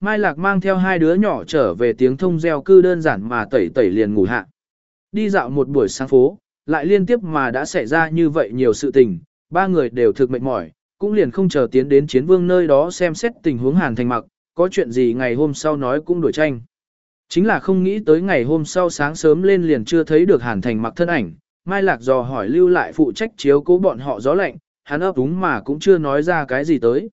Mai Lạc mang theo hai đứa nhỏ trở về tiếng thông gieo cư đơn giản mà tẩy tẩy liền ngủ hạ. Đi dạo một buổi sáng phố, lại liên tiếp mà đã xảy ra như vậy nhiều sự tình, ba người đều thực mệt mỏi, cũng liền không chờ tiến đến chiến vương nơi đó xem xét tình huống hàn thành mặc, có chuyện gì ngày hôm sau nói cũng đổi tranh. Chính là không nghĩ tới ngày hôm sau sáng sớm lên liền chưa thấy được hàn thành mặc thân ảnh, Mai Lạc dò hỏi lưu lại phụ trách chiếu cố bọn họ gió lạnh, hắn ấp đúng mà cũng chưa nói ra cái gì tới.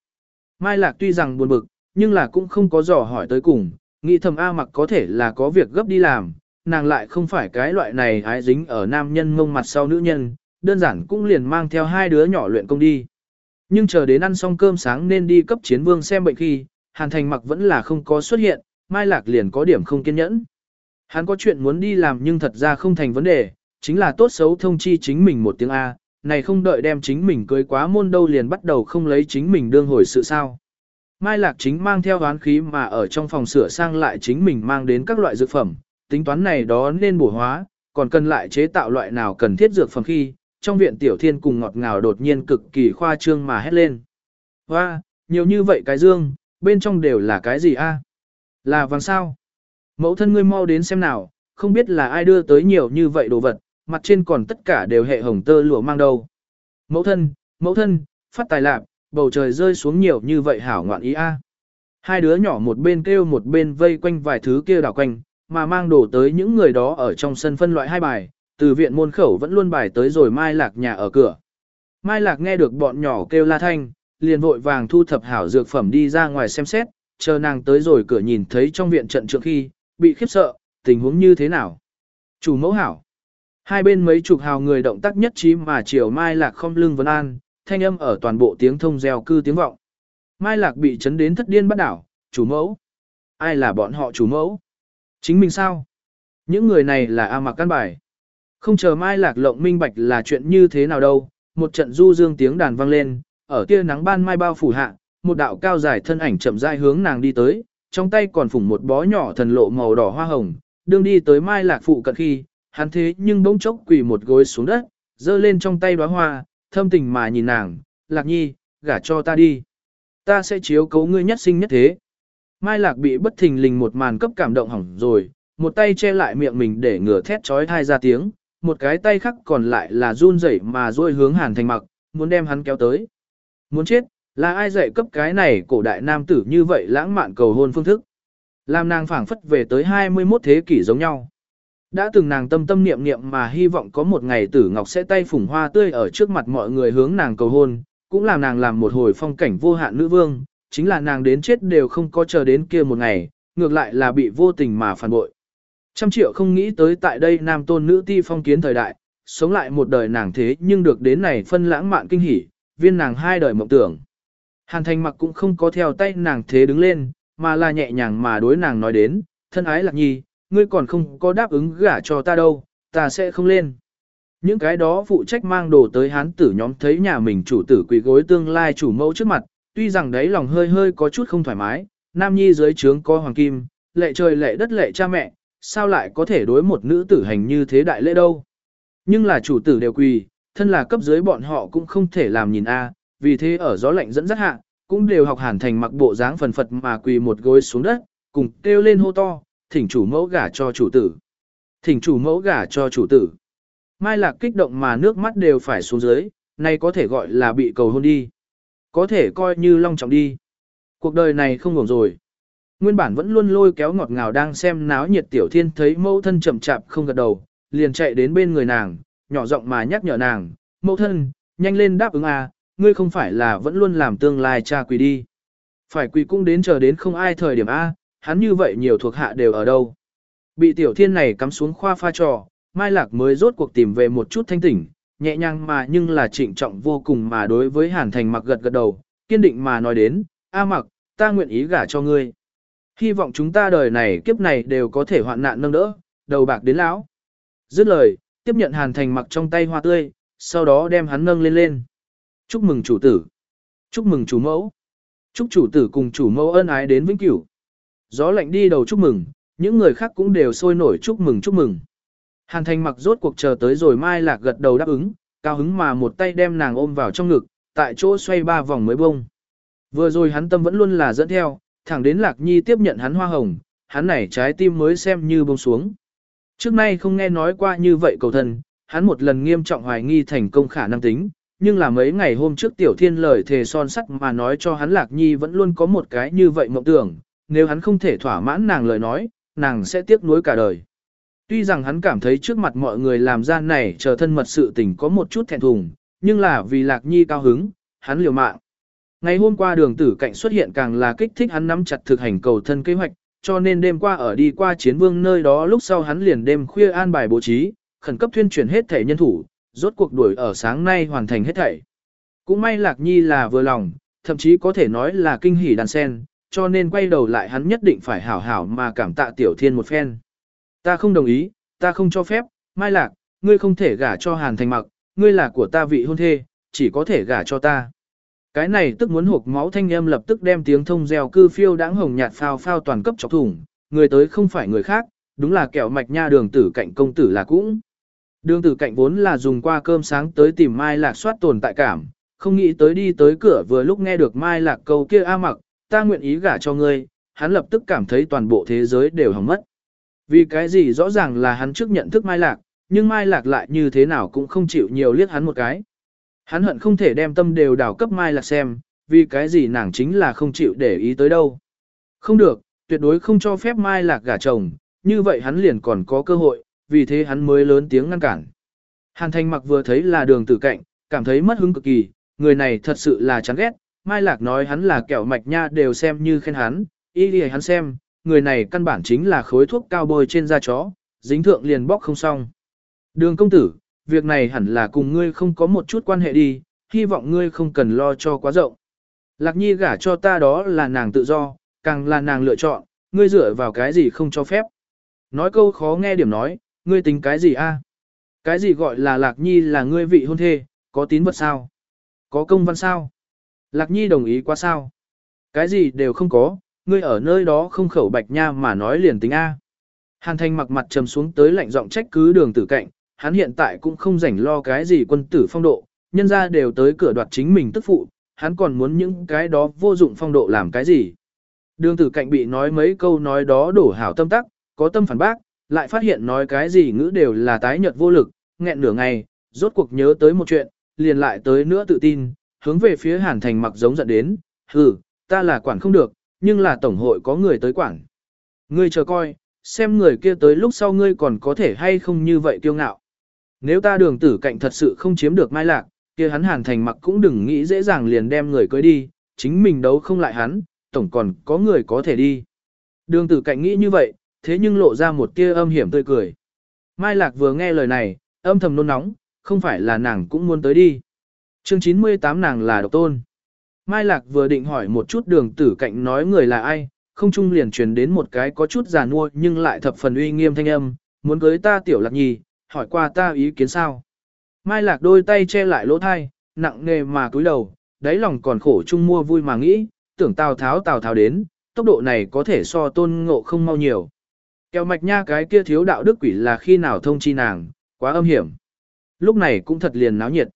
Mai Lạc tuy rằng buồn bực, nhưng là cũng không có dò hỏi tới cùng, nghĩ thầm A mặc có thể là có việc gấp đi làm, nàng lại không phải cái loại này ái dính ở nam nhân mông mặt sau nữ nhân, đơn giản cũng liền mang theo hai đứa nhỏ luyện công đi. Nhưng chờ đến ăn xong cơm sáng nên đi cấp chiến vương xem bệnh khi, Hàn Thành mặc vẫn là không có xuất hiện, Mai Lạc liền có điểm không kiên nhẫn. Hắn có chuyện muốn đi làm nhưng thật ra không thành vấn đề, chính là tốt xấu thông chi chính mình một tiếng A, này không đợi đem chính mình cưới quá môn đâu liền bắt đầu không lấy chính mình đương hồi sự sao. Mai Lạc chính mang theo oán khí mà ở trong phòng sửa sang lại chính mình mang đến các loại dược phẩm, tính toán này đó nên bổ hóa, còn cần lại chế tạo loại nào cần thiết dược phẩm khi, trong viện tiểu thiên cùng ngọt ngào đột nhiên cực kỳ khoa trương mà hét lên. Hoa, nhiều như vậy cái dương, bên trong đều là cái gì a? Là vàng sao? Mẫu thân ngươi mau đến xem nào, không biết là ai đưa tới nhiều như vậy đồ vật, mặt trên còn tất cả đều hệ hồng tơ lụa mang đâu. Mẫu thân, mẫu thân, phát tài lạc, bầu trời rơi xuống nhiều như vậy hảo ngoạn ý a. À. Hai đứa nhỏ một bên kêu một bên vây quanh vài thứ kia đảo quanh, mà mang đồ tới những người đó ở trong sân phân loại hai bài, từ viện môn khẩu vẫn luôn bài tới rồi Mai Lạc nhà ở cửa. Mai Lạc nghe được bọn nhỏ kêu la thanh, liền vội vàng thu thập hảo dược phẩm đi ra ngoài xem xét, chờ nàng tới rồi cửa nhìn thấy trong viện trận trượng khi, bị khiếp sợ, tình huống như thế nào. Chủ mẫu hảo. Hai bên mấy chục hào người động tác nhất trí mà chiều Mai Lạc không lưng vấn an, thanh âm ở toàn bộ tiếng thông gieo cư tiếng vọng. Mai Lạc bị chấn đến thất điên bắt đảo, chủ mẫu. Ai là bọn họ chủ mẫu? Chính mình sao? Những người này là A mặc căn bài. Không chờ Mai Lạc lộng minh bạch là chuyện như thế nào đâu, một trận du dương tiếng đàn vang lên, ở tia nắng ban mai bao phủ hạ, một đạo cao dài thân ảnh chậm rãi hướng nàng đi tới, trong tay còn phủng một bó nhỏ thần lộ màu đỏ hoa hồng, đương đi tới Mai Lạc phụ cận khi, hắn thế nhưng bỗng chốc quỳ một gối xuống đất, giơ lên trong tay đóa hoa, thâm tình mà nhìn nàng, Lạc Nhi, gả cho ta đi. Ta sẽ chiếu cấu ngươi nhất sinh nhất thế. Mai Lạc bị bất thình lình một màn cấp cảm động hỏng rồi, một tay che lại miệng mình để ngừa thét trói thai ra tiếng, một cái tay khác còn lại là run rẩy mà duỗi hướng Hàn Thành mặc, muốn đem hắn kéo tới. Muốn chết, là ai dạy cấp cái này cổ đại nam tử như vậy lãng mạn cầu hôn phương thức. Làm nàng phảng phất về tới 21 thế kỷ giống nhau. Đã từng nàng tâm tâm niệm niệm mà hy vọng có một ngày tử ngọc sẽ tay phủng hoa tươi ở trước mặt mọi người hướng nàng cầu hôn, cũng làm nàng làm một hồi phong cảnh vô hạn nữ vương, chính là nàng đến chết đều không có chờ đến kia một ngày, ngược lại là bị vô tình mà phản bội. Trăm triệu không nghĩ tới tại đây nam tôn nữ ti phong kiến thời đại, sống lại một đời nàng thế nhưng được đến này phân lãng mạn kinh hỉ, viên nàng hai đời mộng tưởng. Hàn thành mặc cũng không có theo tay nàng thế đứng lên, mà là nhẹ nhàng mà đối nàng nói đến, thân ái lạc nhi, ngươi còn không có đáp ứng gả cho ta đâu, ta sẽ không lên. Những cái đó phụ trách mang đồ tới hán tử nhóm thấy nhà mình chủ tử quỳ gối tương lai chủ mẫu trước mặt, tuy rằng đấy lòng hơi hơi có chút không thoải mái, nam nhi dưới trướng có hoàng kim, lệ trời lệ đất lệ cha mẹ, sao lại có thể đối một nữ tử hành như thế đại lễ đâu. Nhưng là chủ tử đều quỳ, thân là cấp dưới bọn họ cũng không thể làm nhìn a, vì thế ở gió lạnh dẫn dắt hạ, cũng đều học hàn thành mặc bộ dáng phần phật mà quỳ một gối xuống đất, cùng kêu lên hô to, thỉnh chủ mẫu gả cho chủ tử. Thỉnh chủ mẫu gả cho chủ tử. Mai Lạc kích động mà nước mắt đều phải xuống dưới, này có thể gọi là bị cầu hôn đi. Có thể coi như long trọng đi. Cuộc đời này không ngủng rồi. Nguyên bản vẫn luôn lôi kéo ngọt ngào đang xem náo nhiệt tiểu thiên thấy mẫu thân chậm chạp không gật đầu, liền chạy đến bên người nàng, nhỏ giọng mà nhắc nhở nàng, mẫu thân, nhanh lên đáp ứng à, ngươi không phải là vẫn luôn làm tương lai cha quỳ đi. Phải quỳ cũng đến chờ đến không ai thời điểm A, hắn như vậy nhiều thuộc hạ đều ở đâu. Bị tiểu thiên này cắm xuống khoa pha trò, Mai Lạc mới rốt cuộc tìm về một chút thanh tỉnh, nhẹ nhàng mà nhưng là trịnh trọng vô cùng mà đối với Hàn Thành mặc gật gật đầu, kiên định mà nói đến, A mặc, ta nguyện ý gả cho ngươi. Hy vọng chúng ta đời này kiếp này đều có thể hoạn nạn nâng đỡ, đầu bạc đến lão. Dứt lời, tiếp nhận Hàn Thành mặc trong tay hoa tươi, sau đó đem hắn nâng lên lên. Chúc mừng chủ tử. Chúc mừng chủ mẫu. Chúc chủ tử cùng chủ mẫu ân ái đến vĩnh cửu. Gió lạnh đi đầu chúc mừng, những người khác cũng đều sôi nổi chúc mừng chúc mừng. Hàn thành mặc rốt cuộc chờ tới rồi mai lạc gật đầu đáp ứng, cao hứng mà một tay đem nàng ôm vào trong ngực, tại chỗ xoay ba vòng mới bông. Vừa rồi hắn tâm vẫn luôn là dẫn theo, thẳng đến Lạc Nhi tiếp nhận hắn hoa hồng, hắn này trái tim mới xem như bông xuống. Trước nay không nghe nói qua như vậy cầu thần, hắn một lần nghiêm trọng hoài nghi thành công khả năng tính, nhưng là mấy ngày hôm trước tiểu thiên lời thề son sắt mà nói cho hắn Lạc Nhi vẫn luôn có một cái như vậy mộng tưởng, nếu hắn không thể thỏa mãn nàng lời nói, nàng sẽ tiếc nuối cả đời. Tuy rằng hắn cảm thấy trước mặt mọi người làm ra này chờ thân mật sự tình có một chút thẹn thùng, nhưng là vì Lạc Nhi cao hứng, hắn liều mạng. Ngày hôm qua đường tử cạnh xuất hiện càng là kích thích hắn nắm chặt thực hành cầu thân kế hoạch, cho nên đêm qua ở đi qua chiến vương nơi đó lúc sau hắn liền đêm khuya an bài bố trí, khẩn cấp tuyên truyền hết thể nhân thủ, rốt cuộc đuổi ở sáng nay hoàn thành hết thảy. Cũng may Lạc Nhi là vừa lòng, thậm chí có thể nói là kinh hỉ đàn sen, cho nên quay đầu lại hắn nhất định phải hảo hảo mà cảm tạ Tiểu Thiên một phen. Ta không đồng ý, ta không cho phép, Mai Lạc, ngươi không thể gả cho Hàn Thành Mặc, ngươi là của ta vị hôn thê, chỉ có thể gả cho ta. Cái này tức muốn hộp máu thanh âm lập tức đem tiếng thông reo cư phiêu đáng hồng nhạt phao phao toàn cấp chọc thủng, người tới không phải người khác, đúng là kẹo mạch nha đường tử cạnh công tử là cũng. Đường tử cạnh vốn là dùng qua cơm sáng tới tìm Mai Lạc soát tồn tại cảm, không nghĩ tới đi tới cửa vừa lúc nghe được Mai Lạc câu kia a mặc, ta nguyện ý gả cho ngươi, hắn lập tức cảm thấy toàn bộ thế giới đều hỏng mất. Vì cái gì rõ ràng là hắn trước nhận thức Mai Lạc, nhưng Mai Lạc lại như thế nào cũng không chịu nhiều liếc hắn một cái. Hắn hận không thể đem tâm đều đào cấp Mai Lạc xem, vì cái gì nàng chính là không chịu để ý tới đâu. Không được, tuyệt đối không cho phép Mai Lạc gả chồng, như vậy hắn liền còn có cơ hội, vì thế hắn mới lớn tiếng ngăn cản. Hàn Thanh mặc vừa thấy là đường tử cạnh, cảm thấy mất hứng cực kỳ, người này thật sự là chán ghét, Mai Lạc nói hắn là kẹo mạch nha đều xem như khen hắn, y đi hắn xem, người này căn bản chính là khối thuốc cao bôi trên da chó, dính thượng liền bóc không xong. Đường công tử, việc này hẳn là cùng ngươi không có một chút quan hệ đi, hy vọng ngươi không cần lo cho quá rộng. Lạc nhi gả cho ta đó là nàng tự do, càng là nàng lựa chọn, ngươi dựa vào cái gì không cho phép. Nói câu khó nghe điểm nói, ngươi tính cái gì a? Cái gì gọi là Lạc Nhi là ngươi vị hôn thê, có tín vật sao? Có công văn sao? Lạc Nhi đồng ý quá sao? Cái gì đều không có, ngươi ở nơi đó không khẩu bạch nha mà nói liền tính A. Hàn Thanh mặc mặt trầm xuống tới lạnh giọng trách cứ đường tử cạnh, hắn hiện tại cũng không rảnh lo cái gì quân tử phong độ, nhân ra đều tới cửa đoạt chính mình tức phụ, hắn còn muốn những cái đó vô dụng phong độ làm cái gì. Đường tử cạnh bị nói mấy câu nói đó đổ hảo tâm tắc, có tâm phản bác, lại phát hiện nói cái gì ngữ đều là tái nhợt vô lực, nghẹn nửa ngày, rốt cuộc nhớ tới một chuyện, liền lại tới nữa tự tin, hướng về phía Hàn Thành mặc giống giận đến, hừ, ta là quản không được, nhưng là tổng hội có người tới quản. Ngươi chờ coi, xem người kia tới lúc sau ngươi còn có thể hay không như vậy kiêu ngạo. Nếu ta đường tử cạnh thật sự không chiếm được mai lạc, kia hắn Hàn Thành mặc cũng đừng nghĩ dễ dàng liền đem người cưới đi, chính mình đấu không lại hắn, tổng còn có người có thể đi. Đường tử cạnh nghĩ như vậy, thế nhưng lộ ra một tia âm hiểm tươi cười. Mai Lạc vừa nghe lời này, âm thầm nôn nóng, không phải là nàng cũng muốn tới đi. Chương 98 nàng là độc tôn. Mai Lạc vừa định hỏi một chút đường tử cạnh nói người là ai, không trung liền truyền đến một cái có chút già nua nhưng lại thập phần uy nghiêm thanh âm, muốn cưới ta tiểu lạc nhi, hỏi qua ta ý kiến sao. Mai Lạc đôi tay che lại lỗ thai, nặng nề mà cúi đầu, đáy lòng còn khổ chung mua vui mà nghĩ, tưởng Tào Tháo Tào Tháo đến, tốc độ này có thể so tôn ngộ không mau nhiều. Kéo mạch nha cái kia thiếu đạo đức quỷ là khi nào thông chi nàng, quá âm hiểm. Lúc này cũng thật liền náo nhiệt.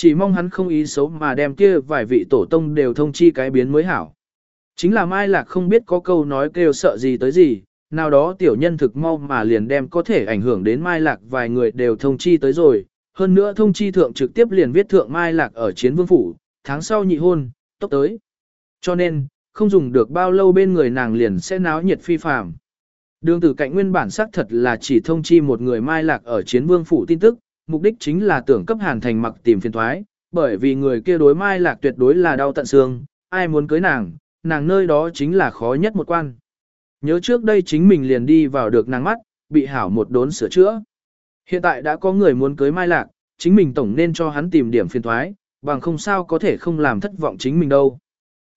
Chỉ mong hắn không ý xấu mà đem kia vài vị tổ tông đều thông chi cái biến mới hảo. Chính là Mai Lạc không biết có câu nói kêu sợ gì tới gì, nào đó tiểu nhân thực mau mà liền đem có thể ảnh hưởng đến Mai Lạc vài người đều thông chi tới rồi. Hơn nữa thông chi thượng trực tiếp liền viết thượng Mai Lạc ở chiến vương phủ, tháng sau nhị hôn, tốc tới. Cho nên, không dùng được bao lâu bên người nàng liền sẽ náo nhiệt phi phàm. Đường tử cạnh nguyên bản xác thật là chỉ thông chi một người mai lạc ở chiến vương phủ tin tức, mục đích chính là tưởng cấp hàn thành mặc tìm phiền thoái, bởi vì người kia đối mai lạc tuyệt đối là đau tận xương, ai muốn cưới nàng, nàng nơi đó chính là khó nhất một quan. Nhớ trước đây chính mình liền đi vào được nàng mắt, bị hảo một đốn sửa chữa. Hiện tại đã có người muốn cưới mai lạc, chính mình tổng nên cho hắn tìm điểm phiền thoái, bằng không sao có thể không làm thất vọng chính mình đâu.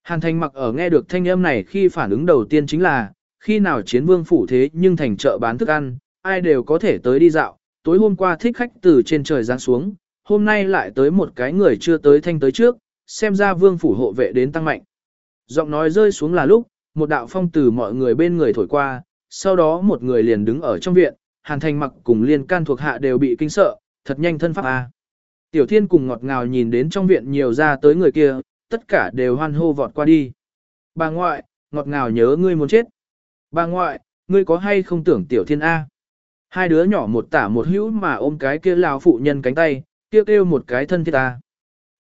Hàn thành mặc ở nghe được thanh âm này khi phản ứng đầu tiên chính là, khi nào chiến vương phủ thế nhưng thành chợ bán thức ăn, ai đều có thể tới đi dạo, tối hôm qua thích khách từ trên trời giáng xuống, hôm nay lại tới một cái người chưa tới thanh tới trước, xem ra vương phủ hộ vệ đến tăng mạnh. Giọng nói rơi xuống là lúc, một đạo phong từ mọi người bên người thổi qua, sau đó một người liền đứng ở trong viện, hàn thành mặc cùng liên can thuộc hạ đều bị kinh sợ, thật nhanh thân pháp A. Tiểu thiên cùng ngọt ngào nhìn đến trong viện nhiều ra tới người kia, tất cả đều hoan hô vọt qua đi. Bà ngoại, ngọt ngào nhớ ngươi muốn chết. Bà ngoại, ngươi có hay không tưởng tiểu thiên A? Hai đứa nhỏ một tả một hữu mà ôm cái kia lao phụ nhân cánh tay, kia kêu, kêu một cái thân thiết ta.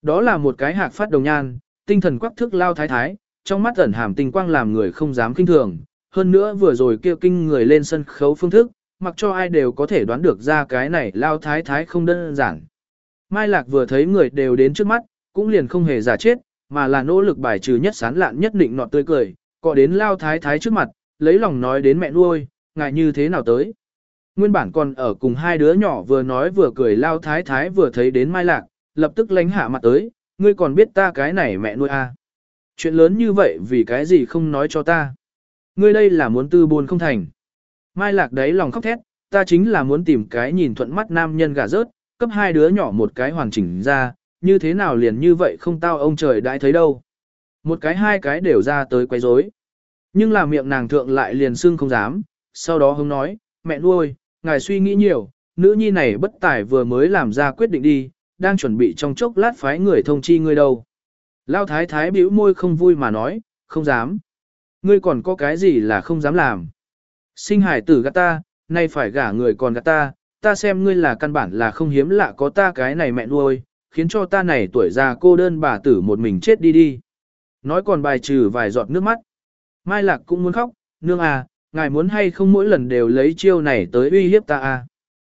Đó là một cái hạc phát đồng nhan, tinh thần quắc thước lao thái thái, trong mắt ẩn hàm tinh quang làm người không dám kinh thường. Hơn nữa vừa rồi kia kinh người lên sân khấu phương thức, mặc cho ai đều có thể đoán được ra cái này lao thái thái không đơn giản. Mai Lạc vừa thấy người đều đến trước mắt, cũng liền không hề giả chết, mà là nỗ lực bài trừ nhất sán lạn nhất định nọt tươi cười, cọ đến lao thái thái trước mặt, lấy lòng nói đến mẹ nuôi, ngài như thế nào tới. Nguyên bản còn ở cùng hai đứa nhỏ vừa nói vừa cười lao thái thái vừa thấy đến Mai Lạc, lập tức lánh hạ mặt tới, ngươi còn biết ta cái này mẹ nuôi à. Chuyện lớn như vậy vì cái gì không nói cho ta. Ngươi đây là muốn tư buồn không thành. Mai Lạc đấy lòng khóc thét, ta chính là muốn tìm cái nhìn thuận mắt nam nhân gà rớt, cấp hai đứa nhỏ một cái hoàn chỉnh ra, như thế nào liền như vậy không tao ông trời đã thấy đâu. Một cái hai cái đều ra tới quấy rối. Nhưng là miệng nàng thượng lại liền xưng không dám, sau đó hông nói, mẹ nuôi, ngài suy nghĩ nhiều, nữ nhi này bất tài vừa mới làm ra quyết định đi, đang chuẩn bị trong chốc lát phái người thông chi ngươi đâu. Lao thái thái bĩu môi không vui mà nói, không dám. Ngươi còn có cái gì là không dám làm. Sinh hải tử gắt ta, nay phải gả người còn gắt ta, ta xem ngươi là căn bản là không hiếm lạ có ta cái này mẹ nuôi, khiến cho ta này tuổi già cô đơn bà tử một mình chết đi đi. Nói còn bài trừ vài giọt nước mắt. Mai Lạc cũng muốn khóc, nương à, ngài muốn hay không mỗi lần đều lấy chiêu này tới uy hiếp ta a?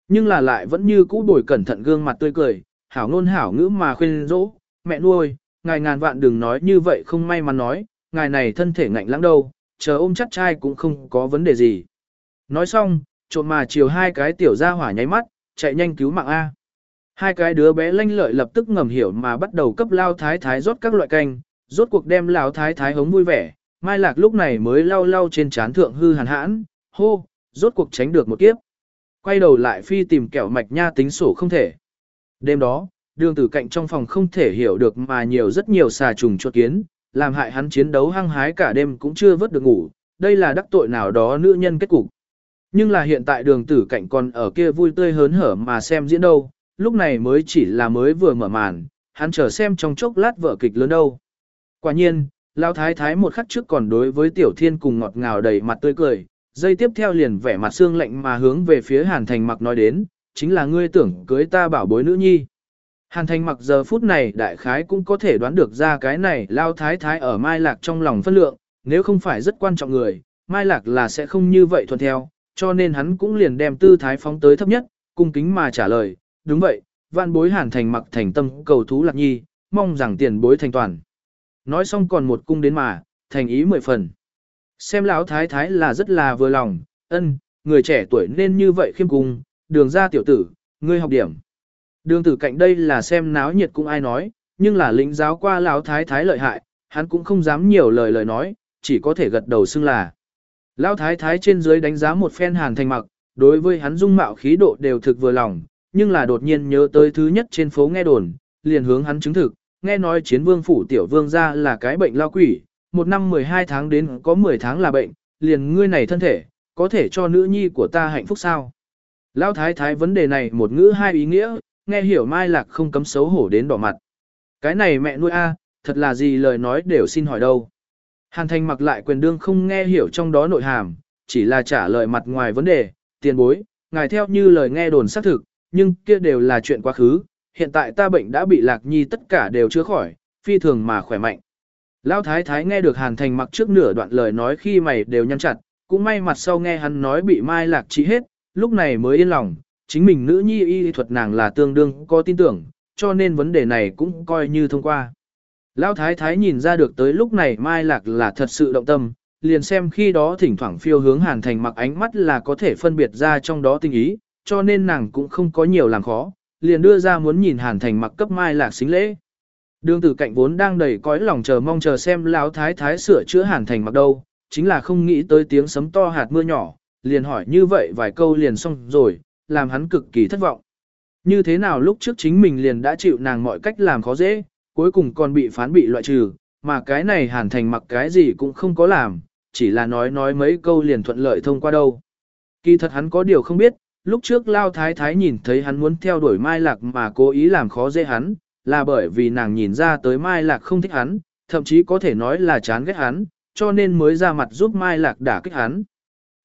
Nhưng là lại vẫn như cũ bồi cẩn thận gương mặt tươi cười, hảo ngôn hảo ngữ mà khuyên dỗ, mẹ nuôi, ngài ngàn vạn đừng nói như vậy không may mắn nói, ngài này thân thể ngạnh lãng đâu, chờ ôm chắc trai cũng không có vấn đề gì. Nói xong, trộm mà chiều hai cái tiểu ra hỏa nháy mắt, chạy nhanh cứu mạng A. Hai cái đứa bé lanh lợi lập tức ngầm hiểu mà bắt đầu cấp lao thái thái rót các loại canh, rốt cuộc đem lao thái thái hống vui vẻ, Mai Lạc lúc này mới lau lau trên chán thượng hư hàn hãn, hô, rốt cuộc tránh được một kiếp. Quay đầu lại phi tìm kẹo mạch nha tính sổ không thể. Đêm đó, đường tử cạnh trong phòng không thể hiểu được mà nhiều rất nhiều xà trùng chuột kiến, làm hại hắn chiến đấu hăng hái cả đêm cũng chưa vớt được ngủ, đây là đắc tội nào đó nữ nhân kết cục. Nhưng là hiện tại đường tử cạnh còn ở kia vui tươi hớn hở mà xem diễn đâu, lúc này mới chỉ là mới vừa mở màn, hắn chờ xem trong chốc lát vở kịch lớn đâu. Quả nhiên, Lão thái thái một khắc trước còn đối với tiểu thiên cùng ngọt ngào đầy mặt tươi cười, dây tiếp theo liền vẻ mặt xương lạnh mà hướng về phía hàn thành mặc nói đến, chính là ngươi tưởng cưới ta bảo bối nữ nhi. Hàn thành mặc giờ phút này đại khái cũng có thể đoán được ra cái này lao thái thái ở Mai Lạc trong lòng phân lượng, nếu không phải rất quan trọng người, Mai Lạc là sẽ không như vậy thuận theo, cho nên hắn cũng liền đem tư thái phóng tới thấp nhất, cung kính mà trả lời, đúng vậy, vạn bối hàn thành mặc thành tâm cầu thú lạc nhi, mong rằng tiền bối thành toàn. Nói xong còn một cung đến mà, thành ý mười phần. Xem lão thái thái là rất là vừa lòng, ân, người trẻ tuổi nên như vậy khiêm cung, đường ra tiểu tử, ngươi học điểm. Đường tử cạnh đây là xem náo nhiệt cũng ai nói, nhưng là lĩnh giáo qua lão thái thái lợi hại, hắn cũng không dám nhiều lời lời nói, chỉ có thể gật đầu xưng là. Lão thái thái trên dưới đánh giá một phen hàn thành mặc, đối với hắn dung mạo khí độ đều thực vừa lòng, nhưng là đột nhiên nhớ tới thứ nhất trên phố nghe đồn, liền hướng hắn chứng thực, nghe nói chiến vương phủ tiểu vương ra là cái bệnh lao quỷ, một năm 12 tháng đến có 10 tháng là bệnh, liền ngươi này thân thể, có thể cho nữ nhi của ta hạnh phúc sao? Lao thái thái vấn đề này một ngữ hai ý nghĩa, nghe hiểu mai lạc không cấm xấu hổ đến đỏ mặt. Cái này mẹ nuôi a, thật là gì lời nói đều xin hỏi đâu. Hàn thành mặc lại quyền đương không nghe hiểu trong đó nội hàm, chỉ là trả lời mặt ngoài vấn đề, tiền bối, ngài theo như lời nghe đồn xác thực, nhưng kia đều là chuyện quá khứ, hiện tại ta bệnh đã bị lạc nhi tất cả đều chữa khỏi, phi thường mà khỏe mạnh. Lão thái thái nghe được hàn thành mặc trước nửa đoạn lời nói khi mày đều nhăn chặt, cũng may mặt sau nghe hắn nói bị mai lạc trị hết, lúc này mới yên lòng, chính mình nữ nhi y thuật nàng là tương đương có tin tưởng, cho nên vấn đề này cũng coi như thông qua. Lão thái thái nhìn ra được tới lúc này mai lạc là thật sự động tâm, liền xem khi đó thỉnh thoảng phiêu hướng hàn thành mặc ánh mắt là có thể phân biệt ra trong đó tình ý, cho nên nàng cũng không có nhiều làm khó, liền đưa ra muốn nhìn Hàn Thành mặc cấp mai lạc xính lễ. Đường tử cạnh vốn đang đầy cõi lòng chờ mong chờ xem lão thái thái sửa chữa Hàn Thành mặc đâu, chính là không nghĩ tới tiếng sấm to hạt mưa nhỏ, liền hỏi như vậy vài câu liền xong rồi, làm hắn cực kỳ thất vọng. Như thế nào lúc trước chính mình liền đã chịu nàng mọi cách làm khó dễ, cuối cùng còn bị phán bị loại trừ, mà cái này Hàn Thành mặc cái gì cũng không có làm, chỉ là nói nói mấy câu liền thuận lợi thông qua đâu. Kỳ thật hắn có điều không biết, lúc trước Lao Thái Thái nhìn thấy hắn muốn theo đuổi Mai Lạc mà cố ý làm khó dễ hắn, là bởi vì nàng nhìn ra tới Mai Lạc không thích hắn, thậm chí có thể nói là chán ghét hắn, cho nên mới ra mặt giúp Mai Lạc đả kích hắn.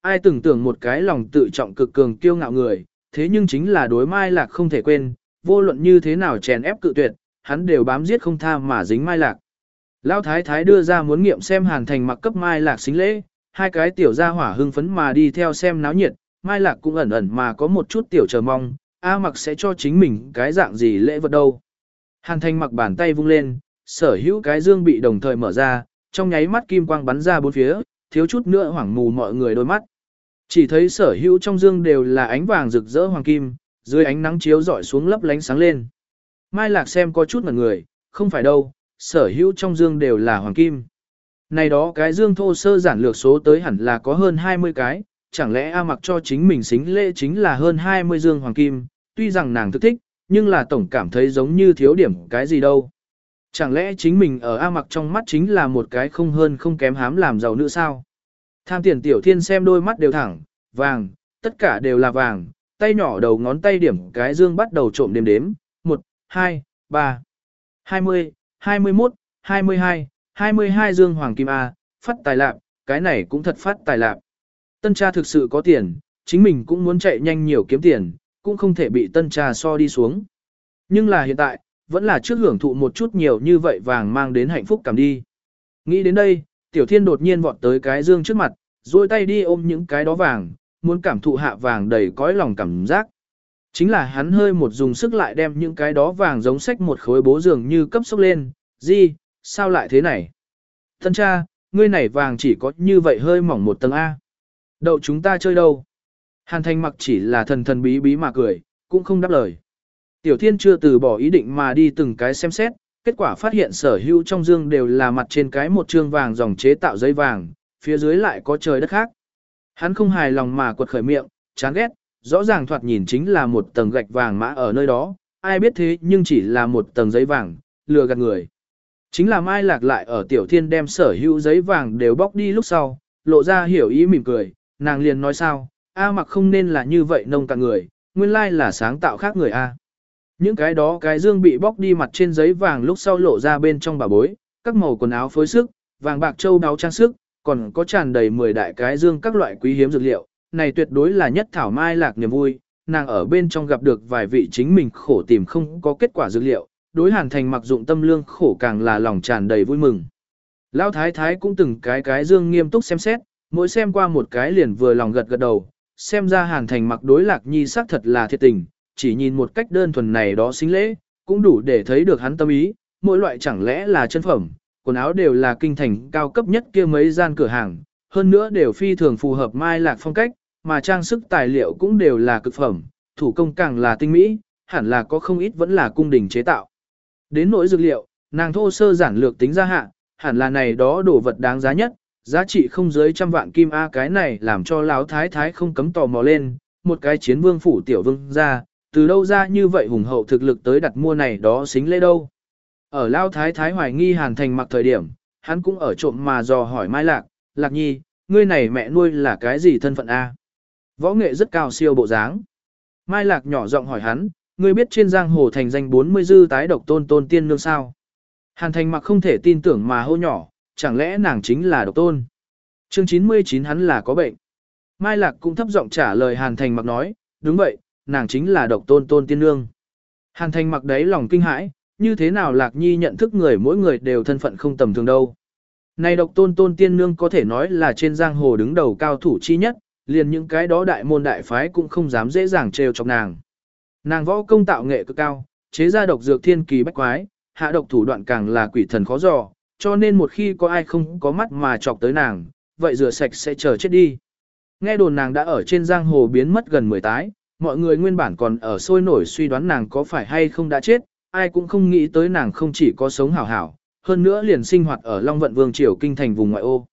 Ai tưởng tưởng một cái lòng tự trọng cực cường kiêu ngạo người, thế nhưng chính là đối Mai Lạc không thể quên, vô luận như thế nào chèn ép cự tuyệt, hắn đều bám giết không tha mà dính Mai Lạc. Lão Thái Thái đưa ra muốn nghiệm xem Hàn Thành mặc cấp Mai Lạc xính lễ, hai cái tiểu gia hỏa hưng phấn mà đi theo xem náo nhiệt, Mai Lạc cũng ẩn ẩn mà có một chút tiểu chờ mong, A mặc sẽ cho chính mình cái dạng gì lễ vật đâu. Hàn Thành mặc bàn tay vung lên, sở hữu cái dương bị đồng thời mở ra, trong nháy mắt kim quang bắn ra bốn phía, thiếu chút nữa hoảng mù mọi người đôi mắt. Chỉ thấy sở hữu trong dương đều là ánh vàng rực rỡ hoàng kim, dưới ánh nắng chiếu rọi xuống lấp lánh sáng lên. Mai Lạc xem có chút mặt người, không phải đâu, sở hữu trong dương đều là hoàng kim. Này đó cái dương thô sơ giản lược số tới hẳn là có hơn 20 cái, chẳng lẽ A mặc cho chính mình xính lễ chính là hơn 20 dương hoàng kim, tuy rằng nàng thức thích, nhưng là tổng cảm thấy giống như thiếu điểm cái gì đâu. Chẳng lẽ chính mình ở A mặc trong mắt chính là một cái không hơn không kém hám làm giàu nữa sao? Tham tiền tiểu thiên xem đôi mắt đều thẳng, vàng, tất cả đều là vàng, tay nhỏ đầu ngón tay điểm cái dương bắt đầu trộm đếm đếm, 1, 2, 3, 20, 21, 22, 22 dương hoàng kim A, phát tài lạc, cái này cũng thật phát tài lạc. Tân cha thực sự có tiền, chính mình cũng muốn chạy nhanh nhiều kiếm tiền, cũng không thể bị tân cha so đi xuống. Nhưng là hiện tại, vẫn là trước hưởng thụ một chút nhiều như vậy vàng mang đến hạnh phúc cảm đi. Nghĩ đến đây, tiểu thiên đột nhiên vọt tới cái dương trước mặt, duỗi tay đi ôm những cái đó vàng, muốn cảm thụ hạ vàng đầy cõi lòng cảm giác. Chính là hắn hơi một dùng sức lại đem những cái đó vàng giống sách một khối bố dường như cấp sốc lên, gì, sao lại thế này? Thân cha, ngươi này vàng chỉ có như vậy hơi mỏng một tầng A. Đậu chúng ta chơi đâu? Hàn thành mặc chỉ là thần thần bí bí mà cười, cũng không đáp lời. Tiểu thiên chưa từ bỏ ý định mà đi từng cái xem xét, kết quả phát hiện sở hữu trong dương đều là mặt trên cái một trương vàng dòng chế tạo giấy vàng, phía dưới lại có trời đất khác. Hắn không hài lòng mà quật khởi miệng, chán ghét, rõ ràng thoạt nhìn chính là một tầng gạch vàng mã ở nơi đó, ai biết thế nhưng chỉ là một tầng giấy vàng, lừa gạt người. Chính là Mai Lạc lại ở Tiểu Thiên đem sở hữu giấy vàng đều bóc đi lúc sau, lộ ra hiểu ý mỉm cười, nàng liền nói sao, A mặc không nên là như vậy nông cạn người, nguyên lai là sáng tạo khác người A. Những cái đó cái dương bị bóc đi mặt trên giấy vàng lúc sau lộ ra bên trong bà bối, các màu quần áo phối sức, vàng bạc châu đáo trang sức, còn có tràn đầy 10 đại cái dương các loại quý hiếm dược liệu, này tuyệt đối là nhất thảo mai lạc niềm vui, nàng ở bên trong gặp được vài vị chính mình khổ tìm không có kết quả dược liệu, đối hàn thành mặc dụng tâm lương khổ càng là lòng tràn đầy vui mừng. Lão thái thái cũng từng cái cái dương nghiêm túc xem xét, mỗi xem qua một cái liền vừa lòng gật gật đầu, xem ra hàn thành mặc đối lạc nhi xác thật là thiệt tình, chỉ nhìn một cách đơn thuần này đó xính lễ, cũng đủ để thấy được hắn tâm ý, mỗi loại chẳng lẽ là chân phẩm, quần áo đều là kinh thành cao cấp nhất kia mấy gian cửa hàng, hơn nữa đều phi thường phù hợp mai lạc phong cách, mà trang sức tài liệu cũng đều là cực phẩm, thủ công càng là tinh mỹ, hẳn là có không ít vẫn là cung đình chế tạo. Đến nỗi dược liệu, nàng thô sơ giản lược tính ra hạ, hẳn là này đó đồ vật đáng giá nhất, giá trị không dưới trăm vạn kim A cái này làm cho lão thái thái không cấm tò mò lên, một cái chiến vương phủ tiểu vương ra, từ đâu ra như vậy hùng hậu thực lực tới đặt mua này đó xính lễ đâu. Ở lão Thái Thái hoài nghi Hàn Thành mặc thời điểm, hắn cũng ở trộm mà dò hỏi Mai Lạc, Lạc Nhi, ngươi này mẹ nuôi là cái gì thân phận A? Võ nghệ rất cao siêu bộ dáng. Mai Lạc nhỏ giọng hỏi hắn, ngươi biết trên giang hồ thành danh 40 dư tái độc tôn tôn tiên nương sao? Hàn Thành mặc không thể tin tưởng mà hô nhỏ, chẳng lẽ nàng chính là độc tôn? Chương 99 hắn là có bệnh. Mai Lạc cũng thấp giọng trả lời Hàn Thành mặc nói, đúng vậy, nàng chính là độc tôn tôn tiên nương. Hàn Thành mặc đấy lòng kinh hãi, như thế nào Lạc Nhi nhận thức người mỗi người đều thân phận không tầm thường đâu. Này độc tôn tôn tiên nương có thể nói là trên giang hồ đứng đầu cao thủ chi nhất, liền những cái đó đại môn đại phái cũng không dám dễ dàng trêu chọc nàng. Nàng võ công tạo nghệ cực cao, chế ra độc dược thiên kỳ bách quái, hạ độc thủ đoạn càng là quỷ thần khó dò, cho nên một khi có ai không có mắt mà chọc tới nàng, vậy rửa sạch sẽ chờ chết đi. Nghe đồn nàng đã ở trên giang hồ biến mất gần 10 tái, mọi người nguyên bản còn ở sôi nổi suy đoán nàng có phải hay không đã chết, ai cũng không nghĩ tới nàng không chỉ có sống hảo hảo, hơn nữa liền sinh hoạt ở Long Vận Vương Triều kinh thành vùng ngoại ô.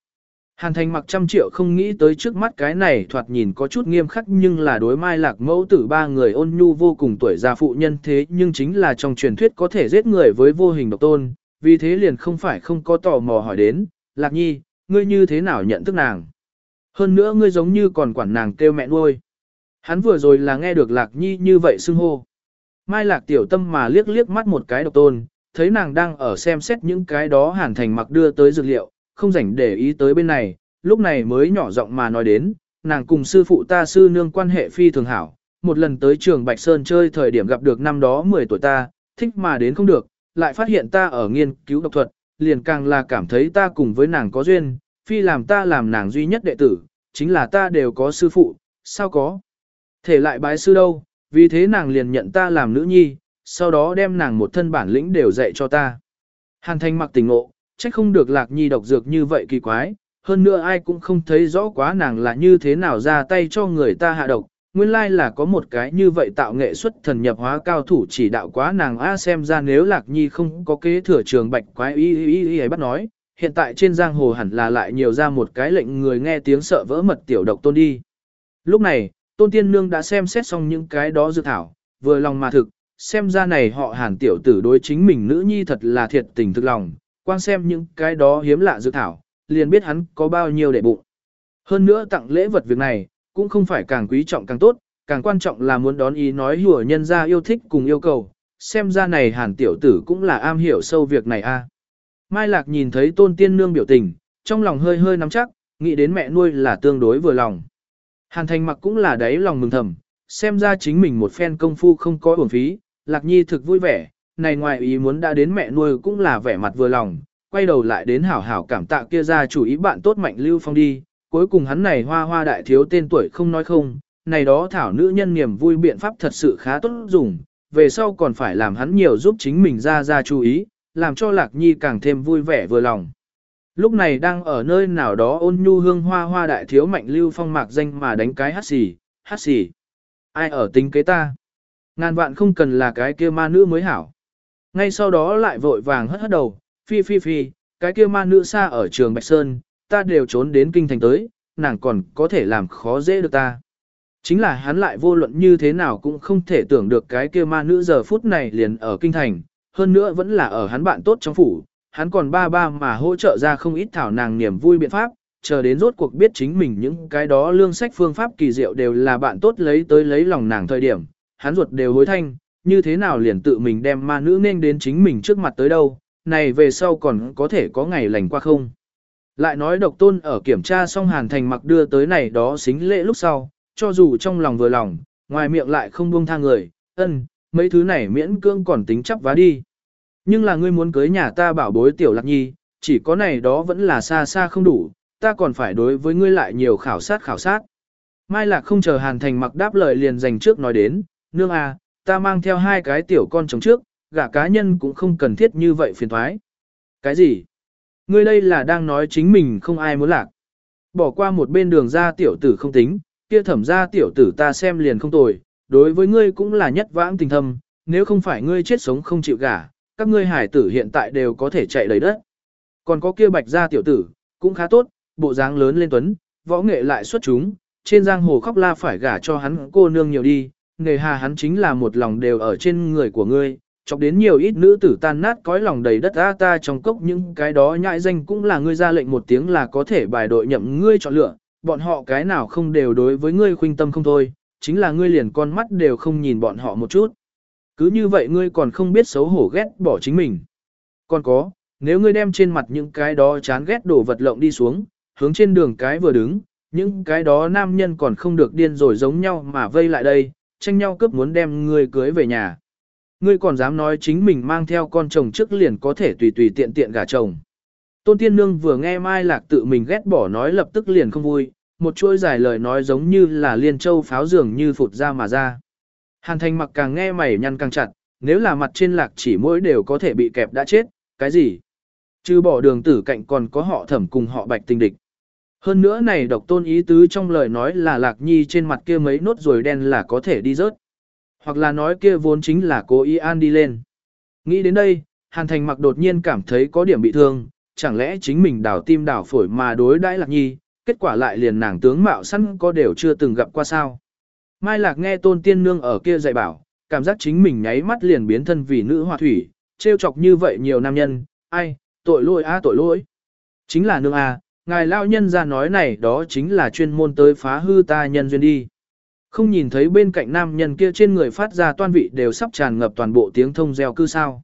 Hàn Thành mặc trăm triệu không nghĩ tới trước mắt cái này thoạt nhìn có chút nghiêm khắc nhưng là đối mai lạc mẫu tử ba người ôn nhu vô cùng tuổi già phụ nhân thế nhưng chính là trong truyền thuyết có thể giết người với vô hình độc tôn, vì thế liền không phải không có tò mò hỏi đến, lạc nhi, ngươi như thế nào nhận thức nàng. Hơn nữa ngươi giống như còn quản nàng kêu mẹ nuôi. Hắn vừa rồi là nghe được lạc nhi như vậy xưng hô. Mai lạc tiểu tâm mà liếc liếc mắt một cái độc tôn, thấy nàng đang ở xem xét những cái đó hàn thành mặc đưa tới dược liệu, không rảnh để ý tới bên này, lúc này mới nhỏ giọng mà nói đến, nàng cùng sư phụ ta sư nương quan hệ phi thường hảo, một lần tới trường Bạch Sơn chơi thời điểm gặp được năm đó 10 tuổi ta, thích mà đến không được, lại phát hiện ta ở nghiên cứu độc thuật, liền càng là cảm thấy ta cùng với nàng có duyên, phi làm ta làm nàng duy nhất đệ tử, chính là ta đều có sư phụ, sao có. Thể lại bái sư đâu, vì thế nàng liền nhận ta làm nữ nhi, sau đó đem nàng một thân bản lĩnh đều dạy cho ta. Hàn thanh mặc tình ngộ, trách không được lạc nhi độc dược như vậy kỳ quái, hơn nữa ai cũng không thấy rõ quá nàng là như thế nào ra tay cho người ta hạ độc, nguyên lai là có một cái như vậy tạo nghệ xuất thần nhập hóa cao thủ chỉ đạo quá nàng a xem ra nếu lạc nhi không có kế thừa trường bạch quái y y y y bắt nói, hiện tại trên giang hồ hẳn là lại nhiều ra một cái lệnh người nghe tiếng sợ vỡ mật tiểu độc tôn đi. Lúc này, tôn tiên nương đã xem xét xong những cái đó dự thảo, vừa lòng mà thực, xem ra này họ hàn tiểu tử đối chính mình nữ nhi thật là thiệt tình thực lòng, quan xem những cái đó hiếm lạ dự thảo, liền biết hắn có bao nhiêu để bụng. Hơn nữa tặng lễ vật việc này, cũng không phải càng quý trọng càng tốt, càng quan trọng là muốn đón ý nói hùa nhân ra yêu thích cùng yêu cầu, xem ra này hàn tiểu tử cũng là am hiểu sâu việc này a. À. Mai Lạc nhìn thấy tôn tiên nương biểu tình, trong lòng hơi hơi nắm chắc, nghĩ đến mẹ nuôi là tương đối vừa lòng. Hàn thành mặc cũng là đáy lòng mừng thầm, xem ra chính mình một phen công phu không có uổng phí, Lạc Nhi thực vui vẻ, này ngoài ý muốn đã đến mẹ nuôi cũng là vẻ mặt vừa lòng, quay đầu lại đến hảo hảo cảm tạ kia ra chủ ý bạn tốt mạnh lưu phong đi, cuối cùng hắn này hoa hoa đại thiếu tên tuổi không nói không, này đó thảo nữ nhân niềm vui biện pháp thật sự khá tốt dùng, về sau còn phải làm hắn nhiều giúp chính mình ra ra chú ý, làm cho Lạc Nhi càng thêm vui vẻ vừa lòng. Lúc này đang ở nơi nào đó ôn nhu hương hoa hoa đại thiếu mạnh lưu phong mạc danh mà đánh cái hát xì, hát xì. Ai ở tính kế ta? Ngàn vạn không cần là cái kia ma nữ mới hảo. Ngay sau đó lại vội vàng hất hất đầu, phi phi phi, cái kia ma nữ xa ở trường Bạch Sơn, ta đều trốn đến kinh thành tới, nàng còn có thể làm khó dễ được ta. Chính là hắn lại vô luận như thế nào cũng không thể tưởng được cái kia ma nữ giờ phút này liền ở kinh thành, hơn nữa vẫn là ở hắn bạn tốt trong phủ, hắn còn ba ba mà hỗ trợ ra không ít thảo nàng niềm vui biện pháp, chờ đến rốt cuộc biết chính mình những cái đó lương sách phương pháp kỳ diệu đều là bạn tốt lấy tới lấy lòng nàng thời điểm, hắn ruột đều hối thanh, như thế nào liền tự mình đem ma nữ nên đến chính mình trước mặt tới đâu, này về sau còn có thể có ngày lành qua không. Lại nói độc tôn ở kiểm tra xong hàn thành mặc đưa tới này đó xính lễ lúc sau, cho dù trong lòng vừa lòng, ngoài miệng lại không buông tha người, ân, mấy thứ này miễn cưỡng còn tính chấp vá đi. Nhưng là ngươi muốn cưới nhà ta bảo bối tiểu lạc nhi, chỉ có này đó vẫn là xa xa không đủ, ta còn phải đối với ngươi lại nhiều khảo sát khảo sát. Mai lạc không chờ hàn thành mặc đáp lời liền dành trước nói đến, nương à, ta mang theo hai cái tiểu con chồng trước, gả cá nhân cũng không cần thiết như vậy phiền thoái. Cái gì? Ngươi đây là đang nói chính mình không ai muốn lạc. Bỏ qua một bên đường ra tiểu tử không tính, kia thẩm ra tiểu tử ta xem liền không tồi, đối với ngươi cũng là nhất vãng tình thâm, nếu không phải ngươi chết sống không chịu gả, các ngươi hải tử hiện tại đều có thể chạy đầy đất. Còn có kia bạch ra tiểu tử, cũng khá tốt, bộ dáng lớn lên tuấn, võ nghệ lại xuất chúng, trên giang hồ khóc la phải gả cho hắn cô nương nhiều đi, nghề hà hắn chính là một lòng đều ở trên người của ngươi, chọc đến nhiều ít nữ tử tan nát cõi lòng đầy đất a ta trong cốc những cái đó nhãi danh cũng là ngươi ra lệnh một tiếng là có thể bài đội nhậm ngươi chọn lựa, bọn họ cái nào không đều đối với ngươi khuynh tâm không thôi, chính là ngươi liền con mắt đều không nhìn bọn họ một chút. Cứ như vậy ngươi còn không biết xấu hổ ghét bỏ chính mình. Còn có, nếu ngươi đem trên mặt những cái đó chán ghét đổ vật lộng đi xuống, hướng trên đường cái vừa đứng, những cái đó nam nhân còn không được điên rồi giống nhau mà vây lại đây, tranh nhau cướp muốn đem ngươi cưới về nhà. Ngươi còn dám nói chính mình mang theo con chồng trước liền có thể tùy tùy tiện tiện gả chồng. Tôn Tiên Nương vừa nghe Mai Lạc tự mình ghét bỏ nói lập tức liền không vui, một chuỗi dài lời nói giống như là liên châu pháo dường như phụt ra mà ra. Hàn thành mặc càng nghe mày nhăn càng chặt, nếu là mặt trên lạc chỉ mỗi đều có thể bị kẹp đã chết, cái gì? Chứ bỏ đường tử cạnh còn có họ thẩm cùng họ bạch tình địch. Hơn nữa này độc tôn ý tứ trong lời nói là lạc nhi trên mặt kia mấy nốt rồi đen là có thể đi rớt. Hoặc là nói kia vốn chính là cố ý an đi lên. Nghĩ đến đây, hàn thành mặc đột nhiên cảm thấy có điểm bị thương, chẳng lẽ chính mình đảo tim đảo phổi mà đối đãi lạc nhi, kết quả lại liền nàng tướng mạo sẵn có đều chưa từng gặp qua sao. Mai Lạc nghe tôn tiên nương ở kia dạy bảo, cảm giác chính mình nháy mắt liền biến thân vì nữ hoa thủy, trêu chọc như vậy nhiều nam nhân, ai, tội lỗi a tội lỗi. Chính là nương a, ngài lao nhân ra nói này đó chính là chuyên môn tới phá hư ta nhân duyên đi. Không nhìn thấy bên cạnh nam nhân kia trên người phát ra toan vị đều sắp tràn ngập toàn bộ tiếng thông gieo cư sao.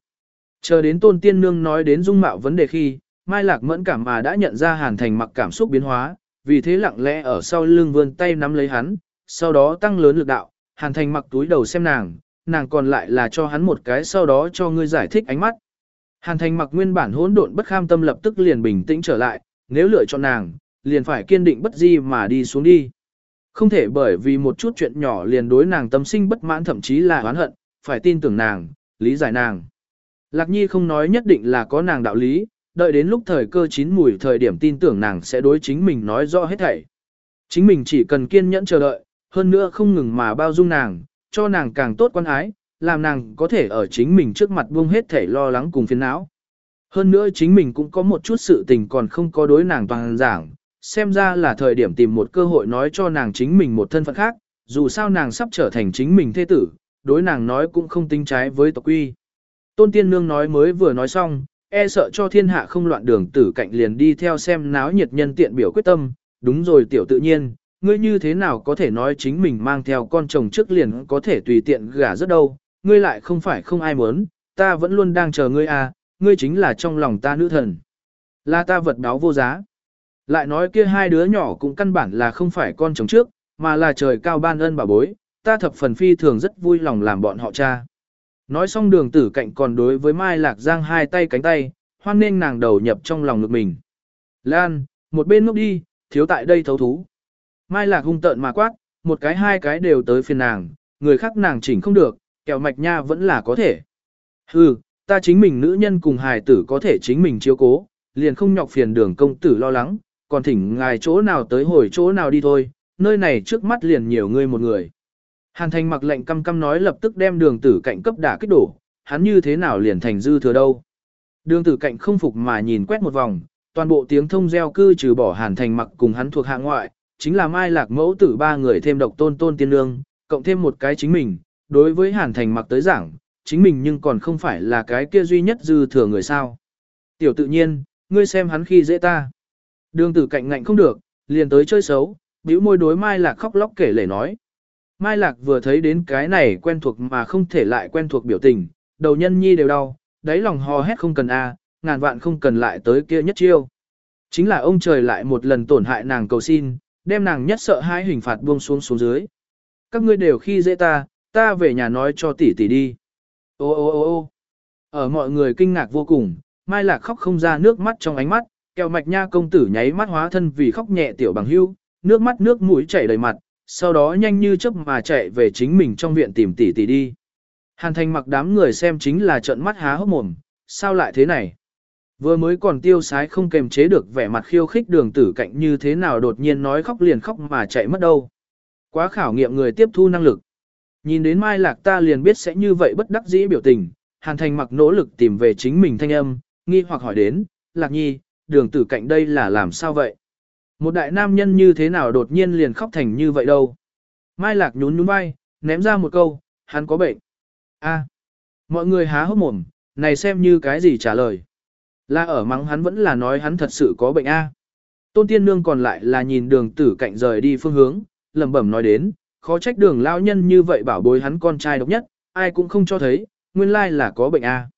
Chờ đến tôn tiên nương nói đến dung mạo vấn đề khi, Mai Lạc mẫn cảm mà đã nhận ra Hàn Thành mặc cảm xúc biến hóa, vì thế lặng lẽ ở sau lưng vươn tay nắm lấy hắn, sau đó tăng lớn lực đạo, Hàn Thành mặc túi đầu xem nàng, nàng còn lại là cho hắn một cái sau đó cho ngươi giải thích ánh mắt. Hàn Thành mặc nguyên bản hỗn độn bất kham tâm lập tức liền bình tĩnh trở lại, nếu lựa chọn nàng, liền phải kiên định bất di mà đi xuống đi. Không thể bởi vì một chút chuyện nhỏ liền đối nàng tâm sinh bất mãn thậm chí là oán hận, phải tin tưởng nàng, lý giải nàng. Lạc Nhi không nói nhất định là có nàng đạo lý, đợi đến lúc thời cơ chín mùi thời điểm tin tưởng nàng sẽ đối chính mình nói rõ hết thảy. Chính mình chỉ cần kiên nhẫn chờ đợi, hơn nữa không ngừng mà bao dung nàng, cho nàng càng tốt quan ái, làm nàng có thể ở chính mình trước mặt buông hết thể lo lắng cùng phiền não. Hơn nữa chính mình cũng có một chút sự tình còn không có đối nàng toàn giảng, xem ra là thời điểm tìm một cơ hội nói cho nàng chính mình một thân phận khác, dù sao nàng sắp trở thành chính mình thế tử, đối nàng nói cũng không tính trái với tộc quy. Tôn Tiên Nương nói mới vừa nói xong, e sợ cho thiên hạ không loạn đường tử cạnh liền đi theo xem náo nhiệt nhân tiện biểu quyết tâm, đúng rồi tiểu tự nhiên, ngươi như thế nào có thể nói chính mình mang theo con chồng trước liền có thể tùy tiện gả rất đâu, ngươi lại không phải không ai muốn, ta vẫn luôn đang chờ ngươi à, ngươi chính là trong lòng ta nữ thần. Là ta vật báo vô giá. Lại nói kia hai đứa nhỏ cũng căn bản là không phải con chồng trước, mà là trời cao ban ân bà bối, ta thập phần phi thường rất vui lòng làm bọn họ cha. Nói xong đường tử cạnh còn đối với Mai Lạc Giang hai tay cánh tay, hoan nên nàng đầu nhập trong lòng ngực mình. Lan, một bên ngốc đi, thiếu tại đây thấu thú. Mai Lạc hung tợn mà quát, một cái hai cái đều tới phiền nàng, người khác nàng chỉnh không được, kẹo mạch nha vẫn là có thể. Hừ, ta chính mình nữ nhân cùng hài tử có thể chính mình chiếu cố, liền không nhọc phiền đường công tử lo lắng, còn thỉnh ngài chỗ nào tới hồi chỗ nào đi thôi, nơi này trước mắt liền nhiều người một người. Hàn thành mặc lệnh căm căm nói lập tức đem đường tử cạnh cấp đả kích đổ, hắn như thế nào liền thành dư thừa đâu. Đường tử cạnh không phục mà nhìn quét một vòng, toàn bộ tiếng thông gieo cư trừ bỏ hàn thành mặc cùng hắn thuộc hạ ngoại, chính là mai lạc mẫu tử ba người thêm độc tôn tôn tiên lương, cộng thêm một cái chính mình, đối với hàn thành mặc tới giảng, chính mình nhưng còn không phải là cái kia duy nhất dư thừa người sao. Tiểu tự nhiên, ngươi xem hắn khi dễ ta. Đường tử cạnh ngạnh không được, liền tới chơi xấu, bĩu môi đối mai lạc khóc lóc kể lể nói. Mai Lạc vừa thấy đến cái này quen thuộc mà không thể lại quen thuộc biểu tình, đầu nhân nhi đều đau, đáy lòng hò hét không cần a, ngàn vạn không cần lại tới kia nhất chiêu. Chính là ông trời lại một lần tổn hại nàng cầu xin, đem nàng nhất sợ hai hình phạt buông xuống xuống dưới. Các ngươi đều khi dễ ta, ta về nhà nói cho tỷ tỷ đi. Ô ô ô ô ở mọi người kinh ngạc vô cùng, Mai Lạc khóc không ra nước mắt trong ánh mắt, kẹo mạch nha công tử nháy mắt hóa thân vì khóc nhẹ tiểu bằng hưu, nước mắt nước mũi chảy đầy mặt, sau đó nhanh như chớp mà chạy về chính mình trong viện tìm tỷ tỷ đi. Hàn thành mặc đám người xem chính là trận mắt há hốc mồm, sao lại thế này? Vừa mới còn tiêu sái không kềm chế được vẻ mặt khiêu khích đường tử cạnh như thế nào đột nhiên nói khóc liền khóc mà chạy mất đâu. Quá khảo nghiệm người tiếp thu năng lực. Nhìn đến Mai Lạc ta liền biết sẽ như vậy bất đắc dĩ biểu tình, Hàn Thành mặc nỗ lực tìm về chính mình thanh âm, nghi hoặc hỏi đến, Lạc Nhi, đường tử cạnh đây là làm sao vậy? Một đại nam nhân như thế nào đột nhiên liền khóc thành như vậy đâu. Mai Lạc nhún nhún vai, ném ra một câu, hắn có bệnh. A, mọi người há hốc mồm, này xem như cái gì trả lời. Là ở mắng hắn vẫn là nói hắn thật sự có bệnh A. Tôn Tiên Nương còn lại là nhìn đường tử cạnh rời đi phương hướng, lẩm bẩm nói đến, khó trách đường lao nhân như vậy bảo bối hắn con trai độc nhất, ai cũng không cho thấy, nguyên lai là có bệnh A.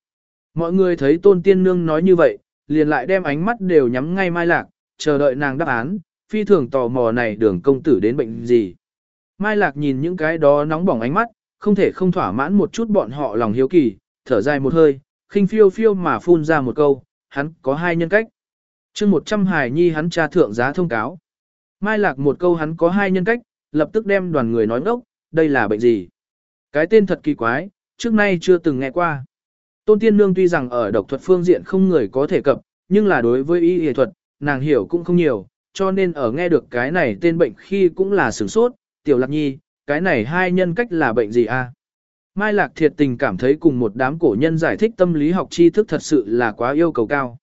Mọi người thấy Tôn Tiên Nương nói như vậy, liền lại đem ánh mắt đều nhắm ngay Mai Lạc, chờ đợi nàng đáp án, phi thường tò mò này đường công tử đến bệnh gì. Mai Lạc nhìn những cái đó nóng bỏng ánh mắt, không thể không thỏa mãn một chút bọn họ lòng hiếu kỳ, thở dài một hơi, khinh phiêu phiêu mà phun ra một câu, hắn có hai nhân cách. chương 100 hài nhi hắn tra thượng giá thông cáo. Mai Lạc một câu hắn có hai nhân cách, lập tức đem đoàn người nói ngốc, đây là bệnh gì? Cái tên thật kỳ quái, trước nay chưa từng nghe qua. Tôn Tiên Nương tuy rằng ở độc thuật phương diện không người có thể cập, nhưng là đối với y y thuật, nàng hiểu cũng không nhiều, cho nên ở nghe được cái này tên bệnh khi cũng là sửng sốt, tiểu lạc nhi, cái này hai nhân cách là bệnh gì a? Mai Lạc thiệt tình cảm thấy cùng một đám cổ nhân giải thích tâm lý học tri thức thật sự là quá yêu cầu cao.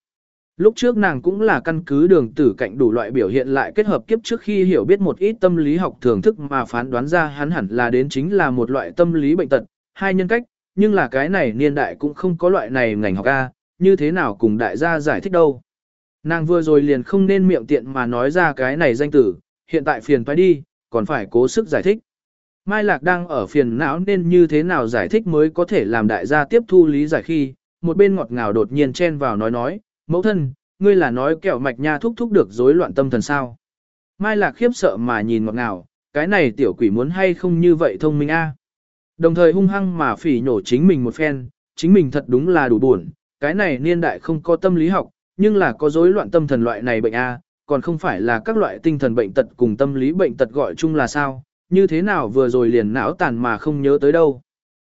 Lúc trước nàng cũng là căn cứ đường tử cạnh đủ loại biểu hiện lại kết hợp kiếp trước khi hiểu biết một ít tâm lý học thưởng thức mà phán đoán ra hắn hẳn là đến chính là một loại tâm lý bệnh tật, hai nhân cách, nhưng là cái này niên đại cũng không có loại này ngành học A, như thế nào cùng đại gia giải thích đâu. Nàng vừa rồi liền không nên miệng tiện mà nói ra cái này danh tử, hiện tại phiền phải đi, còn phải cố sức giải thích. Mai Lạc đang ở phiền não nên như thế nào giải thích mới có thể làm đại gia tiếp thu lý giải khi, một bên ngọt ngào đột nhiên chen vào nói nói, mẫu thân, ngươi là nói kẹo mạch nha thúc thúc được rối loạn tâm thần sao. Mai Lạc khiếp sợ mà nhìn ngọt ngào, cái này tiểu quỷ muốn hay không như vậy thông minh a. Đồng thời hung hăng mà phỉ nhổ chính mình một phen, chính mình thật đúng là đủ buồn, cái này niên đại không có tâm lý học, nhưng là có rối loạn tâm thần loại này bệnh a, còn không phải là các loại tinh thần bệnh tật cùng tâm lý bệnh tật gọi chung là sao, như thế nào vừa rồi liền não tàn mà không nhớ tới đâu.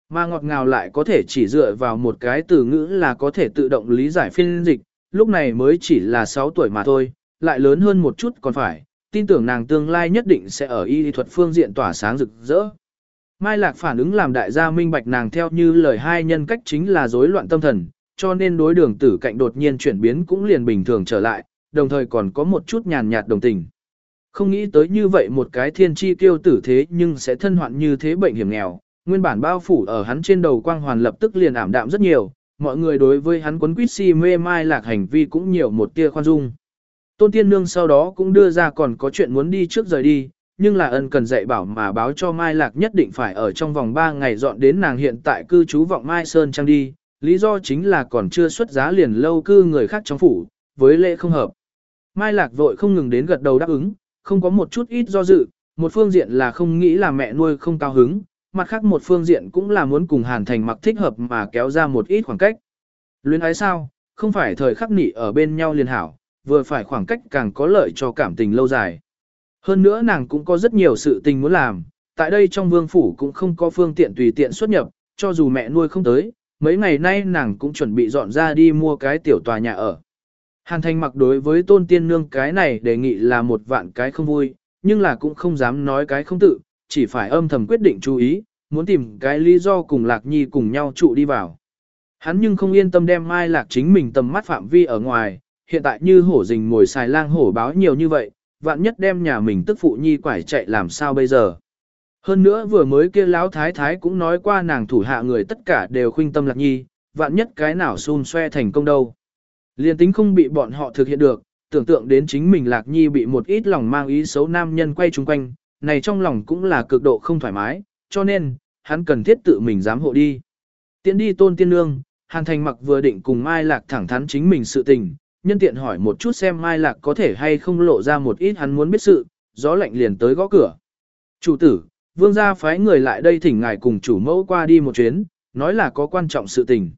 Mà ngọt ngào lại có thể chỉ dựa vào một cái từ ngữ là có thể tự động lý giải phiên dịch, lúc này mới chỉ là 6 tuổi mà thôi, lại lớn hơn một chút còn phải, tin tưởng nàng tương lai nhất định sẽ ở y thuật phương diện tỏa sáng rực rỡ. Mai Lạc phản ứng làm đại gia minh bạch nàng theo như lời hai nhân cách chính là rối loạn tâm thần, cho nên đối đường tử cạnh đột nhiên chuyển biến cũng liền bình thường trở lại, đồng thời còn có một chút nhàn nhạt đồng tình. Không nghĩ tới như vậy một cái thiên chi tiêu tử thế nhưng sẽ thân hoạn như thế bệnh hiểm nghèo, nguyên bản bao phủ ở hắn trên đầu quang hoàn lập tức liền ảm đạm rất nhiều, mọi người đối với hắn quấn quýt si mê mai lạc hành vi cũng nhiều một tia khoan dung. Tôn Tiên Nương sau đó cũng đưa ra còn có chuyện muốn đi trước rời đi, nhưng là ân cần dạy bảo mà báo cho Mai Lạc nhất định phải ở trong vòng 3 ngày dọn đến nàng hiện tại cư trú vọng Mai Sơn Trang đi, lý do chính là còn chưa xuất giá liền lâu cư người khác trong phủ, với lễ không hợp. Mai Lạc vội không ngừng đến gật đầu đáp ứng, không có một chút ít do dự, một phương diện là không nghĩ là mẹ nuôi không cao hứng, mặt khác một phương diện cũng là muốn cùng Hàn Thành mặc thích hợp mà kéo ra một ít khoảng cách. Luyến ái sao, không phải thời khắc nị ở bên nhau liền hảo, vừa phải khoảng cách càng có lợi cho cảm tình lâu dài. Hơn nữa nàng cũng có rất nhiều sự tình muốn làm, tại đây trong vương phủ cũng không có phương tiện tùy tiện xuất nhập, cho dù mẹ nuôi không tới, mấy ngày nay nàng cũng chuẩn bị dọn ra đi mua cái tiểu tòa nhà ở. Hàn Thành mặc đối với tôn tiên nương cái này đề nghị là một vạn cái không vui, nhưng là cũng không dám nói cái không tự, chỉ phải âm thầm quyết định chú ý, muốn tìm cái lý do cùng Lạc Nhi cùng nhau trụ đi vào. Hắn nhưng không yên tâm đem Mai Lạc chính mình tầm mắt phạm vi ở ngoài, hiện tại như hổ rình ngồi xài lang hổ báo nhiều như vậy, vạn nhất đem nhà mình tức phụ nhi quải chạy làm sao bây giờ. Hơn nữa vừa mới kia lão thái thái cũng nói qua nàng thủ hạ người tất cả đều khuynh tâm Lạc Nhi, vạn nhất cái nào xun xoe thành công đâu. Liên tính không bị bọn họ thực hiện được, tưởng tượng đến chính mình Lạc Nhi bị một ít lòng mang ý xấu nam nhân quay chung quanh, này trong lòng cũng là cực độ không thoải mái, cho nên, hắn cần thiết tự mình dám hộ đi. Tiến đi tôn tiên nương, Hàn Thành mặc vừa định cùng Mai Lạc thẳng thắn chính mình sự tình, nhân tiện hỏi một chút xem Mai Lạc có thể hay không lộ ra một ít hắn muốn biết sự, gió lạnh liền tới gõ cửa. Chủ tử, vương gia phái người lại đây thỉnh ngài cùng chủ mẫu qua đi một chuyến, nói là có quan trọng sự tình.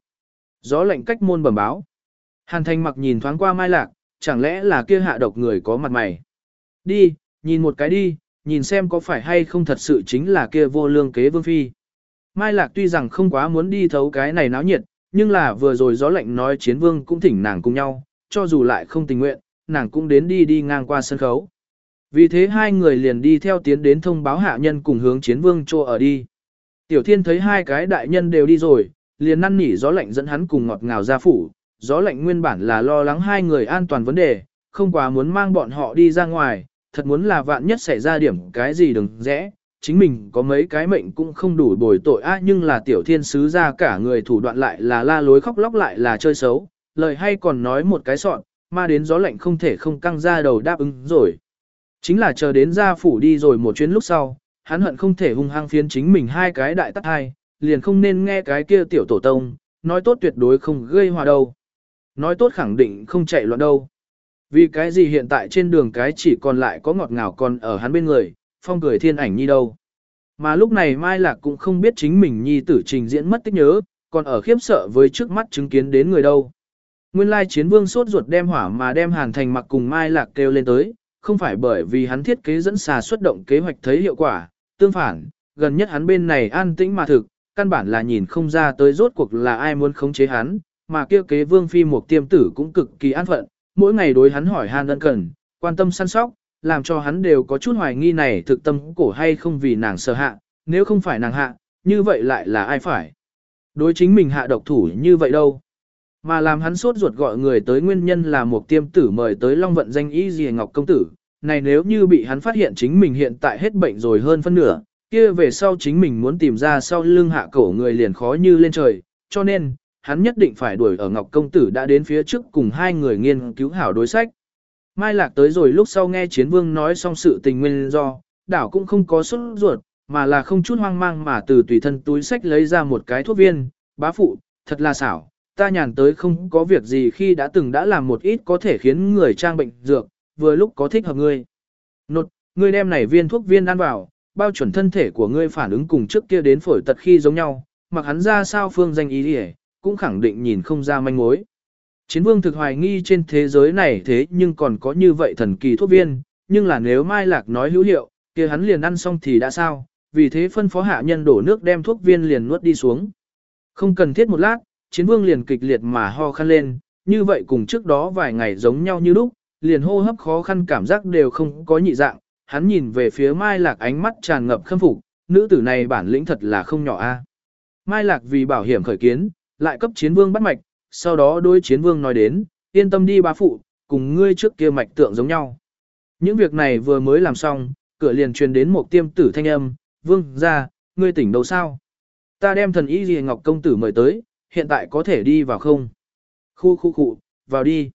Gió lạnh cách môn bẩm báo. Hàn Thành mặc nhìn thoáng qua Mai Lạc, chẳng lẽ là kia hạ độc người có mặt mày. Đi, nhìn một cái đi, nhìn xem có phải hay không thật sự chính là kia vô lương kế vương phi. Mai Lạc tuy rằng không quá muốn đi thấu cái này náo nhiệt, nhưng là vừa rồi gió lạnh nói chiến vương cũng thỉnh nàng cùng nhau, cho dù lại không tình nguyện, nàng cũng đến đi đi ngang qua sân khấu. Vì thế hai người liền đi theo tiến đến thông báo hạ nhân cùng hướng chiến vương trô ở đi. Tiểu thiên thấy hai cái đại nhân đều đi rồi, liền năn nỉ gió lạnh dẫn hắn cùng ngọt ngào ra phủ. Gió lạnh nguyên bản là lo lắng hai người an toàn vấn đề, không quá muốn mang bọn họ đi ra ngoài, thật muốn là vạn nhất xảy ra điểm cái gì đừng rẽ, chính mình có mấy cái mệnh cũng không đủ bồi tội á nhưng là tiểu thiên sứ ra cả người thủ đoạn lại là la lối khóc lóc lại là chơi xấu, lời hay còn nói một cái sọn, mà đến gió lạnh không thể không căng ra đầu đáp ứng rồi. Chính là chờ đến gia phủ đi rồi một chuyến lúc sau, hắn hận không thể hung hăng phiến chính mình hai cái đại tắt hai, liền không nên nghe cái kia tiểu tổ tông, nói tốt tuyệt đối không gây hòa đâu. Nói tốt khẳng định không chạy loạn đâu. Vì cái gì hiện tại trên đường cái chỉ còn lại có ngọt ngào còn ở hắn bên người, phong cười thiên ảnh nhi đâu. Mà lúc này Mai Lạc cũng không biết chính mình nhi tử trình diễn mất tích nhớ, còn ở khiếp sợ với trước mắt chứng kiến đến người đâu. Nguyên lai chiến vương sốt ruột đem hỏa mà đem hàn thành mặc cùng Mai Lạc kêu lên tới, không phải bởi vì hắn thiết kế dẫn xà xuất động kế hoạch thấy hiệu quả, tương phản, gần nhất hắn bên này an tĩnh mà thực, căn bản là nhìn không ra tới rốt cuộc là ai muốn khống chế hắn, mà kêu kế vương phi một tiêm tử cũng cực kỳ an phận, mỗi ngày đối hắn hỏi han ân cần, quan tâm săn sóc, làm cho hắn đều có chút hoài nghi này thực tâm cổ hay không vì nàng sợ hạ, nếu không phải nàng hạ, như vậy lại là ai phải. Đối chính mình hạ độc thủ như vậy đâu. Mà làm hắn sốt ruột gọi người tới nguyên nhân là một tiêm tử mời tới Long Vận danh y Dì Ngọc Công Tử. Này nếu như bị hắn phát hiện chính mình hiện tại hết bệnh rồi hơn phân nửa, kia về sau chính mình muốn tìm ra sau lưng hạ cổ người liền khó như lên trời, cho nên, hắn nhất định phải đuổi ở Ngọc Công Tử đã đến phía trước cùng hai người nghiên cứu hảo đối sách. Mai Lạc tới rồi lúc sau nghe Chiến Vương nói xong sự tình nguyên do, đảo cũng không có xuất ruột, mà là không chút hoang mang mà từ tùy thân túi sách lấy ra một cái thuốc viên, bá phụ, thật là xảo, ta nhàn tới không có việc gì khi đã từng đã làm một ít có thể khiến người trang bệnh dược, vừa lúc có thích hợp ngươi. Nột, ngươi đem này viên thuốc viên ăn vào, bao chuẩn thân thể của ngươi phản ứng cùng trước kia đến phổi tật khi giống nhau, mặc hắn ra sao phương danh ý đi cũng khẳng định nhìn không ra manh mối. Chiến vương thực hoài nghi trên thế giới này thế nhưng còn có như vậy thần kỳ thuốc viên, nhưng là nếu Mai Lạc nói hữu hiệu, kia hắn liền ăn xong thì đã sao, vì thế phân phó hạ nhân đổ nước đem thuốc viên liền nuốt đi xuống. Không cần thiết một lát, chiến vương liền kịch liệt mà ho khăn lên, như vậy cùng trước đó vài ngày giống nhau như lúc, liền hô hấp khó khăn cảm giác đều không có nhị dạng, hắn nhìn về phía Mai Lạc ánh mắt tràn ngập khâm phục, nữ tử này bản lĩnh thật là không nhỏ a. À. Mai Lạc vì bảo hiểm khởi kiến, lại cấp chiến vương bắt mạch, sau đó đôi chiến vương nói đến, yên tâm đi bá phụ, cùng ngươi trước kia mạch tượng giống nhau. Những việc này vừa mới làm xong, cửa liền truyền đến một tiêm tử thanh âm, vương ra, ngươi tỉnh đâu sao? Ta đem thần y gì ngọc công tử mời tới, hiện tại có thể đi vào không? Khu khu khu, vào đi.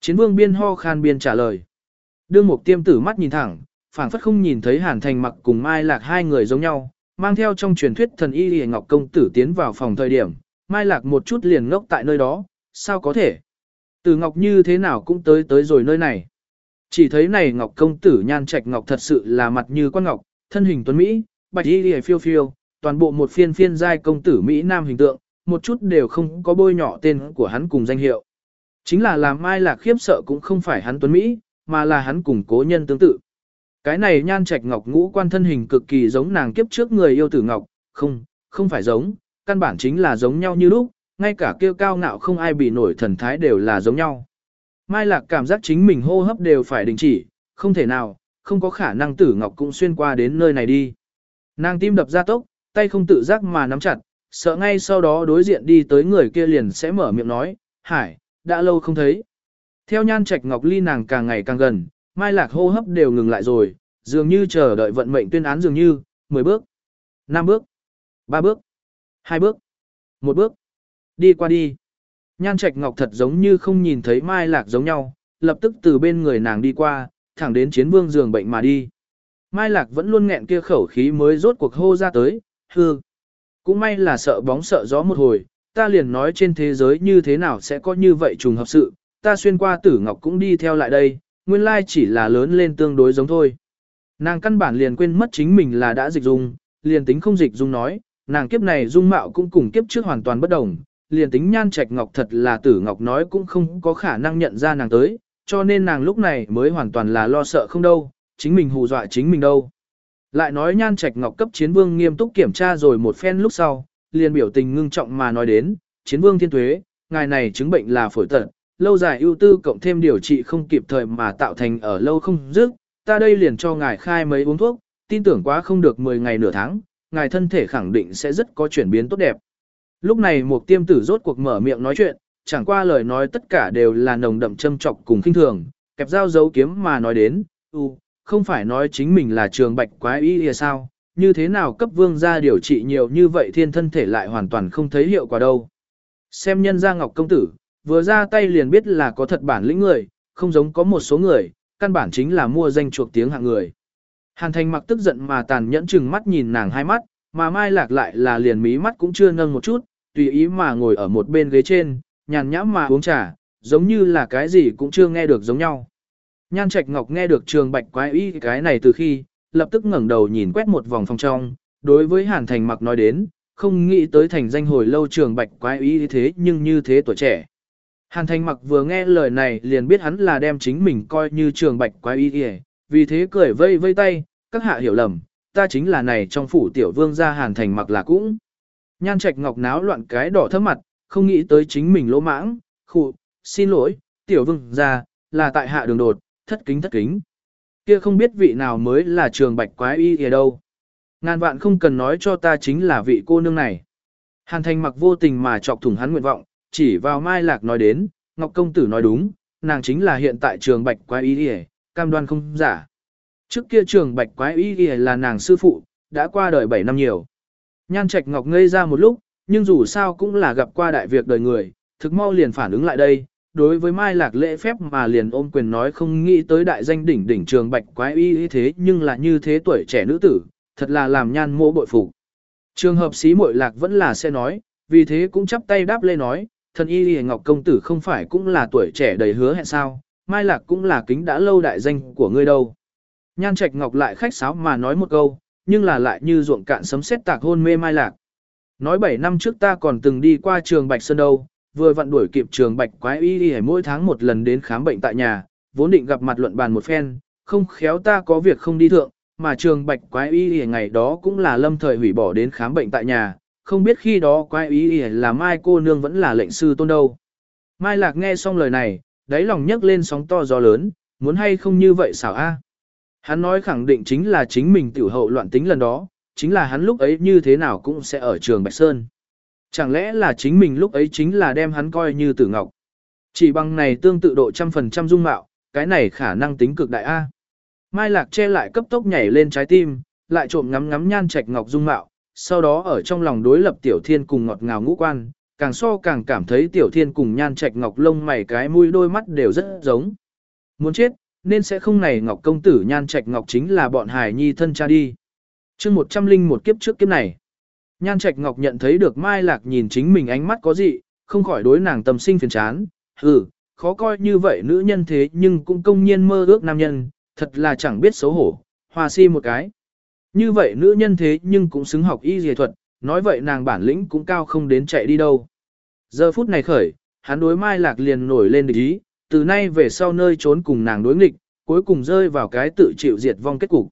Chiến vương biên ho khan biên trả lời. Đương mục tiêm tử mắt nhìn thẳng, phảng phất không nhìn thấy hàn thành mặc cùng mai lạc hai người giống nhau, mang theo trong truyền thuyết thần y hề ngọc công tử tiến vào phòng thời điểm, mai lạc một chút liền ngốc tại nơi đó, sao có thể? Từ ngọc như thế nào cũng tới tới rồi nơi này. Chỉ thấy này ngọc công tử nhan trạch ngọc thật sự là mặt như quan ngọc, thân hình tuấn Mỹ, bạch y hề phiêu phiêu, toàn bộ một phiên phiên giai công tử Mỹ Nam hình tượng, một chút đều không có bôi nhỏ tên của hắn cùng danh hiệu. Chính là làm mai lạc khiếp sợ cũng không phải hắn tuấn Mỹ, mà là hắn cùng cố nhân tương tự. Cái này nhan trạch ngọc ngũ quan thân hình cực kỳ giống nàng kiếp trước người yêu tử ngọc, không, không phải giống, căn bản chính là giống nhau như lúc, ngay cả kêu cao ngạo không ai bị nổi thần thái đều là giống nhau. Mai Lạc cảm giác chính mình hô hấp đều phải đình chỉ, không thể nào, không có khả năng tử ngọc cũng xuyên qua đến nơi này đi. Nàng tim đập ra tốc, tay không tự giác mà nắm chặt, sợ ngay sau đó đối diện đi tới người kia liền sẽ mở miệng nói, Hải, đã lâu không thấy. Theo nhan trạch ngọc ly nàng càng ngày càng gần, Mai Lạc hô hấp đều ngừng lại rồi, dường như chờ đợi vận mệnh tuyên án dường như, 10 bước, 5 bước, 3 bước, 2 bước, 1 bước, đi qua đi. Nhan Trạch Ngọc thật giống như không nhìn thấy Mai Lạc giống nhau, lập tức từ bên người nàng đi qua, thẳng đến chiến vương giường bệnh mà đi. Mai Lạc vẫn luôn nghẹn kia khẩu khí mới rốt cuộc hô ra tới, hương. Cũng may là sợ bóng sợ gió một hồi, ta liền nói trên thế giới như thế nào sẽ có như vậy trùng hợp sự, ta xuyên qua tử ngọc cũng đi theo lại đây, nguyên lai chỉ là lớn lên tương đối giống thôi. Nàng căn bản liền quên mất chính mình là đã dịch dung, liền tính không dịch dung nói, nàng kiếp này dung mạo cũng cùng kiếp trước hoàn toàn bất đồng, liền tính nhan trạch ngọc thật là tử ngọc nói cũng không có khả năng nhận ra nàng tới, cho nên nàng lúc này mới hoàn toàn là lo sợ không đâu, chính mình hù dọa chính mình đâu. Lại nói nhan trạch ngọc cấp chiến vương nghiêm túc kiểm tra rồi một phen lúc sau, liền biểu tình ngưng trọng mà nói đến, chiến vương thiên tuế, ngài này chứng bệnh là phổi tật, lâu dài ưu tư cộng thêm điều trị không kịp thời mà tạo thành ở lâu không dứt, ta đây liền cho ngài khai mấy uống thuốc, tin tưởng quá không được 10 ngày nửa tháng, ngài thân thể khẳng định sẽ rất có chuyển biến tốt đẹp. Lúc này một tiêm tử rốt cuộc mở miệng nói chuyện, chẳng qua lời nói tất cả đều là nồng đậm châm trọc cùng kinh thường, kẹp dao dấu kiếm mà nói đến, u, không phải nói chính mình là trường bạch quái y lìa sao, như thế nào cấp vương gia điều trị nhiều như vậy thiên thân thể lại hoàn toàn không thấy hiệu quả đâu. Xem nhân gia ngọc công tử, vừa ra tay liền biết là có thật bản lĩnh người, không giống có một số người, căn bản chính là mua danh chuộc tiếng hạng người. Hàn thành mặc tức giận mà tàn nhẫn chừng mắt nhìn nàng hai mắt, mà mai lạc lại là liền mí mắt cũng chưa nâng một chút, tùy ý mà ngồi ở một bên ghế trên, nhàn nhãm mà uống trà, giống như là cái gì cũng chưa nghe được giống nhau. Nhan Trạch Ngọc nghe được trường bạch quái y cái này từ khi, lập tức ngẩng đầu nhìn quét một vòng phòng trong, đối với Hàn Thành mặc nói đến, không nghĩ tới thành danh hồi lâu trường bạch quái y thế nhưng như thế tuổi trẻ. Hàn Thành mặc vừa nghe lời này liền biết hắn là đem chính mình coi như trường bạch quái y vì thế cười vây vây tay, các hạ hiểu lầm, ta chính là này trong phủ tiểu vương gia Hàn Thành mặc là cũng. Nhan Trạch Ngọc náo loạn cái đỏ thấp mặt, không nghĩ tới chính mình lỗ mãng, khụ, xin lỗi, tiểu vương gia, là tại hạ đường đột, thất kính thất kính. Kia không biết vị nào mới là trường bạch quái y ở đâu. Ngàn vạn không cần nói cho ta chính là vị cô nương này. Hàn thành mặc vô tình mà chọc thủng hắn nguyện vọng, chỉ vào Mai Lạc nói đến, Ngọc Công Tử nói đúng, nàng chính là hiện tại trường bạch quái y y cam đoan không giả. Trước kia trường bạch quái y y là nàng sư phụ, đã qua đời 7 năm nhiều. Nhan Trạch Ngọc ngây ra một lúc, nhưng dù sao cũng là gặp qua đại việc đời người, thực mau liền phản ứng lại đây, đối với Mai Lạc lễ phép mà liền ôm quyền nói không nghĩ tới đại danh đỉnh đỉnh trường bạch quái y thế nhưng là như thế tuổi trẻ nữ tử, thật là làm nhan mộ bội phục. Trường hợp xí muội lạc vẫn là sẽ nói, vì thế cũng chắp tay đáp lê nói, thần y lìa ngọc công tử không phải cũng là tuổi trẻ đầy hứa hẹn sao, mai lạc cũng là kính đã lâu đại danh của ngươi đâu. Nhan trạch ngọc lại khách sáo mà nói một câu, nhưng là lại như ruộng cạn sấm sét tạc hôn mê mai lạc. Nói 7 năm trước ta còn từng đi qua trường Bạch Sơn đâu, vừa vặn đuổi kịp trường Bạch quái y đi mỗi tháng một lần đến khám bệnh tại nhà, vốn định gặp mặt luận bàn một phen, không khéo ta có việc không đi thượng, mà trường Bạch quái y đi ngày đó cũng là lâm thời hủy bỏ đến khám bệnh tại nhà, không biết khi đó quái y đi là Mai cô nương vẫn là lệnh sư tôn đâu. Mai Lạc nghe xong lời này, đáy lòng nhấc lên sóng to gió lớn, muốn hay không như vậy xảo a? Hắn nói khẳng định chính là chính mình tiểu hậu loạn tính lần đó, chính là hắn lúc ấy như thế nào cũng sẽ ở trường Bạch Sơn. Chẳng lẽ là chính mình lúc ấy chính là đem hắn coi như tử ngọc. Chỉ bằng này tương tự độ trăm phần trăm dung mạo, cái này khả năng tính cực đại A. Mai Lạc che lại cấp tốc nhảy lên trái tim, lại trộm ngắm ngắm nhan trạch ngọc dung mạo, sau đó ở trong lòng đối lập tiểu thiên cùng ngọt ngào ngũ quan, càng so càng cảm thấy tiểu thiên cùng nhan trạch ngọc lông mày cái mũi đôi mắt đều rất giống. Muốn chết, nên sẽ không này ngọc công tử nhan trạch ngọc chính là bọn hài nhi thân cha đi chương một trăm linh một kiếp trước kiếp này. Nhan Trạch Ngọc nhận thấy được Mai Lạc nhìn chính mình ánh mắt có gì, không khỏi đối nàng tâm sinh phiền chán. Hừ, khó coi như vậy nữ nhân thế nhưng cũng công nhiên mơ ước nam nhân, thật là chẳng biết xấu hổ, hòa si một cái. Như vậy nữ nhân thế nhưng cũng xứng học y dề thuật, nói vậy nàng bản lĩnh cũng cao không đến chạy đi đâu. Giờ phút này khởi, hắn đối Mai Lạc liền nổi lên địch ý, từ nay về sau nơi trốn cùng nàng đối nghịch, cuối cùng rơi vào cái tự chịu diệt vong kết cục.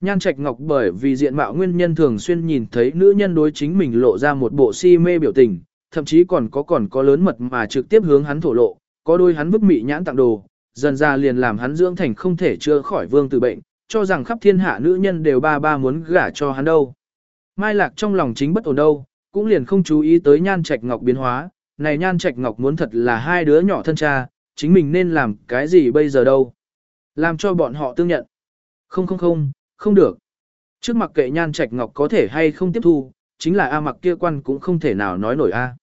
Nhan Trạch Ngọc bởi vì diện mạo nguyên nhân thường xuyên nhìn thấy nữ nhân đối chính mình lộ ra một bộ si mê biểu tình, thậm chí còn có còn có lớn mật mà trực tiếp hướng hắn thổ lộ, có đôi hắn bức mị nhãn tặng đồ, dần ra liền làm hắn dưỡng thành không thể chữa khỏi vương tử bệnh, cho rằng khắp thiên hạ nữ nhân đều ba ba muốn gả cho hắn đâu. Mai Lạc trong lòng chính bất ổn đâu, cũng liền không chú ý tới Nhan Trạch Ngọc biến hóa, này Nhan Trạch Ngọc muốn thật là hai đứa nhỏ thân cha, chính mình nên làm cái gì bây giờ đâu. Làm cho bọn họ tương nhận. Không không không, không được. Trước mặt kệ nhan trạch ngọc có thể hay không tiếp thu, chính là A mặc kia quan cũng không thể nào nói nổi A.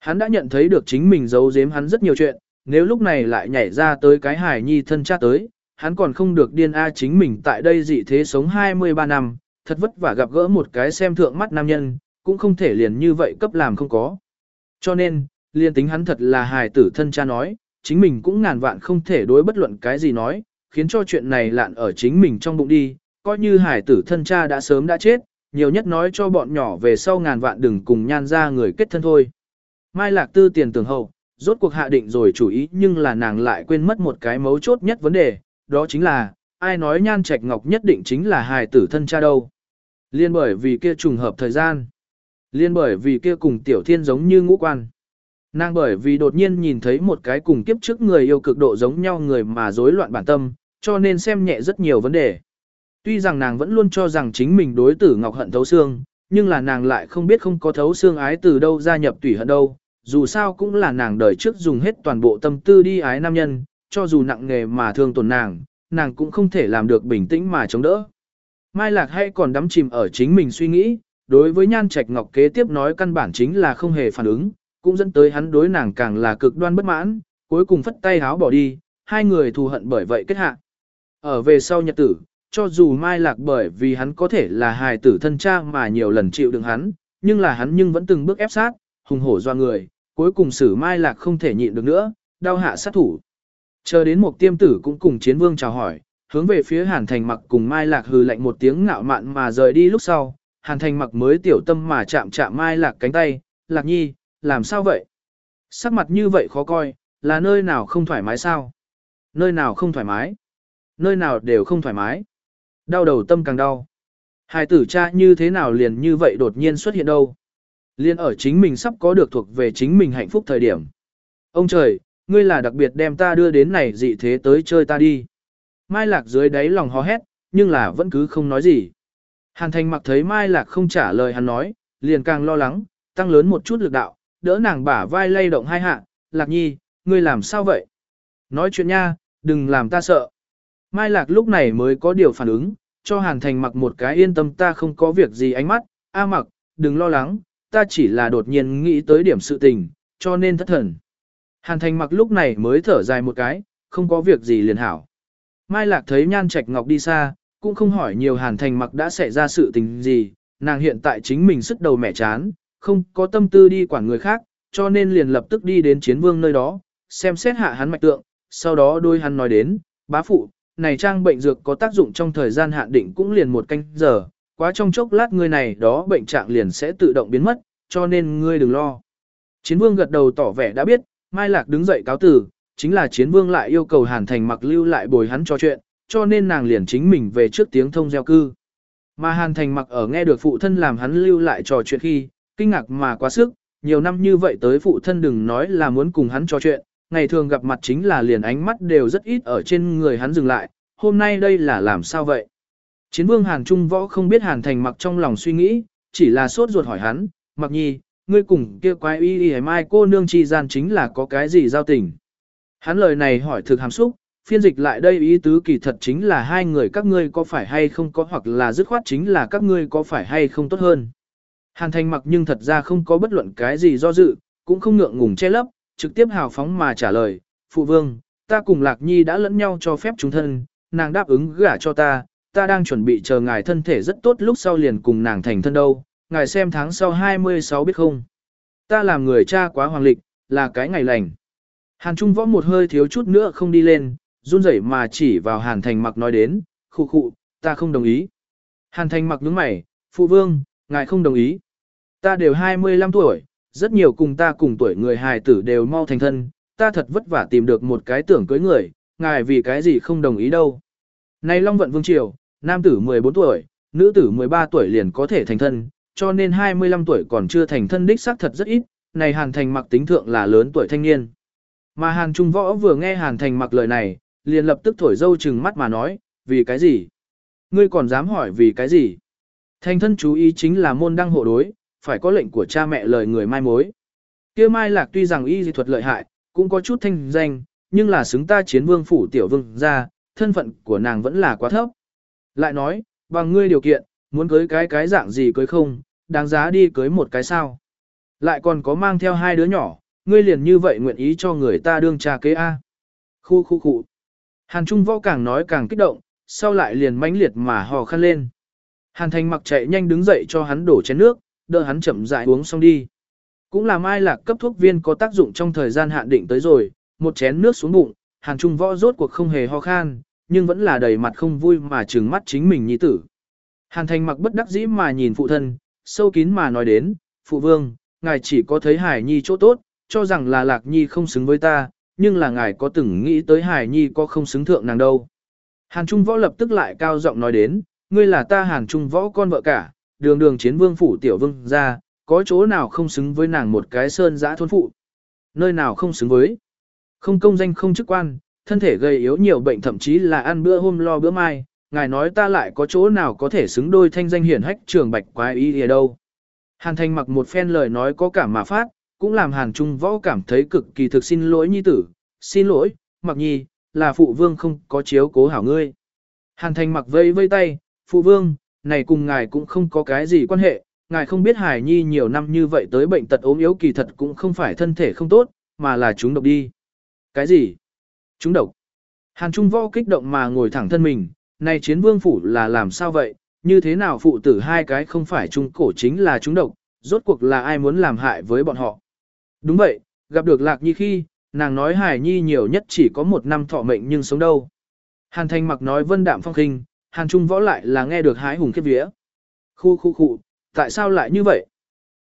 Hắn đã nhận thấy được chính mình giấu giếm hắn rất nhiều chuyện, nếu lúc này lại nhảy ra tới cái hài nhi thân cha tới, hắn còn không được điên A chính mình tại đây dị thế sống 23 năm, thật vất vả gặp gỡ một cái xem thượng mắt nam nhân, cũng không thể liền như vậy cấp làm không có. Cho nên, liên tính hắn thật là hài tử thân cha nói, chính mình cũng ngàn vạn không thể đối bất luận cái gì nói, khiến cho chuyện này lạn ở chính mình trong bụng đi, coi như hải tử thân cha đã sớm đã chết, nhiều nhất nói cho bọn nhỏ về sau ngàn vạn đừng cùng nhan ra người kết thân thôi. Mai Lạc Tư tiền tưởng hậu, rốt cuộc hạ định rồi chủ ý nhưng là nàng lại quên mất một cái mấu chốt nhất vấn đề, đó chính là, ai nói nhan trạch ngọc nhất định chính là hài tử thân cha đâu. Liên bởi vì kia trùng hợp thời gian. Liên bởi vì kia cùng tiểu thiên giống như ngũ quan. Nàng bởi vì đột nhiên nhìn thấy một cái cùng kiếp trước người yêu cực độ giống nhau người mà rối loạn bản tâm, cho nên xem nhẹ rất nhiều vấn đề. Tuy rằng nàng vẫn luôn cho rằng chính mình đối tử Ngọc Hận thấu xương, nhưng là nàng lại không biết không có thấu xương ái từ đâu gia nhập tùy hận đâu, dù sao cũng là nàng đời trước dùng hết toàn bộ tâm tư đi ái nam nhân, cho dù nặng nghề mà thương tổn nàng, nàng cũng không thể làm được bình tĩnh mà chống đỡ. Mai Lạc hay còn đắm chìm ở chính mình suy nghĩ, đối với Nhan Trạch Ngọc kế tiếp nói căn bản chính là không hề phản ứng, cũng dẫn tới hắn đối nàng càng là cực đoan bất mãn, cuối cùng phất tay háo bỏ đi, hai người thù hận bởi vậy kết hạ. Ở về sau nhật tử, cho dù Mai Lạc bởi vì hắn có thể là hài tử thân cha mà nhiều lần chịu đựng hắn, nhưng là hắn nhưng vẫn từng bước ép sát, hùng hổ doa người, cuối cùng xử Mai Lạc không thể nhịn được nữa, đau hạ sát thủ. Chờ đến một tiêm tử cũng cùng chiến vương chào hỏi, hướng về phía Hàn Thành mặc cùng Mai Lạc hừ lạnh một tiếng ngạo mạn mà rời đi lúc sau, Hàn Thành mặc mới tiểu tâm mà chạm chạm Mai Lạc cánh tay, Lạc nhi, làm sao vậy? Sắc mặt như vậy khó coi, là nơi nào không thoải mái sao? Nơi nào không thoải mái? Nơi nào đều không thoải mái. Đau đầu tâm càng đau. Hài tử cha như thế nào liền như vậy đột nhiên xuất hiện đâu. Liên ở chính mình sắp có được thuộc về chính mình hạnh phúc thời điểm. Ông trời, ngươi là đặc biệt đem ta đưa đến này dị thế tới chơi ta đi. Mai Lạc dưới đáy lòng hò hét, nhưng là vẫn cứ không nói gì. Hàn Thành mặc thấy Mai Lạc không trả lời hắn nói, liền càng lo lắng, tăng lớn một chút lực đạo, đỡ nàng bả vai lay động hai hạ, Lạc Nhi, ngươi làm sao vậy? Nói chuyện nha, đừng làm ta sợ. Mai Lạc lúc này mới có điều phản ứng, cho Hàn Thành mặc một cái yên tâm ta không có việc gì ánh mắt, A mặc, đừng lo lắng, ta chỉ là đột nhiên nghĩ tới điểm sự tình, cho nên thất thần. Hàn Thành mặc lúc này mới thở dài một cái, không có việc gì liền hảo. Mai Lạc thấy Nhan Trạch Ngọc đi xa, cũng không hỏi nhiều Hàn Thành mặc đã xảy ra sự tình gì, nàng hiện tại chính mình sức đầu mẹ chán, không có tâm tư đi quản người khác, cho nên liền lập tức đi đến chiến vương nơi đó, xem xét hạ hắn mạch tượng, sau đó đôi hắn nói đến, bá phụ, này trang bệnh dược có tác dụng trong thời gian hạn định cũng liền một canh giờ, quá trong chốc lát ngươi này đó bệnh trạng liền sẽ tự động biến mất, cho nên ngươi đừng lo. Chiến vương gật đầu tỏ vẻ đã biết, Mai Lạc đứng dậy cáo từ, chính là chiến vương lại yêu cầu Hàn Thành mặc lưu lại bồi hắn cho chuyện, cho nên nàng liền chính mình về trước tiếng thông gieo cư. Mà Hàn Thành mặc ở nghe được phụ thân làm hắn lưu lại trò chuyện khi, kinh ngạc mà quá sức, nhiều năm như vậy tới phụ thân đừng nói là muốn cùng hắn trò chuyện, ngày thường gặp mặt chính là liền ánh mắt đều rất ít ở trên người hắn dừng lại, hôm nay đây là làm sao vậy? Chiến vương Hàn Trung Võ không biết Hàn Thành mặc trong lòng suy nghĩ, chỉ là sốt ruột hỏi hắn, mặc nhi, ngươi cùng kia quái y y mai cô nương chi gian chính là có cái gì giao tình? Hắn lời này hỏi thực hàm xúc, phiên dịch lại đây ý tứ kỳ thật chính là hai người các ngươi có phải hay không có hoặc là dứt khoát chính là các ngươi có phải hay không tốt hơn. Hàn thành mặc nhưng thật ra không có bất luận cái gì do dự, cũng không ngượng ngùng che lấp, trực tiếp hào phóng mà trả lời, phụ vương, ta cùng lạc nhi đã lẫn nhau cho phép chúng thân, nàng đáp ứng gả cho ta, ta đang chuẩn bị chờ ngài thân thể rất tốt lúc sau liền cùng nàng thành thân đâu, ngài xem tháng sau 26 biết không. Ta làm người cha quá hoàng lịch, là cái ngày lành. Hàn Trung võ một hơi thiếu chút nữa không đi lên, run rẩy mà chỉ vào Hàn Thành mặc nói đến, khụ khụ, ta không đồng ý. Hàn Thành mặc nhướng mày, phụ vương, ngài không đồng ý. Ta đều 25 tuổi, rất nhiều cùng ta cùng tuổi người hài tử đều mau thành thân, ta thật vất vả tìm được một cái tưởng cưới người, ngài vì cái gì không đồng ý đâu. Này Long Vận Vương Triều, nam tử 14 tuổi, nữ tử 13 tuổi liền có thể thành thân, cho nên 25 tuổi còn chưa thành thân đích xác thật rất ít, này Hàn Thành mặc tính thượng là lớn tuổi thanh niên. Mà Hàn Trung Võ vừa nghe Hàn Thành mặc lời này, liền lập tức thổi dâu chừng mắt mà nói, vì cái gì? Ngươi còn dám hỏi vì cái gì? Thành thân chú ý chính là môn đăng hộ đối, phải có lệnh của cha mẹ lời người mai mối. kia mai lạc tuy rằng y dị thuật lợi hại, cũng có chút thanh danh, nhưng là xứng ta chiến vương phủ tiểu vương ra, thân phận của nàng vẫn là quá thấp. Lại nói, bằng ngươi điều kiện, muốn cưới cái cái dạng gì cưới không, đáng giá đi cưới một cái sao. Lại còn có mang theo hai đứa nhỏ, ngươi liền như vậy nguyện ý cho người ta đương cha kế A. Khu khu khu. Hàn Trung Võ càng nói càng kích động, sau lại liền mãnh liệt mà hò khăn lên. Hàn Thành mặc chạy nhanh đứng dậy cho hắn đổ chén nước, đỡ hắn chậm rãi uống xong đi. Cũng là mai lạc cấp thuốc viên có tác dụng trong thời gian hạn định tới rồi, một chén nước xuống bụng, Hàn Trung Võ rốt cuộc không hề ho khan, nhưng vẫn là đầy mặt không vui mà trừng mắt chính mình nhi tử. Hàn Thành mặc bất đắc dĩ mà nhìn phụ thân, sâu kín mà nói đến, phụ vương, ngài chỉ có thấy Hải Nhi chỗ tốt, cho rằng là Lạc Nhi không xứng với ta, nhưng là ngài có từng nghĩ tới Hải Nhi có không xứng thượng nàng đâu. Hàn Trung Võ lập tức lại cao giọng nói đến, ngươi là ta Hàn Trung Võ con vợ cả, đường đường chiến vương phủ tiểu vương ra, có chỗ nào không xứng với nàng một cái sơn giã thôn phụ. Nơi nào không xứng với. Không công danh không chức quan, thân thể gây yếu nhiều bệnh thậm chí là ăn bữa hôm lo bữa mai, ngài nói ta lại có chỗ nào có thể xứng đôi thanh danh hiển hách trường bạch quái y ở đâu. Hàn Thành mặc một phen lời nói có cảm mà phát, cũng làm Hàn Trung Võ cảm thấy cực kỳ thực xin lỗi nhi tử, xin lỗi, mặc nhi, là phụ vương không có chiếu cố hảo ngươi. Hàn Thành mặc vây vây tay, phụ vương, này cùng ngài cũng không có cái gì quan hệ, ngài không biết Hải Nhi nhiều năm như vậy tới bệnh tật ốm yếu kỳ thật cũng không phải thân thể không tốt, mà là chúng độc đi. Cái gì? Chúng độc. Hàn Trung Võ kích động mà ngồi thẳng thân mình, này chiến vương phủ là làm sao vậy, như thế nào phụ tử hai cái không phải trung cổ chính là chúng độc, rốt cuộc là ai muốn làm hại với bọn họ. Đúng vậy, gặp được Lạc Nhi khi, nàng nói Hải Nhi nhiều nhất chỉ có một năm thọ mệnh nhưng sống đâu. Hàn Thanh mặc nói vân đạm phong khinh, Hàn Trung võ lại là nghe được hái hùng kết vía. Khu khu khu, tại sao lại như vậy?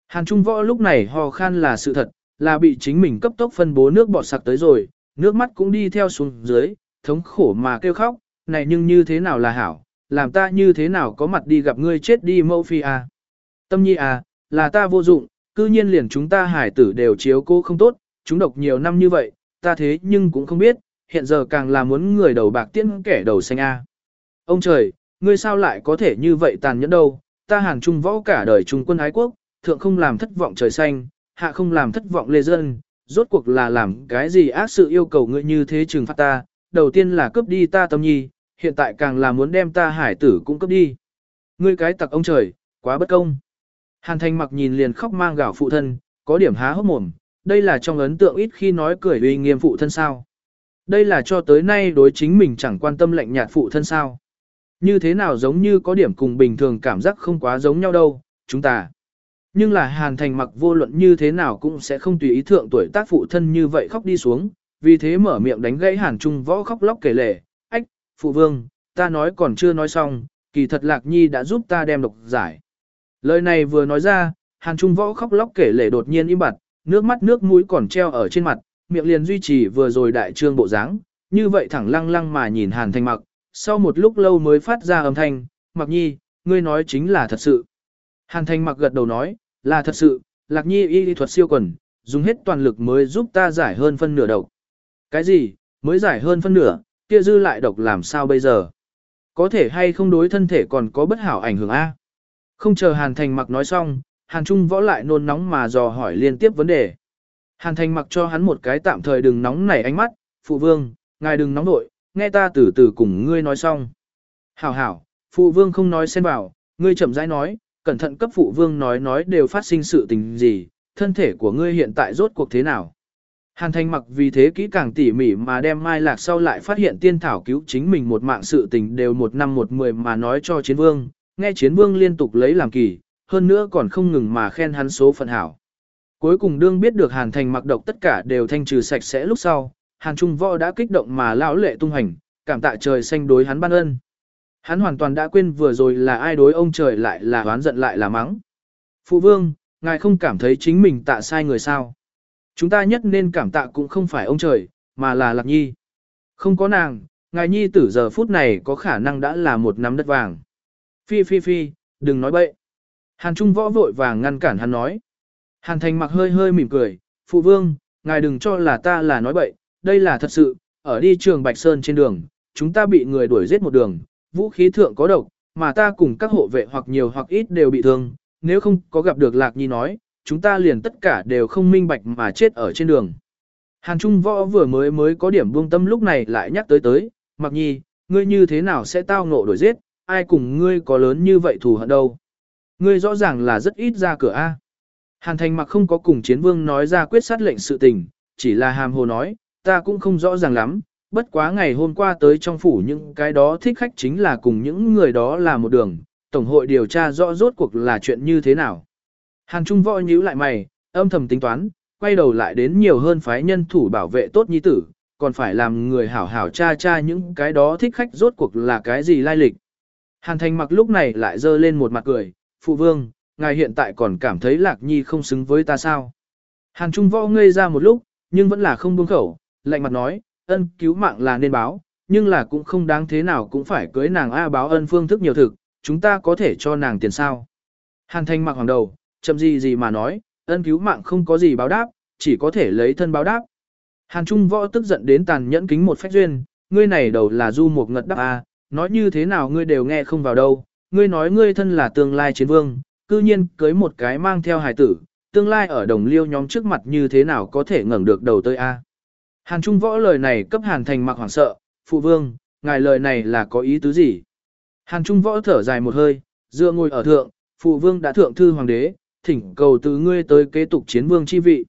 Hàn Trung võ lúc này ho khan là sự thật, là bị chính mình cấp tốc phân bố nước bọt sặc tới rồi, nước mắt cũng đi theo xuống dưới, thống khổ mà kêu khóc, này nhưng như thế nào là hảo, làm ta như thế nào có mặt đi gặp ngươi chết đi mẫu phi à. Tâm nhi à, là ta vô dụng, cư nhiên liền chúng ta hải tử đều chiếu cô không tốt, chúng độc nhiều năm như vậy, ta thế nhưng cũng không biết, hiện giờ càng là muốn người đầu bạc tiễn kẻ đầu xanh a. Ông trời, ngươi sao lại có thể như vậy tàn nhẫn đâu, ta hàn trung võ cả đời trung quân ái quốc, thượng không làm thất vọng trời xanh, hạ không làm thất vọng lê dân, rốt cuộc là làm cái gì ác sự yêu cầu ngươi như thế trừng phạt ta, đầu tiên là cướp đi ta tâm nhi, hiện tại càng là muốn đem ta hải tử cũng cướp đi. Ngươi cái tặc ông trời, quá bất công. Hàn Thành mặc nhìn liền khóc mang gạo phụ thân, có điểm há hốc mồm, đây là trong ấn tượng ít khi nói cười uy nghiêm phụ thân sao. Đây là cho tới nay đối chính mình chẳng quan tâm lạnh nhạt phụ thân sao. Như thế nào giống như có điểm cùng bình thường cảm giác không quá giống nhau đâu, chúng ta. Nhưng là Hàn Thành mặc vô luận như thế nào cũng sẽ không tùy ý thượng tuổi tác phụ thân như vậy khóc đi xuống, vì thế mở miệng đánh gãy Hàn Trung võ khóc lóc kể lể, ách, phụ vương, ta nói còn chưa nói xong, kỳ thật Lạc Nhi đã giúp ta đem độc giải. Lời này vừa nói ra, Hàn Trung võ khóc lóc kể lể đột nhiên im bặt, nước mắt nước mũi còn treo ở trên mặt, miệng liền duy trì vừa rồi đại trương bộ dáng, như vậy thẳng lăng lăng mà nhìn Hàn Thành mặc, sau một lúc lâu mới phát ra âm thanh, mặc nhi, ngươi nói chính là thật sự. Hàn Thành mặc gật đầu nói, là thật sự, Lạc Nhi y thuật siêu quần, dùng hết toàn lực mới giúp ta giải hơn phân nửa độc. Cái gì, mới giải hơn phân nửa, kia dư lại độc làm sao bây giờ? Có thể hay không đối thân thể còn có bất hảo ảnh hưởng A? Không chờ Hàn Thành mặc nói xong, Hàn Trung võ lại nôn nóng mà dò hỏi liên tiếp vấn đề. Hàn Thành mặc cho hắn một cái tạm thời đừng nóng nảy ánh mắt, phụ vương, ngài đừng nóng nội, nghe ta từ từ cùng ngươi nói xong. Hảo hảo, phụ vương không nói xen vào, ngươi chậm rãi nói, cẩn thận cấp phụ vương nói nói đều phát sinh sự tình gì, thân thể của ngươi hiện tại rốt cuộc thế nào. Hàn Thành mặc vì thế kỹ càng tỉ mỉ mà đem mai lạc sau lại phát hiện tiên thảo cứu chính mình một mạng sự tình đều một năm một mười mà nói cho chiến vương, nghe chiến vương liên tục lấy làm kỳ, hơn nữa còn không ngừng mà khen hắn số phận hảo. Cuối cùng đương biết được Hàn Thành mặc độc tất cả đều thanh trừ sạch sẽ lúc sau, Hàn Trung Võ đã kích động mà lão lệ tung hành, cảm tạ trời xanh đối hắn ban ân. Hắn hoàn toàn đã quên vừa rồi là ai đối ông trời lại là oán giận lại là mắng. Phụ vương, ngài không cảm thấy chính mình tạ sai người sao? Chúng ta nhất nên cảm tạ cũng không phải ông trời, mà là Lạc Nhi. Không có nàng, ngài Nhi tử giờ phút này có khả năng đã là một nắm đất vàng. Phi phi phi, đừng nói bậy. Hàn Trung võ vội vàng ngăn cản hắn nói. Hàn Thành mặc hơi hơi mỉm cười, phụ vương, ngài đừng cho là ta là nói bậy, đây là thật sự, ở đi trường Bạch Sơn trên đường, chúng ta bị người đuổi giết một đường, vũ khí thượng có độc, mà ta cùng các hộ vệ hoặc nhiều hoặc ít đều bị thương, nếu không có gặp được Lạc Nhi nói, chúng ta liền tất cả đều không minh bạch mà chết ở trên đường. Hàn Trung Võ vừa mới mới có điểm buông tâm lúc này lại nhắc tới tới, Mặc Nhi, ngươi như thế nào sẽ tao ngộ đuổi giết, ai cùng ngươi có lớn như vậy thù hận đâu. Ngươi rõ ràng là rất ít ra cửa A. Hàn Thành mặc không có cùng chiến vương nói ra quyết sát lệnh sự tình, chỉ là hàm hồ nói, ta cũng không rõ ràng lắm, bất quá ngày hôm qua tới trong phủ những cái đó thích khách chính là cùng những người đó là một đường, tổng hội điều tra rõ rốt cuộc là chuyện như thế nào. Hàn Trung võ nhíu lại mày, âm thầm tính toán, quay đầu lại đến nhiều hơn phái nhân thủ bảo vệ tốt nhi tử, còn phải làm người hảo hảo tra tra những cái đó thích khách rốt cuộc là cái gì lai lịch. Hàn Thành mặc lúc này lại dơ lên một mặt cười, phụ vương, ngài hiện tại còn cảm thấy lạc nhi không xứng với ta sao. Hàn Trung võ ngây ra một lúc, nhưng vẫn là không buông khẩu, lạnh mặt nói, ân cứu mạng là nên báo, nhưng là cũng không đáng thế nào cũng phải cưới nàng A báo ân phương thức nhiều thực, chúng ta có thể cho nàng tiền sao. Hàn Thanh mặc hoàng đầu, chậm gì gì mà nói, ân cứu mạng không có gì báo đáp, chỉ có thể lấy thân báo đáp. Hàn Trung võ tức giận đến tàn nhẫn kính một phách duyên, ngươi này đầu là du một ngật đáp A, nói như thế nào ngươi đều nghe không vào đâu, ngươi nói ngươi thân là tương lai chiến vương, cư nhiên cưới một cái mang theo hài tử, tương lai ở đồng liêu nhóm trước mặt như thế nào có thể ngẩng được đầu tới A. Hàn Trung võ lời này cấp Hàn Thành mặc hoảng sợ, phụ vương, ngài lời này là có ý tứ gì? Hàn Trung võ thở dài một hơi, dựa ngồi ở thượng, phụ vương đã thượng thư hoàng đế, thỉnh cầu từ ngươi tới kế tục chiến vương chi vị.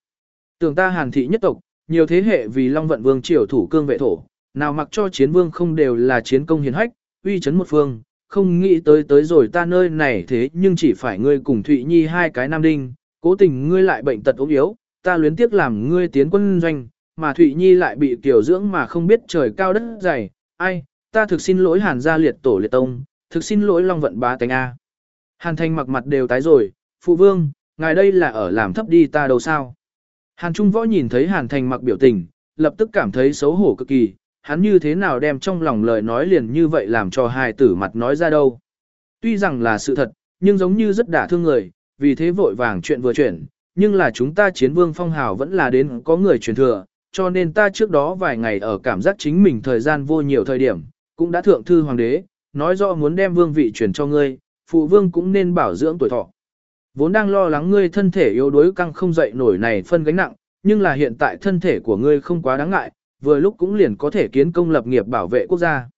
Tưởng ta Hàn thị nhất tộc, nhiều thế hệ vì Long vận vương triều thủ cương vệ thổ, nào mặc cho chiến vương không đều là chiến công hiền hách, uy chấn một phương, không nghĩ tới tới rồi ta nơi này thế nhưng chỉ phải ngươi cùng Thụy Nhi hai cái nam đinh, cố tình ngươi lại bệnh tật ốm yếu, ta luyến tiếc làm ngươi tiến quân doanh, mà Thụy Nhi lại bị tiểu dưỡng mà không biết trời cao đất dày, ai, ta thực xin lỗi Hàn gia liệt tổ liệt tông, thực xin lỗi Long vận bá tánh A. Hàn Thanh mặc mặt đều tái rồi, phụ vương, ngài đây là ở làm thấp đi ta đâu sao. Hàn Trung Võ nhìn thấy Hàn Thành mặc biểu tình, lập tức cảm thấy xấu hổ cực kỳ, hắn như thế nào đem trong lòng lời nói liền như vậy làm cho hài tử mặt nói ra đâu. Tuy rằng là sự thật, nhưng giống như rất đả thương người, vì thế vội vàng chuyện vừa chuyển, nhưng là chúng ta chiến vương phong hào vẫn là đến có người truyền thừa, cho nên ta trước đó vài ngày ở cảm giác chính mình thời gian vô nhiều thời điểm, cũng đã thượng thư hoàng đế, nói rõ muốn đem vương vị truyền cho ngươi, phụ vương cũng nên bảo dưỡng tuổi thọ. Vốn đang lo lắng ngươi thân thể yếu đuối căng không dậy nổi này phân gánh nặng, nhưng là hiện tại thân thể của ngươi không quá đáng ngại, vừa lúc cũng liền có thể kiến công lập nghiệp bảo vệ quốc gia.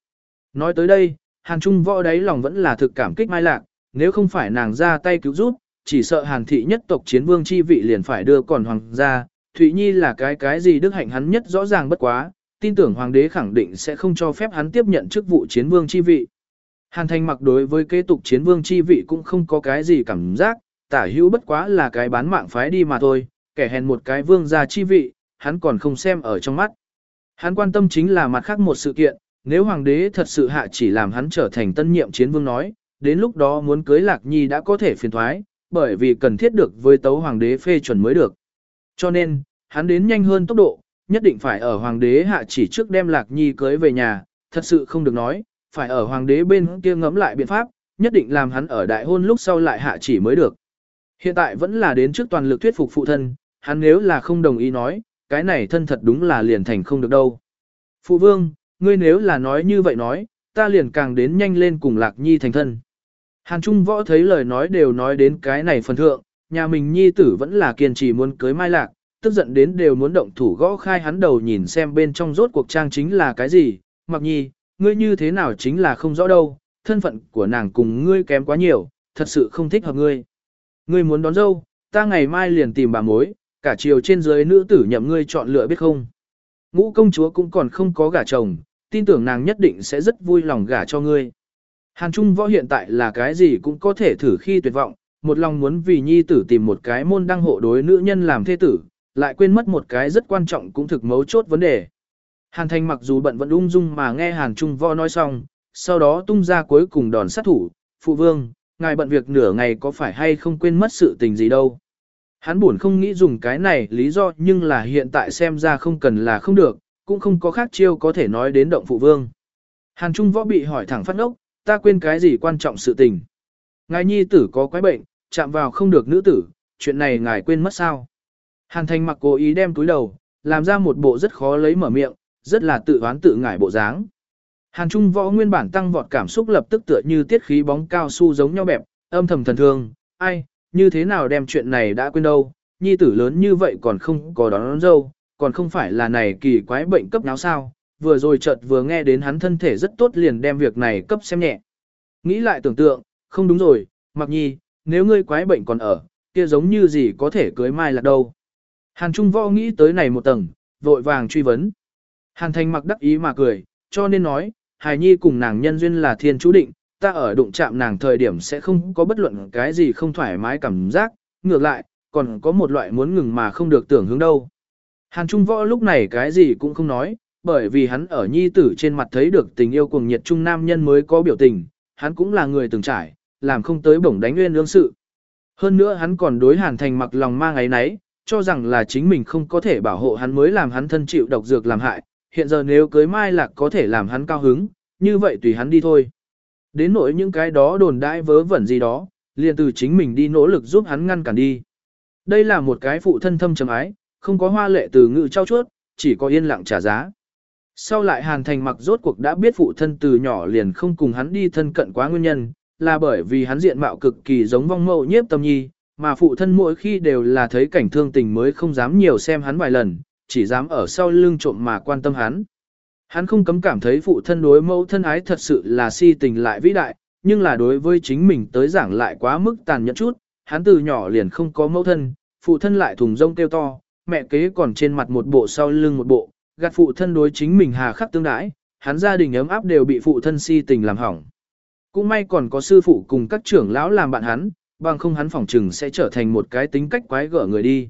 Nói tới đây, Hàn Trung võ đáy lòng vẫn là thực cảm kích Mai Lạc, nếu không phải nàng ra tay cứu giúp, chỉ sợ Hàn thị nhất tộc chiến vương chi vị liền phải đưa còn hoàng gia, Thụy Nhi là cái cái gì đức hạnh hắn nhất rõ ràng bất quá, tin tưởng hoàng đế khẳng định sẽ không cho phép hắn tiếp nhận chức vụ chiến vương chi vị. Hàn Thành mặc đối với kế tục chiến vương chi vị cũng không có cái gì cảm giác, tả hữu bất quá là cái bán mạng phái đi mà thôi, kẻ hèn một cái vương gia chi vị, hắn còn không xem ở trong mắt. Hắn quan tâm chính là mặt khác một sự kiện, nếu hoàng đế thật sự hạ chỉ làm hắn trở thành tân nhiệm chiến vương nói, đến lúc đó muốn cưới lạc nhi đã có thể phiền thoái, bởi vì cần thiết được với tấu hoàng đế phê chuẩn mới được. Cho nên, hắn đến nhanh hơn tốc độ, nhất định phải ở hoàng đế hạ chỉ trước đem lạc nhi cưới về nhà, thật sự không được nói, phải ở hoàng đế bên kia ngẫm lại biện pháp, nhất định làm hắn ở đại hôn lúc sau lại hạ chỉ mới được. Hiện tại vẫn là đến trước toàn lực thuyết phục phụ thân, hắn nếu là không đồng ý nói, cái này thân thật đúng là liền thành không được đâu. Phụ vương, ngươi nếu là nói như vậy nói, ta liền càng đến nhanh lên cùng lạc nhi thành thân. Hàn Trung võ thấy lời nói đều nói đến cái này phần thượng, nhà mình nhi tử vẫn là kiên trì muốn cưới mai lạc, tức giận đến đều muốn động thủ gõ khai hắn đầu nhìn xem bên trong rốt cuộc trang chính là cái gì, mặc nhi, ngươi như thế nào chính là không rõ đâu, thân phận của nàng cùng ngươi kém quá nhiều, thật sự không thích hợp ngươi. Ngươi muốn đón dâu, ta ngày mai liền tìm bà mối, cả chiều trên dưới nữ tử nhậm ngươi chọn lựa biết không. Ngũ công chúa cũng còn không có gả chồng, tin tưởng nàng nhất định sẽ rất vui lòng gả cho ngươi. Hàn Trung võ hiện tại là cái gì cũng có thể thử khi tuyệt vọng, một lòng muốn vì nhi tử tìm một cái môn đăng hộ đối nữ nhân làm thế tử, lại quên mất một cái rất quan trọng cũng thực mấu chốt vấn đề. Hàn Thành mặc dù bận vẫn ung dung mà nghe Hàn Trung võ nói xong, sau đó tung ra cuối cùng đòn sát thủ, phụ vương, ngài bận việc nửa ngày có phải hay không quên mất sự tình gì đâu. Hắn buồn không nghĩ dùng cái này lý do nhưng là hiện tại xem ra không cần là không được, cũng không có khác chiêu có thể nói đến động phụ vương. Hàn Trung võ bị hỏi thẳng phát ốc, ta quên cái gì quan trọng sự tình. Ngài nhi tử có quái bệnh, chạm vào không được nữ tử, chuyện này ngài quên mất sao. Hàn thành mặc cố ý đem túi đầu, làm ra một bộ rất khó lấy mở miệng, rất là tự oán tự ngải bộ dáng. Hàn Trung võ nguyên bản tăng vọt cảm xúc lập tức tựa như tiết khí bóng cao su giống nhau bẹp, âm thầm thần thương, ai, như thế nào đem chuyện này đã quên đâu, nhi tử lớn như vậy còn không có đón, đón dâu, còn không phải là này kỳ quái bệnh cấp náo sao, vừa rồi chợt vừa nghe đến hắn thân thể rất tốt liền đem việc này cấp xem nhẹ. Nghĩ lại tưởng tượng, không đúng rồi, mặc nhi, nếu ngươi quái bệnh còn ở, kia giống như gì có thể cưới mai là đâu. Hàn Trung Võ nghĩ tới này một tầng, vội vàng truy vấn. Hàn Thành mặc đắc ý mà cười, cho nên nói, Hải nhi cùng nàng nhân duyên là thiên chú định, ta ở đụng chạm nàng thời điểm sẽ không có bất luận cái gì không thoải mái cảm giác, ngược lại, còn có một loại muốn ngừng mà không được tưởng hướng đâu. Hàn Trung Võ lúc này cái gì cũng không nói, bởi vì hắn ở nhi tử trên mặt thấy được tình yêu cuồng nhiệt trung nam nhân mới có biểu tình, hắn cũng là người từng trải, làm không tới bổng đánh nguyên lương sự. Hơn nữa hắn còn đối Hàn Thành mặc lòng mang ấy nấy, cho rằng là chính mình không có thể bảo hộ hắn mới làm hắn thân chịu độc dược làm hại, hiện giờ nếu cưới Mai Lạc có thể làm hắn cao hứng, như vậy tùy hắn đi thôi. Đến nỗi những cái đó đồn đại vớ vẩn gì đó, liền từ chính mình đi nỗ lực giúp hắn ngăn cản đi. Đây là một cái phụ thân thâm trầm ái, không có hoa lệ từ ngữ trao chuốt, chỉ có yên lặng trả giá. Sau lại Hàn Thành mặc rốt cuộc đã biết phụ thân từ nhỏ liền không cùng hắn đi thân cận quá nguyên nhân, là bởi vì hắn diện mạo cực kỳ giống vong mậu nhiếp tâm nhi, mà phụ thân mỗi khi đều là thấy cảnh thương tình mới không dám nhiều xem hắn vài lần, chỉ dám ở sau lưng trộm mà quan tâm hắn. Hắn không cấm cảm thấy phụ thân đối mẫu thân ái thật sự là si tình lại vĩ đại, nhưng là đối với chính mình tới giảng lại quá mức tàn nhẫn chút, hắn từ nhỏ liền không có mẫu thân, phụ thân lại thùng rông kêu to, mẹ kế còn trên mặt một bộ sau lưng một bộ, gạt phụ thân đối chính mình hà khắc tương đãi, hắn gia đình ấm áp đều bị phụ thân si tình làm hỏng. Cũng may còn có sư phụ cùng các trưởng lão làm bạn hắn, bằng không hắn phỏng trừng sẽ trở thành một cái tính cách quái gở người đi.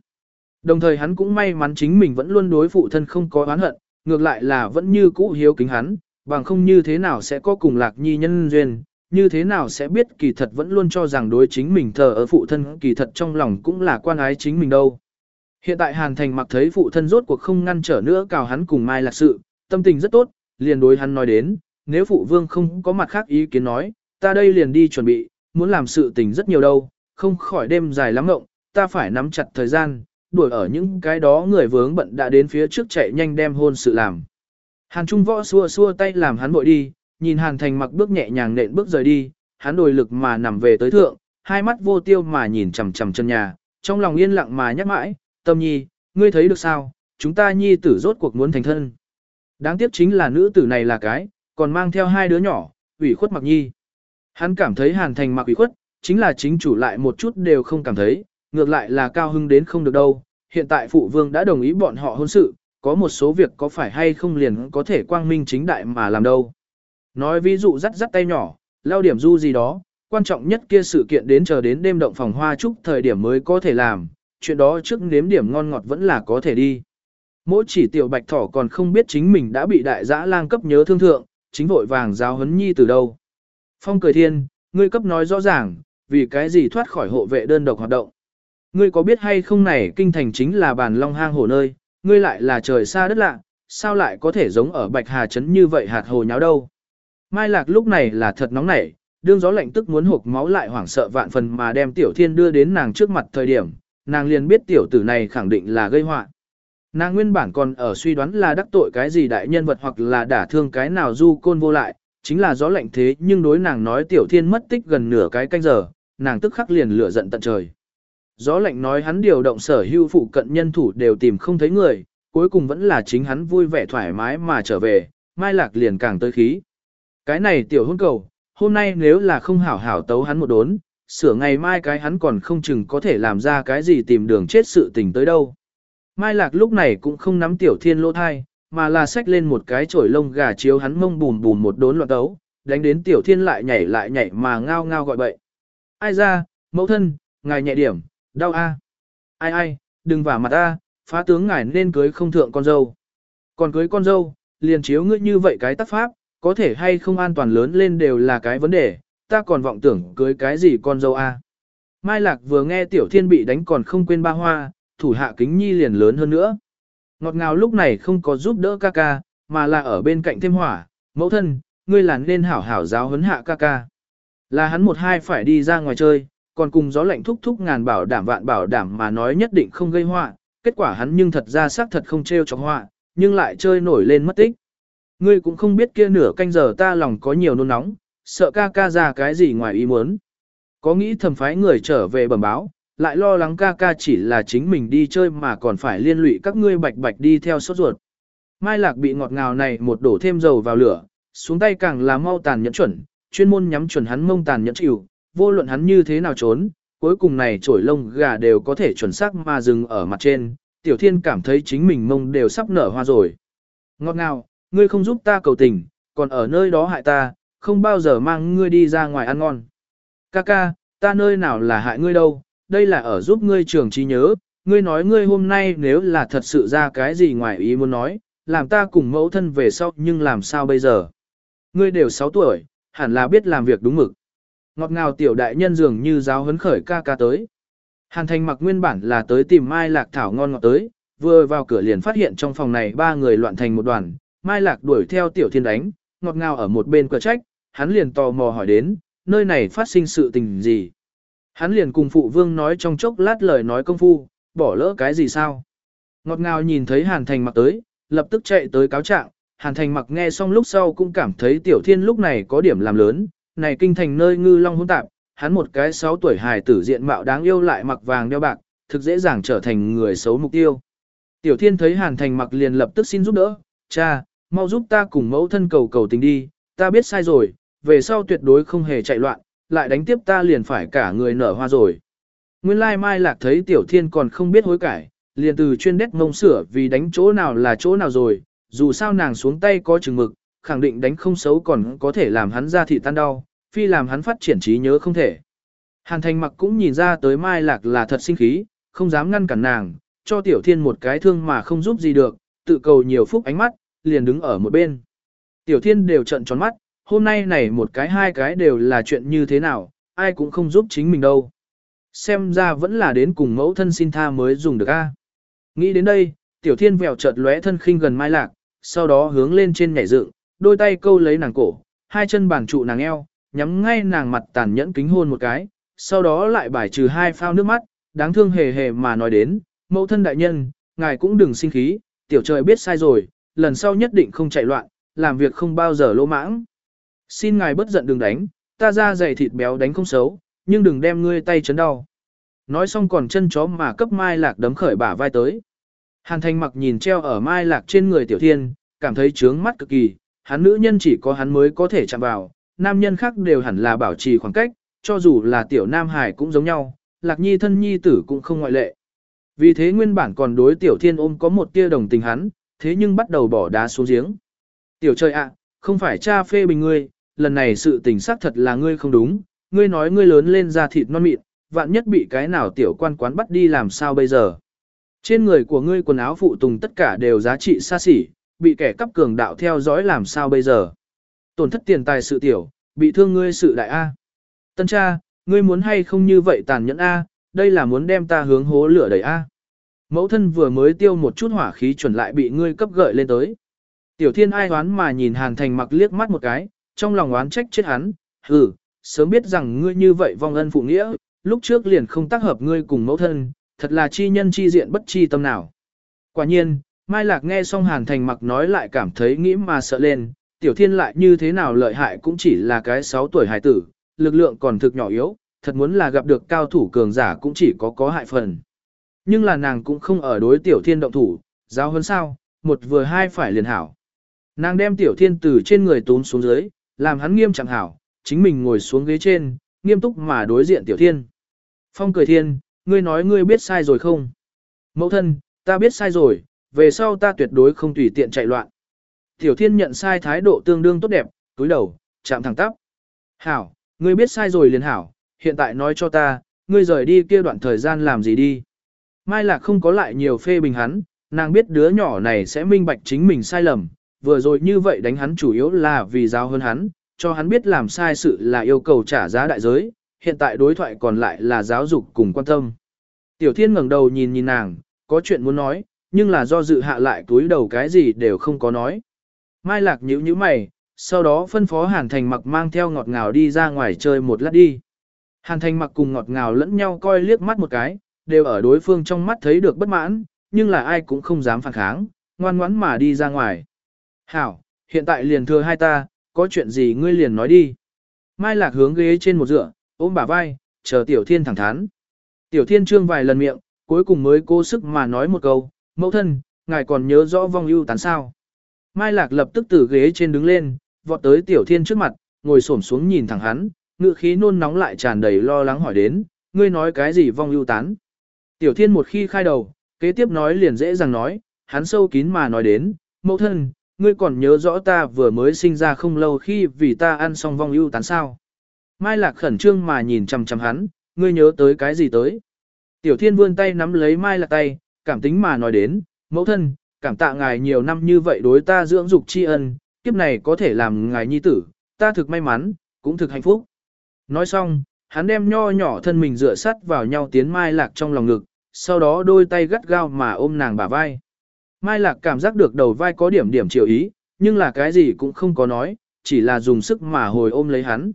Đồng thời hắn cũng may mắn chính mình vẫn luôn đối phụ thân không có oán hận, ngược lại là vẫn như cũ hiếu kính hắn, bằng không như thế nào sẽ có cùng lạc nhi nhân duyên, như thế nào sẽ biết kỳ thật vẫn luôn cho rằng đối chính mình thờ ở phụ thân kỳ thật trong lòng cũng là quan ái chính mình đâu. Hiện tại Hàn Thành mặc thấy phụ thân rốt cuộc không ngăn trở nữa cào hắn cùng Mai Lạc sự, tâm tình rất tốt, liền đối hắn nói đến, nếu phụ vương không có mặt khác ý kiến nói, ta đây liền đi chuẩn bị, muốn làm sự tình rất nhiều đâu, không khỏi đêm dài lắm ngộng, ta phải nắm chặt thời gian, đuổi ở những cái đó người vướng bận đã đến phía trước chạy nhanh đem hôn sự làm. Hàn Trung võ xua xua tay làm hắn bội đi, nhìn Hàn Thành mặc bước nhẹ nhàng nện bước rời đi, hắn đồi lực mà nằm về tới thượng, hai mắt vô tiêu mà nhìn chằm chằm chân nhà, trong lòng yên lặng mà nhắc mãi, tâm nhi, ngươi thấy được sao, chúng ta nhi tử rốt cuộc muốn thành thân. Đáng tiếc chính là nữ tử này là cái, còn mang theo hai đứa nhỏ, ủy khuất mặc nhi. Hắn cảm thấy hàn thành mặc ủy khuất, chính là chính chủ lại một chút đều không cảm thấy, ngược lại là cao hưng đến không được đâu. Hiện tại phụ vương đã đồng ý bọn họ hôn sự, có một số việc có phải hay không liền có thể quang minh chính đại mà làm đâu. Nói ví dụ dắt dắt tay nhỏ, lao điểm du gì đó, quan trọng nhất kia sự kiện đến chờ đến đêm động phòng hoa chúc thời điểm mới có thể làm, chuyện đó trước nếm điểm ngon ngọt vẫn là có thể đi. Mỗi chỉ tiểu bạch thỏ còn không biết chính mình đã bị đại dã lang cấp nhớ thương thượng, chính vội vàng giáo huấn nhi từ đâu. Phong cười thiên, ngươi cấp nói rõ ràng, vì cái gì thoát khỏi hộ vệ đơn độc hoạt động. Ngươi có biết hay không này kinh thành chính là bàn long hang hồ nơi, ngươi lại là trời xa đất lạ, sao lại có thể giống ở Bạch Hà Trấn như vậy hạt hồ nháo đâu. Mai Lạc lúc này là thật nóng nảy, đương gió lạnh tức muốn hộp máu lại hoảng sợ vạn phần mà đem Tiểu Thiên đưa đến nàng trước mặt thời điểm, nàng liền biết tiểu tử này khẳng định là gây họa. Nàng nguyên bản còn ở suy đoán là đắc tội cái gì đại nhân vật hoặc là đả thương cái nào du côn vô lại, chính là gió lạnh thế nhưng đối nàng nói Tiểu Thiên mất tích gần nửa cái canh giờ, nàng tức khắc liền lửa giận tận trời. Gió lạnh nói hắn điều động sở hưu phụ cận nhân thủ đều tìm không thấy người, cuối cùng vẫn là chính hắn vui vẻ thoải mái mà trở về, Mai Lạc liền càng tới khí. Cái này tiểu hôn cầu, hôm nay nếu là không hảo hảo tấu hắn một đốn, sửa ngày mai cái hắn còn không chừng có thể làm ra cái gì tìm đường chết sự tình tới đâu. Mai Lạc lúc này cũng không nắm tiểu thiên lỗ thai, mà là xách lên một cái chổi lông gà chiếu hắn mông bùn bùn một đốn loạn tấu, đánh đến tiểu thiên lại nhảy lại nhảy mà ngao ngao gọi bậy. Ai ra, mẫu thân, ngài nhẹ điểm, đau a. Ai ai, đừng vả mặt a, phá tướng ngài nên cưới không thượng con dâu. Còn cưới con dâu, liền chiếu ngươi như vậy cái tắc pháp, có thể hay không an toàn lớn lên đều là cái vấn đề, ta còn vọng tưởng cưới cái gì con dâu a. Mai Lạc vừa nghe Tiểu Thiên bị đánh còn không quên ba hoa, thủ hạ kính nhi liền lớn hơn nữa. Ngọt ngào lúc này không có giúp đỡ ca ca, mà là ở bên cạnh thêm hỏa, mẫu thân, ngươi là nên hảo hảo giáo huấn hạ ca ca. Là hắn một hai phải đi ra ngoài chơi, còn cùng gió lạnh thúc thúc ngàn bảo đảm vạn bảo đảm mà nói nhất định không gây họa, kết quả hắn nhưng thật ra xác thật không trêu chọc họa, nhưng lại chơi nổi lên mất tích. Ngươi cũng không biết kia nửa canh giờ ta lòng có nhiều nôn nóng, sợ ca ca ra cái gì ngoài ý muốn. Có nghĩ thầm phái người trở về bẩm báo, lại lo lắng ca ca chỉ là chính mình đi chơi mà còn phải liên lụy các ngươi bạch bạch đi theo sốt ruột. Mai Lạc bị ngọt ngào này một đổ thêm dầu vào lửa, xuống tay càng là mau tàn nhẫn chuẩn, chuyên môn nhắm chuẩn hắn mông tàn nhẫn chịu, vô luận hắn như thế nào trốn, cuối cùng này trổi lông gà đều có thể chuẩn xác mà dừng ở mặt trên, tiểu thiên cảm thấy chính mình mông đều sắp nở hoa rồi. Ngọt ngào, ngươi không giúp ta cầu tình, còn ở nơi đó hại ta, không bao giờ mang ngươi đi ra ngoài ăn ngon. Kaka, ta nơi nào là hại ngươi đâu, đây là ở giúp ngươi trường trí nhớ, ngươi nói ngươi hôm nay nếu là thật sự ra cái gì ngoài ý muốn nói, làm ta cùng mẫu thân về sau nhưng làm sao bây giờ. Ngươi đều 6 tuổi, hẳn là biết làm việc đúng mực. Ngọt ngào tiểu đại nhân dường như giáo huấn khởi ca ca tới. Hàn thành mặc nguyên bản là tới tìm Mai Lạc Thảo ngon ngọt tới, vừa vào cửa liền phát hiện trong phòng này ba người loạn thành một đoàn, Mai Lạc đuổi theo tiểu thiên đánh, ngọt ngào ở một bên cửa trách, hắn liền tò mò hỏi đến, nơi này phát sinh sự tình gì. Hắn liền cùng phụ vương nói trong chốc lát lời nói công phu, bỏ lỡ cái gì sao. Ngọt ngào nhìn thấy Hàn Thành mặc tới, lập tức chạy tới cáo trạng, Hàn Thành mặc nghe xong lúc sau cũng cảm thấy tiểu thiên lúc này có điểm làm lớn, này kinh thành nơi ngư long hỗn tạp, hắn một cái 6 tuổi hài tử diện mạo đáng yêu lại mặc vàng đeo bạc, thực dễ dàng trở thành người xấu mục tiêu. Tiểu thiên thấy Hàn Thành mặc liền lập tức xin giúp đỡ, cha, mau giúp ta cùng mẫu thân cầu cầu tình đi, ta biết sai rồi, về sau tuyệt đối không hề chạy loạn, lại đánh tiếp ta liền phải cả người nở hoa rồi. Nguyên lai mai lạc thấy tiểu thiên còn không biết hối cải, liền từ chuyên đét mông sửa vì đánh chỗ nào là chỗ nào rồi, dù sao nàng xuống tay có chừng mực, khẳng định đánh không xấu còn có thể làm hắn ra thị tan đau, phi làm hắn phát triển trí nhớ không thể. Hàn thành mặc cũng nhìn ra tới mai lạc là thật sinh khí, không dám ngăn cản nàng, cho tiểu thiên một cái thương mà không giúp gì được, tự cầu nhiều phúc ánh mắt, liền đứng ở một bên. Tiểu thiên đều trận tròn mắt, hôm nay này một cái hai cái đều là chuyện như thế nào, ai cũng không giúp chính mình đâu. Xem ra vẫn là đến cùng mẫu thân xin tha mới dùng được a. Nghĩ đến đây, tiểu thiên vèo chợt lóe thân khinh gần mai lạc, sau đó hướng lên trên nhảy dựng, đôi tay câu lấy nàng cổ, hai chân bàn trụ nàng eo, nhắm ngay nàng mặt tàn nhẫn kính hôn một cái, sau đó lại bài trừ hai phao nước mắt, đáng thương hề hề mà nói đến, mẫu thân đại nhân, ngài cũng đừng sinh khí, tiểu trời biết sai rồi, lần sau nhất định không chạy loạn, làm việc không bao giờ lỗ mãng. Xin ngài bất giận đừng đánh, ta ra dày thịt béo đánh không xấu, nhưng đừng đem ngươi tay chấn đau. Nói xong còn chân chó mà cấp mai lạc đấm khởi bả vai tới. Hàn thành mặc nhìn treo ở mai lạc trên người tiểu thiên, cảm thấy trướng mắt cực kỳ, hắn nữ nhân chỉ có hắn mới có thể chạm vào, nam nhân khác đều hẳn là bảo trì khoảng cách, cho dù là tiểu nam hải cũng giống nhau, lạc nhi thân nhi tử cũng không ngoại lệ. Vì thế nguyên bản còn đối tiểu thiên ôm có một tia đồng tình hắn, thế nhưng bắt đầu bỏ đá xuống giếng. Tiểu trời ạ, không phải cha phê bình ngươi, lần này sự tình xác thật là ngươi không đúng, ngươi nói ngươi lớn lên ra thịt non mịn, vạn nhất bị cái nào tiểu quan quán bắt đi làm sao bây giờ. Trên người của ngươi quần áo phụ tùng tất cả đều giá trị xa xỉ, bị kẻ cắp cường đạo theo dõi làm sao bây giờ. Tổn thất tiền tài sự tiểu, bị thương ngươi sự đại A. Tân cha, ngươi muốn hay không như vậy tàn nhẫn A, đây là muốn đem ta hướng hố lửa đẩy A. Mẫu thân vừa mới tiêu một chút hỏa khí chuẩn lại bị ngươi cấp gợi lên tới. Tiểu thiên ai đoán mà nhìn hàn thành mặc liếc mắt một cái, trong lòng oán trách chết hắn, hừ, sớm biết rằng ngươi như vậy vong ân phụ nghĩa, lúc trước liền không tác hợp ngươi cùng mẫu thân, thật là chi nhân chi diện bất chi tâm nào. Quả nhiên, Mai Lạc nghe xong Hàn Thành mặc nói lại cảm thấy nghĩ mà sợ lên, tiểu thiên lại như thế nào lợi hại cũng chỉ là cái 6 tuổi hài tử, lực lượng còn thực nhỏ yếu, thật muốn là gặp được cao thủ cường giả cũng chỉ có có hại phần. Nhưng là nàng cũng không ở đối tiểu thiên động thủ, giáo hơn sao, một vừa hai phải liền hảo. Nàng đem tiểu thiên từ trên người tốn xuống dưới, làm hắn nghiêm chẳng hảo, chính mình ngồi xuống ghế trên, nghiêm túc mà đối diện tiểu thiên. Phong cười thiên, ngươi nói ngươi biết sai rồi không? Mẫu thân, ta biết sai rồi, về sau ta tuyệt đối không tùy tiện chạy loạn. Tiểu thiên nhận sai thái độ tương đương tốt đẹp, túi đầu, chạm thẳng tắp. Hảo, ngươi biết sai rồi liền hảo, hiện tại nói cho ta, ngươi rời đi kia đoạn thời gian làm gì đi. Mai Lạc không có lại nhiều phê bình hắn, nàng biết đứa nhỏ này sẽ minh bạch chính mình sai lầm, vừa rồi như vậy đánh hắn chủ yếu là vì giáo hơn hắn, cho hắn biết làm sai sự là yêu cầu trả giá đại giới, hiện tại đối thoại còn lại là giáo dục cùng quan tâm. Tiểu Thiên ngẩng đầu nhìn nhìn nàng, có chuyện muốn nói, nhưng là do dự hạ lại túi đầu cái gì đều không có nói. Mai Lạc nhữ như mày, sau đó phân phó Hàn Thành mặc mang theo ngọt ngào đi ra ngoài chơi một lát đi. Hàn Thành mặc cùng ngọt ngào lẫn nhau coi liếc mắt một cái, đều ở đối phương trong mắt thấy được bất mãn, nhưng là ai cũng không dám phản kháng, ngoan ngoãn mà đi ra ngoài. Hảo, hiện tại liền thưa hai ta, có chuyện gì ngươi liền nói đi. Mai Lạc hướng ghế trên một dựa, ôm bả vai, chờ Tiểu Thiên thẳng thắn. Tiểu Thiên trương vài lần miệng, cuối cùng mới cố sức mà nói một câu, mẫu thân, ngài còn nhớ rõ vong ưu tán sao. Mai Lạc lập tức từ ghế trên đứng lên, vọt tới Tiểu Thiên trước mặt, ngồi xổm xuống nhìn thẳng hắn, ngựa khí nôn nóng lại tràn đầy lo lắng hỏi đến, ngươi nói cái gì vong ưu tán. Tiểu Thiên một khi khai đầu, kế tiếp nói liền dễ dàng nói, hắn sâu kín mà nói đến, mẫu thân, ngươi còn nhớ rõ ta vừa mới sinh ra không lâu khi vì ta ăn xong vong ưu tán sao. Mai Lạc khẩn trương mà nhìn chằm chằm hắn, ngươi nhớ tới cái gì tới. Tiểu Thiên vươn tay nắm lấy Mai Lạc tay, cảm tính mà nói đến, mẫu thân, cảm tạ ngài nhiều năm như vậy đối ta dưỡng dục tri ân, kiếp này có thể làm ngài nhi tử, ta thực may mắn, cũng thực hạnh phúc. Nói xong, hắn đem nho nhỏ thân mình dựa sắt vào nhau tiến Mai Lạc trong lòng ngực, sau đó đôi tay gắt gao mà ôm nàng bả vai. Mai Lạc cảm giác được đầu vai có điểm điểm chiều ý, nhưng là cái gì cũng không có nói, chỉ là dùng sức mà hồi ôm lấy hắn.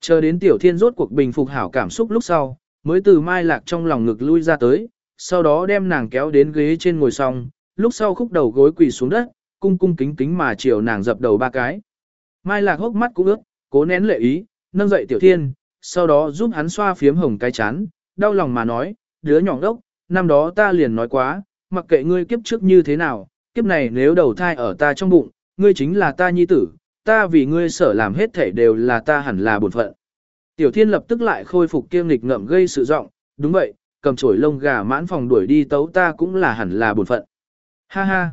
Chờ đến Tiểu Thiên rốt cuộc bình phục hảo cảm xúc lúc sau, mới từ Mai Lạc trong lòng ngực lui ra tới, sau đó đem nàng kéo đến ghế trên ngồi xong, lúc sau khúc đầu gối quỳ xuống đất, cung cung kính kính mà chiều nàng dập đầu ba cái. Mai Lạc hốc mắt cũng ướt, cố nén lệ ý, nâng dậy Tiểu Thiên, sau đó giúp hắn xoa phiếm hồng cái chán, đau lòng mà nói, đứa nhỏ đốc, năm đó ta liền nói quá, mặc kệ ngươi kiếp trước như thế nào, kiếp này nếu đầu thai ở ta trong bụng, ngươi chính là ta nhi tử, ta vì ngươi sở làm hết thể đều là ta hẳn là bổn phận. Tiểu thiên lập tức lại khôi phục kiêm nghịch ngậm gây sự giọng, đúng vậy, cầm chổi lông gà mãn phòng đuổi đi tấu ta cũng là hẳn là bổn phận. Ha ha.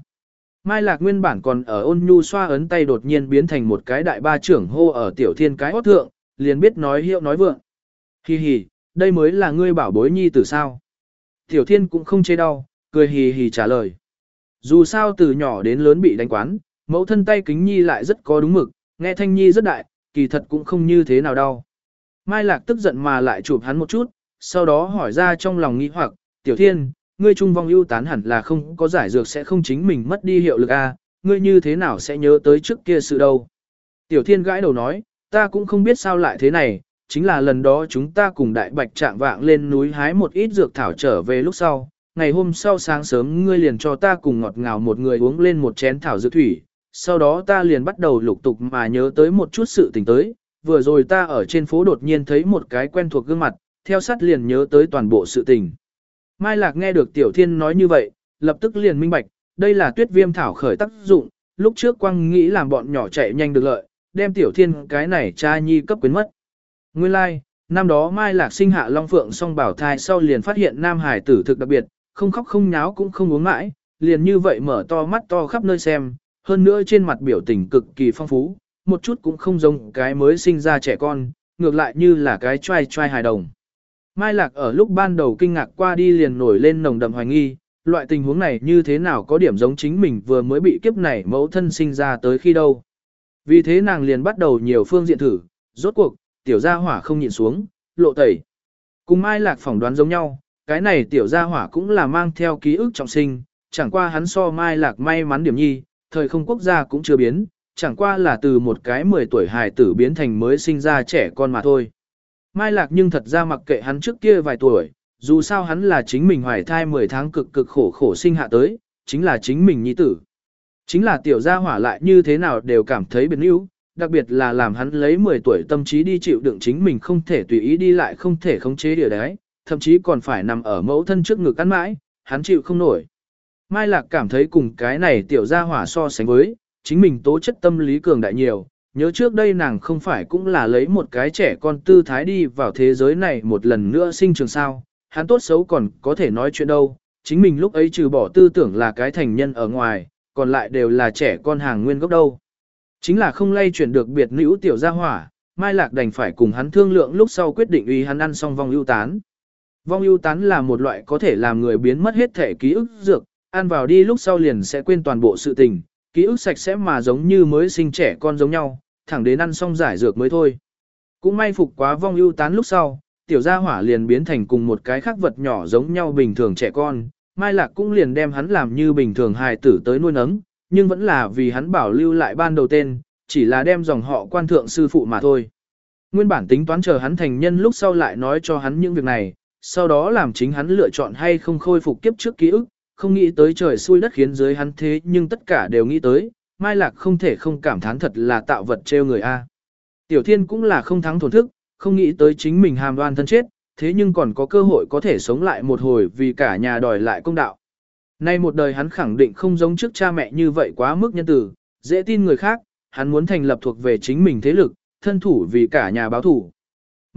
Mai Lạc nguyên bản còn ở ôn nhu xoa ấn tay đột nhiên biến thành một cái đại ba trưởng hô ở tiểu thiên cái hót thượng, liền biết nói hiệu nói vượng. Hi hi, đây mới là ngươi bảo bối nhi tử sao. Tiểu thiên cũng không chê đau, cười hì hì trả lời. Dù sao từ nhỏ đến lớn bị đánh quán, mẫu thân tay kính nhi lại rất có đúng mực, nghe thanh nhi rất đại, kỳ thật cũng không như thế nào đau. Mai Lạc tức giận mà lại chụp hắn một chút, sau đó hỏi ra trong lòng nghĩ hoặc, tiểu thiên, ngươi trung vong ưu tán hẳn là không có giải dược sẽ không chính mình mất đi hiệu lực a, à, ngươi như thế nào sẽ nhớ tới trước kia sự đâu. Tiểu thiên gãi đầu nói, ta cũng không biết sao lại thế này, chính là lần đó chúng ta cùng đại bạch trạng vạng lên núi hái một ít dược thảo trở về lúc sau, ngày hôm sau sáng sớm ngươi liền cho ta cùng ngọt ngào một người uống lên một chén thảo dược thủy, sau đó ta liền bắt đầu lục tục mà nhớ tới một chút sự tình tới, vừa rồi ta ở trên phố đột nhiên thấy một cái quen thuộc gương mặt, theo sát liền nhớ tới toàn bộ sự tình. Mai Lạc nghe được Tiểu Thiên nói như vậy, lập tức liền minh bạch, đây là tuyết viêm thảo khởi tác dụng, lúc trước quang nghĩ làm bọn nhỏ chạy nhanh được lợi, đem Tiểu Thiên cái này cha nhi cấp quyến mất. Nguyên lai, like, năm đó Mai Lạc sinh hạ Long Phượng song bảo thai sau liền phát hiện Nam Hải tử thực đặc biệt, không khóc không nháo cũng không uống mãi, liền như vậy mở to mắt to khắp nơi xem, hơn nữa trên mặt biểu tình cực kỳ phong phú, một chút cũng không giống cái mới sinh ra trẻ con, ngược lại như là cái trai trai hài đồng. Mai Lạc ở lúc ban đầu kinh ngạc qua đi liền nổi lên nồng đậm hoài nghi, loại tình huống này như thế nào có điểm giống chính mình vừa mới bị kiếp này mẫu thân sinh ra tới khi đâu. Vì thế nàng liền bắt đầu nhiều phương diện thử, rốt cuộc, tiểu gia hỏa không nhịn xuống, lộ tẩy. Cùng Mai Lạc phỏng đoán giống nhau, cái này tiểu gia hỏa cũng là mang theo ký ức trọng sinh, chẳng qua hắn so Mai Lạc may mắn điểm nhi, thời không quốc gia cũng chưa biến, chẳng qua là từ một cái 10 tuổi hài tử biến thành mới sinh ra trẻ con mà thôi. Mai Lạc nhưng thật ra mặc kệ hắn trước kia vài tuổi, dù sao hắn là chính mình hoài thai 10 tháng cực cực khổ khổ sinh hạ tới, chính là chính mình nhi tử. Chính là tiểu gia hỏa lại như thế nào đều cảm thấy biến yếu, đặc biệt là làm hắn lấy 10 tuổi tâm trí đi chịu đựng chính mình không thể tùy ý đi lại không thể khống chế điều đấy, thậm chí còn phải nằm ở mẫu thân trước ngực ăn mãi, hắn chịu không nổi. Mai Lạc cảm thấy cùng cái này tiểu gia hỏa so sánh với, chính mình tố chất tâm lý cường đại nhiều, nhớ trước đây nàng không phải cũng là lấy một cái trẻ con tư thái đi vào thế giới này một lần nữa sinh trường sao, hắn tốt xấu còn có thể nói chuyện đâu, chính mình lúc ấy trừ bỏ tư tưởng là cái thành nhân ở ngoài, còn lại đều là trẻ con hàng nguyên gốc đâu. Chính là không lay chuyển được biệt nữ tiểu gia hỏa, Mai Lạc đành phải cùng hắn thương lượng lúc sau quyết định uy hắn ăn xong vong ưu tán. Vong ưu tán là một loại có thể làm người biến mất hết thể ký ức dược, ăn vào đi lúc sau liền sẽ quên toàn bộ sự tình, ký ức sạch sẽ mà giống như mới sinh trẻ con giống nhau, thẳng đến ăn xong giải dược mới thôi. Cũng may phục quá vong ưu tán lúc sau, tiểu gia hỏa liền biến thành cùng một cái khác vật nhỏ giống nhau bình thường trẻ con, Mai Lạc cũng liền đem hắn làm như bình thường hài tử tới nuôi nấng, nhưng vẫn là vì hắn bảo lưu lại ban đầu tên, chỉ là đem dòng họ quan thượng sư phụ mà thôi. Nguyên bản tính toán chờ hắn thành nhân lúc sau lại nói cho hắn những việc này, sau đó làm chính hắn lựa chọn hay không khôi phục kiếp trước ký ức, không nghĩ tới trời xui đất khiến dưới hắn thế nhưng tất cả đều nghĩ tới, Mai Lạc không thể không cảm thán thật là tạo vật trêu người a. Tiểu Thiên cũng là không thắng thổn thức, không nghĩ tới chính mình hàm đoan thân chết, thế nhưng còn có cơ hội có thể sống lại một hồi vì cả nhà đòi lại công đạo. Nay một đời hắn khẳng định không giống trước cha mẹ như vậy quá mức nhân tử, dễ tin người khác, hắn muốn thành lập thuộc về chính mình thế lực, thân thủ vì cả nhà báo thủ.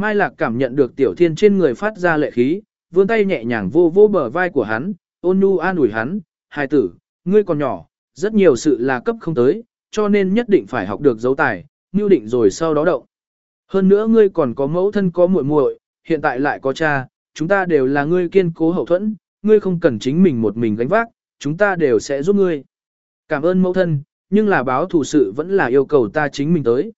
Mai Lạc cảm nhận được Tiểu Thiên trên người phát ra lệ khí, vươn tay nhẹ nhàng vô vô bờ vai của hắn, ôn nhu an ủi hắn, hài tử, ngươi còn nhỏ, rất nhiều sự là cấp không tới, cho nên nhất định phải học được dấu tài, mưu định rồi sau đó động. Hơn nữa ngươi còn có mẫu thân có muội muội, hiện tại lại có cha, chúng ta đều là ngươi kiên cố hậu thuẫn, ngươi không cần chính mình một mình gánh vác, chúng ta đều sẽ giúp ngươi. Cảm ơn mẫu thân, nhưng là báo thủ sự vẫn là yêu cầu ta chính mình tới.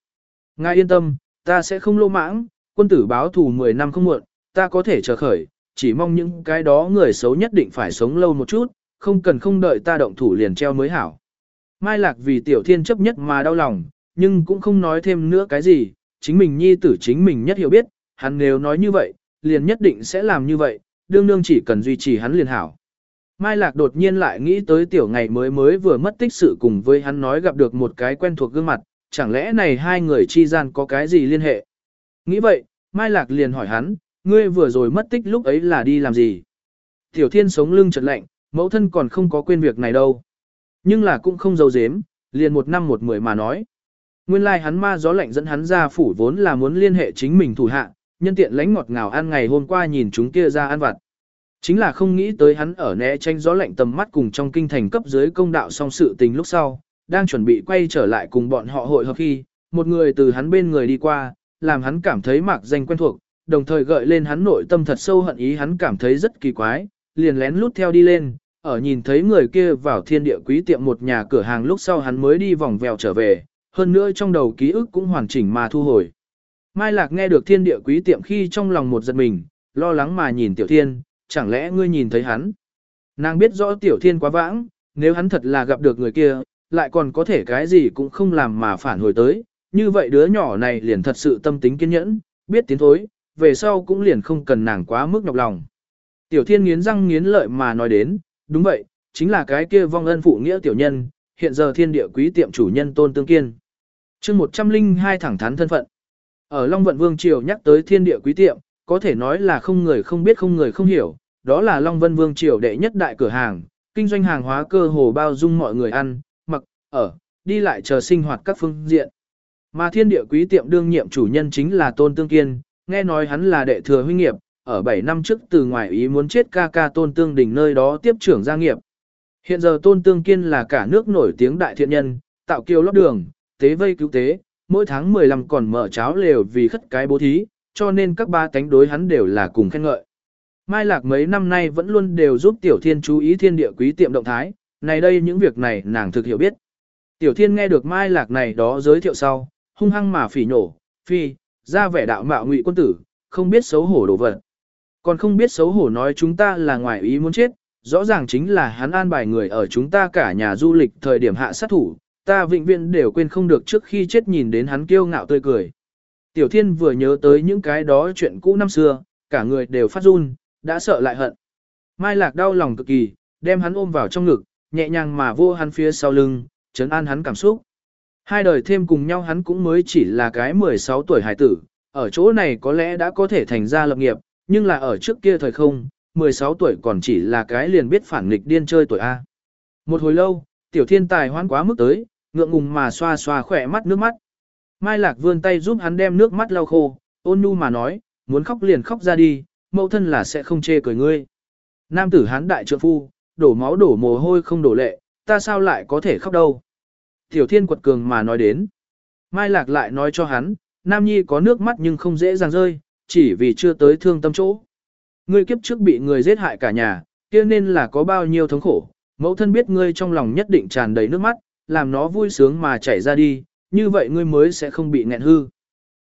Ngài yên tâm, ta sẽ không lô mãng, quân tử báo thù 10 năm không muộn, ta có thể chờ khởi, chỉ mong những cái đó người xấu nhất định phải sống lâu một chút, không cần không đợi ta động thủ liền treo mới hảo. Mai Lạc vì tiểu thiên chấp nhất mà đau lòng, nhưng cũng không nói thêm nữa cái gì, chính mình nhi tử chính mình nhất hiểu biết, hắn nếu nói như vậy, liền nhất định sẽ làm như vậy, đương đương chỉ cần duy trì hắn liền hảo. Mai Lạc đột nhiên lại nghĩ tới tiểu ngày mới mới vừa mất tích sự cùng với hắn nói gặp được một cái quen thuộc gương mặt, chẳng lẽ này hai người chi gian có cái gì liên hệ. Nghĩ vậy, Mai Lạc liền hỏi hắn, ngươi vừa rồi mất tích lúc ấy là đi làm gì? Tiểu thiên sống lưng chợt lạnh, mẫu thân còn không có quên việc này đâu. Nhưng là cũng không giấu giếm, liền một năm một mười mà nói. Nguyên lai like hắn ma gió lạnh dẫn hắn ra phủ vốn là muốn liên hệ chính mình thủ hạ, nhân tiện lánh ngọt ngào ăn ngày hôm qua nhìn chúng kia ra ăn vặt. Chính là không nghĩ tới hắn ở né tranh gió lạnh tầm mắt cùng trong kinh thành cấp dưới công đạo xong sự tình lúc sau, đang chuẩn bị quay trở lại cùng bọn họ hội hợp khi, một người từ hắn bên người đi qua, làm hắn cảm thấy mạc danh quen thuộc, đồng thời gợi lên hắn nội tâm thật sâu hận ý hắn cảm thấy rất kỳ quái, liền lén lút theo đi lên, ở nhìn thấy người kia vào thiên địa quý tiệm một nhà cửa hàng lúc sau hắn mới đi vòng vèo trở về, hơn nữa trong đầu ký ức cũng hoàn chỉnh mà thu hồi. Mai Lạc nghe được thiên địa quý tiệm khi trong lòng một giật mình, lo lắng mà nhìn Tiểu Thiên, chẳng lẽ ngươi nhìn thấy hắn? Nàng biết rõ Tiểu Thiên quá vãng, nếu hắn thật là gặp được người kia, lại còn có thể cái gì cũng không làm mà phản hồi tới, như vậy đứa nhỏ này liền thật sự tâm tính kiên nhẫn, biết tiến thối, về sau cũng liền không cần nàng quá mức nhọc lòng. Tiểu Thiên nghiến răng nghiến lợi mà nói đến, đúng vậy, chính là cái kia vong ân phụ nghĩa tiểu nhân, hiện giờ thiên địa quý tiệm chủ nhân tôn tương kiên. chương 102 thẳng thắn thân phận. Ở Long Vận Vương Triều nhắc tới thiên địa quý tiệm, có thể nói là không người không biết không người không hiểu, đó là Long Vân Vương Triều đệ nhất đại cửa hàng, kinh doanh hàng hóa cơ hồ bao dung mọi người ăn, mặc, ở, đi lại chờ sinh hoạt các phương diện. Mà thiên địa quý tiệm đương nhiệm chủ nhân chính là Tôn Tương Kiên, nghe nói hắn là đệ thừa huynh nghiệp, ở 7 năm trước từ ngoài ý muốn chết ca ca Tôn Tương Đình nơi đó tiếp trưởng gia nghiệp. Hiện giờ Tôn Tương Kiên là cả nước nổi tiếng đại thiện nhân, tạo kiêu lót đường, tế vây cứu tế, mỗi tháng 15 còn mở cháo lều vì khất cái bố thí, cho nên các ba tánh đối hắn đều là cùng khen ngợi. Mai Lạc mấy năm nay vẫn luôn đều giúp Tiểu Thiên chú ý thiên địa quý tiệm động thái, này đây những việc này nàng thực hiểu biết. Tiểu Thiên nghe được Mai Lạc này đó giới thiệu sau, hung hăng mà phỉ nhổ phi, ra vẻ đạo mạo ngụy quân tử, không biết xấu hổ đổ vật. Còn không biết xấu hổ nói chúng ta là ngoài ý muốn chết, rõ ràng chính là hắn an bài người ở chúng ta cả nhà du lịch thời điểm hạ sát thủ, ta vĩnh viễn đều quên không được trước khi chết nhìn đến hắn kiêu ngạo tươi cười. Tiểu Thiên vừa nhớ tới những cái đó chuyện cũ năm xưa, cả người đều phát run, đã sợ lại hận. Mai Lạc đau lòng cực kỳ, đem hắn ôm vào trong ngực, nhẹ nhàng mà vô hắn phía sau lưng, trấn an hắn cảm xúc. Hai đời thêm cùng nhau hắn cũng mới chỉ là cái 16 tuổi hải tử, ở chỗ này có lẽ đã có thể thành ra lập nghiệp, nhưng là ở trước kia thời không, 16 tuổi còn chỉ là cái liền biết phản nghịch điên chơi tuổi A. Một hồi lâu, tiểu thiên tài hoan quá mức tới, ngượng ngùng mà xoa xoa khỏe mắt nước mắt. Mai Lạc vươn tay giúp hắn đem nước mắt lau khô, ôn nhu mà nói, muốn khóc liền khóc ra đi, mẫu thân là sẽ không chê cười ngươi. Nam tử hán đại trượng phu, đổ máu đổ mồ hôi không đổ lệ, ta sao lại có thể khóc đâu. Tiểu thiên quật cường mà nói đến. Mai Lạc lại nói cho hắn, Nam Nhi có nước mắt nhưng không dễ dàng rơi, chỉ vì chưa tới thương tâm chỗ. Ngươi kiếp trước bị người giết hại cả nhà, kia nên là có bao nhiêu thống khổ, mẫu thân biết ngươi trong lòng nhất định tràn đầy nước mắt, làm nó vui sướng mà chảy ra đi, như vậy ngươi mới sẽ không bị nghẹn hư.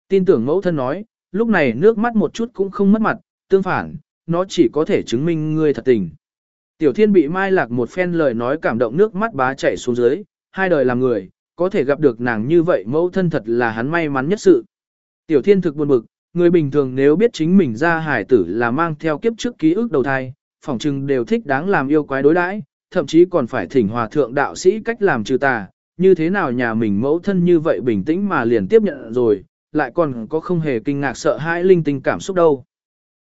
Tin tưởng mẫu thân nói, lúc này nước mắt một chút cũng không mất mặt, tương phản, nó chỉ có thể chứng minh ngươi thật tình. Tiểu thiên bị mai lạc một phen lời nói cảm động nước mắt bá chảy xuống dưới, hai đời làm người, có thể gặp được nàng như vậy mẫu thân thật là hắn may mắn nhất sự. Tiểu thiên thực buồn bực, người bình thường nếu biết chính mình ra hải tử là mang theo kiếp trước ký ức đầu thai, phỏng chừng đều thích đáng làm yêu quái đối đãi, thậm chí còn phải thỉnh hòa thượng đạo sĩ cách làm trừ tà, như thế nào nhà mình mẫu thân như vậy bình tĩnh mà liền tiếp nhận rồi, lại còn có không hề kinh ngạc sợ hãi linh tinh cảm xúc đâu.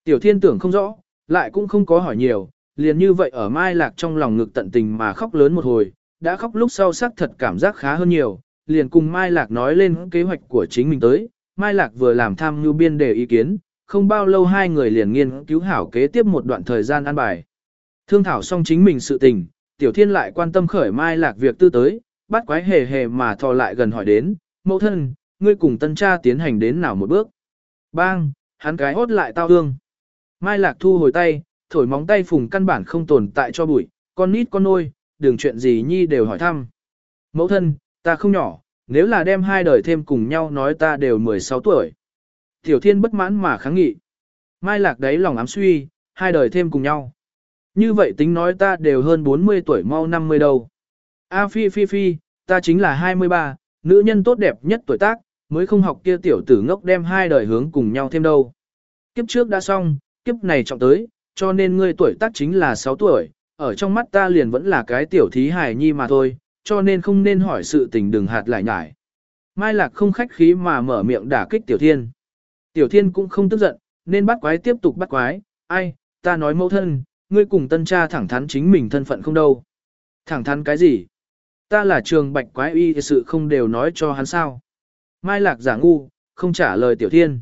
Tiểu thiên tưởng không rõ, lại cũng không có hỏi nhiều, liền như vậy ở mai lạc trong lòng ngực tận tình mà khóc lớn một hồi, đã khóc lúc sau sắc thật cảm giác khá hơn nhiều, liền cùng mai lạc nói lên kế hoạch của chính mình tới, mai lạc vừa làm tham Nhu biên đề ý kiến, không bao lâu hai người liền nghiên cứu hảo kế tiếp một đoạn thời gian ăn bài. Thương thảo xong chính mình sự tình, tiểu thiên lại quan tâm khởi mai lạc việc tư tới, bắt quái hề hề mà thò lại gần hỏi đến, mẫu thân, ngươi cùng tân cha tiến hành đến nào một bước. Bang, hắn cái hốt lại tao hương. Mai lạc thu hồi tay, thổi móng tay phùng căn bản không tồn tại cho bụi, con nít con nôi, đừng chuyện gì nhi đều hỏi thăm. Mẫu thân, ta không nhỏ, nếu là đem hai đời thêm cùng nhau nói ta đều 16 tuổi. Tiểu thiên bất mãn mà kháng nghị. Mai lạc đấy lòng ám suy, hai đời thêm cùng nhau. Như vậy tính nói ta đều hơn 40 tuổi mau 50 đâu. A phi phi phi, ta chính là 23, nữ nhân tốt đẹp nhất tuổi tác, mới không học kia tiểu tử ngốc đem hai đời hướng cùng nhau thêm đâu. Kiếp trước đã xong, kiếp này trọng tới, cho nên ngươi tuổi tác chính là 6 tuổi, ở trong mắt ta liền vẫn là cái tiểu thí hài nhi mà thôi, cho nên không nên hỏi sự tình đừng hạt lại nhải. Mai Lạc không khách khí mà mở miệng đả kích Tiểu Thiên. Tiểu Thiên cũng không tức giận, nên bắt quái tiếp tục bắt quái, ai, ta nói mẫu thân, ngươi cùng tân cha thẳng thắn chính mình thân phận không đâu. Thẳng thắn cái gì? Ta là trường bạch quái y sự không đều nói cho hắn sao. Mai Lạc giả ngu, không trả lời Tiểu Thiên.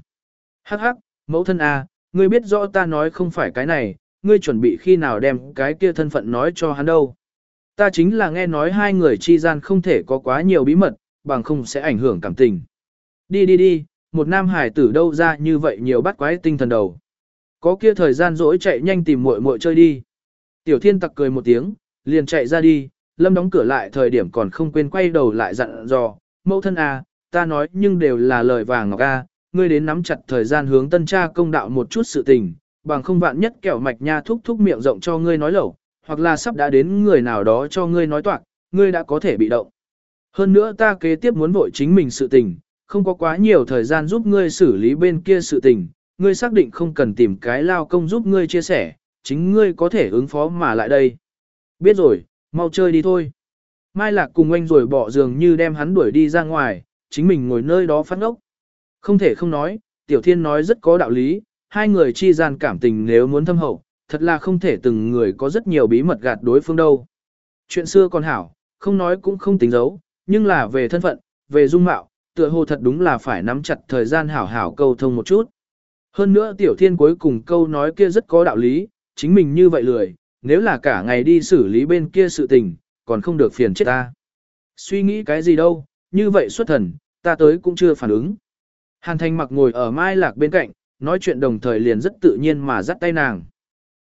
Hắc hắc, mẫu thân à, ngươi biết rõ ta nói không phải cái này, ngươi chuẩn bị khi nào đem cái kia thân phận nói cho hắn đâu. Ta chính là nghe nói hai người chi gian không thể có quá nhiều bí mật, bằng không sẽ ảnh hưởng cảm tình. Đi đi đi, một nam hải tử đâu ra như vậy nhiều bắt quái tinh thần đầu. Có kia thời gian rỗi chạy nhanh tìm muội muội chơi đi. Tiểu thiên tặc cười một tiếng, liền chạy ra đi, lâm đóng cửa lại thời điểm còn không quên quay đầu lại dặn dò, mẫu thân à, ta nói nhưng đều là lời vàng ngọc a, ngươi đến nắm chặt thời gian hướng tân cha công đạo một chút sự tình, bằng không vạn nhất kẻo mạch nha thúc thúc miệng rộng cho ngươi nói lẩu, hoặc là sắp đã đến người nào đó cho ngươi nói toạc, ngươi đã có thể bị động. Hơn nữa ta kế tiếp muốn vội chính mình sự tình, không có quá nhiều thời gian giúp ngươi xử lý bên kia sự tình, ngươi xác định không cần tìm cái lao công giúp ngươi chia sẻ, chính ngươi có thể ứng phó mà lại đây. Biết rồi, mau chơi đi thôi. Mai Lạc cùng anh rồi bỏ giường như đem hắn đuổi đi ra ngoài, chính mình ngồi nơi đó phát ngốc. Không thể không nói, Tiểu Thiên nói rất có đạo lý, hai người chi gian cảm tình nếu muốn thâm hậu, thật là không thể từng người có rất nhiều bí mật gạt đối phương đâu. Chuyện xưa còn hảo, không nói cũng không tính giấu, nhưng là về thân phận, về dung mạo, tựa hồ thật đúng là phải nắm chặt thời gian hảo hảo câu thông một chút. Hơn nữa tiểu thiên cuối cùng câu nói kia rất có đạo lý, chính mình như vậy lười, nếu là cả ngày đi xử lý bên kia sự tình, còn không được phiền chết ta. Suy nghĩ cái gì đâu, như vậy xuất thần, ta tới cũng chưa phản ứng. Hàn Thành mặc ngồi ở Mai Lạc bên cạnh, nói chuyện đồng thời liền rất tự nhiên mà dắt tay nàng.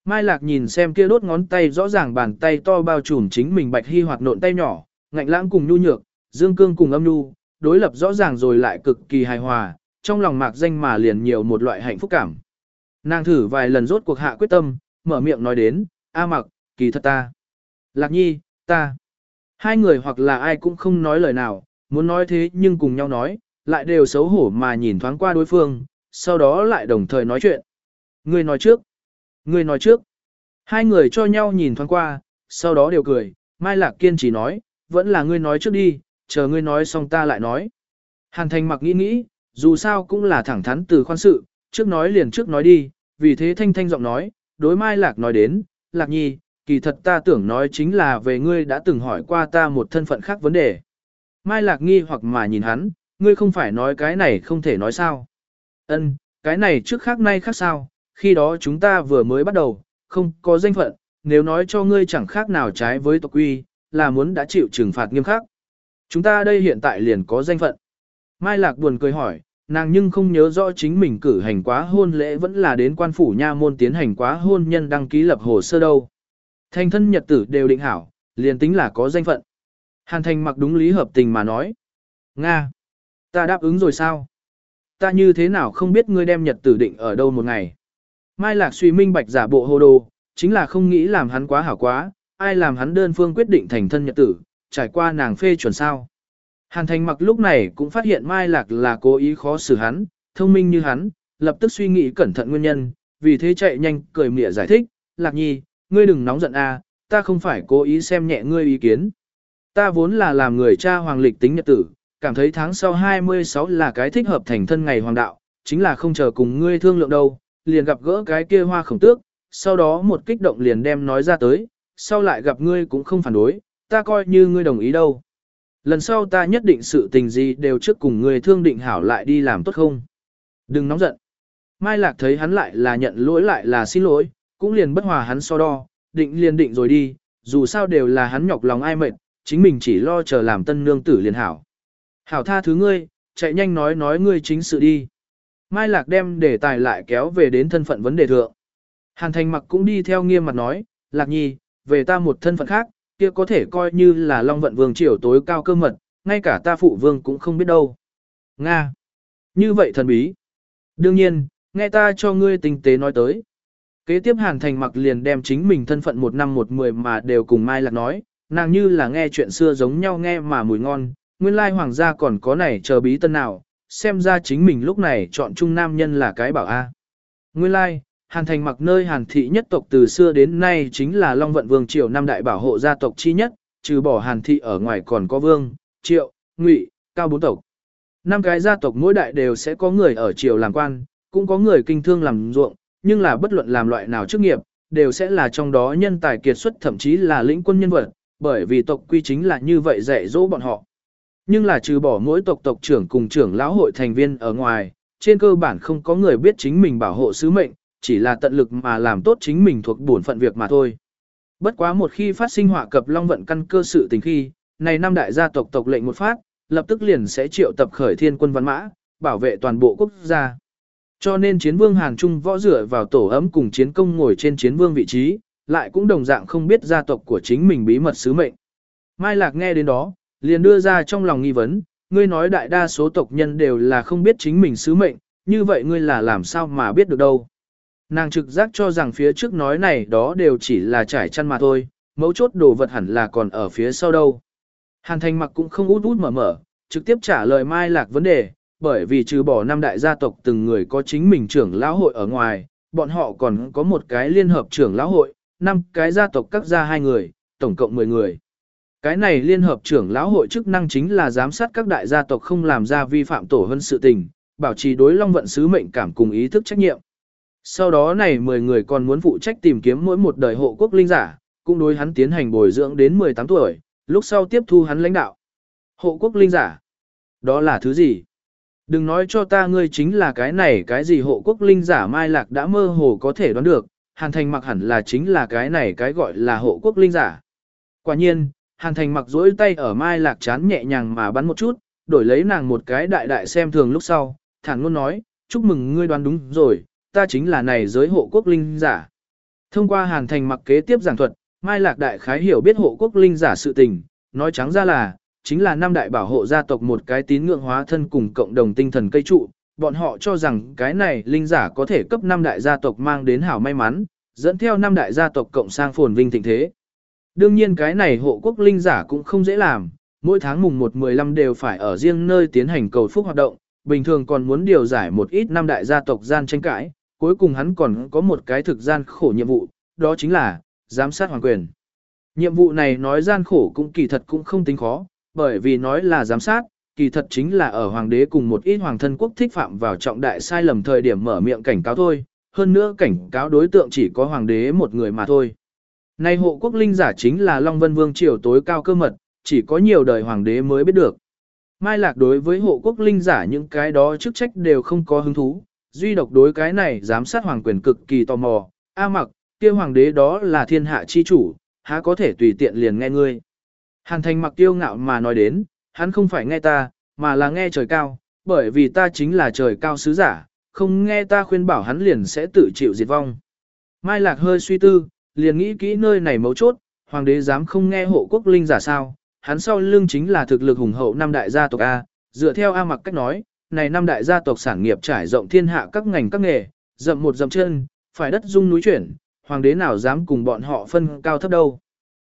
Mai Lạc nhìn xem kia đốt ngón tay rõ ràng bàn tay to bao trùm chính mình bạch hy hoạt nộn tay nhỏ, ngạnh lãng cùng nhu nhược, dương cương cùng âm nhu, đối lập rõ ràng rồi lại cực kỳ hài hòa, trong lòng mạc danh mà liền nhiều một loại hạnh phúc cảm. Nàng thử vài lần rốt cuộc hạ quyết tâm, mở miệng nói đến, A mặc, kỳ thật ta. Lạc nhi, ta. Hai người hoặc là ai cũng không nói lời nào, muốn nói thế nhưng cùng nhau nói, lại đều xấu hổ mà nhìn thoáng qua đối phương, sau đó lại đồng thời nói chuyện. Ngươi nói trước. Ngươi nói trước. Hai người cho nhau nhìn thoáng qua, sau đó đều cười, Mai Lạc kiên trì nói, vẫn là ngươi nói trước đi, chờ ngươi nói xong ta lại nói. Hàn Thành mặc nghĩ nghĩ, dù sao cũng là thẳng thắn từ khoan sự, trước nói liền trước nói đi, vì thế thanh thanh giọng nói, đối Mai Lạc nói đến, Lạc Nhi, kỳ thật ta tưởng nói chính là về ngươi đã từng hỏi qua ta một thân phận khác vấn đề. Mai Lạc nghi hoặc mà nhìn hắn, ngươi không phải nói cái này không thể nói sao. Ân, cái này trước khác nay khác sao, khi đó chúng ta vừa mới bắt đầu, không có danh phận, nếu nói cho ngươi chẳng khác nào trái với tộc quy, là muốn đã chịu trừng phạt nghiêm khắc. Chúng ta đây hiện tại liền có danh phận. Mai Lạc buồn cười hỏi, nàng nhưng không nhớ rõ chính mình cử hành quá hôn lễ vẫn là đến quan phủ nha môn tiến hành quá hôn nhân đăng ký lập hồ sơ đâu. Thành thân nhật tử đều định hảo, liền tính là có danh phận. Hàn thành mặc đúng lý hợp tình mà nói. Nga! Ta đáp ứng rồi sao? Ta như thế nào không biết ngươi đem nhật tử định ở đâu một ngày? Mai Lạc suy minh bạch giả bộ hồ đồ, chính là không nghĩ làm hắn quá hảo quá, ai làm hắn đơn phương quyết định thành thân nhật tử, trải qua nàng phê chuẩn sao. Hàn thành mặc lúc này cũng phát hiện Mai Lạc là cố ý khó xử hắn, thông minh như hắn, lập tức suy nghĩ cẩn thận nguyên nhân, vì thế chạy nhanh cười mỉa giải thích, Lạc nhi, ngươi đừng nóng giận a, ta không phải cố ý xem nhẹ ngươi ý kiến. Ta vốn là làm người cha hoàng lịch tính nhật tử, cảm thấy tháng sau 26 là cái thích hợp thành thân ngày hoàng đạo, chính là không chờ cùng ngươi thương lượng đâu, liền gặp gỡ cái kia hoa khổng tước, sau đó một kích động liền đem nói ra tới, sau lại gặp ngươi cũng không phản đối, ta coi như ngươi đồng ý đâu. Lần sau ta nhất định sự tình gì đều trước cùng ngươi thương định hảo lại đi làm tốt không. Đừng nóng giận. Mai Lạc thấy hắn lại là nhận lỗi lại là xin lỗi, cũng liền bất hòa hắn so đo, định liền định rồi đi, dù sao đều là hắn nhọc lòng ai mệt, chính mình chỉ lo chờ làm tân nương tử liền hảo. Hảo tha thứ ngươi, chạy nhanh nói nói ngươi chính sự đi. Mai Lạc đem đề tài lại kéo về đến thân phận vấn đề thượng. Hàn Thành mặc cũng đi theo nghiêm mặt nói, Lạc Nhi, về ta một thân phận khác, kia có thể coi như là Long Vận Vương triều tối cao cơ mật, ngay cả ta phụ vương cũng không biết đâu. Nga. Như vậy thần bí. Đương nhiên, nghe ta cho ngươi tinh tế nói tới. Kế tiếp Hàn Thành mặc liền đem chính mình thân phận một năm một mười mà đều cùng Mai Lạc nói, nàng như là nghe chuyện xưa giống nhau nghe mà mùi ngon, nguyên lai hoàng gia còn có này chờ bí tân nào, xem ra chính mình lúc này chọn trung nam nhân là cái bảo A. Nguyên lai, Hàn Thành mặc nơi Hàn thị nhất tộc từ xưa đến nay chính là Long Vận Vương Triều Nam đại bảo hộ gia tộc chi nhất, trừ bỏ Hàn thị ở ngoài còn có Vương, Triệu, Ngụy, Cao bốn tộc. Năm cái gia tộc mỗi đại đều sẽ có người ở triều làm quan, cũng có người kinh thương làm ruộng, nhưng là bất luận làm loại nào chức nghiệp, đều sẽ là trong đó nhân tài kiệt xuất thậm chí là lĩnh quân nhân vật, bởi vì tộc quy chính là như vậy dạy dỗ bọn họ. Nhưng là trừ bỏ mỗi tộc tộc trưởng cùng trưởng lão hội thành viên ở ngoài, trên cơ bản không có người biết chính mình bảo hộ sứ mệnh, chỉ là tận lực mà làm tốt chính mình thuộc bổn phận việc mà thôi. Bất quá một khi phát sinh họa cập long vận căn cơ sự tình khi, này năm đại gia tộc tộc lệnh một phát, lập tức liền sẽ triệu tập khởi thiên quân văn mã, bảo vệ toàn bộ quốc gia. Cho nên chiến vương Hàn Trung võ dựa vào tổ ấm cùng chiến công ngồi trên chiến vương vị trí, lại cũng đồng dạng không biết gia tộc của chính mình bí mật sứ mệnh. Mai Lạc nghe đến đó, liền đưa ra trong lòng nghi vấn, ngươi nói đại đa số tộc nhân đều là không biết chính mình sứ mệnh, như vậy ngươi là làm sao mà biết được đâu. Nàng trực giác cho rằng phía trước nói này đó đều chỉ là trải chăn mà thôi, mấu chốt đồ vật hẳn là còn ở phía sau đâu. Hàn thành mặc cũng không út út mở mở, trực tiếp trả lời Mai Lạc vấn đề, bởi vì trừ bỏ năm đại gia tộc từng người có chính mình trưởng lão hội ở ngoài, bọn họ còn có một cái liên hợp trưởng lão hội, năm cái gia tộc cắt ra hai người, tổng cộng 10 người. Cái này liên hợp trưởng lão hội chức năng chính là giám sát các đại gia tộc không làm ra vi phạm tổ hân sự tình, bảo trì đối long vận sứ mệnh cảm cùng ý thức trách nhiệm. Sau đó này 10 người còn muốn phụ trách tìm kiếm mỗi một đời hộ quốc linh giả, cũng đối hắn tiến hành bồi dưỡng đến 18 tuổi, lúc sau tiếp thu hắn lãnh đạo. Hộ quốc linh giả? Đó là thứ gì? Đừng nói cho ta ngươi chính là cái này cái gì hộ quốc linh giả Mai Lạc đã mơ hồ có thể đoán được, Hàn Thành mặc hẳn là chính là cái này cái gọi là hộ quốc linh giả. Quả nhiên, Hàn Thành mặc duỗi tay ở Mai Lạc chán nhẹ nhàng mà bắn một chút, đổi lấy nàng một cái đại đại xem thường lúc sau, thản ngôn nói, chúc mừng ngươi đoán đúng rồi, ta chính là này giới hộ quốc linh giả. Thông qua hàn thành mặc kế tiếp giảng thuật, Mai Lạc Đại khái hiểu biết hộ quốc linh giả sự tình, nói trắng ra là, chính là năm đại bảo hộ gia tộc một cái tín ngưỡng hóa thân cùng cộng đồng tinh thần cây trụ, bọn họ cho rằng cái này linh giả có thể cấp năm đại gia tộc mang đến hảo may mắn, dẫn theo năm đại gia tộc cộng sang phồn vinh thịnh thế. Đương nhiên cái này hộ quốc linh giả cũng không dễ làm, mỗi tháng mùng 1-15 đều phải ở riêng nơi tiến hành cầu phúc hoạt động, bình thường còn muốn điều giải một ít năm đại gia tộc gian tranh cãi, cuối cùng hắn còn có một cái thực gian khổ nhiệm vụ, đó chính là giám sát hoàng quyền. Nhiệm vụ này nói gian khổ cũng kỳ thật cũng không tính khó, bởi vì nói là giám sát, kỳ thật chính là ở hoàng đế cùng một ít hoàng thân quốc thích phạm vào trọng đại sai lầm thời điểm mở miệng cảnh cáo thôi, hơn nữa cảnh cáo đối tượng chỉ có hoàng đế một người mà thôi. Nay hộ quốc linh giả chính là Long Vân Vương triều tối cao cơ mật, chỉ có nhiều đời hoàng đế mới biết được. Mai Lạc đối với hộ quốc linh giả những cái đó chức trách đều không có hứng thú, duy độc đối cái này giám sát hoàng quyền cực kỳ tò mò, A mặc, kia hoàng đế đó là thiên hạ chi chủ, há có thể tùy tiện liền nghe ngươi. Hàn thành mặc tiêu ngạo mà nói đến, hắn không phải nghe ta, mà là nghe trời cao, bởi vì ta chính là trời cao sứ giả, không nghe ta khuyên bảo hắn liền sẽ tự chịu diệt vong. Mai Lạc hơi suy tư, liền nghĩ kỹ nơi này mấu chốt, hoàng đế dám không nghe hộ quốc linh giả sao, hắn sau lưng chính là thực lực hùng hậu năm đại gia tộc A, dựa theo A mặc cách nói, này năm đại gia tộc sản nghiệp trải rộng thiên hạ các ngành các nghề, dậm một dậm chân, phải đất dung núi chuyển, hoàng đế nào dám cùng bọn họ phân cao thấp đâu.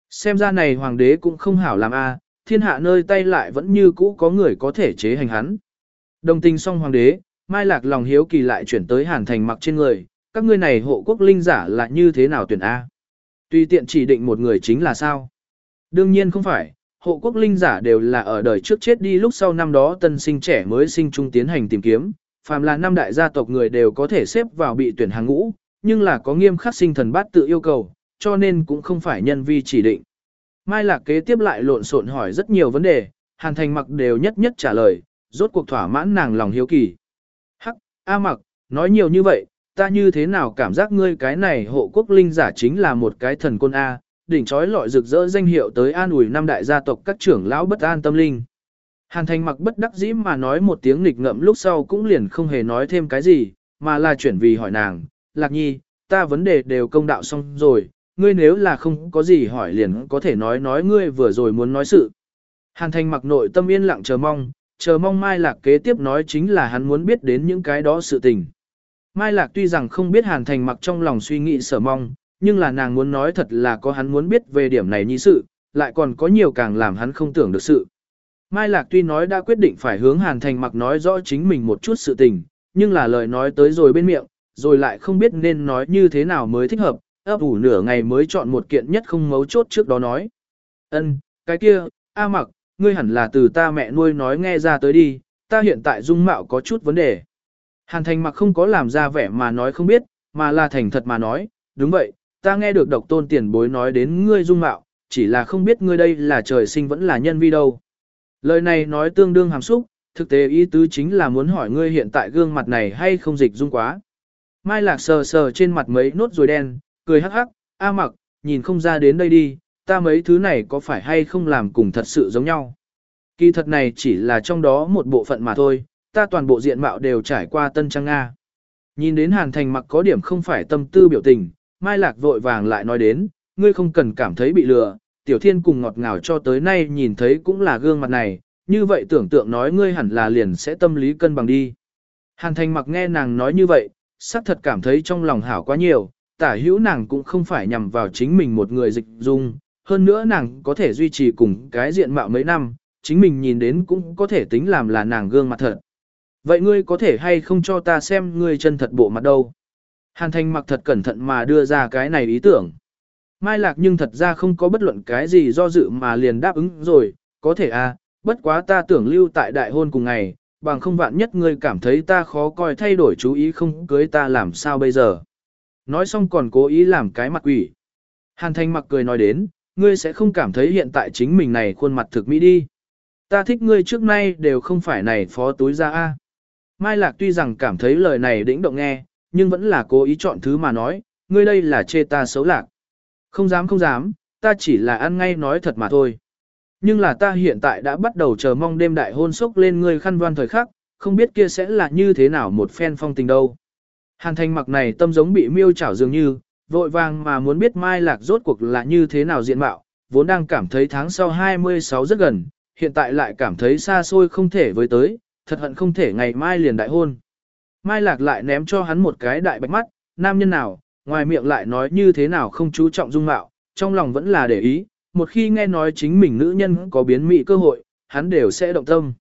Xem ra này hoàng đế cũng không hảo làm A, thiên hạ nơi tay lại vẫn như cũ có người có thể chế hành hắn. Đồng tình xong hoàng đế, Mai Lạc lòng hiếu kỳ lại chuyển tới hàn thành mặc trên người, các ngươi này hộ quốc linh giả là như thế nào tuyển A. Tùy tiện chỉ định một người chính là sao? Đương nhiên không phải, hộ quốc linh giả đều là ở đời trước chết đi lúc sau năm đó tân sinh trẻ mới sinh trung tiến hành tìm kiếm, phàm là năm đại gia tộc người đều có thể xếp vào bị tuyển hàng ngũ, nhưng là có nghiêm khắc sinh thần bát tự yêu cầu, cho nên cũng không phải nhân vi chỉ định. Mai Lạc kế tiếp lại lộn xộn hỏi rất nhiều vấn đề, Hàn Thành mặc đều nhất nhất trả lời, rốt cuộc thỏa mãn nàng lòng hiếu kỳ. Hắc, A mặc, nói nhiều như vậy, ta như thế nào cảm giác ngươi cái này hộ quốc linh giả chính là một cái thần côn A, đỉnh trói lọi rực rỡ danh hiệu tới an ủi năm đại gia tộc các trưởng lão bất an tâm linh. Hàn thành mặc bất đắc dĩ mà nói một tiếng nghịch ngậm lúc sau cũng liền không hề nói thêm cái gì, mà là chuyển vì hỏi nàng, lạc nhi, ta vấn đề đều công đạo xong rồi, ngươi nếu là không có gì hỏi liền có thể nói nói ngươi vừa rồi muốn nói sự. Hàn thành mặc nội tâm yên lặng chờ mong, chờ mong Mai Lạc kế tiếp nói chính là hắn muốn biết đến những cái đó sự tình. Mai Lạc tuy rằng không biết Hàn Thành mặc trong lòng suy nghĩ sở mong, nhưng là nàng muốn nói thật là có hắn muốn biết về điểm này như sự, lại còn có nhiều càng làm hắn không tưởng được sự. Mai Lạc tuy nói đã quyết định phải hướng Hàn Thành mặc nói rõ chính mình một chút sự tình, nhưng là lời nói tới rồi bên miệng, rồi lại không biết nên nói như thế nào mới thích hợp, ấp ủ nửa ngày mới chọn một kiện nhất không mấu chốt trước đó nói. Ân, cái kia, A mặc, ngươi hẳn là từ ta mẹ nuôi nói nghe ra tới đi, ta hiện tại dung mạo có chút vấn đề. Hàn thành mặc không có làm ra vẻ mà nói không biết, mà là thành thật mà nói, đúng vậy, ta nghe được độc tôn tiền bối nói đến ngươi dung mạo, chỉ là không biết ngươi đây là trời sinh vẫn là nhân vi đâu. Lời này nói tương đương hàm xúc, thực tế ý tứ chính là muốn hỏi ngươi hiện tại gương mặt này hay không dịch dung quá. Mai lạc sờ sờ trên mặt mấy nốt rồi đen, cười hắc hắc, a mặc, nhìn không ra đến đây đi, ta mấy thứ này có phải hay không làm cùng thật sự giống nhau. Kỳ thật này chỉ là trong đó một bộ phận mà thôi, ta toàn bộ diện mạo đều trải qua tân trang Nga. Nhìn đến Hàn Thành mặc có điểm không phải tâm tư biểu tình, Mai Lạc vội vàng lại nói đến, ngươi không cần cảm thấy bị lừa, Tiểu Thiên cùng ngọt ngào cho tới nay nhìn thấy cũng là gương mặt này, như vậy tưởng tượng nói ngươi hẳn là liền sẽ tâm lý cân bằng đi. Hàn Thành mặc nghe nàng nói như vậy, sắc thật cảm thấy trong lòng hảo quá nhiều, tả hữu nàng cũng không phải nhằm vào chính mình một người dịch dung, hơn nữa nàng có thể duy trì cùng cái diện mạo mấy năm, chính mình nhìn đến cũng có thể tính làm là nàng gương mặt thật. Vậy ngươi có thể hay không cho ta xem ngươi chân thật bộ mặt đâu? Hàn Thành mặc thật cẩn thận mà đưa ra cái này ý tưởng. Mai Lạc nhưng thật ra không có bất luận cái gì do dự mà liền đáp ứng rồi, có thể à, bất quá ta tưởng lưu tại đại hôn cùng ngày, bằng không vạn nhất ngươi cảm thấy ta khó coi thay đổi chú ý không cưới ta làm sao bây giờ. Nói xong còn cố ý làm cái mặt quỷ. Hàn Thành mặc cười nói đến, ngươi sẽ không cảm thấy hiện tại chính mình này khuôn mặt thực mỹ đi. Ta thích ngươi trước nay đều không phải này phó túi ra a. Mai Lạc tuy rằng cảm thấy lời này đĩnh động nghe, nhưng vẫn là cố ý chọn thứ mà nói, ngươi đây là chê ta xấu lạc. Không dám không dám, ta chỉ là ăn ngay nói thật mà thôi. nhưng là ta hiện tại đã bắt đầu chờ mong đêm đại hôn sốc lên ngươi khăn đoan thời khắc, không biết kia sẽ là như thế nào một phen phong tình đâu. Hàn thành mặc này tâm giống bị miêu chảo dường như, vội vàng mà muốn biết mai lạc rốt cuộc là như thế nào diện mạo, vốn đang cảm thấy tháng sau 26 rất gần, hiện tại lại cảm thấy xa xôi không thể với tới, thật hận không thể ngày mai liền đại hôn. Mai lạc lại ném cho hắn một cái đại bạch mắt, nam nhân nào, ngoài miệng lại nói như thế nào không chú trọng dung mạo, trong lòng vẫn là để ý, một khi nghe nói chính mình nữ nhân có biến mị cơ hội, hắn đều sẽ động tâm.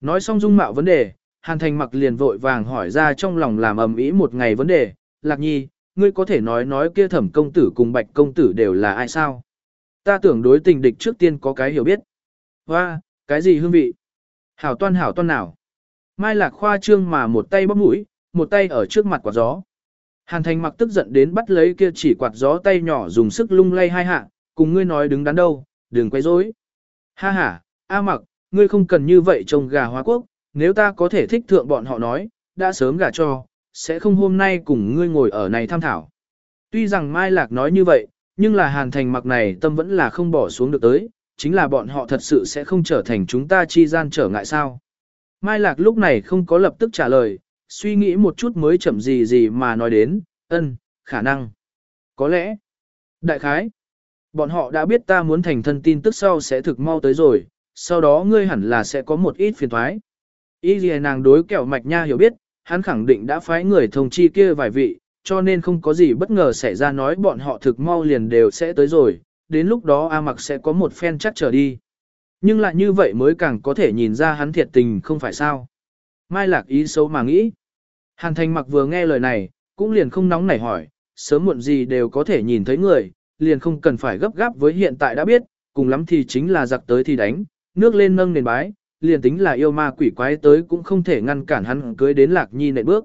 Nói xong dung mạo vấn đề, Hàn Thành mặc liền vội vàng hỏi ra trong lòng làm ầm ĩ một ngày vấn đề, Lạc Nhi, ngươi có thể nói nói kia thẩm công tử cùng bạch công tử đều là ai sao? Ta tưởng đối tình địch trước tiên có cái hiểu biết. Hoa, cái gì hương vị? Hảo toan hảo toan nào? Mai Lạc khoa trương mà một tay bóp mũi, một tay ở trước mặt quạt gió. Hàn Thành mặc tức giận đến bắt lấy kia chỉ quạt gió tay nhỏ dùng sức lung lay hai hạ, cùng ngươi nói đứng đắn đâu, đừng quay rối. Ha ha, A mặc, ngươi không cần như vậy trông gà hóa quốc, nếu ta có thể thích thượng bọn họ nói, đã sớm gả cho, sẽ không hôm nay cùng ngươi ngồi ở này tham thảo. Tuy rằng Mai Lạc nói như vậy, nhưng là Hàn Thành mặc này tâm vẫn là không bỏ xuống được tới, chính là bọn họ thật sự sẽ không trở thành chúng ta chi gian trở ngại sao. Mai Lạc lúc này không có lập tức trả lời, suy nghĩ một chút mới chậm gì gì mà nói đến, ân, khả năng. Có lẽ, đại khái, bọn họ đã biết ta muốn thành thân tin tức sau sẽ thực mau tới rồi, sau đó ngươi hẳn là sẽ có một ít phiền thoái. Ý gì nàng đối kẹo mạch nha hiểu biết, hắn khẳng định đã phái người thông chi kia vài vị, cho nên không có gì bất ngờ xảy ra nói bọn họ thực mau liền đều sẽ tới rồi, đến lúc đó A mặc sẽ có một phen chắc trở đi. Nhưng lại như vậy mới càng có thể nhìn ra hắn thiệt tình không phải sao. Mai lạc ý xấu mà nghĩ. Hàn thành mặc vừa nghe lời này, cũng liền không nóng nảy hỏi, sớm muộn gì đều có thể nhìn thấy người, liền không cần phải gấp gáp với hiện tại đã biết, cùng lắm thì chính là giặc tới thì đánh, nước lên nâng nền bái, liền tính là yêu ma quỷ quái tới cũng không thể ngăn cản hắn cưới đến lạc nhi nệ bước.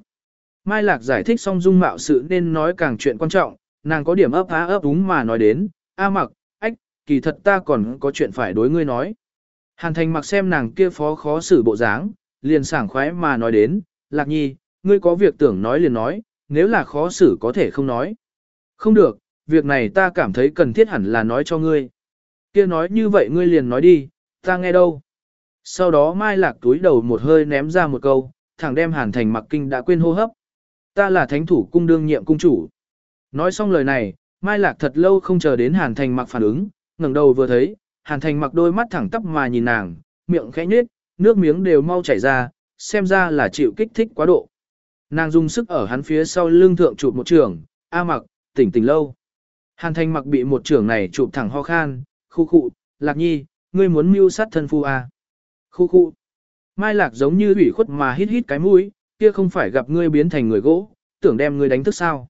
Mai lạc giải thích xong dung mạo sự nên nói càng chuyện quan trọng, nàng có điểm ấp á ấp đúng mà nói đến, a mặc, ách, kỳ thật ta còn có chuyện phải đối ngươi nói. Hàn thành mặc xem nàng kia phó khó xử bộ dáng, liền sảng khoái mà nói đến, lạc nhi, ngươi có việc tưởng nói liền nói, nếu là khó xử có thể không nói. Không được, việc này ta cảm thấy cần thiết hẳn là nói cho ngươi. Kia nói như vậy ngươi liền nói đi, ta nghe đâu. Sau đó Mai Lạc túi đầu một hơi ném ra một câu, thẳng đem Hàn Thành mặc kinh đã quên hô hấp. Ta là thánh thủ cung đương nhiệm cung chủ. Nói xong lời này, Mai Lạc thật lâu không chờ đến Hàn Thành mặc phản ứng, ngẩng đầu vừa thấy, Hàn Thành mặc đôi mắt thẳng tắp mà nhìn nàng, miệng khẽ nhếch, nước miếng đều mau chảy ra, xem ra là chịu kích thích quá độ. Nàng dùng sức ở hắn phía sau lưng thượng chụp một trường, A mặc, tỉnh tỉnh lâu. Hàn Thành mặc bị một trường này chụp thẳng ho khan, khu khụ, lạc nhi, ngươi muốn mưu sát thân phu à? Khu khu. Mai lạc giống như ủy khuất mà hít hít cái mũi, kia không phải gặp ngươi biến thành người gỗ, tưởng đem ngươi đánh thức sao.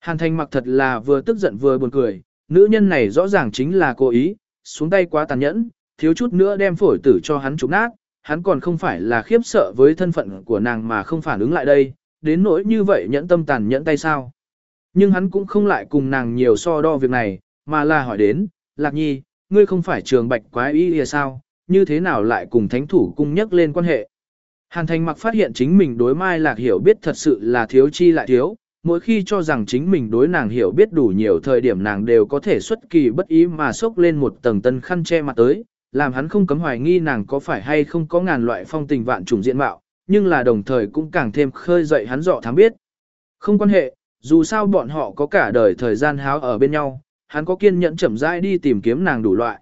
Hàn Thành mặc thật là vừa tức giận vừa buồn cười, nữ nhân này rõ ràng chính là cố ý, xuống tay quá tàn nhẫn, thiếu chút nữa đem phổi tử cho hắn trúng nát, hắn còn không phải là khiếp sợ với thân phận của nàng mà không phản ứng lại đây, đến nỗi như vậy nhẫn tâm tàn nhẫn tay sao. Nhưng hắn cũng không lại cùng nàng nhiều so đo việc này, mà là hỏi đến, Lạc Nhi, ngươi không phải trường bạch quái y lìa sao, như thế nào lại cùng thánh thủ cung nhắc lên quan hệ. Hàn thành mặc phát hiện chính mình đối Mai Lạc hiểu biết thật sự là thiếu chi lại thiếu, mỗi khi cho rằng chính mình đối nàng hiểu biết đủ nhiều thời điểm nàng đều có thể xuất kỳ bất ý mà xốc lên một tầng tân khăn che mặt tới, làm hắn không cấm hoài nghi nàng có phải hay không có ngàn loại phong tình vạn trùng diện mạo, nhưng là đồng thời cũng càng thêm khơi dậy hắn dọ thám biết. Không quan hệ, dù sao bọn họ có cả đời thời gian háo ở bên nhau, hắn có kiên nhẫn chậm rãi đi tìm kiếm nàng đủ loại.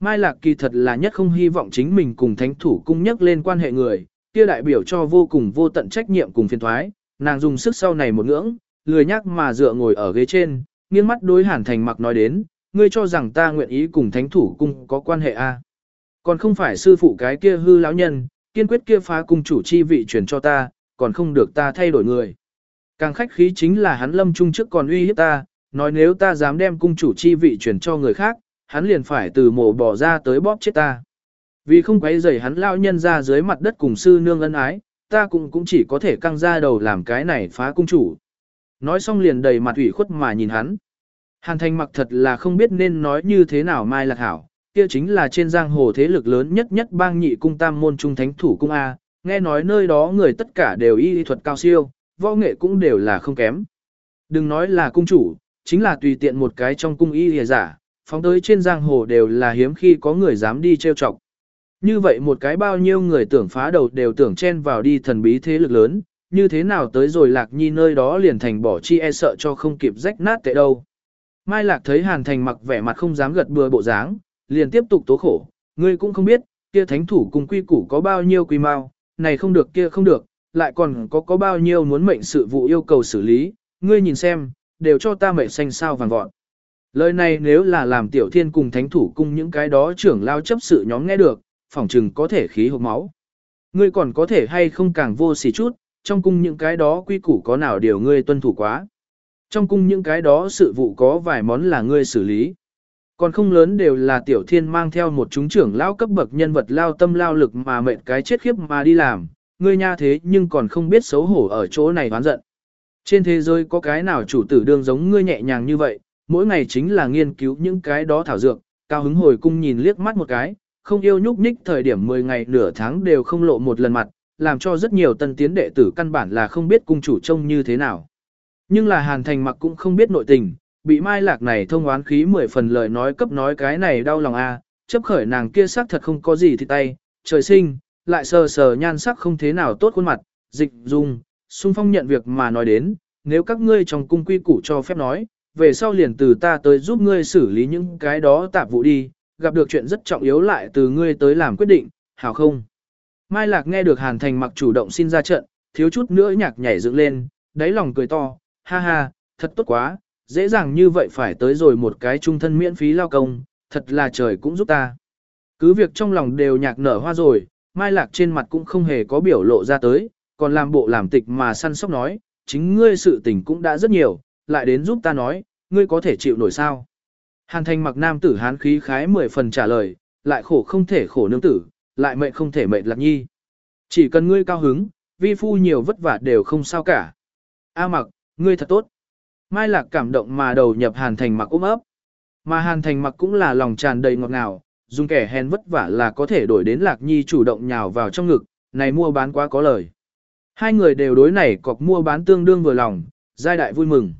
Mai Lạc kỳ thật là nhất không hy vọng chính mình cùng thánh thủ cung nhắc lên quan hệ người, kia đại biểu cho vô cùng vô tận trách nhiệm cùng phiền thoái, nàng dùng sức sau này một ngưỡng, lười nhắc mà dựa ngồi ở ghế trên, nghiêng mắt đối hàn thành mặc nói đến, ngươi cho rằng ta nguyện ý cùng thánh thủ cung có quan hệ a à? Còn không phải sư phụ cái kia hư lão nhân, kiên quyết kia phá cung chủ chi vị truyền cho ta, còn không được ta thay đổi người. Càng khách khí chính là hắn lâm trung trước còn uy hiếp ta, nói nếu ta dám đem cung chủ chi vị truyền cho người khác, hắn liền phải từ mộ bỏ ra tới bóp chết ta. Vì không quấy rầy hắn lão nhân ra dưới mặt đất cùng sư nương ân ái, ta cũng cũng chỉ có thể căng ra đầu làm cái này phá cung chủ. Nói xong liền đầy mặt ủy khuất mà nhìn hắn. Hàn thành mặc thật là không biết nên nói như thế nào mai lạc hảo, kia chính là trên giang hồ thế lực lớn nhất nhất bang nhị cung tam môn trung thánh thủ cung A, nghe nói nơi đó người tất cả đều y thuật cao siêu, võ nghệ cũng đều là không kém. Đừng nói là cung chủ, chính là tùy tiện một cái trong cung y hề giả, phóng tới trên giang hồ đều là hiếm khi có người dám đi trêu chọc. Như vậy một cái bao nhiêu người tưởng phá đầu đều tưởng chen vào đi thần bí thế lực lớn, như thế nào tới rồi lạc nhi nơi đó liền thành bỏ chi e sợ cho không kịp rách nát tệ đâu. Mai lạc thấy hàn thành mặc vẻ mặt không dám gật bừa bộ dáng, liền tiếp tục tố khổ, ngươi cũng không biết, kia thánh thủ cùng quy củ có bao nhiêu quy mau, này không được kia không được, lại còn có có bao nhiêu muốn mệnh sự vụ yêu cầu xử lý, ngươi nhìn xem, đều cho ta mệnh xanh sao vàng vọt. Lời này nếu là làm tiểu thiên cùng thánh thủ cung những cái đó trưởng lao chấp sự nhóm nghe được, phỏng chừng có thể khí hộp máu. Ngươi còn có thể hay không càng vô xỉ chút, trong cung những cái đó quy củ có nào điều ngươi tuân thủ quá. Trong cung những cái đó sự vụ có vài món là ngươi xử lý. Còn không lớn đều là tiểu thiên mang theo một chúng trưởng lao cấp bậc nhân vật lao tâm lao lực mà mệnh cái chết khiếp mà đi làm, ngươi nha thế nhưng còn không biết xấu hổ ở chỗ này oán giận. Trên thế giới có cái nào chủ tử đương giống ngươi nhẹ nhàng như vậy, mỗi ngày chính là nghiên cứu những cái đó thảo dược, cao hứng hồi cung nhìn liếc mắt một cái, không yêu nhúc nhích thời điểm 10 ngày nửa tháng đều không lộ một lần mặt, làm cho rất nhiều tân tiến đệ tử căn bản là không biết cung chủ trông như thế nào. Nhưng là Hàn Thành mặc cũng không biết nội tình, bị mai lạc này thông oán khí mười phần lời nói cấp nói cái này đau lòng a chấp khởi nàng kia sắc thật không có gì thì tay, trời sinh, lại sờ sờ nhan sắc không thế nào tốt khuôn mặt, dịch dung, xung phong nhận việc mà nói đến, nếu các ngươi trong cung quy củ cho phép nói, về sau liền từ ta tới giúp ngươi xử lý những cái đó tạp vụ đi, gặp được chuyện rất trọng yếu lại từ ngươi tới làm quyết định, hảo không? Mai Lạc nghe được Hàn Thành mặc chủ động xin ra trận, thiếu chút nữa nhạc nhảy dựng lên, đáy lòng cười to, ha ha, thật tốt quá, dễ dàng như vậy phải tới rồi một cái trung thân miễn phí lao công, thật là trời cũng giúp ta. Cứ việc trong lòng đều nhạc nở hoa rồi, Mai Lạc trên mặt cũng không hề có biểu lộ ra tới, còn làm bộ làm tịch mà săn sóc nói, chính ngươi sự tình cũng đã rất nhiều, lại đến giúp ta nói, ngươi có thể chịu nổi sao. Hàn thành mặc nam tử hán khí khái mười phần trả lời, lại khổ không thể khổ nương tử, lại mệnh không thể mệnh lạc nhi. Chỉ cần ngươi cao hứng, vi phu nhiều vất vả đều không sao cả. A mặc, ngươi thật tốt. Mai lạc cảm động mà đầu nhập hàn thành mặc ôm ấp. Mà hàn thành mặc cũng là lòng tràn đầy ngọt ngào, dùng kẻ hèn vất vả là có thể đổi đến lạc nhi chủ động nhào vào trong ngực, này mua bán quá có lời. Hai người đều đối này cọc mua bán tương đương vừa lòng, giai đại vui mừng.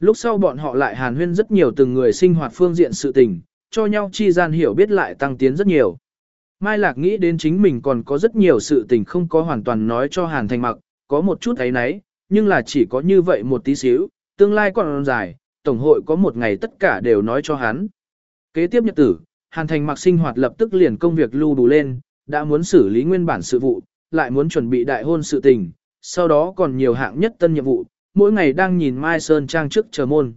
Lúc sau bọn họ lại hàn huyên rất nhiều từng người sinh hoạt phương diện sự tình, cho nhau chi gian hiểu biết lại tăng tiến rất nhiều. Mai Lạc nghĩ đến chính mình còn có rất nhiều sự tình không có hoàn toàn nói cho Hàn Thành mặc, có một chút ấy nấy, nhưng là chỉ có như vậy một tí xíu, tương lai còn dài, Tổng hội có một ngày tất cả đều nói cho hắn. Kế tiếp nhật tử, Hàn Thành mặc sinh hoạt lập tức liền công việc lưu đủ lên, đã muốn xử lý nguyên bản sự vụ, lại muốn chuẩn bị đại hôn sự tình, sau đó còn nhiều hạng nhất tân nhiệm vụ, mỗi ngày đang nhìn Mai Sơn Trang trước chờ môn.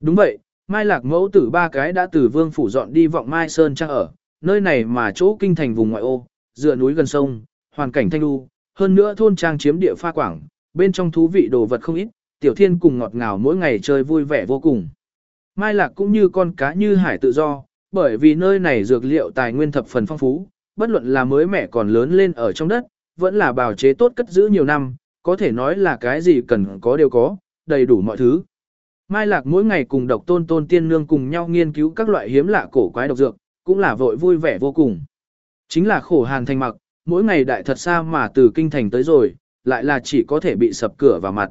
Đúng vậy, Mai Lạc mẫu tử ba cái đã từ vương phủ dọn đi vọng Mai Sơn Trang ở, nơi này mà chỗ kinh thành vùng ngoại ô, dựa núi gần sông, hoàn cảnh thanh lưu, hơn nữa thôn trang chiếm địa pha quảng, bên trong thú vị đồ vật không ít, tiểu thiên cùng ngọt ngào mỗi ngày chơi vui vẻ vô cùng. Mai Lạc cũng như con cá như hải tự do, bởi vì nơi này dược liệu tài nguyên thập phần phong phú, bất luận là mới mẻ còn lớn lên ở trong đất, vẫn là bào chế tốt cất giữ nhiều năm, có thể nói là cái gì cần có đều có, đầy đủ mọi thứ. Mai Lạc mỗi ngày cùng độc tôn tôn tiên nương cùng nhau nghiên cứu các loại hiếm lạ cổ quái độc dược, cũng là vội vui vẻ vô cùng. Chính là khổ hàn thành mặc, mỗi ngày đại thật xa mà từ kinh thành tới rồi, lại là chỉ có thể bị sập cửa vào mặt.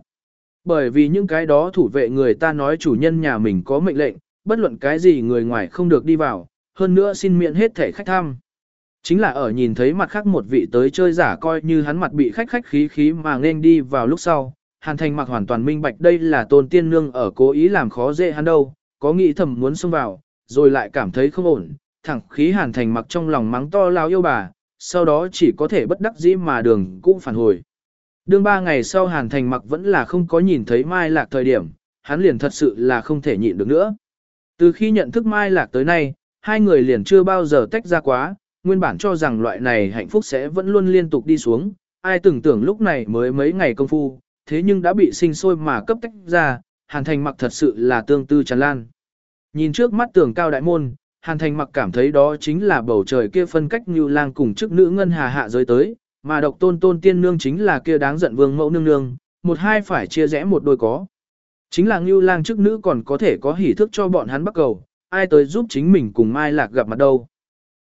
Bởi vì những cái đó thủ vệ người ta nói chủ nhân nhà mình có mệnh lệnh, bất luận cái gì người ngoài không được đi vào, hơn nữa xin miễn hết thể khách thăm. Chính là ở nhìn thấy mặt khác một vị tới chơi giả coi như hắn mặt bị khách khách khí khí mà nên đi vào lúc sau, Hàn Thành mặc hoàn toàn minh bạch đây là tôn tiên nương ở cố ý làm khó dễ hắn đâu, có nghĩ thầm muốn xông vào, rồi lại cảm thấy không ổn, thẳng khí Hàn Thành mặc trong lòng mắng to lao yêu bà, sau đó chỉ có thể bất đắc dĩ mà đường cũng phản hồi. Đương ba ngày sau Hàn Thành mặc vẫn là không có nhìn thấy Mai Lạc thời điểm, hắn liền thật sự là không thể nhịn được nữa. Từ khi nhận thức Mai Lạc tới nay, hai người liền chưa bao giờ tách ra quá, nguyên bản cho rằng loại này hạnh phúc sẽ vẫn luôn liên tục đi xuống, ai tưởng tưởng lúc này mới mấy ngày công phu, thế nhưng đã bị sinh sôi mà cấp tách ra, Hàn Thành mặc thật sự là tương tư tràn lan. Nhìn trước mắt tường cao đại môn, Hàn Thành mặc cảm thấy đó chính là bầu trời kia phân cách như lang cùng chức nữ ngân hà hạ giới tới, mà độc tôn tôn tiên nương chính là kia đáng giận vương mẫu nương nương, một hai phải chia rẽ một đôi có. Chính là Ngưu Lang chức nữ còn có thể có hỷ thức cho bọn hắn bắt cầu, ai tới giúp chính mình cùng Mai Lạc gặp mặt đâu.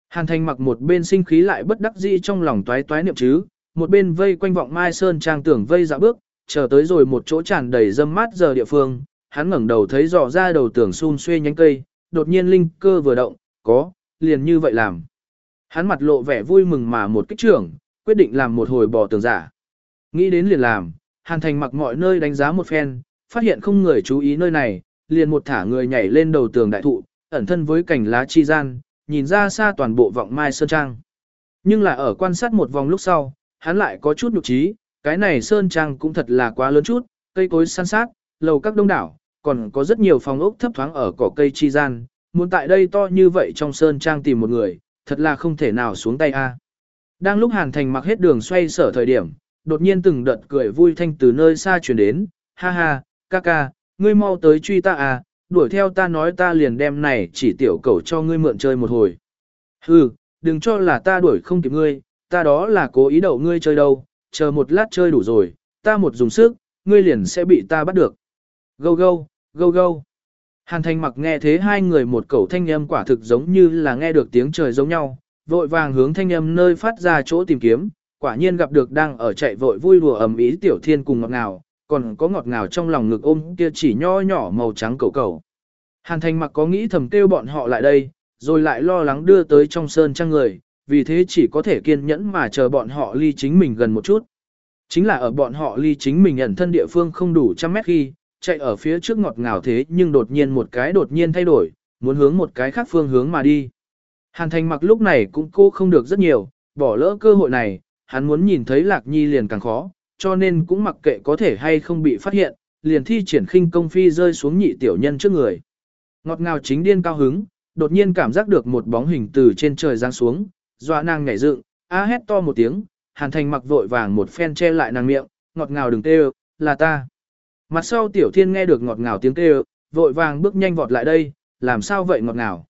Hàn Thành mặc một bên sinh khí lại bất đắc dĩ trong lòng toái toái niệm chứ, một bên vây quanh vọng Mai Sơn trang tưởng vây dạo bước, chờ tới rồi một chỗ tràn đầy dâm mát giờ địa phương, hắn ngẩng đầu thấy dò ra đầu tưởng xun xuê nhánh cây, đột nhiên linh cơ vừa động, có, liền như vậy làm. Hắn mặt lộ vẻ vui mừng mà một kích trưởng, quyết định làm một hồi bò tường giả. Nghĩ đến liền làm, Hàn Thành mặc mọi nơi đánh giá một phen, phát hiện không người chú ý nơi này, liền một thả người nhảy lên đầu tường đại thụ, ẩn thân với cảnh lá chi gian, nhìn ra xa toàn bộ vọng mai sơn trang. Nhưng là ở quan sát một vòng lúc sau, hắn lại có chút nhục trí, cái này sơn trang cũng thật là quá lớn chút, cây cối san sát, lầu các đông đảo, còn có rất nhiều phòng ốc thấp thoáng ở cỏ cây chi gian, muốn tại đây to như vậy trong sơn trang tìm một người, thật là không thể nào xuống tay a. Đang lúc Hàn Thành mặc hết đường xoay sở thời điểm, đột nhiên từng đợt cười vui thanh từ nơi xa truyền đến, ha ha, ca ca, ngươi mau tới truy ta à, đuổi theo ta nói ta liền đem này chỉ tiểu cầu cho ngươi mượn chơi một hồi. Hừ, đừng cho là ta đuổi không kịp ngươi, ta đó là cố ý đậu ngươi chơi đâu, chờ một lát chơi đủ rồi, ta một dùng sức, ngươi liền sẽ bị ta bắt được. Gâu gâu, gâu gâu. Hàn thành mặc nghe thế hai người một cầu thanh âm quả thực giống như là nghe được tiếng trời giống nhau, vội vàng hướng thanh âm nơi phát ra chỗ tìm kiếm, quả nhiên gặp được đang ở chạy vội vui đùa ầm ý tiểu thiên cùng ngọt ngào, còn có ngọt ngào trong lòng ngực ôm kia chỉ nho nhỏ màu trắng cầu cầu. Hàn thành mặc có nghĩ thầm kêu bọn họ lại đây, rồi lại lo lắng đưa tới trong sơn trang người, vì thế chỉ có thể kiên nhẫn mà chờ bọn họ ly chính mình gần một chút. Chính là ở bọn họ ly chính mình ẩn thân địa phương không đủ trăm mét khi, chạy ở phía trước ngọt ngào thế nhưng đột nhiên một cái đột nhiên thay đổi, muốn hướng một cái khác phương hướng mà đi. Hàn thành mặc lúc này cũng cô không được rất nhiều, bỏ lỡ cơ hội này, hắn muốn nhìn thấy lạc nhi liền càng khó, cho nên cũng mặc kệ có thể hay không bị phát hiện, liền thi triển khinh công phi rơi xuống nhị tiểu nhân trước người. Ngọt ngào chính điên cao hứng, đột nhiên cảm giác được một bóng hình từ trên trời giáng xuống, dọa nàng nhảy dựng, a hét to một tiếng, hàn thành mặc vội vàng một phen che lại nàng miệng, ngọt ngào đừng kêu, là ta. Mặt sau tiểu thiên nghe được ngọt ngào tiếng kêu, vội vàng bước nhanh vọt lại đây, làm sao vậy ngọt ngào.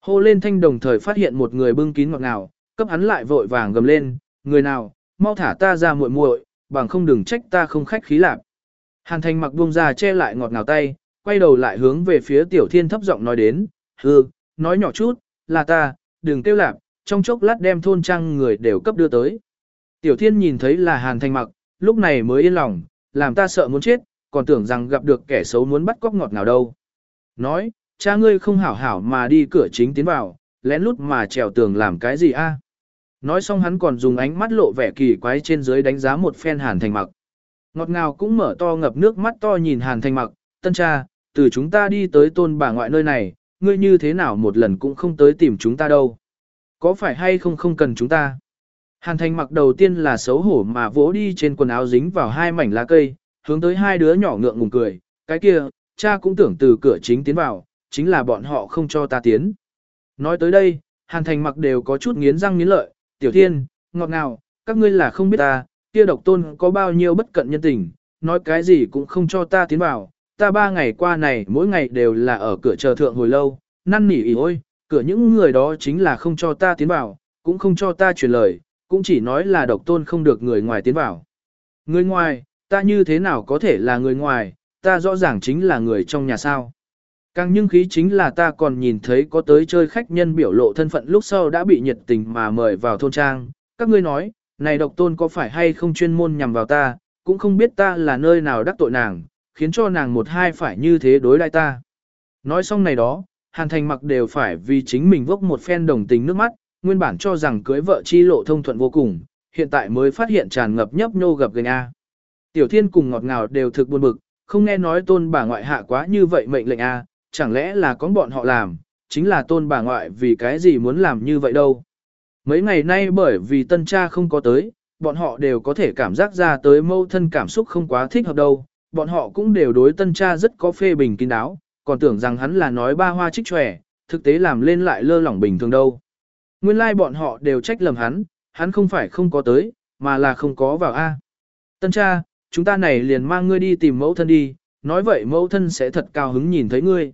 Hô lên thanh đồng thời phát hiện một người bưng kín ngọt ngào, cấp hắn lại vội vàng gầm lên, người nào, mau thả ta ra muội muội, bằng không đừng trách ta không khách khí lạc. Hàn thành mặc buông ra che lại ngọt ngào tay, quay đầu lại hướng về phía tiểu thiên thấp giọng nói đến, hư, nói nhỏ chút, là ta, đừng kêu lạc, trong chốc lát đem thôn trang người đều cấp đưa tới. Tiểu thiên nhìn thấy là hàn thành mặc, lúc này mới yên lòng, làm ta sợ muốn chết, còn tưởng rằng gặp được kẻ xấu muốn bắt cóc ngọt nào đâu. Nói, cha ngươi không hảo hảo mà đi cửa chính tiến vào, lén lút mà trèo tường làm cái gì a? Nói xong hắn còn dùng ánh mắt lộ vẻ kỳ quái trên dưới đánh giá một phen hàn thành mặc. Ngọt ngào cũng mở to ngập nước mắt to nhìn hàn thành mặc, tân cha, từ chúng ta đi tới tôn bà ngoại nơi này, ngươi như thế nào một lần cũng không tới tìm chúng ta đâu. Có phải hay không không cần chúng ta? Hàn thành mặc đầu tiên là xấu hổ mà vỗ đi trên quần áo dính vào hai mảnh lá cây, hướng tới hai đứa nhỏ ngượng ngùng cười, cái kia, cha cũng tưởng từ cửa chính tiến vào, chính là bọn họ không cho ta tiến. Nói tới đây, hàn thành mặc đều có chút nghiến răng nghiến lợi, tiểu thiên, ngọt ngào, các ngươi là không biết ta, kia độc tôn có bao nhiêu bất cận nhân tình, nói cái gì cũng không cho ta tiến vào, ta ba ngày qua này mỗi ngày đều là ở cửa chờ thượng hồi lâu, năn nỉ ý ôi, cửa những người đó chính là không cho ta tiến vào, cũng không cho ta truyền lời, cũng chỉ nói là độc tôn không được người ngoài tiến vào. Người ngoài, ta như thế nào có thể là người ngoài, ta rõ ràng chính là người trong nhà sao. Càng nhưng khí chính là ta còn nhìn thấy có tới chơi khách nhân biểu lộ thân phận lúc sau đã bị nhiệt tình mà mời vào thôn trang. Các ngươi nói, này độc tôn có phải hay không chuyên môn nhằm vào ta, cũng không biết ta là nơi nào đắc tội nàng, khiến cho nàng một hai phải như thế đối đãi ta. Nói xong này đó, Hàn Thành mặc đều phải vì chính mình vốc một phen đồng tình nước mắt, nguyên bản cho rằng cưới vợ chi lộ thông thuận vô cùng, hiện tại mới phát hiện tràn ngập nhấp nhô gặp gần A. Tiểu thiên cùng ngọt ngào đều thực buồn bực, không nghe nói tôn bà ngoại hạ quá như vậy mệnh lệnh A, chẳng lẽ là có bọn họ làm, chính là tôn bà ngoại vì cái gì muốn làm như vậy đâu. Mấy ngày nay bởi vì tân cha không có tới, bọn họ đều có thể cảm giác ra tới mâu thân cảm xúc không quá thích hợp đâu, bọn họ cũng đều đối tân cha rất có phê bình kín đáo, còn tưởng rằng hắn là nói ba hoa trích tròe, thực tế làm lên lại lơ lỏng bình thường đâu. Nguyên lai like bọn họ đều trách lầm hắn, hắn không phải không có tới, mà là không có vào A. Tân cha, chúng ta này liền mang ngươi đi tìm mẫu thân đi, nói vậy mẫu thân sẽ thật cao hứng nhìn thấy ngươi.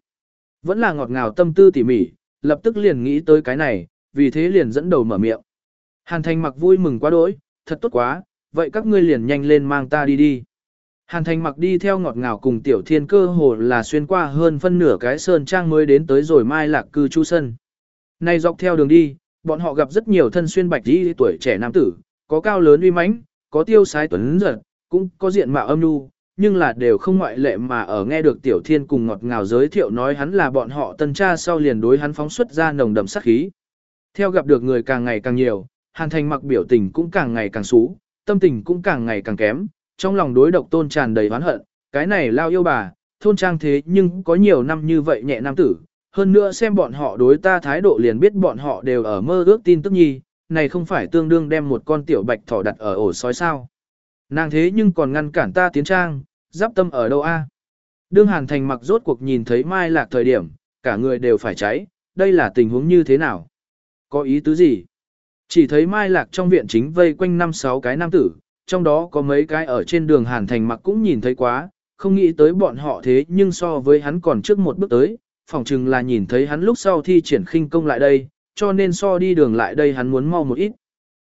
Vẫn là ngọt ngào tâm tư tỉ mỉ, lập tức liền nghĩ tới cái này, vì thế liền dẫn đầu mở miệng. Hàn thành mặc vui mừng quá đỗi, thật tốt quá, vậy các ngươi liền nhanh lên mang ta đi đi. Hàn thành mặc đi theo ngọt ngào cùng tiểu thiên cơ hồ là xuyên qua hơn phân nửa cái sơn trang mới đến tới rồi mai lạc cư chu sân. Nay dọc theo đường đi, bọn họ gặp rất nhiều thân xuyên bạch đi tuổi trẻ nam tử, có cao lớn uy mãnh, có tiêu sái tuấn giật, cũng có diện mạo âm nhu, nhưng là đều không ngoại lệ mà ở nghe được Tiểu Thiên cùng ngọt ngào giới thiệu nói hắn là bọn họ tân cha sau liền đối hắn phóng xuất ra nồng đậm sát khí. Theo gặp được người càng ngày càng nhiều, Hàn Thành mặc biểu tình cũng càng ngày càng xú, tâm tình cũng càng ngày càng kém, trong lòng đối độc tôn tràn đầy oán hận, cái này lao yêu bà, thôn trang thế nhưng có nhiều năm như vậy nhẹ nam tử, hơn nữa xem bọn họ đối ta thái độ liền biết bọn họ đều ở mơ ước tin tức nhi, này không phải tương đương đem một con tiểu bạch thỏ đặt ở ổ sói sao. Nàng thế nhưng còn ngăn cản ta tiến trang, giáp tâm ở đâu a? Đương Hàn Thành mặc rốt cuộc nhìn thấy Mai Lạc thời điểm, cả người đều phải cháy, đây là tình huống như thế nào? Có ý tứ gì? Chỉ thấy Mai Lạc trong viện chính vây quanh năm sáu cái nam tử, trong đó có mấy cái ở trên đường Hàn Thành mặc cũng nhìn thấy quá, không nghĩ tới bọn họ thế nhưng so với hắn còn trước một bước tới, phỏng chừng là nhìn thấy hắn lúc sau thi triển khinh công lại đây, cho nên so đi đường lại đây hắn muốn mau một ít.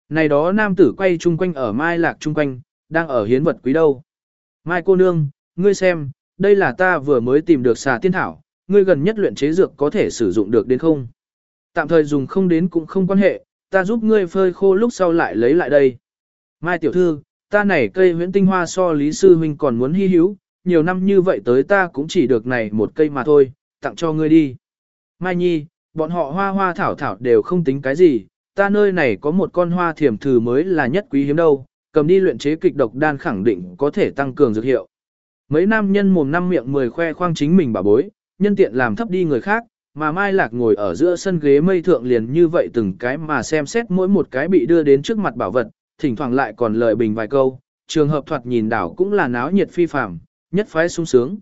Này đó nam tử quay chung quanh ở Mai Lạc chung quanh, đang ở hiến vật quý đâu. Mai cô nương, ngươi xem, đây là ta vừa mới tìm được xà tiên thảo, ngươi gần nhất luyện chế dược có thể sử dụng được đến không? Tạm thời dùng không đến cũng không quan hệ, ta giúp ngươi phơi khô lúc sau lại lấy lại đây. Mai tiểu thư, ta này cây huyễn tinh hoa so lý sư huynh còn muốn hy hữu, nhiều năm như vậy tới ta cũng chỉ được này một cây mà thôi, tặng cho ngươi đi. Mai nhi, bọn họ hoa hoa thảo thảo đều không tính cái gì, ta nơi này có một con hoa thiểm thử mới là nhất quý hiếm đâu, cầm đi luyện chế kịch độc đan khẳng định có thể tăng cường dược hiệu. Mấy nam nhân mồm năm miệng mười khoe khoang chính mình bà bối, nhân tiện làm thấp đi người khác, mà Mai Lạc ngồi ở giữa sân ghế mây thượng liền như vậy từng cái mà xem xét mỗi một cái bị đưa đến trước mặt bảo vật, thỉnh thoảng lại còn lời bình vài câu, trường hợp thoạt nhìn đảo cũng là náo nhiệt phi phạm, nhất phái sung sướng.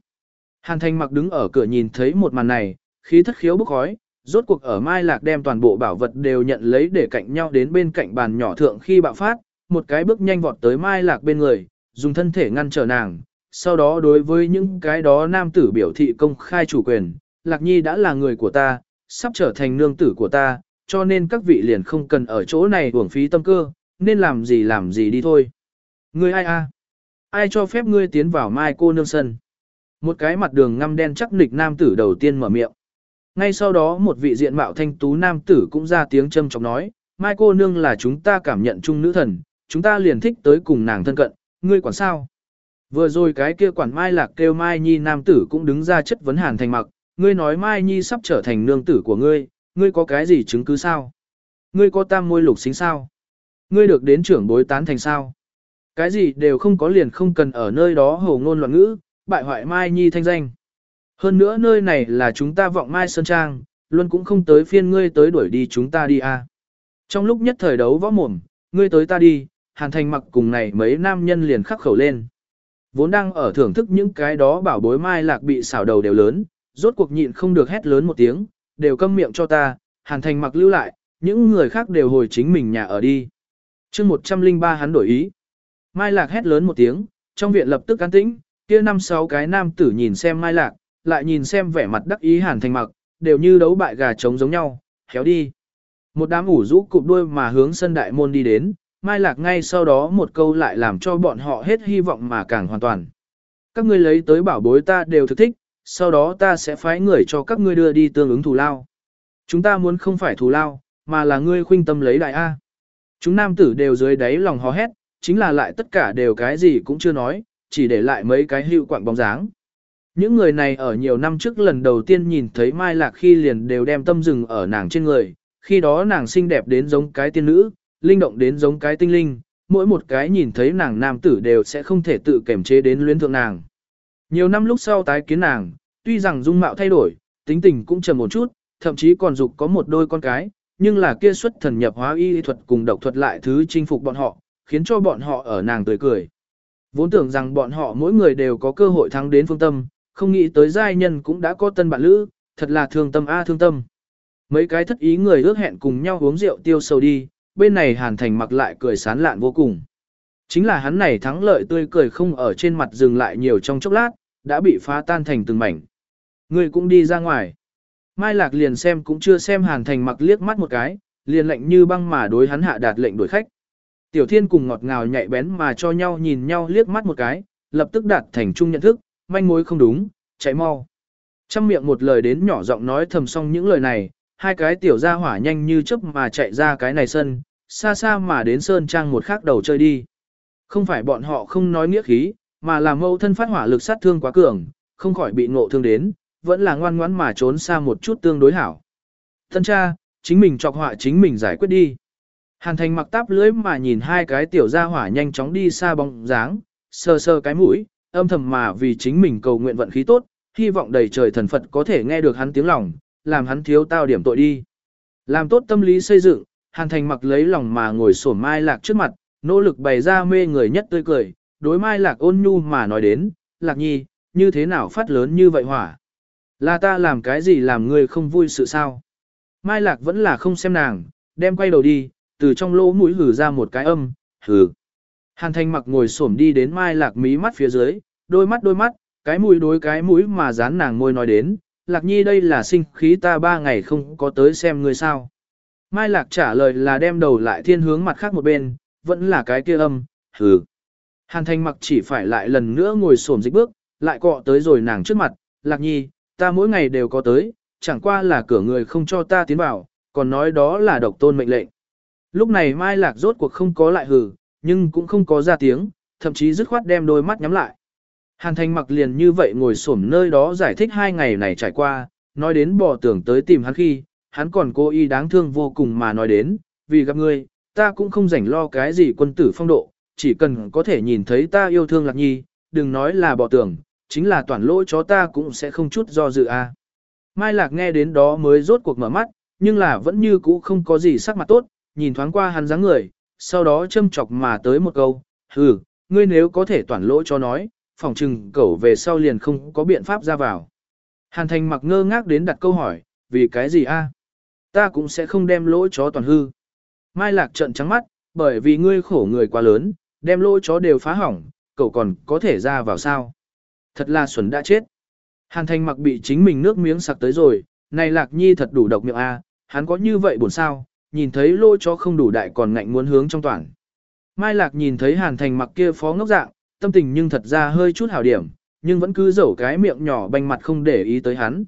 Hàn Thành mặc đứng ở cửa nhìn thấy một màn này, khí thất khiếu bức khói, rốt cuộc ở Mai Lạc đem toàn bộ bảo vật đều nhận lấy để cạnh nhau đến bên cạnh bàn nhỏ thượng khi bạo phát, một cái bước nhanh vọt tới Mai Lạc bên người, dùng thân thể ngăn trở nàng, sau đó đối với những cái đó nam tử biểu thị công khai chủ quyền, Lạc Nhi đã là người của ta, sắp trở thành nương tử của ta, cho nên các vị liền không cần ở chỗ này uổng phí tâm cơ, nên làm gì làm gì đi thôi. Ngươi ai a? Ai cho phép ngươi tiến vào mai cô nương sân? Một cái mặt đường ngăm đen chắc nịch nam tử đầu tiên mở miệng. Ngay sau đó một vị diện mạo thanh tú nam tử cũng ra tiếng châm chọc nói, mai cô nương là chúng ta cảm nhận chung nữ thần, chúng ta liền thích tới cùng nàng thân cận, ngươi quản sao? Vừa rồi cái kia quản mai lạc kêu mai nhi nam tử cũng đứng ra chất vấn hàn thành mặc, ngươi nói mai nhi sắp trở thành nương tử của ngươi, ngươi có cái gì chứng cứ sao? Ngươi có tam môi lục xính sao? Ngươi được đến trưởng bối tán thành sao? Cái gì đều không có liền không cần ở nơi đó hồ ngôn loạn ngữ, bại hoại mai nhi thanh danh. Hơn nữa nơi này là chúng ta vọng mai sơn trang, luôn cũng không tới phiên ngươi tới đuổi đi chúng ta đi à. Trong lúc nhất thời đấu võ mồm, ngươi tới ta đi, hàn thành mặc cùng này mấy nam nhân liền khắc khẩu lên. Vốn đang ở thưởng thức những cái đó bảo bối mai lạc bị xảo đầu đều lớn, rốt cuộc nhịn không được hét lớn một tiếng, đều câm miệng cho ta, hàn thành mặc lưu lại, những người khác đều hồi chính mình nhà ở đi. chương 103 hắn đổi ý. Mai lạc hét lớn một tiếng, trong viện lập tức an tĩnh, kia năm sáu cái nam tử nhìn xem mai lạc, lại nhìn xem vẻ mặt đắc ý hàn thành mặc, đều như đấu bại gà trống giống nhau, khéo đi. Một đám ủ rũ cụp đuôi mà hướng sân đại môn đi đến, mai lạc ngay sau đó một câu lại làm cho bọn họ hết hy vọng mà càng hoàn toàn. Các ngươi lấy tới bảo bối ta đều thực thích, sau đó ta sẽ phái người cho các ngươi đưa đi tương ứng thù lao. Chúng ta muốn không phải thù lao, mà là ngươi khuynh tâm lấy đại A. Chúng nam tử đều dưới đáy lòng hò hét, chính là lại tất cả đều cái gì cũng chưa nói, chỉ để lại mấy cái hữu quạng bóng dáng. Những người này ở nhiều năm trước lần đầu tiên nhìn thấy Mai Lạc khi liền đều đem tâm rừng ở nàng trên người, khi đó nàng xinh đẹp đến giống cái tiên nữ, linh động đến giống cái tinh linh, mỗi một cái nhìn thấy nàng nam tử đều sẽ không thể tự kiểm chế đến luyến thượng nàng. Nhiều năm lúc sau tái kiến nàng, tuy rằng dung mạo thay đổi, tính tình cũng trầm một chút, thậm chí còn dục có một đôi con cái, nhưng là kia xuất thần nhập hóa y thuật cùng độc thuật lại thứ chinh phục bọn họ, khiến cho bọn họ ở nàng tươi cười. Vốn tưởng rằng bọn họ mỗi người đều có cơ hội thắng đến phương tâm, không nghĩ tới giai nhân cũng đã có tân bạn lữ, thật là thương tâm a thương tâm. Mấy cái thất ý người ước hẹn cùng nhau uống rượu tiêu sầu đi, bên này Hàn Thành mặc lại cười sán lạn vô cùng. Chính là hắn này thắng lợi tươi cười không ở trên mặt dừng lại nhiều trong chốc lát, đã bị phá tan thành từng mảnh. Người cũng đi ra ngoài. Mai Lạc liền xem cũng chưa xem Hàn Thành mặc liếc mắt một cái, liền lệnh như băng mà đối hắn hạ đạt lệnh đuổi khách. Tiểu Thiên cùng ngọt ngào nhạy bén mà cho nhau nhìn nhau liếc mắt một cái, lập tức đạt thành chung nhận thức, manh mối không đúng, chạy mau. Trăm miệng một lời đến nhỏ giọng nói thầm xong những lời này, hai cái tiểu gia hỏa nhanh như chớp mà chạy ra cái này sân, xa xa mà đến sơn trang một khác đầu chơi đi. Không phải bọn họ không nói nghĩa khí, mà là mâu thân phát hỏa lực sát thương quá cường, không khỏi bị ngộ thương đến, vẫn là ngoan ngoãn mà trốn xa một chút tương đối hảo. Thân cha, chính mình chọc họa chính mình giải quyết đi. Hàn thành mặc táp lưới mà nhìn hai cái tiểu gia hỏa nhanh chóng đi xa bóng dáng, sờ sờ cái mũi, âm thầm mà vì chính mình cầu nguyện vận khí tốt, hy vọng đầy trời thần Phật có thể nghe được hắn tiếng lòng, làm hắn thiếu tao điểm tội đi. Làm tốt tâm lý xây dựng, Hàn Thành mặc lấy lòng mà ngồi sổ Mai Lạc trước mặt, nỗ lực bày ra mê người nhất tươi cười, đối Mai Lạc ôn nhu mà nói đến, Lạc Nhi, như thế nào phát lớn như vậy hỏa? Là ta làm cái gì làm người không vui sự sao? Mai Lạc vẫn là không xem nàng, đem quay đầu đi, từ trong lỗ mũi hử ra một cái âm, hử. Hàn Thành mặc ngồi xổm đi đến Mai Lạc mí mắt phía dưới, đôi mắt đôi mắt, cái mũi đối cái mũi mà dán nàng môi nói đến, Lạc Nhi đây là sinh khí ta ba ngày không có tới xem ngươi sao. Mai Lạc trả lời là đem đầu lại thiên hướng mặt khác một bên, vẫn là cái kia âm, hừ. Hàn Thành mặc chỉ phải lại lần nữa ngồi xổm dịch bước, lại cọ tới rồi nàng trước mặt, Lạc Nhi, ta mỗi ngày đều có tới, chẳng qua là cửa người không cho ta tiến vào, còn nói đó là độc tôn mệnh lệnh. Lúc này Mai Lạc rốt cuộc không có lại hừ, nhưng cũng không có ra tiếng, thậm chí dứt khoát đem đôi mắt nhắm lại. Hàn Thành mặc liền như vậy ngồi xổm nơi đó giải thích hai ngày này trải qua, nói đến bỏ tưởng tới tìm hắn khi, hắn còn cố ý đáng thương vô cùng mà nói đến, vì gặp ngươi, ta cũng không rảnh lo cái gì quân tử phong độ, chỉ cần có thể nhìn thấy ta yêu thương lạc nhi, đừng nói là bỏ tưởng, chính là toàn lỗi chó ta cũng sẽ không chút do dự a. Mai Lạc nghe đến đó mới rốt cuộc mở mắt, nhưng là vẫn như cũ không có gì sắc mặt tốt, nhìn thoáng qua hắn dáng người, sau đó châm chọc mà tới một câu, hừ, ngươi nếu có thể toàn lỗi cho nói, phòng trừng cẩu về sau liền không có biện pháp ra vào. Hàn thành mặc ngơ ngác đến đặt câu hỏi, vì cái gì a? Ta cũng sẽ không đem lỗ chó toàn hư. Mai lạc trận trắng mắt, bởi vì ngươi khổ người quá lớn, đem lỗ chó đều phá hỏng, cậu còn có thể ra vào sao. Thật là xuẩn đã chết. Hàn thành mặc bị chính mình nước miếng sặc tới rồi, này lạc nhi thật đủ độc miệng a, hắn có như vậy buồn sao, nhìn thấy lỗ chó không đủ đại còn ngạnh muốn hướng trong toàn. Mai lạc nhìn thấy hàn thành mặc kia phó ngốc dạng, tâm tình nhưng thật ra hơi chút hảo điểm, nhưng vẫn cứ dẫu cái miệng nhỏ banh mặt không để ý tới hắn.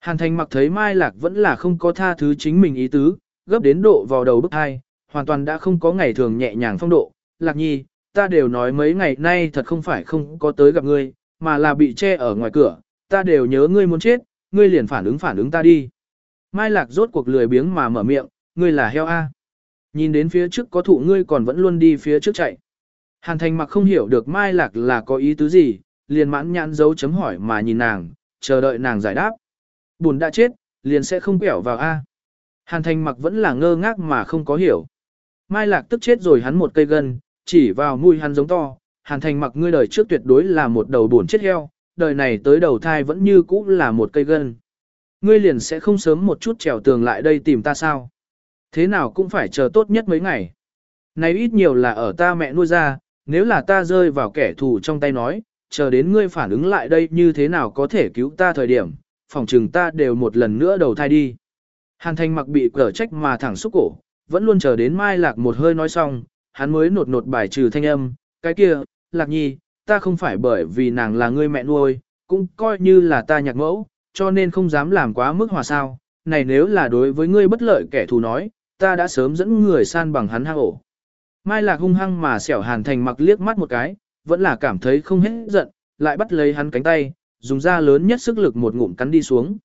Hàn thành mặc thấy Mai Lạc vẫn là không có tha thứ chính mình ý tứ, gấp đến độ vào đầu bức hai, hoàn toàn đã không có ngày thường nhẹ nhàng phong độ. Lạc nhi, ta đều nói mấy ngày nay thật không phải không có tới gặp ngươi, mà là bị che ở ngoài cửa, ta đều nhớ ngươi muốn chết, ngươi liền phản ứng phản ứng ta đi. Mai Lạc rốt cuộc lười biếng mà mở miệng, ngươi là heo A. Nhìn đến phía trước có thụ ngươi còn vẫn luôn đi phía trước chạy. Hàn thành mặc không hiểu được Mai Lạc là có ý tứ gì, liền mãn nhãn dấu chấm hỏi mà nhìn nàng, chờ đợi nàng giải đáp. Bùn đã chết, liền sẽ không quẹo vào A. Hàn thành mặc vẫn là ngơ ngác mà không có hiểu. Mai Lạc tức chết rồi hắn một cây gân, chỉ vào mũi hắn giống to. Hàn thành mặc ngươi đời trước tuyệt đối là một đầu buồn chết heo, đời này tới đầu thai vẫn như cũ là một cây gân. Ngươi liền sẽ không sớm một chút trèo tường lại đây tìm ta sao? Thế nào cũng phải chờ tốt nhất mấy ngày. Này ít nhiều là ở ta mẹ nuôi ra, nếu là ta rơi vào kẻ thù trong tay nói, chờ đến ngươi phản ứng lại đây như thế nào có thể cứu ta thời điểm, phòng trừng ta đều một lần nữa đầu thai đi. Hàn thành mặc bị cở trách mà thẳng xúc cổ, vẫn luôn chờ đến mai lạc một hơi nói xong, hắn mới nột nột bài trừ thanh âm, cái kia, lạc nhi, ta không phải bởi vì nàng là ngươi mẹ nuôi, cũng coi như là ta nhạc mẫu, cho nên không dám làm quá mức hòa sao, này nếu là đối với ngươi bất lợi kẻ thù nói, ta đã sớm dẫn người san bằng hắn hang ổ. Mai Lạc hung hăng mà xẻo Hàn Thành mặc liếc mắt một cái, vẫn là cảm thấy không hết giận, lại bắt lấy hắn cánh tay, dùng ra lớn nhất sức lực một ngụm cắn đi xuống.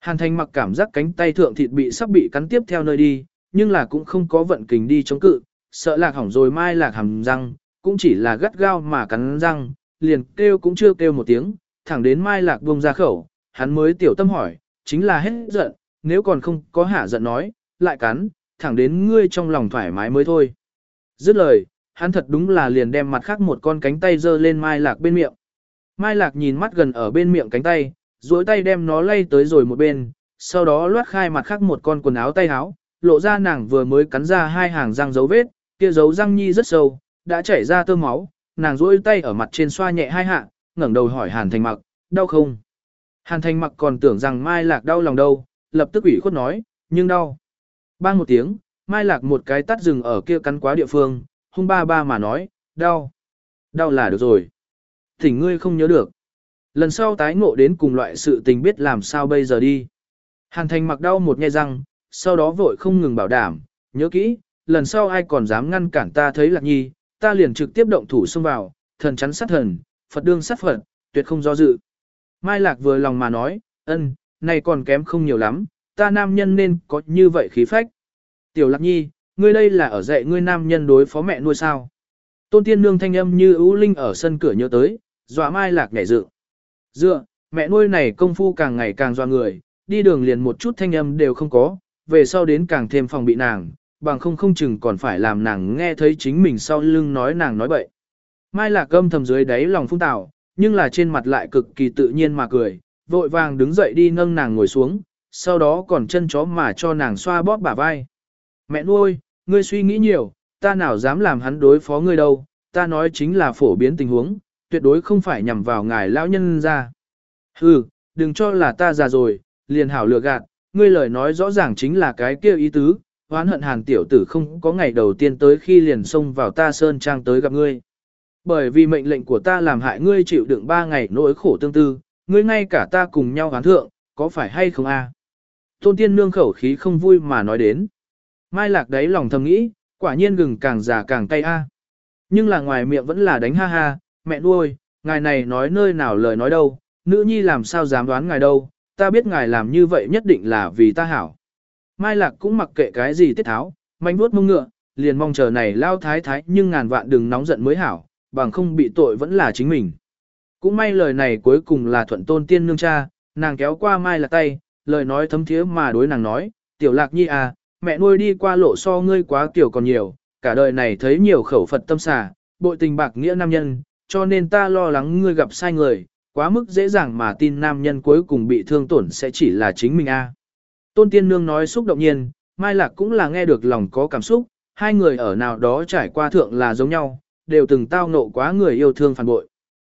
Hàn Thành mặc cảm giác cánh tay thượng thịt bị sắp bị cắn tiếp theo nơi đi, nhưng là cũng không có vận kình đi chống cự, sợ lạc hỏng rồi Mai Lạc hầm răng, cũng chỉ là gắt gao mà cắn răng, liền kêu cũng chưa kêu một tiếng, thẳng đến Mai Lạc buông ra khẩu, hắn mới tiểu tâm hỏi, chính là hết giận, nếu còn không có hạ giận nói, lại cắn, thẳng đến ngươi trong lòng thoải mái mới thôi. Dứt lời, hắn thật đúng là liền đem mặt khác một con cánh tay giơ lên Mai Lạc bên miệng. Mai Lạc nhìn mắt gần ở bên miệng cánh tay, duỗi tay đem nó lay tới rồi một bên, sau đó loát khai mặt khác một con quần áo tay áo, lộ ra nàng vừa mới cắn ra hai hàng răng dấu vết, kia dấu răng nhi rất sâu, đã chảy ra tơ máu, nàng duỗi tay ở mặt trên xoa nhẹ hai hạ, ngẩng đầu hỏi Hàn Thành Mặc, đau không? Hàn Thành Mặc còn tưởng rằng Mai Lạc đau lòng đâu, lập tức ủy khuất nói, nhưng đau. Bang một tiếng, Mai Lạc một cái tắt rừng ở kia cắn quá địa phương, hung ba ba mà nói, đau. Đau là được rồi. Thỉnh ngươi không nhớ được. Lần sau tái ngộ đến cùng loại sự tình biết làm sao bây giờ đi. Hàn thành mặc đau một nghe răng, sau đó vội không ngừng bảo đảm, nhớ kỹ, lần sau ai còn dám ngăn cản ta thấy lạc nhi, ta liền trực tiếp động thủ xông vào, thần chắn sát thần, Phật đương sát Phật, tuyệt không do dự. Mai Lạc vừa lòng mà nói, ân, này còn kém không nhiều lắm, ta nam nhân nên có như vậy khí phách. Tiểu Lạc Nhi, ngươi đây là ở dạy ngươi nam nhân đối phó mẹ nuôi sao. Tôn Tiên Nương thanh âm như ưu linh ở sân cửa nhớ tới, dọa Mai Lạc nhảy dựng. Dựa, mẹ nuôi này công phu càng ngày càng dọa người, đi đường liền một chút thanh âm đều không có, về sau đến càng thêm phòng bị nàng, bằng không không chừng còn phải làm nàng nghe thấy chính mình sau lưng nói nàng nói bậy. Mai Lạc âm thầm dưới đáy lòng phung tạo, nhưng là trên mặt lại cực kỳ tự nhiên mà cười, vội vàng đứng dậy đi nâng nàng ngồi xuống, sau đó còn chân chó mà cho nàng xoa bóp bả vai. Mẹ nuôi, ngươi suy nghĩ nhiều, ta nào dám làm hắn đối phó ngươi đâu, ta nói chính là phổ biến tình huống, tuyệt đối không phải nhằm vào ngài lão nhân ra. Hừ, đừng cho là ta già rồi, liền hảo lừa gạt, ngươi lời nói rõ ràng chính là cái kia ý tứ, hoán hận hàn tiểu tử không có ngày đầu tiên tới khi liền xông vào ta sơn trang tới gặp ngươi. Bởi vì mệnh lệnh của ta làm hại ngươi chịu đựng ba ngày nỗi khổ tương tư, ngươi ngay cả ta cùng nhau hoán thượng, có phải hay không a? Tôn tiên nương khẩu khí không vui mà nói đến. Mai lạc đấy lòng thầm nghĩ, quả nhiên gừng càng già càng cay a. Nhưng là ngoài miệng vẫn là đánh ha ha, mẹ nuôi, ngài này nói nơi nào lời nói đâu, nữ nhi làm sao dám đoán ngài đâu, ta biết ngài làm như vậy nhất định là vì ta hảo. Mai lạc cũng mặc kệ cái gì tiết tháo, manh vuốt mông ngựa, liền mong chờ này lao thái thái nhưng ngàn vạn đừng nóng giận mới hảo, bằng không bị tội vẫn là chính mình. Cũng may lời này cuối cùng là thuận tôn tiên nương cha, nàng kéo qua Mai lạc tay, lời nói thấm thiế mà đối nàng nói, tiểu lạc nhi à, mẹ nuôi đi qua lộ so ngươi quá kiểu còn nhiều, cả đời này thấy nhiều khẩu Phật tâm xà, bội tình bạc nghĩa nam nhân, cho nên ta lo lắng ngươi gặp sai người, quá mức dễ dàng mà tin nam nhân cuối cùng bị thương tổn sẽ chỉ là chính mình a. Tôn Tiên Nương nói xúc động nhiên, Mai Lạc cũng là nghe được lòng có cảm xúc, hai người ở nào đó trải qua thượng là giống nhau, đều từng tao nộ quá người yêu thương phản bội.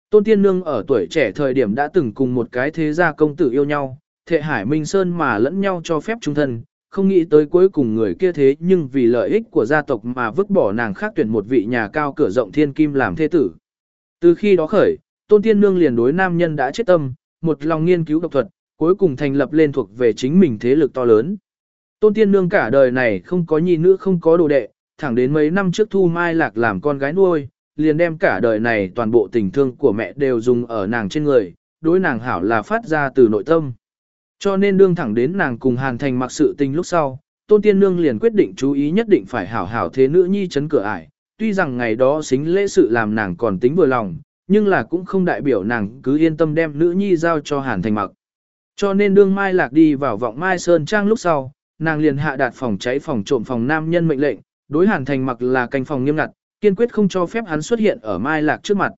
Tôn Tiên Nương ở tuổi trẻ thời điểm đã từng cùng một cái thế gia công tử yêu nhau, thệ hải minh sơn mà lẫn nhau cho phép trung thân, không nghĩ tới cuối cùng người kia thế nhưng vì lợi ích của gia tộc mà vứt bỏ nàng khác tuyển một vị nhà cao cửa rộng thiên kim làm thế tử. Từ khi đó khởi, Tôn Tiên Nương liền đối nam nhân đã chết tâm, một lòng nghiên cứu độc thuật, cuối cùng thành lập lên thuộc về chính mình thế lực to lớn. Tôn Tiên Nương cả đời này không có nhi nữ không có đồ đệ, thẳng đến mấy năm trước Thu Mai Lạc làm con gái nuôi, liền đem cả đời này toàn bộ tình thương của mẹ đều dùng ở nàng trên người, đối nàng hảo là phát ra từ nội tâm. Cho nên đương thẳng đến nàng cùng Hàn Thành mặc sự tình lúc sau, Tôn Tiên Nương liền quyết định chú ý nhất định phải hảo hảo thế nữ nhi chấn cửa ải. Tuy rằng ngày đó xính lễ sự làm nàng còn tính vừa lòng, nhưng là cũng không đại biểu nàng cứ yên tâm đem nữ nhi giao cho Hàn Thành mặc. Cho nên đương Mai Lạc đi vào vọng Mai Sơn Trang lúc sau, nàng liền hạ đạt phòng cháy phòng trộm phòng nam nhân mệnh lệnh, đối Hàn Thành mặc là canh phòng nghiêm ngặt, kiên quyết không cho phép hắn xuất hiện ở Mai Lạc trước mặt.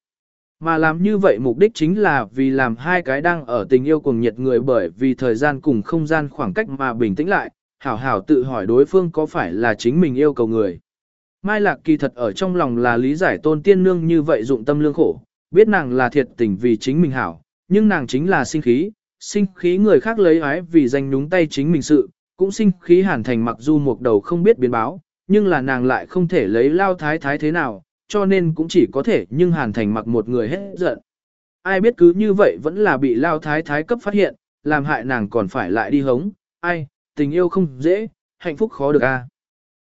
Mà làm như vậy mục đích chính là vì làm hai cái đang ở tình yêu cùng nhiệt người bởi vì thời gian cùng không gian khoảng cách mà bình tĩnh lại, hảo hảo tự hỏi đối phương có phải là chính mình yêu cầu người. Mai Lạc kỳ thật ở trong lòng là lý giải tôn tiên nương như vậy dụng tâm lương khổ, biết nàng là thiệt tình vì chính mình hảo, nhưng nàng chính là sinh khí, sinh khí người khác lấy ái vì danh nhúng tay chính mình sự, cũng sinh khí hàn thành mặc dù một đầu không biết biến báo, nhưng là nàng lại không thể lấy lao thái thái thế nào, cho nên cũng chỉ có thể nhưng hàn thành mặc một người hết giận. Ai biết cứ như vậy vẫn là bị lao thái thái cấp phát hiện, làm hại nàng còn phải lại đi hống, ai, tình yêu không dễ, hạnh phúc khó được a.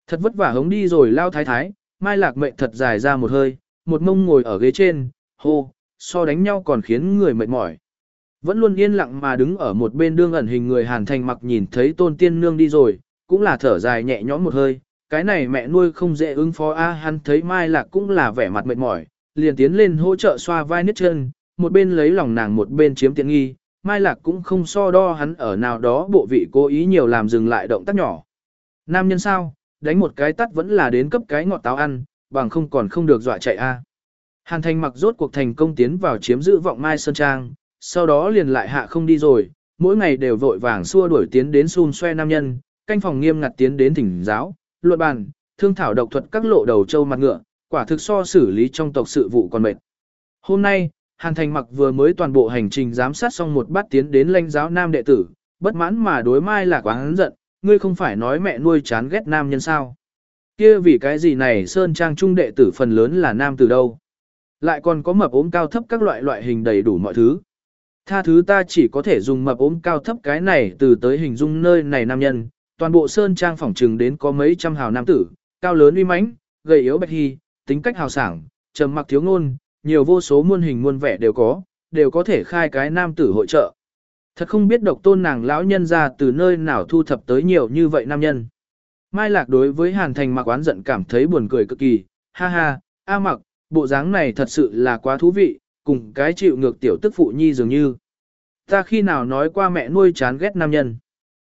Thật vất vả hống đi rồi lao thái thái, mai lạc mệnh thật dài ra một hơi, một mông ngồi ở ghế trên, hô, so đánh nhau còn khiến người mệt mỏi. Vẫn luôn yên lặng mà đứng ở một bên đương ẩn hình người hàn thành mặc nhìn thấy tôn tiên nương đi rồi, cũng là thở dài nhẹ nhõm một hơi, cái này mẹ nuôi không dễ ứng phó a hắn thấy mai lạc cũng là vẻ mặt mệt mỏi, liền tiến lên hỗ trợ xoa vai nít chân, một bên lấy lòng nàng một bên chiếm tiện nghi, mai lạc cũng không so đo hắn ở nào đó bộ vị cố ý nhiều làm dừng lại động tác nhỏ. Nam nhân sao, đánh một cái tắt vẫn là đến cấp cái ngọt táo ăn, bằng không còn không được dọa chạy a. Hàn thành mặc rốt cuộc thành công tiến vào chiếm giữ vọng mai sơn trang, sau đó liền lại hạ không đi rồi, mỗi ngày đều vội vàng xua đuổi tiến đến xun xoe nam nhân, canh phòng nghiêm ngặt tiến đến thỉnh giáo, luận bàn, thương thảo độc thuật các lộ đầu châu mặt ngựa, quả thực so xử lý trong tộc sự vụ còn mệt. Hôm nay, Hàn Thành mặc vừa mới toàn bộ hành trình giám sát xong một bát tiến đến lãnh giáo nam đệ tử, bất mãn mà đối mai là quá hắn giận, ngươi không phải nói mẹ nuôi chán ghét nam nhân sao. kia vì cái gì này Sơn Trang trung đệ tử phần lớn là nam từ đâu. Lại còn có mập ốm cao thấp các loại loại hình đầy đủ mọi thứ. Tha thứ ta chỉ có thể dùng mập ốm cao thấp cái này từ tới hình dung nơi này nam nhân, toàn bộ sơn trang phỏng trừng đến có mấy trăm hào nam tử, cao lớn uy mãnh, gầy yếu bạch hy, tính cách hào sảng, trầm mặc thiếu ngôn, nhiều vô số muôn hình muôn vẻ đều có, đều có thể khai cái nam tử hội trợ. Thật không biết độc tôn nàng lão nhân ra từ nơi nào thu thập tới nhiều như vậy nam nhân. Mai Lạc đối với Hàn Thành mặc oán giận cảm thấy buồn cười cực kỳ, ha ha, A mặc, bộ dáng này thật sự là quá thú vị, cùng cái chịu ngược tiểu tức phụ nhi dường như. Ta khi nào nói qua mẹ nuôi chán ghét nam nhân.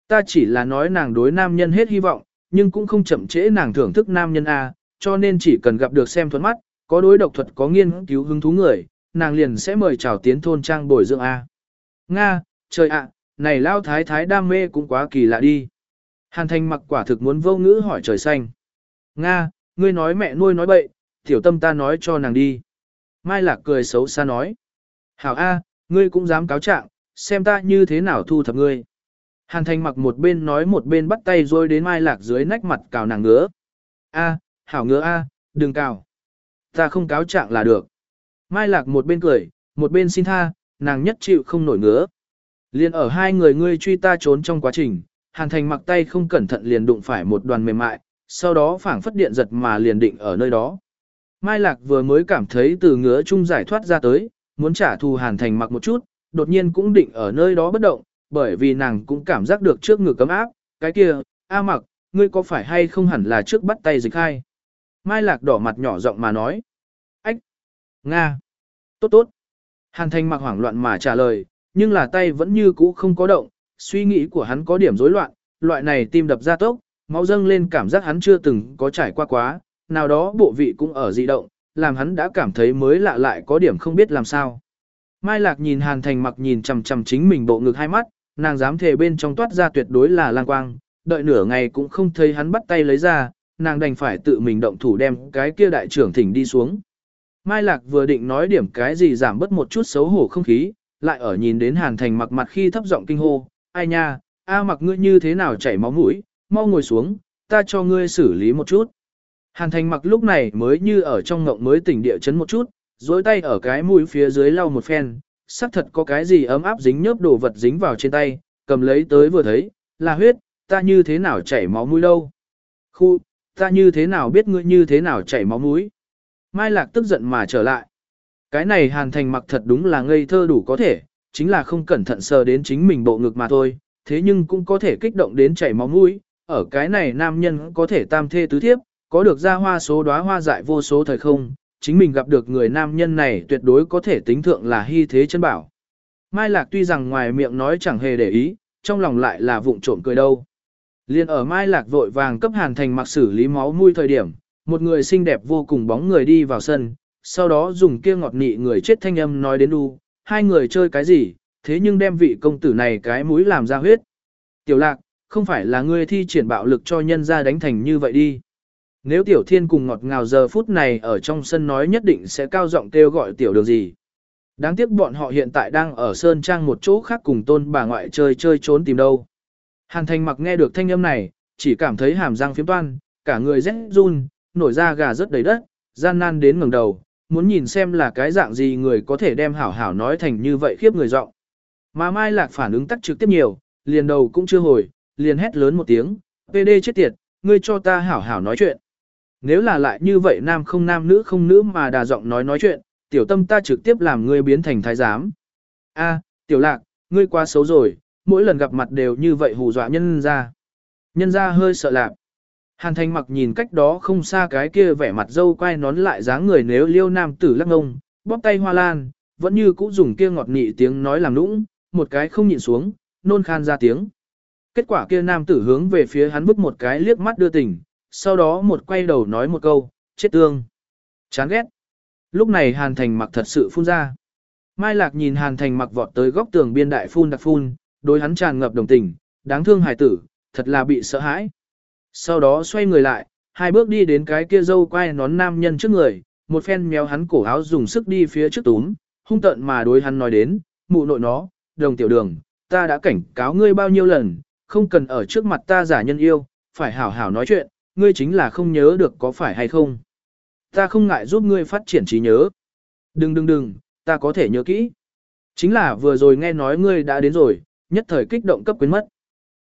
Ta chỉ là nói nàng đối nam nhân hết hy vọng, nhưng cũng không chậm trễ nàng thưởng thức nam nhân A, cho nên chỉ cần gặp được xem thuẫn mắt, có đối độc thuật có nghiên cứu hứng thú người, nàng liền sẽ mời chào tiến thôn trang bồi dưỡng A. Nga, trời ạ, này lao thái thái đam mê cũng quá kỳ lạ đi. Hàn thành mặc quả thực muốn vô ngữ hỏi trời xanh. Nga, ngươi nói mẹ nuôi nói bậy, tiểu tâm ta nói cho nàng đi. Mai lạc cười xấu xa nói. Hảo A, ngươi cũng dám cáo trạng, xem ta như thế nào thu thập ngươi. Hàn thành mặc một bên nói một bên bắt tay rồi đến mai lạc dưới nách mặt cào nàng ngứa. A, hảo ngứa A, đừng cào. Ta không cáo trạng là được. Mai lạc một bên cười, một bên xin tha, nàng nhất chịu không nổi ngứa. Liên ở hai người ngươi truy ta trốn trong quá trình, Hàn Thành mặc tay không cẩn thận liền đụng phải một đoàn mềm mại, sau đó phảng phất điện giật mà liền định ở nơi đó. Mai Lạc vừa mới cảm thấy từ ngứa chung giải thoát ra tới, muốn trả thù Hàn Thành mặc một chút, đột nhiên cũng định ở nơi đó bất động, bởi vì nàng cũng cảm giác được trước ngực cấm áp, cái kia, A mặc, ngươi có phải hay không hẳn là trước bắt tay dịch hai. Mai Lạc đỏ mặt nhỏ giọng mà nói. Ách! Nga! Tốt tốt! Hàn Thành mặc hoảng loạn mà trả lời, nhưng là tay vẫn như cũ không có động, suy nghĩ của hắn có điểm rối loạn, loại này tim đập ra tốc, máu dâng lên cảm giác hắn chưa từng có trải qua quá, nào đó bộ vị cũng ở dị động, làm hắn đã cảm thấy mới lạ lại có điểm không biết làm sao. Mai Lạc nhìn Hàn Thành mặc nhìn chầm chầm chính mình bộ ngực hai mắt, nàng dám thề bên trong toát ra tuyệt đối là lang quang, đợi nửa ngày cũng không thấy hắn bắt tay lấy ra, nàng đành phải tự mình động thủ đem cái kia đại trưởng thỉnh đi xuống. Mai Lạc vừa định nói điểm cái gì giảm bớt một chút xấu hổ không khí, lại ở nhìn đến Hàn Thành mặc mặt khi thấp giọng kinh hô, ai nha, a mặc ngươi như thế nào chảy máu mũi, mau ngồi xuống, ta cho ngươi xử lý một chút. Hàn Thành mặc lúc này mới như ở trong ngộng mới tỉnh địa chấn một chút, dối tay ở cái mũi phía dưới lau một phen, xác thật có cái gì ấm áp dính nhớp đồ vật dính vào trên tay, cầm lấy tới vừa thấy, là huyết, ta như thế nào chảy máu mũi đâu. Khu, ta như thế nào biết ngươi như thế nào chảy máu mũi. Mai Lạc tức giận mà trở lại. Cái này Hàn Thành mặc thật đúng là ngây thơ đủ có thể, chính là không cẩn thận sờ đến chính mình bộ ngực mà thôi, thế nhưng cũng có thể kích động đến chảy máu mũi, ở cái này nam nhân có thể tam thê tứ thiếp, có được ra hoa số đóa hoa dại vô số thời không, chính mình gặp được người nam nhân này tuyệt đối có thể tính thượng là hy thế chân bảo. Mai Lạc tuy rằng ngoài miệng nói chẳng hề để ý, trong lòng lại là vụng trộm cười đâu. Liên ở Mai Lạc vội vàng cấp Hàn Thành mặc xử lý máu mũi thời điểm, một người xinh đẹp vô cùng bóng người đi vào sân, sau đó dùng kia ngọt nị người chết thanh âm nói đến đu, hai người chơi cái gì, thế nhưng đem vị công tử này cái mũi làm ra huyết. Tiểu lạc, không phải là ngươi thi triển bạo lực cho nhân ra đánh thành như vậy đi. Nếu tiểu thiên cùng ngọt ngào giờ phút này ở trong sân nói nhất định sẽ cao giọng kêu gọi tiểu đường gì. Đáng tiếc bọn họ hiện tại đang ở Sơn Trang một chỗ khác cùng tôn bà ngoại chơi chơi trốn tìm đâu. Hàn thành mặc nghe được thanh âm này, chỉ cảm thấy hàm răng phiếm toan, cả người rét run, nổi da gà rất đầy đất, gian nan đến ngẩng đầu, muốn nhìn xem là cái dạng gì người có thể đem hảo hảo nói thành như vậy khiếp người giọng. Mà Mai Lạc phản ứng tắc trực tiếp nhiều, liền đầu cũng chưa hồi, liền hét lớn một tiếng, PD chết tiệt, ngươi cho ta hảo hảo nói chuyện. Nếu là lại như vậy nam không nam nữ không nữ mà đà giọng nói nói chuyện, tiểu tâm ta trực tiếp làm ngươi biến thành thái giám. A, tiểu lạc, ngươi quá xấu rồi, mỗi lần gặp mặt đều như vậy hù dọa nhân ra. Nhân ra hơi sợ lạc. Hàn thành mặc nhìn cách đó không xa cái kia vẻ mặt dâu quay nón lại dáng người nếu liêu nam tử lắc ngông, bóp tay hoa lan, vẫn như cũ dùng kia ngọt nị tiếng nói làm nũng, một cái không nhịn xuống, nôn khan ra tiếng. Kết quả kia nam tử hướng về phía hắn bước một cái liếc mắt đưa tình, sau đó một quay đầu nói một câu, chết tương. Chán ghét. Lúc này Hàn Thành mặc thật sự phun ra. Mai Lạc nhìn Hàn Thành mặc vọt tới góc tường biên đại phun đặc phun, đối hắn tràn ngập đồng tình, đáng thương hài tử, thật là bị sợ hãi. Sau đó xoay người lại, hai bước đi đến cái kia dâu quay nón nam nhân trước người, một phen méo hắn cổ áo dùng sức đi phía trước túm, hung tận mà đối hắn nói đến, mụ nội nó, đồng tiểu đường, ta đã cảnh cáo ngươi bao nhiêu lần, không cần ở trước mặt ta giả nhân yêu, phải hảo hảo nói chuyện, ngươi chính là không nhớ được có phải hay không. Ta không ngại giúp ngươi phát triển trí nhớ. Đừng đừng đừng, ta có thể nhớ kỹ. Chính là vừa rồi nghe nói ngươi đã đến rồi, nhất thời kích động cấp quyến mất.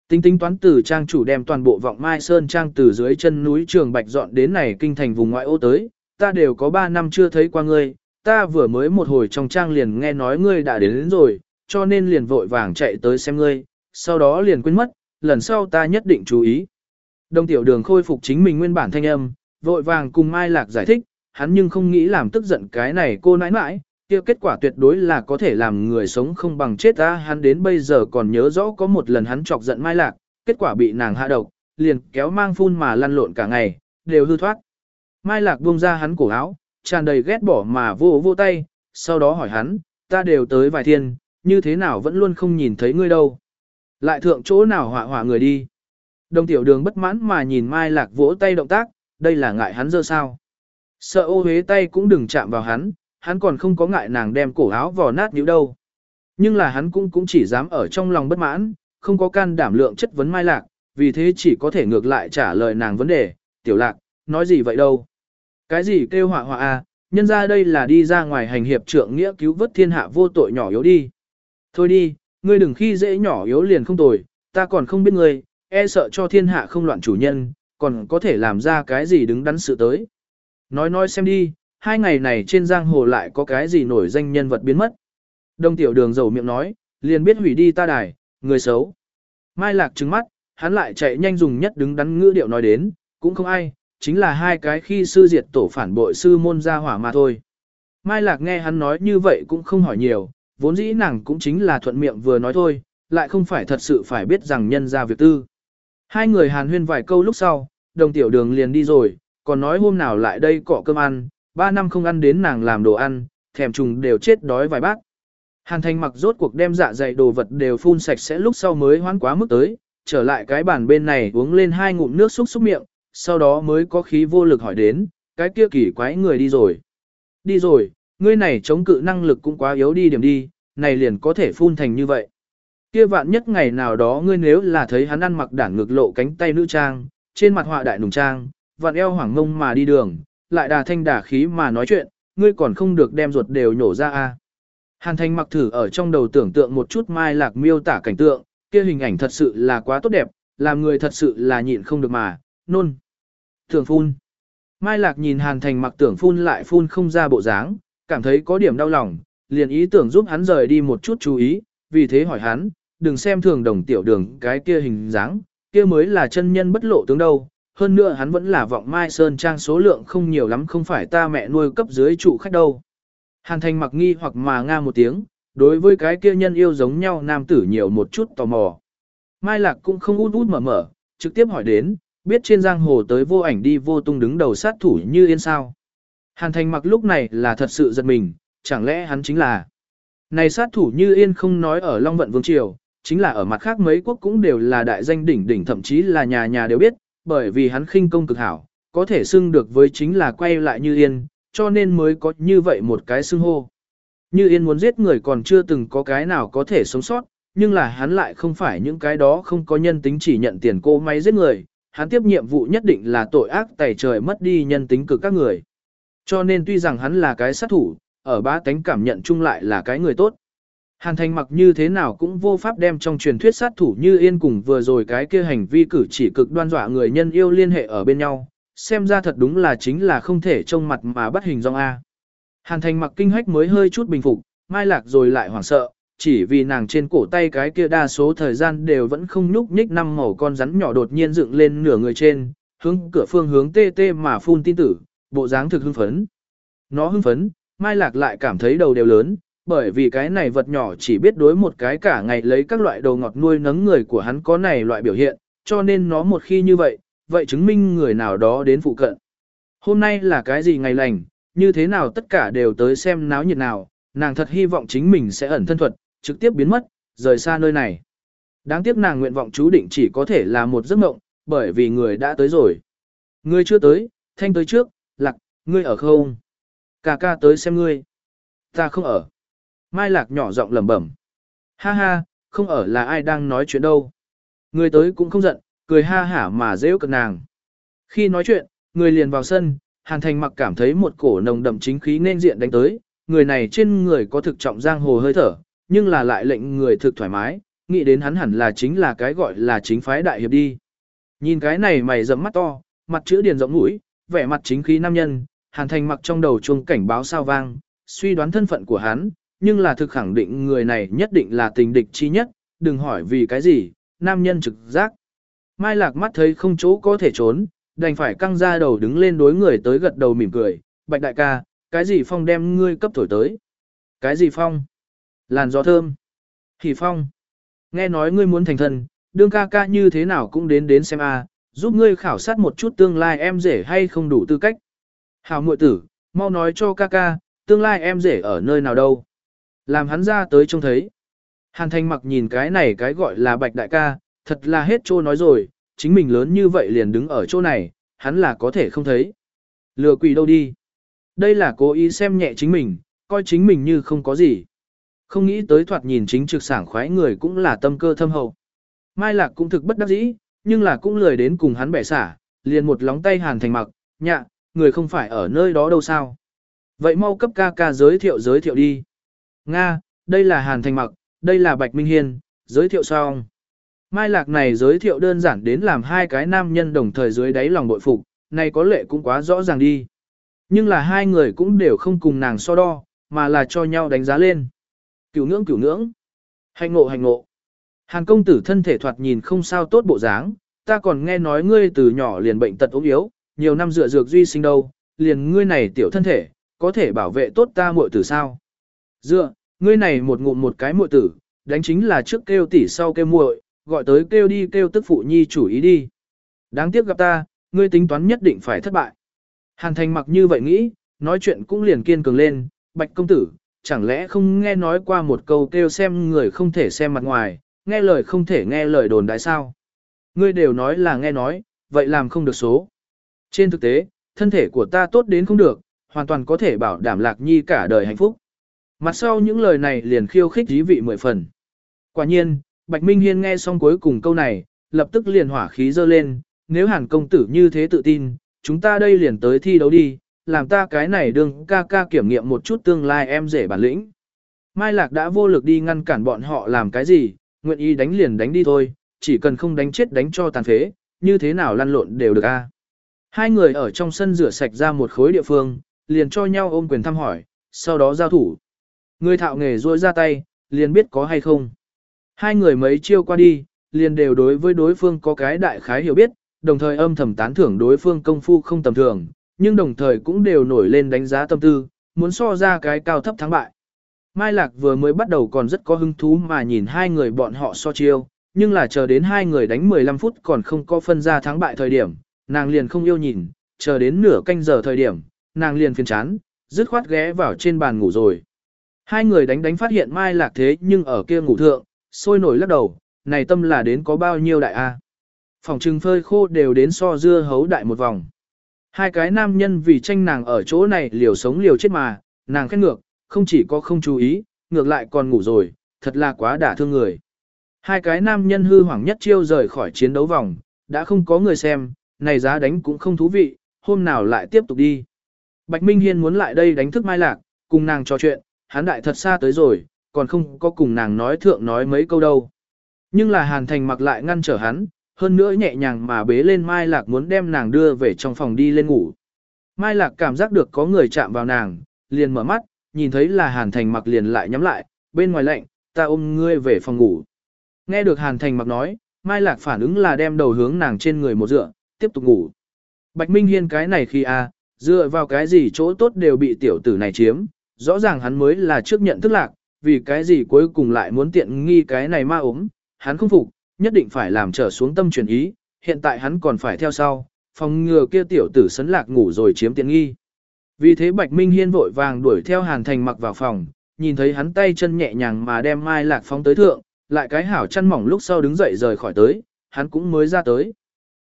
Tính tính toán từ trang chủ đem toàn bộ vọng mai sơn trang từ dưới chân núi trường bạch dọn đến này kinh thành vùng ngoại ô tới, ta đều có 3 năm chưa thấy qua ngươi, ta vừa mới một hồi trong trang liền nghe nói ngươi đã đến, đến rồi, cho nên liền vội vàng chạy tới xem ngươi, sau đó liền quên mất, lần sau ta nhất định chú ý. Đồng tiểu đường khôi phục chính mình nguyên bản thanh âm, vội vàng cùng Mai Lạc giải thích, hắn nhưng không nghĩ làm tức giận cái này cô nãi nãi, kia kết quả tuyệt đối là có thể làm người sống không bằng chết ta. Hắn đến bây giờ còn nhớ rõ có một lần hắn chọc giận Mai Lạc, kết quả bị nàng hạ độc, liền kéo mang phun mà lăn lộn cả ngày, đều hư thoát. Mai Lạc buông ra hắn cổ áo, tràn đầy ghét bỏ mà vô vô tay, sau đó hỏi hắn, ta đều tới vài thiên, như thế nào vẫn luôn không nhìn thấy ngươi đâu. Lại thượng chỗ nào họa họa người đi. Đồng tiểu đường bất mãn mà nhìn Mai Lạc vỗ tay động tác, đây là ngại hắn dơ sao. Sợ ô hế tay cũng đừng chạm vào hắn, hắn còn không có ngại nàng đem cổ áo vò nát như đâu. Nhưng là hắn cũng cũng chỉ dám ở trong lòng bất mãn, không có can đảm lượng chất vấn Mai Lạc, vì thế chỉ có thể ngược lại trả lời nàng vấn đề, tiểu lạc, nói gì vậy đâu. Cái gì kêu họa họa à, nhân ra đây là đi ra ngoài hành hiệp trượng nghĩa cứu vớt thiên hạ vô tội nhỏ yếu đi. Thôi đi, ngươi đừng khi dễ nhỏ yếu liền không tồi, ta còn không biết ngươi, e sợ cho thiên hạ không loạn chủ nhân, còn có thể làm ra cái gì đứng đắn sự tới. Nói nói xem đi, hai ngày này trên giang hồ lại có cái gì nổi danh nhân vật biến mất. Đông tiểu đường dầu miệng nói, liền biết hủy đi ta đài, người xấu. Mai lạc trứng mắt, hắn lại chạy nhanh dùng nhất đứng đắn ngữ điệu nói đến, cũng không ai, chính là hai cái khi sư diệt tổ phản bội sư môn gia hỏa mà thôi. Mai lạc nghe hắn nói như vậy cũng không hỏi nhiều, vốn dĩ nàng cũng chính là thuận miệng vừa nói thôi, lại không phải thật sự phải biết rằng nhân ra việc tư. Hai người hàn huyên vài câu lúc sau, đồng tiểu đường liền đi rồi, còn nói hôm nào lại đây cọ cơm ăn, ba năm không ăn đến nàng làm đồ ăn, thèm trùng đều chết đói vài bát. Hàn thành mặc rốt cuộc đem dạ dày đồ vật đều phun sạch sẽ lúc sau mới hoán quá mức tới, trở lại cái bàn bên này uống lên hai ngụm nước xúc xúc miệng, sau đó mới có khí vô lực hỏi đến, cái kia kỳ quái người đi rồi. Đi rồi, ngươi này chống cự năng lực cũng quá yếu đi điểm đi, này liền có thể phun thành như vậy. Kia vạn nhất ngày nào đó ngươi nếu là thấy hắn ăn mặc đản ngược lộ cánh tay nữ trang, trên mặt họa đại nùng trang, vạn eo hoảng ngông mà đi đường, lại đà thanh đà khí mà nói chuyện, ngươi còn không được đem ruột đều nhổ ra a. Hàn Thành mặc thử ở trong đầu tưởng tượng một chút mai lạc miêu tả cảnh tượng, kia hình ảnh thật sự là quá tốt đẹp, làm người thật sự là nhịn không được mà, nôn. Tưởng phun. Mai lạc nhìn Hàn Thành mặc tưởng phun lại phun không ra bộ dáng, cảm thấy có điểm đau lòng, liền ý tưởng giúp hắn rời đi một chút chú ý, vì thế hỏi hắn, đừng xem thường đồng tiểu đường cái kia hình dáng, kia mới là chân nhân bất lộ tướng đâu. Hơn nữa hắn vẫn là vọng mai sơn trang số lượng không nhiều lắm không phải ta mẹ nuôi cấp dưới trụ khách đâu. Hàn thành mặc nghi hoặc mà nga một tiếng, đối với cái kia nhân yêu giống nhau nam tử nhiều một chút tò mò. Mai lạc cũng không út út mở mở, trực tiếp hỏi đến, biết trên giang hồ tới vô ảnh đi vô tung đứng đầu sát thủ như yên sao. Hàn thành mặc lúc này là thật sự giật mình, chẳng lẽ hắn chính là. Này sát thủ như yên không nói ở Long Vận Vương Triều, chính là ở mặt khác mấy quốc cũng đều là đại danh đỉnh đỉnh thậm chí là nhà nhà đều biết, bởi vì hắn khinh công cực hảo, có thể xưng được với chính là quay lại như yên, cho nên mới có như vậy một cái xưng hô. Như yên muốn giết người còn chưa từng có cái nào có thể sống sót, nhưng là hắn lại không phải những cái đó không có nhân tính chỉ nhận tiền cô máy giết người, hắn tiếp nhiệm vụ nhất định là tội ác tẩy trời mất đi nhân tính cực các người. Cho nên tuy rằng hắn là cái sát thủ, ở ba tánh cảm nhận chung lại là cái người tốt. Hàn thành mặc như thế nào cũng vô pháp đem trong truyền thuyết sát thủ như yên cùng vừa rồi cái kia hành vi cử chỉ cực đoan dọa người nhân yêu liên hệ ở bên nhau, xem ra thật đúng là chính là không thể trông mặt mà bắt hình dong A. Hàn thành mặc kinh hách mới hơi chút bình phục, mai lạc rồi lại hoảng sợ, chỉ vì nàng trên cổ tay cái kia đa số thời gian đều vẫn không nhúc nhích năm màu con rắn nhỏ đột nhiên dựng lên nửa người trên, hướng cửa phương hướng tê tê mà phun tin tử, bộ dáng thực hưng phấn. Nó hưng phấn, mai lạc lại cảm thấy đầu đều lớn, bởi vì cái này vật nhỏ chỉ biết đối một cái cả ngày lấy các loại đồ ngọt nuôi nấng người của hắn có này loại biểu hiện, cho nên nó một khi như vậy, vậy chứng minh người nào đó đến phụ cận. Hôm nay là cái gì ngày lành, như thế nào tất cả đều tới xem náo nhiệt nào, nàng thật hy vọng chính mình sẽ ẩn thân thuật, trực tiếp biến mất, rời xa nơi này. Đáng tiếc nàng nguyện vọng chú định chỉ có thể là một giấc mộng, bởi vì người đã tới rồi. Người chưa tới, thanh tới trước, lạc, ngươi ở không? Cà ca tới xem ngươi. Ta không ở. Mai Lạc nhỏ giọng lẩm bẩm. Ha ha, không ở là ai đang nói chuyện đâu. Người tới cũng không giận, cười ha hả mà dễ cực nàng. Khi nói chuyện, người liền vào sân, Hàn Thành mặc cảm thấy một cổ nồng đậm chính khí nên diện đánh tới. Người này trên người có thực trọng giang hồ hơi thở, nhưng là lại lệnh người thực thoải mái, nghĩ đến hắn hẳn là chính là cái gọi là chính phái đại hiệp đi. Nhìn cái này mày rậm mắt to, mặt chữ điền rộng mũi, vẻ mặt chính khí nam nhân, Hàn Thành mặc trong đầu chuông cảnh báo sao vang, suy đoán thân phận của hắn, nhưng là thực khẳng định người này nhất định là tình địch chi nhất, đừng hỏi vì cái gì, nam nhân trực giác. Mai Lạc mắt thấy không chỗ có thể trốn, đành phải căng ra đầu đứng lên đối người tới gật đầu mỉm cười, bạch đại ca, cái gì phong đem ngươi cấp thổi tới? Cái gì phong? Làn gió thơm. Hỷ phong. Nghe nói ngươi muốn thành thần, đương ca ca như thế nào cũng đến đến xem a, giúp ngươi khảo sát một chút tương lai em rể hay không đủ tư cách. hào muội tử, mau nói cho ca ca, tương lai em rể ở nơi nào đâu. Làm hắn ra tới trông thấy. Hàn Thanh mặc nhìn cái này cái gọi là bạch đại ca, thật là hết trô nói rồi, chính mình lớn như vậy liền đứng ở chỗ này, hắn là có thể không thấy. Lừa quỷ đâu đi. Đây là cố ý xem nhẹ chính mình, coi chính mình như không có gì. Không nghĩ tới thoạt nhìn chính trực sảng khoái người cũng là tâm cơ thâm hậu. Mai Lạc cũng thực bất đắc dĩ, nhưng là cũng lười đến cùng hắn bẻ xả, liền một lóng tay hàn thành mặc, nhạ, người không phải ở nơi đó đâu sao. Vậy mau cấp ca ca giới thiệu giới thiệu đi. Nga, đây là hàn thành mặc, đây là Bạch Minh Hiên, giới thiệu xong. Mai Lạc này giới thiệu đơn giản đến làm hai cái nam nhân đồng thời dưới đáy lòng bội phục, này có lệ cũng quá rõ ràng đi. Nhưng là hai người cũng đều không cùng nàng so đo, mà là cho nhau đánh giá lên. Cửu ngưỡng cửu ngưỡng. Hành ngộ hành ngộ. Hàn công tử thân thể thoạt nhìn không sao tốt bộ dáng, ta còn nghe nói ngươi từ nhỏ liền bệnh tật ốm yếu, nhiều năm dựa dược duy sinh đâu, liền ngươi này tiểu thân thể, có thể bảo vệ tốt ta muội tử sao? Dựa, ngươi này một ngụm một cái muội tử, đánh chính là trước kêu tỷ sau kêu muội, gọi tới kêu đi kêu tức phụ nhi chủ ý đi. Đáng tiếc gặp ta, ngươi tính toán nhất định phải thất bại. Hàn thành mặc như vậy nghĩ, nói chuyện cũng liền kiên cường lên, bạch công tử, chẳng lẽ không nghe nói qua một câu kêu xem người không thể xem mặt ngoài, nghe lời không thể nghe lời đồn đại sao. Ngươi đều nói là nghe nói, vậy làm không được số. Trên thực tế, thân thể của ta tốt đến không được, hoàn toàn có thể bảo đảm lạc nhi cả đời hạnh phúc. Mặt sau những lời này liền khiêu khích dí vị mười phần. Quả nhiên, Bạch Minh Hiên nghe xong cuối cùng câu này, lập tức liền hỏa khí dơ lên, nếu hàn công tử như thế tự tin, chúng ta đây liền tới thi đấu đi, làm ta cái này đương ca ca kiểm nghiệm một chút tương lai em rể bản lĩnh. Mai Lạc đã vô lực đi ngăn cản bọn họ làm cái gì, nguyện ý đánh liền đánh đi thôi, chỉ cần không đánh chết đánh cho tàn phế, như thế nào lăn lộn đều được a. Hai người ở trong sân rửa sạch ra một khối địa phương, liền cho nhau ôm quyền thăm hỏi, sau đó giao thủ. Người thạo nghề rôi ra tay, liền biết có hay không. Hai người mấy chiêu qua đi, liền đều đối với đối phương có cái đại khái hiểu biết, đồng thời âm thầm tán thưởng đối phương công phu không tầm thường, nhưng đồng thời cũng đều nổi lên đánh giá tâm tư, muốn so ra cái cao thấp thắng bại. Mai Lạc vừa mới bắt đầu còn rất có hứng thú mà nhìn hai người bọn họ so chiêu, nhưng là chờ đến hai người đánh 15 phút còn không có phân ra thắng bại thời điểm, nàng liền không yêu nhìn, chờ đến nửa canh giờ thời điểm, nàng liền phiền chán, dứt khoát ghé vào trên bàn ngủ rồi. Hai người đánh đánh phát hiện Mai Lạc thế nhưng ở kia ngủ thượng, sôi nổi lắc đầu, này tâm là đến có bao nhiêu đại a? Phòng trừng phơi khô đều đến so dưa hấu đại một vòng. Hai cái nam nhân vì tranh nàng ở chỗ này liều sống liều chết mà, nàng khét ngược, không chỉ có không chú ý, ngược lại còn ngủ rồi, thật là quá đả thương người. Hai cái nam nhân hư hoảng nhất chiêu rời khỏi chiến đấu vòng, đã không có người xem, này giá đánh cũng không thú vị, hôm nào lại tiếp tục đi. Bạch Minh Hiên muốn lại đây đánh thức Mai Lạc, cùng nàng trò chuyện, hắn đại thật xa tới rồi, còn không có cùng nàng nói thượng nói mấy câu đâu. Nhưng là Hàn Thành mặc lại ngăn trở hắn, hơn nữa nhẹ nhàng mà bế lên Mai Lạc muốn đem nàng đưa về trong phòng đi lên ngủ. Mai Lạc cảm giác được có người chạm vào nàng, liền mở mắt, nhìn thấy là Hàn Thành mặc liền lại nhắm lại, bên ngoài lạnh, ta ôm ngươi về phòng ngủ. Nghe được Hàn Thành mặc nói, Mai Lạc phản ứng là đem đầu hướng nàng trên người một dựa, tiếp tục ngủ. Bạch Minh Hiên cái này khi a dựa vào cái gì chỗ tốt đều bị tiểu tử này chiếm, rõ ràng hắn mới là trước nhận thức lạc, vì cái gì cuối cùng lại muốn tiện nghi cái này ma ốm, hắn không phục, nhất định phải làm trở xuống tâm chuyển ý, hiện tại hắn còn phải theo sau, phòng ngừa kia tiểu tử sấn lạc ngủ rồi chiếm tiện nghi. Vì thế Bạch Minh Hiên vội vàng đuổi theo Hàn Thành mặc vào phòng, nhìn thấy hắn tay chân nhẹ nhàng mà đem Mai Lạc phóng tới thượng, lại cái hảo chăn mỏng lúc sau đứng dậy rời khỏi tới, hắn cũng mới ra tới.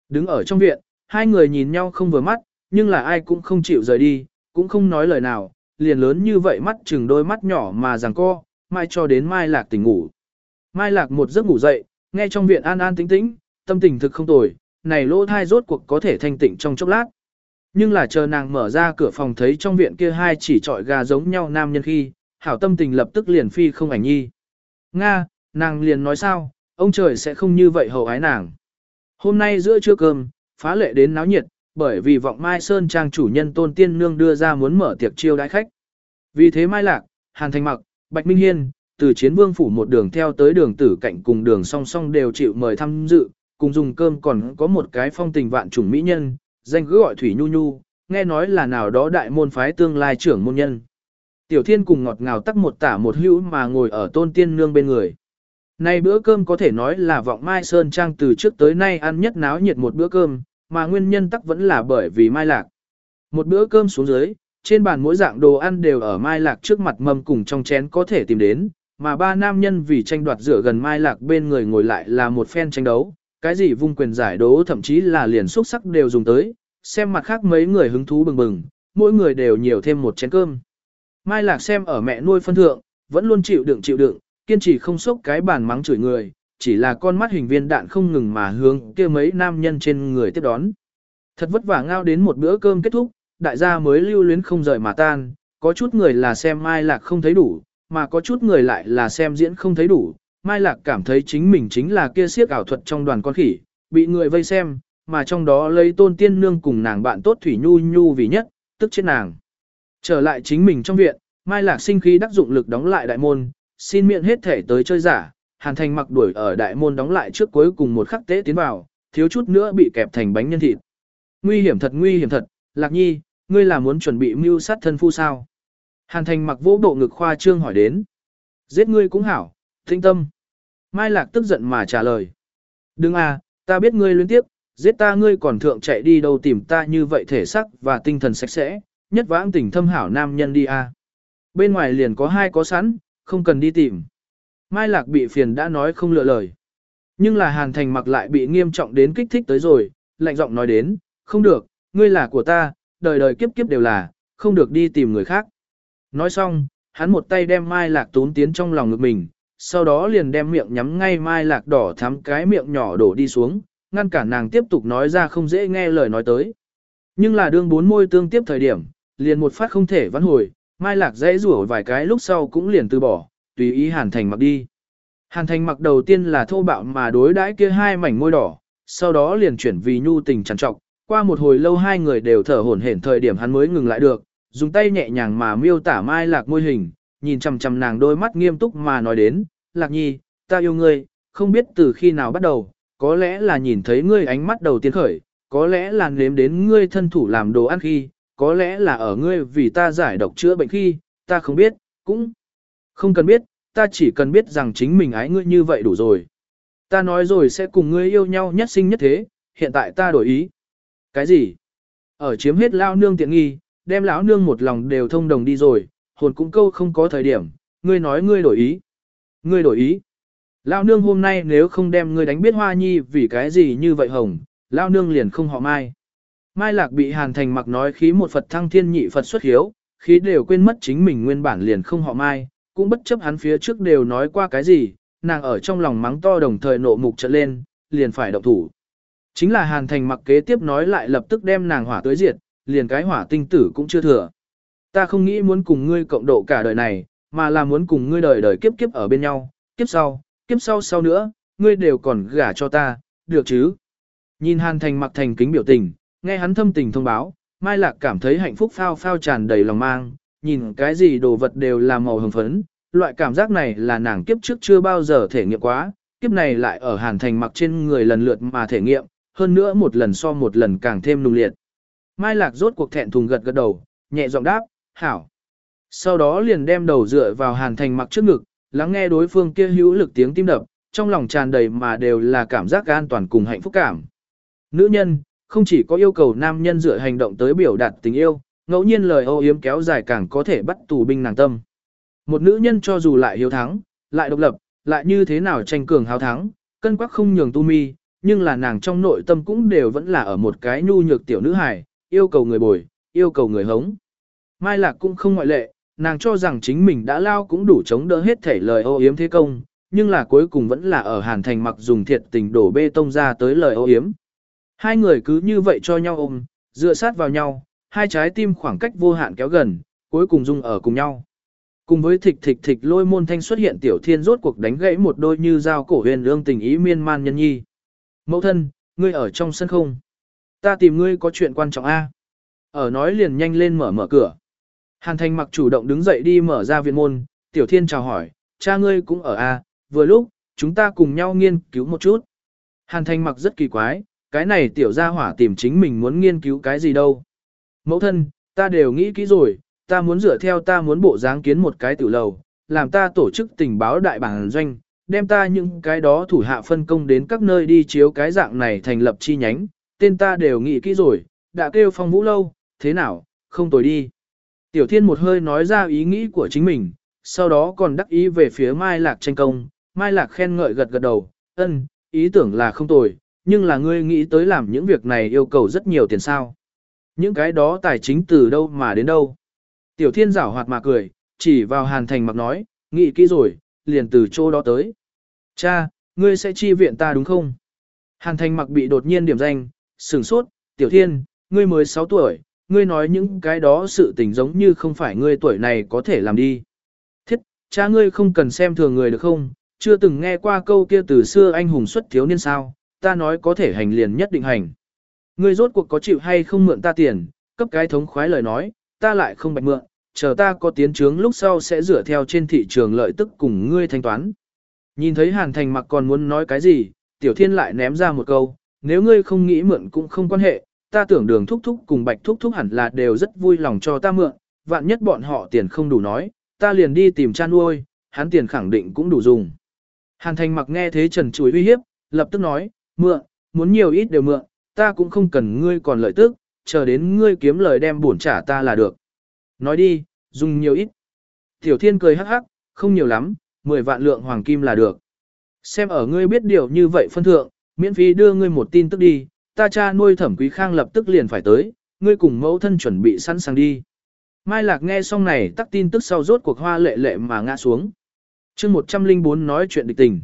Đứng ở trong viện, hai người nhìn nhau không vừa mắt, nhưng là ai cũng không chịu rời đi, cũng không nói lời nào, liền lớn như vậy mắt chừng đôi mắt nhỏ mà rằng co, mai cho đến Mai Lạc tỉnh ngủ. Mai Lạc một giấc ngủ dậy, nghe trong viện an an tĩnh tĩnh, tâm tình thực không tồi, này lỗ thai rốt cuộc có thể thanh tịnh trong chốc lát. Nhưng là chờ nàng mở ra cửa phòng thấy trong viện kia hai chỉ trọi gà giống nhau nam nhân khi, hảo tâm tình lập tức liền phi không ảnh nhi. Nga, nàng liền nói sao, ông trời sẽ không như vậy hầu ái nàng. Hôm nay giữa trưa cơm, phá lệ đến náo nhiệt, bởi vì vọng mai sơn trang chủ nhân tôn tiên nương đưa ra muốn mở tiệc chiêu đãi khách. Vì thế Mai Lạc, Hàn Thành Mặc, Bạch Minh Hiên, từ chiến vương phủ một đường theo tới đường tử cạnh cùng đường song song đều chịu mời tham dự, cùng dùng cơm còn có một cái phong tình vạn chủng mỹ nhân, danh cứ gọi Thủy Nhu Nhu, nghe nói là nào đó đại môn phái tương lai trưởng môn nhân. Tiểu Thiên cùng ngọt ngào tắc một tả một hữu mà ngồi ở tôn tiên nương bên người. Nay bữa cơm có thể nói là vọng Mai Sơn Trang từ trước tới nay ăn nhất náo nhiệt một bữa cơm, mà nguyên nhân tắc vẫn là bởi vì Mai Lạc. Một bữa cơm xuống dưới, trên bàn mỗi dạng đồ ăn đều ở Mai Lạc trước mặt mâm cùng trong chén có thể tìm đến, mà ba nam nhân vì tranh đoạt rửa gần Mai Lạc bên người ngồi lại là một phen tranh đấu, cái gì vung quyền giải đấu thậm chí là liền xúc sắc đều dùng tới, xem mặt khác mấy người hứng thú bừng bừng, mỗi người đều nhiều thêm một chén cơm. Mai Lạc xem ở mẹ nuôi phân thượng, vẫn luôn chịu đựng chịu đựng, kiên trì không sốc cái bàn mắng chửi người, chỉ là con mắt hình viên đạn không ngừng mà hướng kia mấy nam nhân trên người tiếp đón. Thật vất vả ngao đến một bữa cơm kết thúc, đại gia mới lưu luyến không rời mà tan, có chút người là xem Mai Lạc không thấy đủ, mà có chút người lại là xem diễn không thấy đủ. Mai Lạc cảm thấy chính mình chính là kia siếc ảo thuật trong đoàn con khỉ, bị người vây xem, mà trong đó lấy tôn tiên nương cùng nàng bạn tốt Thủy Nhu Nhu vì nhất, tức chết nàng. Trở lại chính mình trong viện, Mai Lạc sinh khí đắc dụng lực đóng lại đại môn, xin miệng hết thể tới chơi giả, Hàn Thành mặc đuổi ở đại môn đóng lại trước cuối cùng một khắc tế tiến vào, thiếu chút nữa bị kẹp thành bánh nhân thịt. Nguy hiểm thật nguy hiểm thật, Lạc Nhi, ngươi là muốn chuẩn bị mưu sát thân phu sao? Hàn Thành mặc vỗ bộ ngực khoa trương hỏi đến. Giết ngươi cũng hảo, tinh tâm. Mai Lạc tức giận mà trả lời. Đừng à, ta biết ngươi luyến tiếp, giết ta ngươi còn thượng chạy đi đâu tìm ta như vậy thể sắc và tinh thần sạch sẽ, nhất vãng tình thâm hảo nam nhân đi à. Bên ngoài liền có hai có sẵn, không cần đi tìm. Mai Lạc bị phiền đã nói không lựa lời. Nhưng là Hàn Thành mặc lại bị nghiêm trọng đến kích thích tới rồi, lạnh giọng nói đến, không được, ngươi là của ta, đời đời kiếp kiếp đều là, không được đi tìm người khác. Nói xong, hắn một tay đem Mai Lạc tốn tiến trong lòng ngực mình, sau đó liền đem miệng nhắm ngay Mai Lạc đỏ thắm cái miệng nhỏ đổ đi xuống, ngăn cản nàng tiếp tục nói ra không dễ nghe lời nói tới. Nhưng là đương bốn môi tương tiếp thời điểm, liền một phát không thể vãn hồi, Mai Lạc dễ rủa vài cái lúc sau cũng liền từ bỏ, tùy ý Hàn Thành mặc đi. Hàn Thành mặc đầu tiên là thô bạo mà đối đãi kia hai mảnh môi đỏ, sau đó liền chuyển vì nhu tình trằn trọc, qua một hồi lâu hai người đều thở hổn hển thời điểm hắn mới ngừng lại được, dùng tay nhẹ nhàng mà miêu tả Mai Lạc môi hình, nhìn chằm chằm nàng đôi mắt nghiêm túc mà nói đến, Lạc Nhi, ta yêu ngươi, không biết từ khi nào bắt đầu, có lẽ là nhìn thấy ngươi ánh mắt đầu tiên khởi, có lẽ là nếm đến ngươi thân thủ làm đồ ăn khi, có lẽ là ở ngươi vì ta giải độc chữa bệnh khi, ta không biết, cũng không cần biết, ta chỉ cần biết rằng chính mình ái ngươi như vậy đủ rồi. Ta nói rồi sẽ cùng ngươi yêu nhau nhất sinh nhất thế, hiện tại ta đổi ý. Cái gì? Ở chiếm hết lao nương tiện nghi, đem lão nương một lòng đều thông đồng đi rồi, hồn cũng câu không có thời điểm, ngươi nói ngươi đổi ý. Ngươi đổi ý. Lão nương hôm nay nếu không đem ngươi đánh biết hoa nhi vì cái gì như vậy hồng, lão nương liền không họ mai. Mai lạc bị hàn thành mặc nói khí một Phật thăng thiên nhị Phật xuất hiếu, khí đều quên mất chính mình nguyên bản liền không họ mai, cũng bất chấp hắn phía trước đều nói qua cái gì, nàng ở trong lòng mắng to đồng thời nộ mục trận lên, liền phải động thủ. Chính là hàn thành mặc kế tiếp nói lại lập tức đem nàng hỏa tới diệt, liền cái hỏa tinh tử cũng chưa thừa. Ta không nghĩ muốn cùng ngươi cộng độ cả đời này, mà là muốn cùng ngươi đời đời kiếp kiếp ở bên nhau, kiếp sau, kiếp sau sau nữa, ngươi đều còn gả cho ta, được chứ? Nhìn Hàn Thành mặc thành kính biểu tình, nghe hắn thâm tình thông báo, Mai Lạc cảm thấy hạnh phúc phao phao tràn đầy lòng mang, nhìn cái gì đồ vật đều là màu hồng phấn, loại cảm giác này là nàng kiếp trước chưa bao giờ thể nghiệm quá, kiếp này lại ở Hàn Thành mặc trên người lần lượt mà thể nghiệm, hơn nữa một lần so một lần càng thêm nung liệt. Mai Lạc rốt cuộc thẹn thùng gật gật đầu, nhẹ giọng đáp, hảo. Sau đó liền đem đầu dựa vào Hàn Thành mặc trước ngực, lắng nghe đối phương kia hữu lực tiếng tim đập, trong lòng tràn đầy mà đều là cảm giác an toàn cùng hạnh phúc cảm. Nữ nhân, không chỉ có yêu cầu nam nhân dựa hành động tới biểu đạt tình yêu, ngẫu nhiên lời ô yếm kéo dài càng có thể bắt tù binh nàng tâm. Một nữ nhân cho dù lại hiếu thắng, lại độc lập, lại như thế nào tranh cường hào thắng, cân quắc không nhường tu mi, nhưng là nàng trong nội tâm cũng đều vẫn là ở một cái nhu nhược tiểu nữ hài, yêu cầu người bồi, yêu cầu người hống. Mai Lạc cũng không ngoại lệ, nàng cho rằng chính mình đã lao cũng đủ chống đỡ hết thể lời ô yếm thế công, nhưng là cuối cùng vẫn là ở Hàn Thành mặc dùng thiệt tình đổ bê tông ra tới lời ô yếm. Hai người cứ như vậy cho nhau ôm, dựa sát vào nhau, hai trái tim khoảng cách vô hạn kéo gần, cuối cùng dung ở cùng nhau. Cùng với thịch thịch thịch lôi môn thanh xuất hiện tiểu thiên rốt cuộc đánh gãy một đôi như dao cổ huyền lương tình ý miên man nhân nhi. Mẫu thân, ngươi ở trong sân không? Ta tìm ngươi có chuyện quan trọng A. Ở nói liền nhanh lên mở mở cửa. Hàn Thành mặc chủ động đứng dậy đi mở ra viện môn, Tiểu Thiên chào hỏi, cha ngươi cũng ở a, à, vừa lúc, chúng ta cùng nhau nghiên cứu một chút. Hàn Thành mặc rất kỳ quái, cái này tiểu gia hỏa tìm chính mình muốn nghiên cứu cái gì đâu. Mẫu thân, ta đều nghĩ kỹ rồi, ta muốn dựa theo ta muốn bộ dáng kiến một cái tiểu lầu, làm ta tổ chức tình báo đại bản doanh, đem ta những cái đó thủ hạ phân công đến các nơi đi chiếu cái dạng này thành lập chi nhánh, tên ta đều nghĩ kỹ rồi, đã kêu phong vũ lâu, thế nào, không tồi đi. Tiểu thiên một hơi nói ra ý nghĩ của chính mình, sau đó còn đắc ý về phía Mai Lạc tranh công, Mai Lạc khen ngợi gật gật đầu, ân, ý tưởng là không tồi, nhưng là ngươi nghĩ tới làm những việc này yêu cầu rất nhiều tiền sao. Những cái đó tài chính từ đâu mà đến đâu. Tiểu thiên giảo hoạt mà cười, chỉ vào hàn thành mặc nói, nghĩ kỹ rồi, liền từ chỗ đó tới. Cha, ngươi sẽ chi viện ta đúng không? Hàn thành mặc bị đột nhiên điểm danh, sửng sốt, tiểu thiên, ngươi mới 6 tuổi, ngươi nói những cái đó sự tình giống như không phải ngươi tuổi này có thể làm đi. Thiết, cha ngươi không cần xem thường người được không, chưa từng nghe qua câu kia từ xưa anh hùng xuất thiếu niên sao, ta nói có thể hành liền nhất định hành. Ngươi rốt cuộc có chịu hay không mượn ta tiền, cấp cái thống khoái lời nói, ta lại không bạch mượn, chờ ta có tiến trướng lúc sau sẽ rửa theo trên thị trường lợi tức cùng ngươi thanh toán. Nhìn thấy Hàn Thành mặc còn muốn nói cái gì, Tiểu Thiên lại ném ra một câu, nếu ngươi không nghĩ mượn cũng không quan hệ, ta tưởng đường thúc thúc cùng bạch thúc thúc hẳn là đều rất vui lòng cho ta mượn, vạn nhất bọn họ tiền không đủ nói, ta liền đi tìm cha nuôi, hắn tiền khẳng định cũng đủ dùng. Hàn Thành mặc nghe thế trần chuối uy hiếp, lập tức nói, mượn, muốn nhiều ít đều mượn, ta cũng không cần ngươi còn lợi tức, chờ đến ngươi kiếm lời đem bổn trả ta là được. Nói đi, dùng nhiều ít. Tiểu Thiên cười hắc hắc, không nhiều lắm, 10 vạn lượng hoàng kim là được. Xem ở ngươi biết điều như vậy phân thượng, miễn phí đưa ngươi một tin tức đi, ta cha nuôi thẩm quý khang lập tức liền phải tới, ngươi cùng mẫu thân chuẩn bị sẵn sàng đi. Mai Lạc nghe xong này tắt tin tức sau rốt cuộc hoa lệ lệ mà ngã xuống. chương 104 nói chuyện địch tình.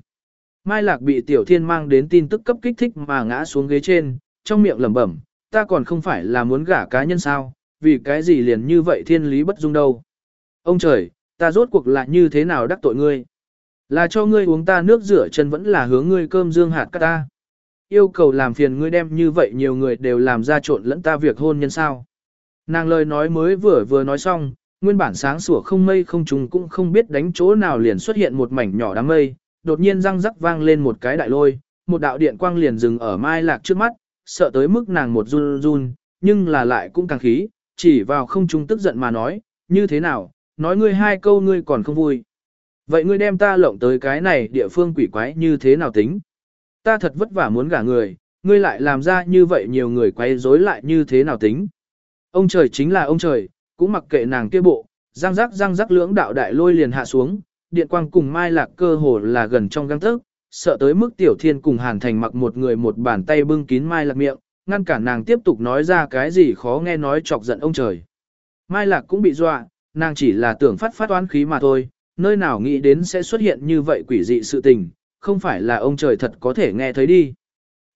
Mai Lạc bị Tiểu Thiên mang đến tin tức cấp kích thích mà ngã xuống ghế trên, trong miệng lẩm bẩm, ta còn không phải là muốn gả cá nhân sao, vì cái gì liền như vậy thiên lý bất dung đâu. Ông trời, ta rốt cuộc là như thế nào đắc tội ngươi? Là cho ngươi uống ta nước rửa chân vẫn là hướng ngươi cơm dương hạt cắt ta. Yêu cầu làm phiền ngươi đem như vậy nhiều người đều làm ra trộn lẫn ta việc hôn nhân sao. Nàng lời nói mới vừa vừa nói xong, nguyên bản sáng sủa không mây không trùng cũng không biết đánh chỗ nào liền xuất hiện một mảnh nhỏ đám mây, đột nhiên răng rắc vang lên một cái đại lôi, một đạo điện quang liền dừng ở mai lạc trước mắt, sợ tới mức nàng một run run, nhưng là lại cũng càng khí, chỉ vào không trung tức giận mà nói, như thế nào, nói ngươi hai câu ngươi còn không vui. Vậy ngươi đem ta lộng tới cái này địa phương quỷ quái như thế nào tính? Ta thật vất vả muốn gả người, ngươi lại làm ra như vậy nhiều người quay rối lại như thế nào tính? Ông trời chính là ông trời, cũng mặc kệ nàng kia bộ, răng rắc răng rắc lưỡng đạo đại lôi liền hạ xuống, điện quang cùng mai lạc cơ hồ là gần trong găng tức, sợ tới mức tiểu thiên cùng hàn thành mặc một người một bàn tay bưng kín mai lạc miệng, ngăn cản nàng tiếp tục nói ra cái gì khó nghe nói chọc giận ông trời. Mai lạc cũng bị dọa, nàng chỉ là tưởng phát phát oán khí mà thôi, nơi nào nghĩ đến sẽ xuất hiện như vậy quỷ dị sự tình, không phải là ông trời thật có thể nghe thấy đi.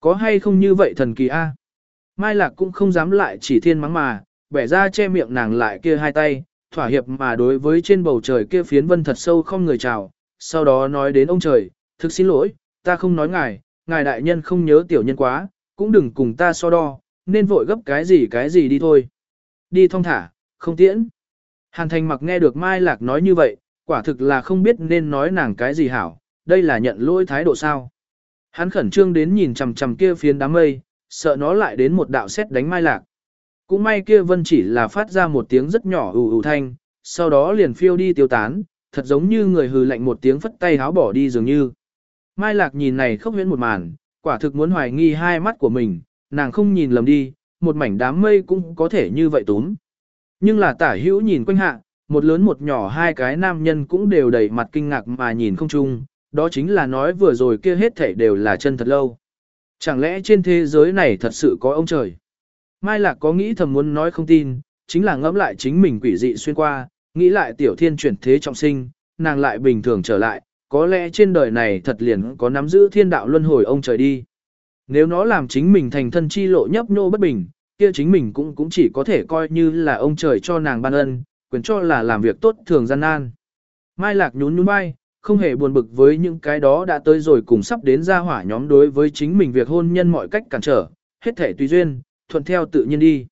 Có hay không như vậy thần kỳ a? À? Mai Lạc cũng không dám lại chỉ thiên mắng mà, bẻ ra che miệng nàng lại kia hai tay, thỏa hiệp mà đối với trên bầu trời kia phiến vân thật sâu không người chào, sau đó nói đến ông trời, thực xin lỗi, ta không nói ngài, ngài đại nhân không nhớ tiểu nhân quá, cũng đừng cùng ta so đo, nên vội gấp cái gì cái gì đi thôi. Đi thong thả, không tiễn. Hàn thành mặc nghe được Mai Lạc nói như vậy, quả thực là không biết nên nói nàng cái gì hảo, đây là nhận lỗi thái độ sao. Hắn khẩn trương đến nhìn chằm chằm kia phiến đám mây, sợ nó lại đến một đạo xét đánh Mai Lạc. Cũng may kia vân chỉ là phát ra một tiếng rất nhỏ ù ù thanh, sau đó liền phiêu đi tiêu tán, thật giống như người hừ lạnh một tiếng phất tay háo bỏ đi dường như. Mai Lạc nhìn này khốc huyễn một màn, quả thực muốn hoài nghi hai mắt của mình, nàng không nhìn lầm đi, một mảnh đám mây cũng có thể như vậy túm. Nhưng là tả hữu nhìn quanh hạ, một lớn một nhỏ hai cái nam nhân cũng đều đầy mặt kinh ngạc mà nhìn không chung, đó chính là nói vừa rồi kia hết thảy đều là chân thật lâu. Chẳng lẽ trên thế giới này thật sự có ông trời? Mai Lạc có nghĩ thầm muốn nói không tin, chính là ngẫm lại chính mình quỷ dị xuyên qua, nghĩ lại tiểu thiên chuyển thế trọng sinh, nàng lại bình thường trở lại, có lẽ trên đời này thật liền có nắm giữ thiên đạo luân hồi ông trời đi. Nếu nó làm chính mình thành thân chi lộ nhấp nhô bất bình, kia chính mình cũng cũng chỉ có thể coi như là ông trời cho nàng ban ân, quyền cho là làm việc tốt thường gian nan. Mai Lạc nhún nhún bay, không hề buồn bực với những cái đó đã tới rồi cùng sắp đến ra hỏa nhóm đối với chính mình việc hôn nhân mọi cách cản trở, hết thể tùy duyên, thuận theo tự nhiên đi.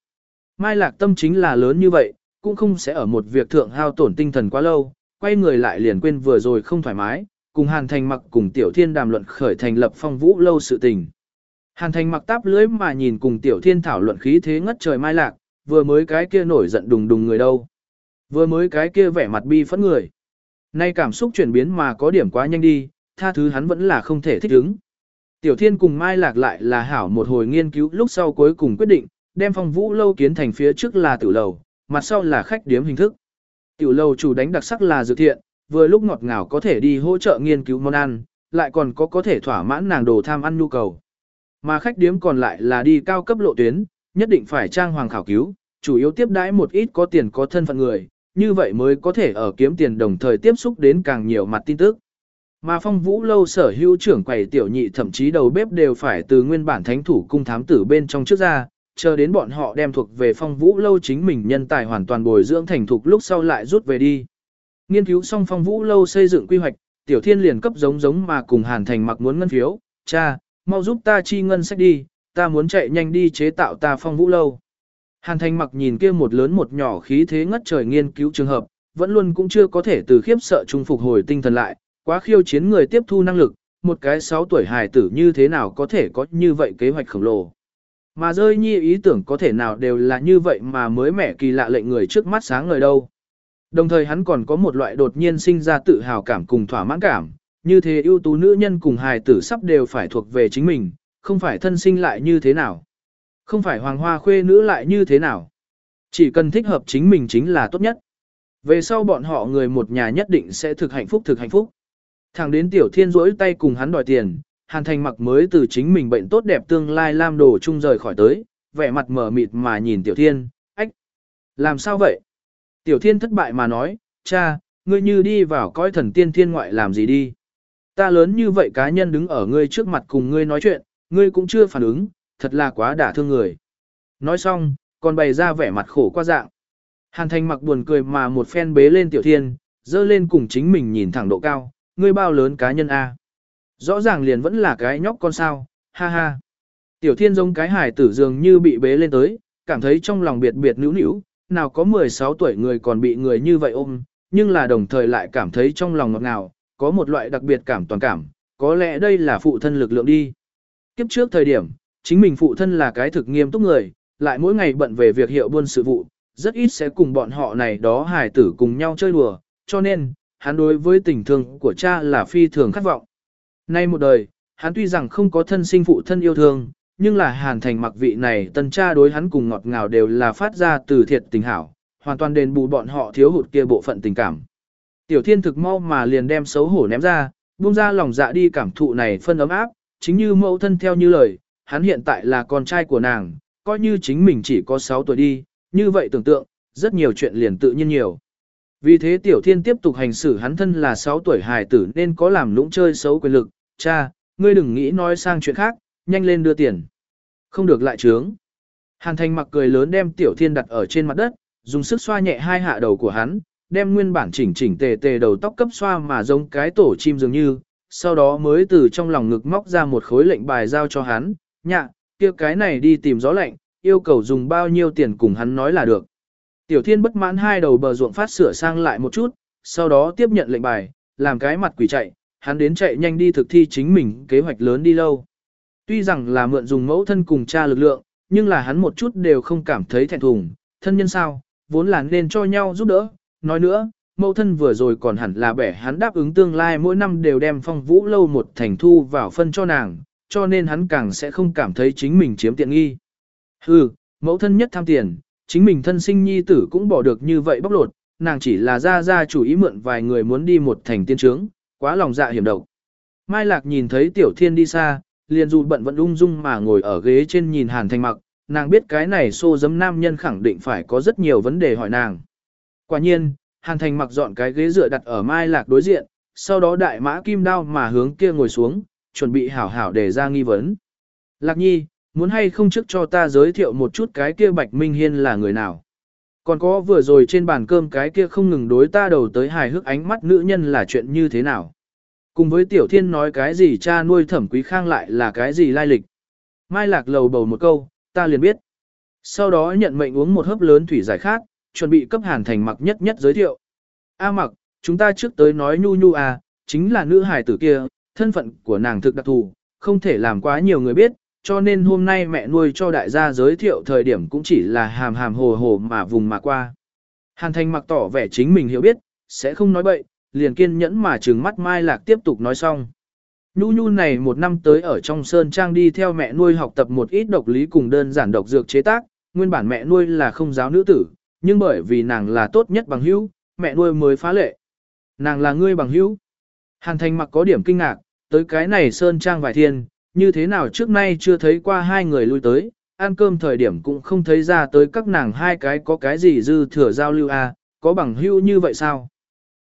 Mai Lạc tâm chính là lớn như vậy, cũng không sẽ ở một việc thượng hao tổn tinh thần quá lâu, quay người lại liền quên vừa rồi không thoải mái, cùng Hàn Thành mặc cùng Tiểu Thiên đàm luận khởi thành lập phong vũ lâu sự tình. Hàn Thành mặc táp lưới mà nhìn cùng Tiểu Thiên thảo luận khí thế ngất trời mai lạc, vừa mới cái kia nổi giận đùng đùng người đâu. Vừa mới cái kia vẻ mặt bi phẫn người. Nay cảm xúc chuyển biến mà có điểm quá nhanh đi, tha thứ hắn vẫn là không thể thích ứng. Tiểu Thiên cùng Mai Lạc lại là hảo một hồi nghiên cứu lúc sau cuối cùng quyết định, đem phong vũ lâu kiến thành phía trước là tử lầu, mặt sau là khách điếm hình thức. Tiểu lầu chủ đánh đặc sắc là dự thiện, vừa lúc ngọt ngào có thể đi hỗ trợ nghiên cứu món ăn, lại còn có có thể thỏa mãn nàng đồ tham ăn nhu cầu. Mà khách điếm còn lại là đi cao cấp lộ tuyến, nhất định phải trang hoàng khảo cứu, chủ yếu tiếp đãi một ít có tiền có thân phận người, như vậy mới có thể ở kiếm tiền đồng thời tiếp xúc đến càng nhiều mặt tin tức. Mà phong vũ lâu sở hữu trưởng quầy tiểu nhị thậm chí đầu bếp đều phải từ nguyên bản thánh thủ cung thám tử bên trong trước ra, chờ đến bọn họ đem thuộc về phong vũ lâu chính mình nhân tài hoàn toàn bồi dưỡng thành thục lúc sau lại rút về đi. Nghiên cứu xong phong vũ lâu xây dựng quy hoạch, tiểu thiên liền cấp giống giống mà cùng hàn thành mặc muốn ngân phiếu, cha, mau giúp ta chi ngân sách đi, ta muốn chạy nhanh đi chế tạo ta phong vũ lâu. Hàn thành mặc nhìn kia một lớn một nhỏ khí thế ngất trời nghiên cứu trường hợp, vẫn luôn cũng chưa có thể từ khiếp sợ trung phục hồi tinh thần lại, quá khiêu chiến người tiếp thu năng lực, một cái 6 tuổi hài tử như thế nào có thể có như vậy kế hoạch khổng lồ. Mà rơi nhi ý tưởng có thể nào đều là như vậy mà mới mẻ kỳ lạ lệnh người trước mắt sáng ngời đâu. Đồng thời hắn còn có một loại đột nhiên sinh ra tự hào cảm cùng thỏa mãn cảm, như thế ưu tú nữ nhân cùng hài tử sắp đều phải thuộc về chính mình, không phải thân sinh lại như thế nào. Không phải hoàng hoa khuê nữ lại như thế nào. Chỉ cần thích hợp chính mình chính là tốt nhất. Về sau bọn họ người một nhà nhất định sẽ thực hạnh phúc thực hạnh phúc. Thằng đến tiểu thiên rỗi tay cùng hắn đòi tiền, hàn thành mặc mới từ chính mình bệnh tốt đẹp tương lai lam đồ chung rời khỏi tới, vẻ mặt mở mịt mà nhìn tiểu thiên, ách. Làm sao vậy? Tiểu thiên thất bại mà nói, cha, ngươi như đi vào coi thần tiên thiên ngoại làm gì đi. Ta lớn như vậy cá nhân đứng ở ngươi trước mặt cùng ngươi nói chuyện, ngươi cũng chưa phản ứng, thật là quá đả thương người. Nói xong, còn bày ra vẻ mặt khổ qua dạng. Hàn thành mặc buồn cười mà một phen bế lên tiểu thiên, dơ lên cùng chính mình nhìn thẳng độ cao, ngươi bao lớn cá nhân A. Rõ ràng liền vẫn là cái nhóc con sao, ha ha. Tiểu thiên giống cái hải tử dường như bị bế lên tới, cảm thấy trong lòng biệt biệt nữu nữu, nào có 16 tuổi người còn bị người như vậy ôm, nhưng là đồng thời lại cảm thấy trong lòng ngọt ngào, có một loại đặc biệt cảm toàn cảm, có lẽ đây là phụ thân lực lượng đi. Kiếp trước thời điểm, chính mình phụ thân là cái thực nghiêm túc người, lại mỗi ngày bận về việc hiệu buôn sự vụ, rất ít sẽ cùng bọn họ này đó hài tử cùng nhau chơi đùa, cho nên, hắn đối với tình thương của cha là phi thường khát vọng. Nay một đời, hắn tuy rằng không có thân sinh phụ thân yêu thương, nhưng là hàn thành mặc vị này tân cha đối hắn cùng ngọt ngào đều là phát ra từ thiệt tình hảo, hoàn toàn đền bù bọn họ thiếu hụt kia bộ phận tình cảm. Tiểu thiên thực mau mà liền đem xấu hổ ném ra, buông ra lòng dạ đi cảm thụ này phân ấm áp, chính như mẫu thân theo như lời, hắn hiện tại là con trai của nàng, coi như chính mình chỉ có 6 tuổi đi, như vậy tưởng tượng, rất nhiều chuyện liền tự nhiên nhiều. Vì thế tiểu thiên tiếp tục hành xử hắn thân là 6 tuổi hài tử nên có làm lũng chơi xấu quyền lực, cha, ngươi đừng nghĩ nói sang chuyện khác, nhanh lên đưa tiền. Không được lại trướng. Hàn thành mặc cười lớn đem tiểu thiên đặt ở trên mặt đất, dùng sức xoa nhẹ hai hạ đầu của hắn, đem nguyên bản chỉnh chỉnh tề tề đầu tóc cấp xoa mà giống cái tổ chim dường như, sau đó mới từ trong lòng ngực móc ra một khối lệnh bài giao cho hắn, nhạ, kia cái này đi tìm gió lạnh, yêu cầu dùng bao nhiêu tiền cùng hắn nói là được. Tiểu thiên bất mãn hai đầu bờ ruộng phát sửa sang lại một chút, sau đó tiếp nhận lệnh bài, làm cái mặt quỷ chạy, hắn đến chạy nhanh đi thực thi chính mình kế hoạch lớn đi lâu. Tuy rằng là mượn dùng mẫu thân cùng cha lực lượng, nhưng là hắn một chút đều không cảm thấy thẹn thùng, thân nhân sao, vốn là nên cho nhau giúp đỡ. Nói nữa, mẫu thân vừa rồi còn hẳn là bẻ hắn đáp ứng tương lai mỗi năm đều đem phong vũ lâu một thành thu vào phân cho nàng, cho nên hắn càng sẽ không cảm thấy chính mình chiếm tiện nghi. Hừ, mẫu thân nhất tham tiền, chính mình thân sinh nhi tử cũng bỏ được như vậy bóc lột, nàng chỉ là ra ra chủ ý mượn vài người muốn đi một thành tiên trướng, quá lòng dạ hiểm độc. Mai Lạc nhìn thấy Tiểu Thiên đi xa, liền dù bận vẫn ung dung mà ngồi ở ghế trên nhìn Hàn Thanh mặc, nàng biết cái này xô dấm nam nhân khẳng định phải có rất nhiều vấn đề hỏi nàng. Quả nhiên, Hàn Thành mặc dọn cái ghế dựa đặt ở Mai Lạc đối diện, sau đó đại mã kim đao mà hướng kia ngồi xuống, chuẩn bị hảo hảo để ra nghi vấn. Lạc nhi, muốn hay không trước cho ta giới thiệu một chút cái kia Bạch Minh Hiên là người nào? Còn có vừa rồi trên bàn cơm cái kia không ngừng đối ta đầu tới hài hước ánh mắt nữ nhân là chuyện như thế nào? Cùng với Tiểu Thiên nói cái gì cha nuôi thẩm quý khang lại là cái gì lai lịch? Mai Lạc lầu bầu một câu, ta liền biết. Sau đó nhận mệnh uống một hớp lớn thủy giải khát, chuẩn bị cấp Hàn Thành mặc nhất nhất giới thiệu. A mặc, chúng ta trước tới nói nhu nhu à, chính là nữ hài tử kia, thân phận của nàng thực đặc thù, không thể làm quá nhiều người biết, cho nên hôm nay mẹ nuôi cho đại gia giới thiệu thời điểm cũng chỉ là hàm hàm hồ hồ mà vùng mà qua. Hàn Thành mặc tỏ vẻ chính mình hiểu biết, sẽ không nói bậy, liền kiên nhẫn mà trừng mắt Mai Lạc tiếp tục nói xong. Nhu Nhu này một năm tới ở trong Sơn Trang đi theo mẹ nuôi học tập một ít độc lý cùng đơn giản độc dược chế tác, nguyên bản mẹ nuôi là không giáo nữ tử, nhưng bởi vì nàng là tốt nhất bằng hữu, mẹ nuôi mới phá lệ. Nàng là ngươi bằng hữu. Hàn Thành mặc có điểm kinh ngạc, tới cái này Sơn Trang vài thiên, như thế nào trước nay chưa thấy qua hai người lui tới, ăn cơm thời điểm cũng không thấy ra tới các nàng hai cái có cái gì dư thừa giao lưu à, có bằng hữu như vậy sao?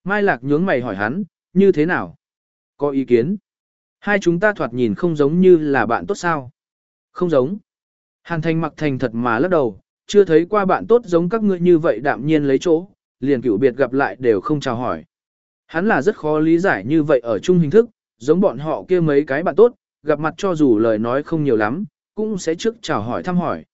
Mai Lạc nhướng mày hỏi hắn, như thế nào? Có ý kiến? Hai chúng ta thoạt nhìn không giống như là bạn tốt sao? Không giống. Hàn thành mặc thành thật mà lắc đầu, chưa thấy qua bạn tốt giống các ngươi như vậy đạm nhiên lấy chỗ, liền cựu biệt gặp lại đều không chào hỏi. Hắn là rất khó lý giải như vậy ở chung hình thức, giống bọn họ kia mấy cái bạn tốt, gặp mặt cho dù lời nói không nhiều lắm, cũng sẽ trước chào hỏi thăm hỏi.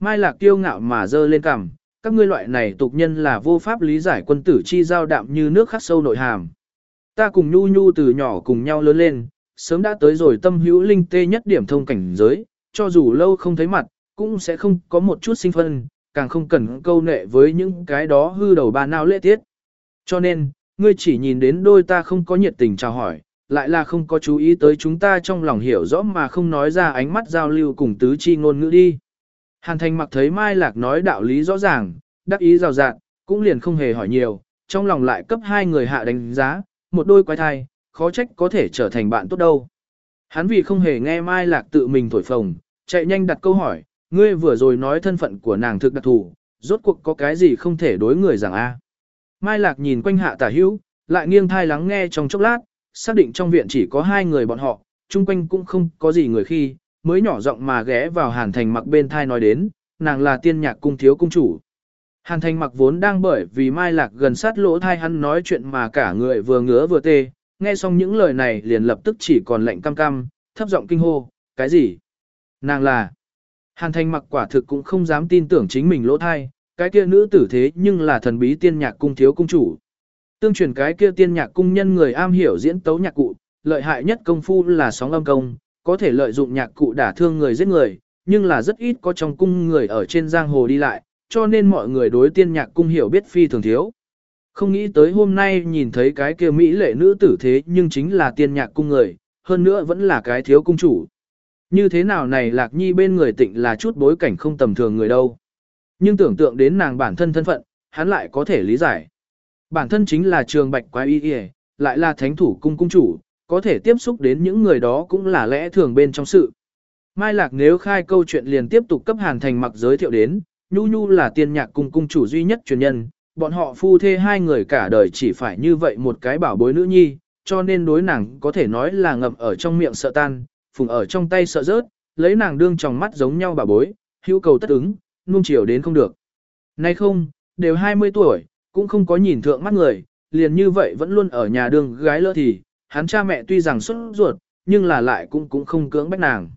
Mai Lạc kiêu ngạo mà dơ lên cằm, các ngươi loại này tục nhân là vô pháp lý giải quân tử chi giao đạm như nước khắc sâu nội hàm. Ta cùng nhu nhu từ nhỏ cùng nhau lớn lên, sớm đã tới rồi tâm hữu linh tê nhất điểm thông cảnh giới, cho dù lâu không thấy mặt, cũng sẽ không có một chút sinh phân, càng không cần câu nệ với những cái đó hư đầu ba nào lễ tiết. Cho nên, ngươi chỉ nhìn đến đôi ta không có nhiệt tình chào hỏi, lại là không có chú ý tới chúng ta trong lòng hiểu rõ mà không nói ra ánh mắt giao lưu cùng tứ chi ngôn ngữ đi. Hàn thành mặc thấy Mai Lạc nói đạo lý rõ ràng, đắc ý rào rạng, cũng liền không hề hỏi nhiều, trong lòng lại cấp hai người hạ đánh giá, một đôi quái thai, khó trách có thể trở thành bạn tốt đâu. Hắn vì không hề nghe Mai Lạc tự mình thổi phồng, chạy nhanh đặt câu hỏi, ngươi vừa rồi nói thân phận của nàng thực đặc thù, rốt cuộc có cái gì không thể đối người rằng a? Mai Lạc nhìn quanh hạ tả hữu, lại nghiêng thai lắng nghe trong chốc lát, xác định trong viện chỉ có hai người bọn họ, chung quanh cũng không có gì người khi, mới nhỏ giọng mà ghé vào Hàn Thành mặc bên thai nói đến, nàng là tiên nhạc cung thiếu cung chủ. Hàn Thành mặc vốn đang bởi vì Mai Lạc gần sát lỗ thai hắn nói chuyện mà cả người vừa ngứa vừa tê, nghe xong những lời này liền lập tức chỉ còn lạnh cam cam, thấp giọng kinh hô, cái gì? Nàng là... Hàn Thành mặc quả thực cũng không dám tin tưởng chính mình lỗ thai, cái kia nữ tử thế nhưng là thần bí tiên nhạc cung thiếu cung chủ. Tương truyền cái kia tiên nhạc cung nhân người am hiểu diễn tấu nhạc cụ, lợi hại nhất công phu là sóng âm công, có thể lợi dụng nhạc cụ đả thương người giết người, nhưng là rất ít có trong cung người ở trên giang hồ đi lại, cho nên mọi người đối tiên nhạc cung hiểu biết phi thường thiếu. Không nghĩ tới hôm nay nhìn thấy cái kia mỹ lệ nữ tử thế nhưng chính là tiên nhạc cung người, hơn nữa vẫn là cái thiếu cung chủ. Như thế nào này lạc nhi bên người tịnh là chút bối cảnh không tầm thường người đâu. Nhưng tưởng tượng đến nàng bản thân thân phận, hắn lại có thể lý giải. Bản thân chính là trường bạch quái y y, lại là thánh thủ cung cung chủ, có thể tiếp xúc đến những người đó cũng là lẽ thường bên trong sự. Mai Lạc nếu khai câu chuyện liền tiếp tục cấp Hàn Thành mặc giới thiệu đến, Nhu Nhu là tiên nhạc cung cung chủ duy nhất truyền nhân, bọn họ phu thê hai người cả đời chỉ phải như vậy một cái bảo bối nữ nhi, cho nên đối nàng có thể nói là ngậm ở trong miệng sợ tan, phùng ở trong tay sợ rớt, lấy nàng đương trong mắt giống nhau bảo bối, hữu cầu tất ứng, nuông chiều đến không được. Nay không, đều 20 tuổi, cũng không có nhìn thượng mắt người, liền như vậy vẫn luôn ở nhà đương gái lỡ thì, hắn cha mẹ tuy rằng xuất ruột, nhưng là lại cũng cũng không cưỡng bách nàng.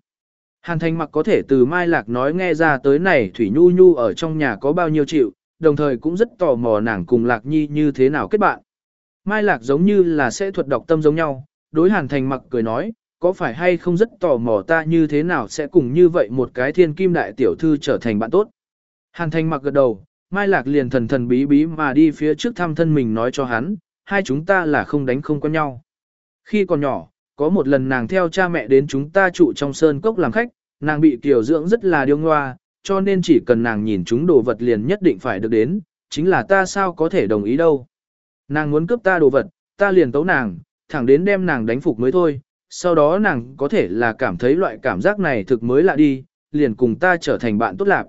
Hàn Thành mặc có thể từ Mai Lạc nói nghe ra tới này Thủy Nhu Nhu ở trong nhà có bao nhiêu chịu, đồng thời cũng rất tò mò nàng cùng Lạc Nhi như thế nào kết bạn. Mai Lạc giống như là sẽ thuật đọc tâm giống nhau, đối Hàn Thành mặc cười nói, có phải hay không rất tò mò ta như thế nào sẽ cùng như vậy một cái thiên kim đại tiểu thư trở thành bạn tốt. Hàn Thành mặc gật đầu, Mai Lạc liền thần thần bí bí mà đi phía trước thăm thân mình nói cho hắn, hai chúng ta là không đánh không quen nhau. Khi còn nhỏ, có một lần nàng theo cha mẹ đến chúng ta trụ trong sơn cốc làm khách, nàng bị tiểu dưỡng rất là điêu ngoa, cho nên chỉ cần nàng nhìn chúng đồ vật liền nhất định phải được đến, chính là ta sao có thể đồng ý đâu. Nàng muốn cướp ta đồ vật, ta liền tấu nàng, thẳng đến đem nàng đánh phục mới thôi, sau đó nàng có thể là cảm thấy loại cảm giác này thực mới lạ đi, liền cùng ta trở thành bạn tốt lạc.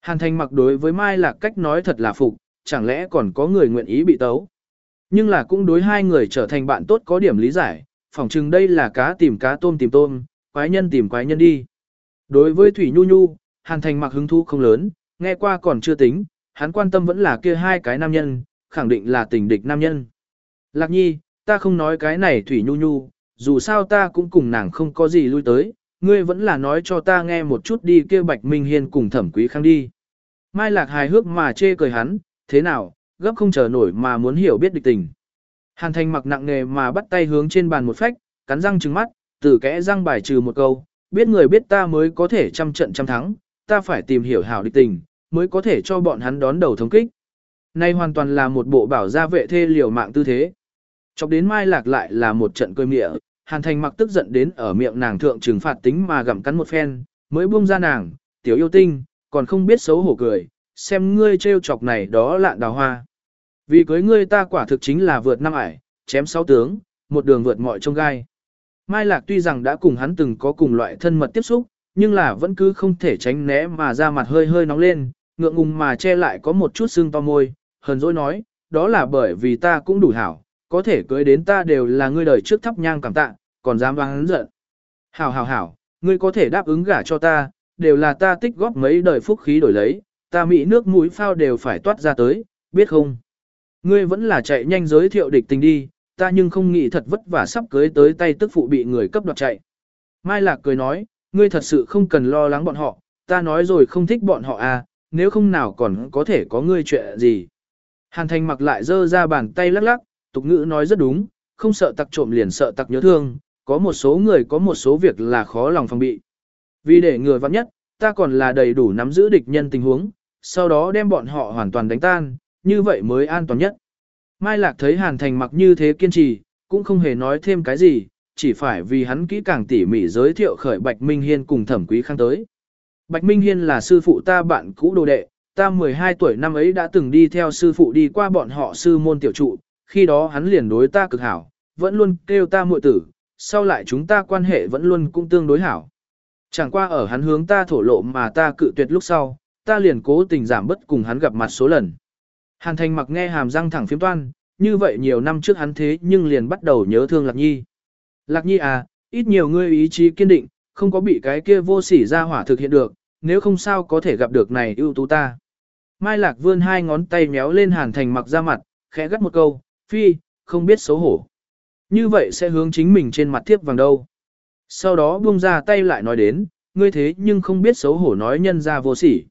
Hàn thành mặc đối với Mai Lạc cách nói thật là phục, chẳng lẽ còn có người nguyện ý bị tấu. Nhưng là cũng đối hai người trở thành bạn tốt có điểm lý giải, phỏng chừng đây là cá tìm cá tôm tìm tôm, quái nhân tìm quái nhân đi. Đối với Thủy Nhu Nhu, Hàn Thành mặc hứng thú không lớn, nghe qua còn chưa tính, hắn quan tâm vẫn là kia hai cái nam nhân, khẳng định là tình địch nam nhân. Lạc nhi, ta không nói cái này Thủy Nhu Nhu, dù sao ta cũng cùng nàng không có gì lui tới, ngươi vẫn là nói cho ta nghe một chút đi kia Bạch Minh Hiên cùng thẩm quý khang đi. Mai Lạc hài hước mà chê cười hắn, Thế nào, gấp không chờ nổi mà muốn hiểu biết địch tình. Hàn thành mặc nặng nề mà bắt tay hướng trên bàn một phách, cắn răng trừng mắt, từ kẽ răng bài trừ một câu, biết người biết ta mới có thể trăm trận trăm thắng, ta phải tìm hiểu hảo địch tình, mới có thể cho bọn hắn đón đầu thống kích. Nay hoàn toàn là một bộ bảo gia vệ thê liều mạng tư thế. Chọc đến Mai Lạc lại là một trận cơi mịa, Hàn Thành mặc tức giận đến ở miệng nàng thượng trừng phạt tính mà gặm cắn một phen, mới buông ra nàng, tiểu yêu tinh, còn không biết xấu hổ cười, xem ngươi trêu chọc này đó lạn đào hoa. Vì cưới ngươi ta quả thực chính là vượt năm ải, chém sáu tướng, một đường vượt mọi trông gai. Mai Lạc tuy rằng đã cùng hắn từng có cùng loại thân mật tiếp xúc, nhưng là vẫn cứ không thể tránh né mà ra mặt hơi hơi nóng lên, ngượng ngùng mà che lại có một chút sưng to môi, hờn dỗi nói, đó là bởi vì ta cũng đủ hảo, có thể cưới đến ta đều là ngươi đời trước thắp nhang cảm tạ, còn dám đoán giận. Hảo hảo hảo, ngươi có thể đáp ứng gả cho ta, đều là ta tích góp mấy đời phúc khí đổi lấy, ta mỹ nước mũi phao đều phải toát ra tới, biết không? Ngươi vẫn là chạy nhanh giới thiệu địch tình đi, ta nhưng không nghĩ thật vất vả sắp cưới tới tay tức phụ bị người cấp đoạt chạy. Mai Lạc cười nói, ngươi thật sự không cần lo lắng bọn họ, ta nói rồi không thích bọn họ à, nếu không nào còn có thể có ngươi chuyện gì. Hàn Thành mặc lại dơ ra bàn tay lắc lắc, tục ngữ nói rất đúng, không sợ tặc trộm liền sợ tặc nhớ thương, có một số người có một số việc là khó lòng phòng bị. Vì để người vắng nhất, ta còn là đầy đủ nắm giữ địch nhân tình huống, sau đó đem bọn họ hoàn toàn đánh tan, như vậy mới an toàn nhất. Mai Lạc thấy Hàn Thành mặc như thế kiên trì, cũng không hề nói thêm cái gì, chỉ phải vì hắn kỹ càng tỉ mỉ giới thiệu khởi Bạch Minh Hiên cùng thẩm quý khang tới. Bạch Minh Hiên là sư phụ ta bạn cũ đồ đệ, ta 12 tuổi năm ấy đã từng đi theo sư phụ đi qua bọn họ sư môn tiểu trụ, khi đó hắn liền đối ta cực hảo, vẫn luôn kêu ta muội tử, sau lại chúng ta quan hệ vẫn luôn cũng tương đối hảo. Chẳng qua ở hắn hướng ta thổ lộ mà ta cự tuyệt lúc sau, ta liền cố tình giảm bất cùng hắn gặp mặt số lần. Hàn thành mặc nghe hàm răng thẳng phiếm toan, như vậy nhiều năm trước hắn thế nhưng liền bắt đầu nhớ thương Lạc Nhi. Lạc Nhi à, ít nhiều ngươi ý chí kiên định, không có bị cái kia vô sỉ ra hỏa thực hiện được, nếu không sao có thể gặp được này ưu tú ta. Mai Lạc vươn hai ngón tay méo lên Hàn Thành mặc ra mặt, khẽ gắt một câu, phi, không biết xấu hổ. Như vậy sẽ hướng chính mình trên mặt tiếp vàng đâu. Sau đó buông ra tay lại nói đến, ngươi thế nhưng không biết xấu hổ nói nhân ra vô sỉ.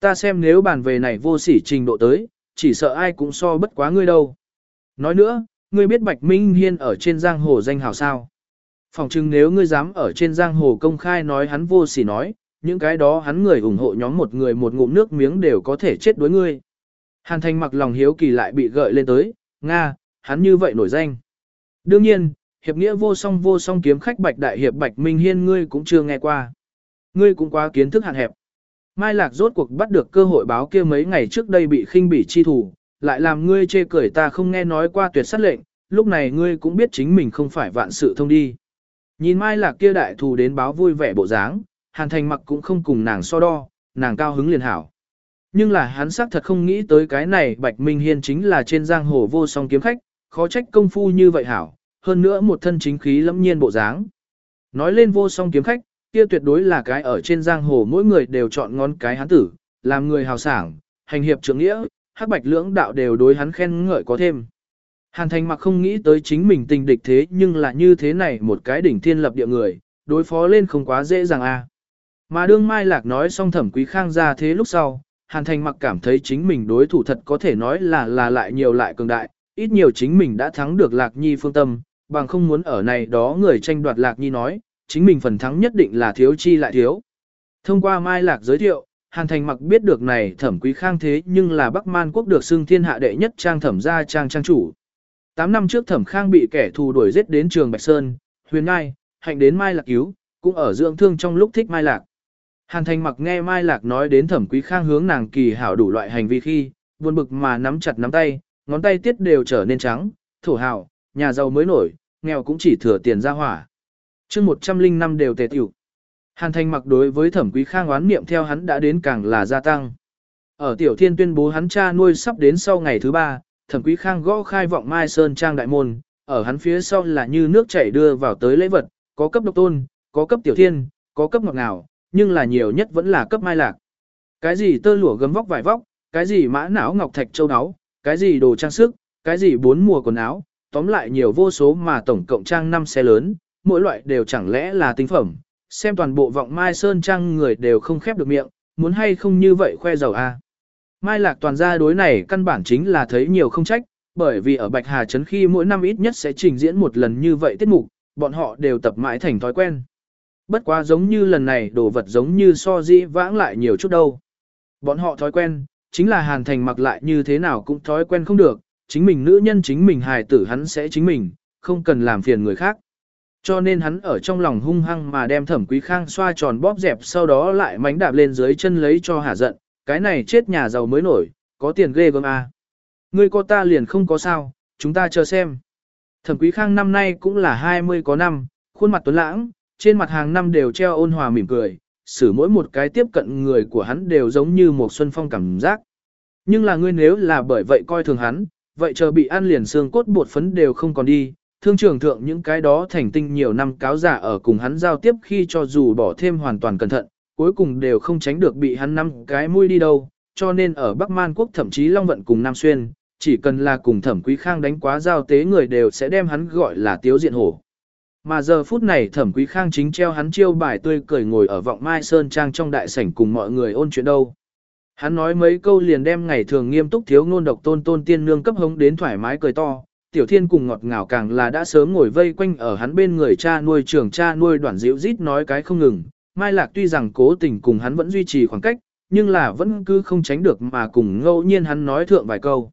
Ta xem nếu bàn về này vô sỉ trình độ tới, chỉ sợ ai cũng so bất quá ngươi đâu. Nói nữa, ngươi biết Bạch Minh Hiên ở trên giang hồ danh hào sao. Phòng chừng nếu ngươi dám ở trên giang hồ công khai nói hắn vô sỉ nói, những cái đó hắn người ủng hộ nhóm một người một ngụm nước miếng đều có thể chết đối ngươi. Hàn Thành mặc lòng hiếu kỳ lại bị gợi lên tới, Nga, hắn như vậy nổi danh. Đương nhiên, hiệp nghĩa vô song vô song kiếm khách Bạch Đại Hiệp Bạch Minh Hiên ngươi cũng chưa nghe qua. Ngươi cũng quá kiến thức hạn hẹp. Mai Lạc rốt cuộc bắt được cơ hội báo kia mấy ngày trước đây bị khinh bỉ chi thủ, lại làm ngươi chê cười ta không nghe nói qua tuyệt sát lệnh, lúc này ngươi cũng biết chính mình không phải vạn sự thông đi. Nhìn Mai Lạc kia đại thù đến báo vui vẻ bộ dáng, Hàn Thành mặc cũng không cùng nàng so đo, nàng cao hứng liền hảo. Nhưng là hắn xác thật không nghĩ tới cái này Bạch Minh Hiên chính là trên giang hồ vô song kiếm khách, khó trách công phu như vậy hảo, hơn nữa một thân chính khí lẫm nhiên bộ dáng. Nói lên vô song kiếm khách, kia tuyệt đối là cái ở trên giang hồ mỗi người đều chọn ngón cái hắn tử, làm người hào sảng, hành hiệp trưởng nghĩa, hắc bạch lưỡng đạo đều đối hắn khen ngợi có thêm. Hàn thành mặc không nghĩ tới chính mình tình địch thế nhưng là như thế này một cái đỉnh thiên lập địa người, đối phó lên không quá dễ dàng a. Mà đương Mai Lạc nói xong thẩm quý khang ra thế lúc sau, Hàn thành mặc cảm thấy chính mình đối thủ thật có thể nói là là lại nhiều lại cường đại, ít nhiều chính mình đã thắng được Lạc Nhi phương tâm, bằng không muốn ở này đó người tranh đoạt Lạc Nhi nói, chính mình phần thắng nhất định là thiếu chi lại thiếu. Thông qua Mai Lạc giới thiệu, Hàn Thành mặc biết được này thẩm quý khang thế nhưng là Bắc Man quốc được xưng thiên hạ đệ nhất trang thẩm gia trang trang chủ. Tám năm trước thẩm khang bị kẻ thù đuổi giết đến trường Bạch Sơn, huyền ngai, hạnh đến Mai Lạc cứu, cũng ở dưỡng thương trong lúc thích Mai Lạc. Hàn Thành mặc nghe Mai Lạc nói đến thẩm quý khang hướng nàng kỳ hảo đủ loại hành vi khi, buồn bực mà nắm chặt nắm tay, ngón tay tiết đều trở nên trắng, thổ hào, nhà giàu mới nổi, nghèo cũng chỉ thừa tiền ra hỏa. chương 105 đều tề tiểu. Hàn Thành mặc đối với thẩm quý khang oán niệm theo hắn đã đến càng là gia tăng. Ở tiểu thiên tuyên bố hắn cha nuôi sắp đến sau ngày thứ ba, thẩm quý khang gõ khai vọng mai sơn trang đại môn, ở hắn phía sau là như nước chảy đưa vào tới lễ vật, có cấp độc tôn, có cấp tiểu thiên, có cấp ngọt ngào, nhưng là nhiều nhất vẫn là cấp mai lạc. Cái gì tơ lụa gấm vóc vải vóc, cái gì mã não ngọc thạch châu áo, cái gì đồ trang sức, cái gì bốn mùa quần áo, tóm lại nhiều vô số mà tổng cộng trang 5 xe lớn, mỗi loại đều chẳng lẽ là tinh phẩm, xem toàn bộ vọng mai sơn trang người đều không khép được miệng, muốn hay không như vậy khoe giàu a. Mai Lạc toàn gia đối này căn bản chính là thấy nhiều không trách, bởi vì ở Bạch Hà Trấn khi mỗi năm ít nhất sẽ trình diễn một lần như vậy tiết mục, bọn họ đều tập mãi thành thói quen. Bất quá giống như lần này đồ vật giống như so dĩ vãng lại nhiều chút đâu. Bọn họ thói quen, chính là Hàn Thành mặc lại như thế nào cũng thói quen không được, chính mình nữ nhân chính mình hài tử hắn sẽ chính mình, không cần làm phiền người khác. Cho nên hắn ở trong lòng hung hăng mà đem thẩm quý khang xoa tròn bóp dẹp sau đó lại mánh đạp lên dưới chân lấy cho hả giận, cái này chết nhà giàu mới nổi, có tiền ghê gớm à. Ngươi có ta liền không có sao, chúng ta chờ xem. Thẩm quý khang năm nay cũng là 20 có năm, khuôn mặt tuấn lãng, trên mặt hàng năm đều treo ôn hòa mỉm cười, xử mỗi một cái tiếp cận người của hắn đều giống như một xuân phong cảm giác. Nhưng là ngươi nếu là bởi vậy coi thường hắn, vậy chờ bị ăn liền xương cốt bột phấn đều không còn đi, thương trường thượng những cái đó thành tinh nhiều năm cáo giả ở cùng hắn giao tiếp khi cho dù bỏ thêm hoàn toàn cẩn thận, cuối cùng đều không tránh được bị hắn năm cái mũi đi đâu, cho nên ở Bắc Man Quốc thậm chí Long Vận cùng Nam Xuyên, chỉ cần là cùng thẩm quý khang đánh quá giao tế người đều sẽ đem hắn gọi là tiếu diện hổ. Mà giờ phút này thẩm quý khang chính treo hắn chiêu bài tươi cười ngồi ở vọng mai sơn trang trong đại sảnh cùng mọi người ôn chuyện đâu. Hắn nói mấy câu liền đem ngày thường nghiêm túc thiếu ngôn độc tôn tôn tiên nương cấp hống đến thoải mái cười to, tiểu thiên cùng ngọt ngào càng là đã sớm ngồi vây quanh ở hắn bên người cha nuôi trưởng cha nuôi đoạn dịu rít nói cái không ngừng. Mai Lạc tuy rằng cố tình cùng hắn vẫn duy trì khoảng cách, nhưng là vẫn cứ không tránh được mà cùng ngẫu nhiên hắn nói thượng vài câu.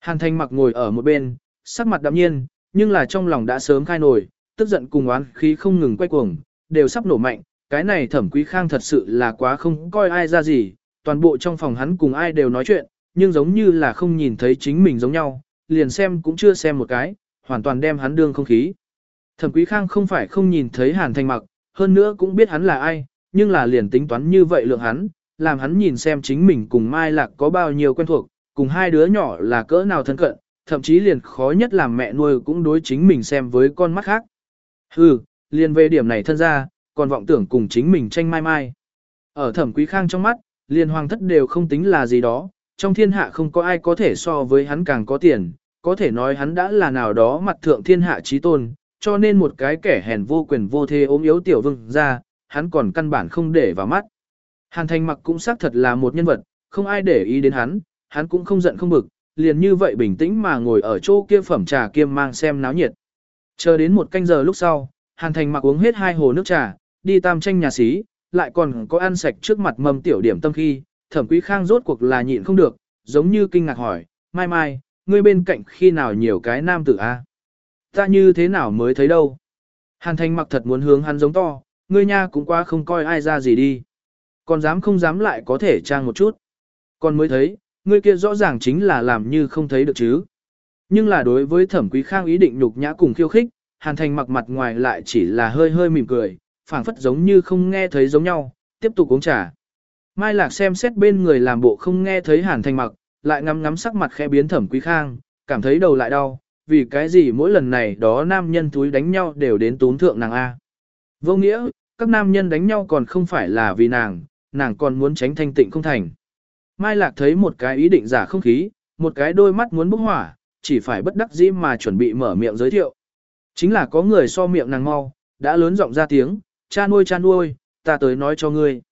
Hàn Thanh mặc ngồi ở một bên, sắc mặt đạm nhiên, nhưng là trong lòng đã sớm khai nổi, tức giận cùng oán khí không ngừng quay cuồng, đều sắp nổ mạnh, cái này thẩm quý khang thật sự là quá không coi ai ra gì, toàn bộ trong phòng hắn cùng ai đều nói chuyện, nhưng giống như là không nhìn thấy chính mình giống nhau, liền xem cũng chưa xem một cái, hoàn toàn đem hắn đương không khí. Thẩm quý khang không phải không nhìn thấy hàn thanh mặc, hơn nữa cũng biết hắn là ai, nhưng là liền tính toán như vậy lượng hắn, làm hắn nhìn xem chính mình cùng Mai Lạc có bao nhiêu quen thuộc, cùng hai đứa nhỏ là cỡ nào thân cận, thậm chí liền khó nhất làm mẹ nuôi cũng đối chính mình xem với con mắt khác. Hừ, liền về điểm này thân ra, còn vọng tưởng cùng chính mình tranh mai mai. Ở thẩm quý khang trong mắt, liền hoàng thất đều không tính là gì đó, trong thiên hạ không có ai có thể so với hắn càng có tiền, có thể nói hắn đã là nào đó mặt thượng thiên hạ trí tôn, cho nên một cái kẻ hèn vô quyền vô thế ốm yếu tiểu vương ra, hắn còn căn bản không để vào mắt. Hàn thành mặc cũng xác thật là một nhân vật, không ai để ý đến hắn, hắn cũng không giận không bực, liền như vậy bình tĩnh mà ngồi ở chỗ kia phẩm trà kiêm mang xem náo nhiệt. Chờ đến một canh giờ lúc sau, Hàn Thành mặc uống hết hai hồ nước trà, đi tam tranh nhà xí, lại còn có ăn sạch trước mặt mầm tiểu điểm tâm khi, thẩm quý khang rốt cuộc là nhịn không được, giống như kinh ngạc hỏi, mai mai, ngươi bên cạnh khi nào nhiều cái nam tử a? Ta như thế nào mới thấy đâu? Hàn Thành mặc thật muốn hướng hắn giống to, ngươi nha cũng quá không coi ai ra gì đi. Còn dám không dám lại có thể trang một chút. Còn mới thấy, ngươi kia rõ ràng chính là làm như không thấy được chứ. Nhưng là đối với thẩm quý khang ý định nhục nhã cùng khiêu khích, hàn thành mặc mặt ngoài lại chỉ là hơi hơi mỉm cười, phảng phất giống như không nghe thấy giống nhau, tiếp tục uống trà. Mai lạc xem xét bên người làm bộ không nghe thấy hàn thành mặc, lại ngắm ngắm sắc mặt khẽ biến thẩm quý khang, cảm thấy đầu lại đau, vì cái gì mỗi lần này đó nam nhân túi đánh nhau đều đến tốn thượng nàng A. Vô nghĩa, các nam nhân đánh nhau còn không phải là vì nàng, nàng còn muốn tránh thanh tịnh không thành. Mai Lạc thấy một cái ý định giả không khí, một cái đôi mắt muốn bốc hỏa, chỉ phải bất đắc dĩ mà chuẩn bị mở miệng giới thiệu. Chính là có người so miệng nàng mau, đã lớn giọng ra tiếng, cha nuôi cha nuôi, ta tới nói cho ngươi.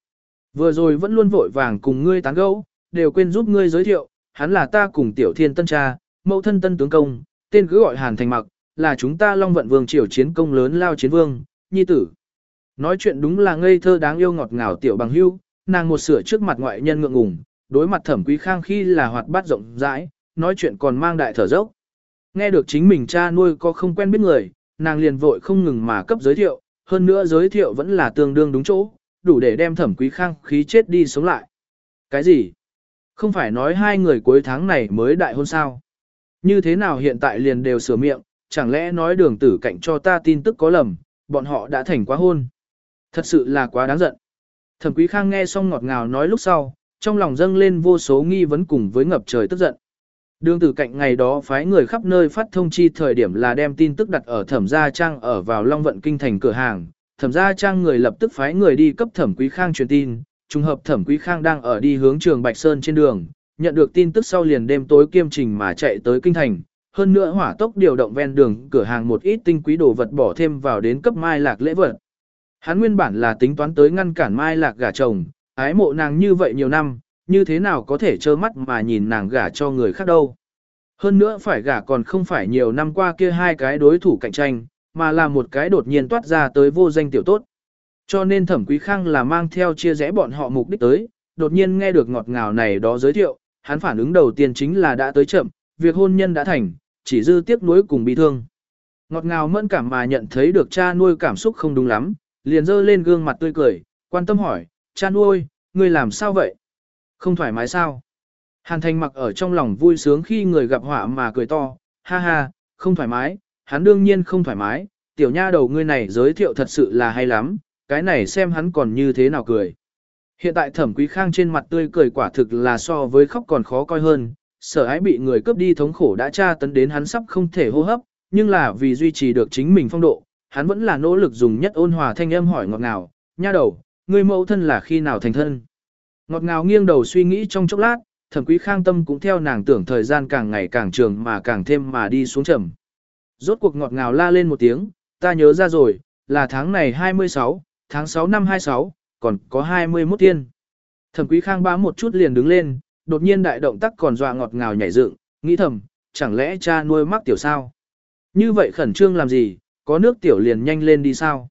Vừa rồi vẫn luôn vội vàng cùng ngươi tán gẫu, đều quên giúp ngươi giới thiệu, hắn là ta cùng tiểu thiên tân cha, mẫu thân tân tướng công, tên cứ gọi Hàn Thành Mặc, là chúng ta Long Vận Vương triều chiến công lớn lao chiến vương, nhi tử. Nói chuyện đúng là ngây thơ đáng yêu ngọt ngào tiểu bằng hưu, nàng một sửa trước mặt ngoại nhân ngượng ngùng, đối mặt thẩm quý khang khi là hoạt bát rộng rãi, nói chuyện còn mang đại thở dốc. Nghe được chính mình cha nuôi có không quen biết người, nàng liền vội không ngừng mà cấp giới thiệu, hơn nữa giới thiệu vẫn là tương đương đúng chỗ, đủ để đem thẩm quý khang khí chết đi sống lại. Cái gì? Không phải nói hai người cuối tháng này mới đại hôn sao? Như thế nào hiện tại liền đều sửa miệng, chẳng lẽ nói đường tử cạnh cho ta tin tức có lầm, bọn họ đã thành quá hôn. Thật sự là quá đáng giận. Thẩm quý khang nghe xong ngọt ngào nói lúc sau, trong lòng dâng lên vô số nghi vấn cùng với ngập trời tức giận. Đường tử cạnh ngày đó phái người khắp nơi phát thông chi thời điểm là đem tin tức đặt ở thẩm gia trang ở vào Long Vận Kinh thành cửa hàng. Thẩm gia trang người lập tức phái người đi cấp thẩm quý khang truyền tin, trùng hợp thẩm quý khang đang ở đi hướng trường Bạch Sơn trên đường, nhận được tin tức sau liền đêm tối kiêm trình mà chạy tới kinh thành. Hơn nữa hỏa tốc điều động ven đường cửa hàng một ít tinh quý đồ vật bỏ thêm vào đến cấp mai lạc lễ vật. Hắn nguyên bản là tính toán tới ngăn cản mai lạc gả chồng, ái mộ nàng như vậy nhiều năm, như thế nào có thể trơ mắt mà nhìn nàng gả cho người khác đâu. Hơn nữa phải gả còn không phải nhiều năm qua kia hai cái đối thủ cạnh tranh, mà là một cái đột nhiên toát ra tới vô danh tiểu tốt. Cho nên thẩm quý khang là mang theo chia rẽ bọn họ mục đích tới, đột nhiên nghe được ngọt ngào này đó giới thiệu, hắn phản ứng đầu tiên chính là đã tới chậm, việc hôn nhân đã thành, chỉ dư tiếc nuối cùng bị thương. Ngọt ngào mẫn cảm mà nhận thấy được cha nuôi cảm xúc không đúng lắm, liền dơ lên gương mặt tươi cười, quan tâm hỏi, cha nuôi, ngươi làm sao vậy? Không thoải mái sao? Hàn thành mặc ở trong lòng vui sướng khi người gặp họa mà cười to, ha ha, không thoải mái, hắn đương nhiên không thoải mái, tiểu nha đầu ngươi này giới thiệu thật sự là hay lắm, cái này xem hắn còn như thế nào cười. Hiện tại thẩm quý khang trên mặt tươi cười quả thực là so với khóc còn khó coi hơn, sợ ái bị người cướp đi thống khổ đã tra tấn đến hắn sắp không thể hô hấp, nhưng là vì duy trì được chính mình phong độ, hắn vẫn là nỗ lực dùng nhất ôn hòa thanh âm hỏi ngọt ngào, nha đầu, người mẫu thân là khi nào thành thân. Ngọt ngào nghiêng đầu suy nghĩ trong chốc lát, thẩm quý khang tâm cũng theo nàng tưởng thời gian càng ngày càng trường mà càng thêm mà đi xuống trầm. Rốt cuộc ngọt ngào la lên một tiếng, ta nhớ ra rồi, là tháng này 26, tháng 6 năm 26, còn có 21 tiên. Thẩm quý khang bám một chút liền đứng lên, đột nhiên đại động tác còn dọa ngọt ngào nhảy dựng, nghĩ thầm, chẳng lẽ cha nuôi mắc tiểu sao? Như vậy khẩn trương làm gì, có nước tiểu liền nhanh lên đi sao?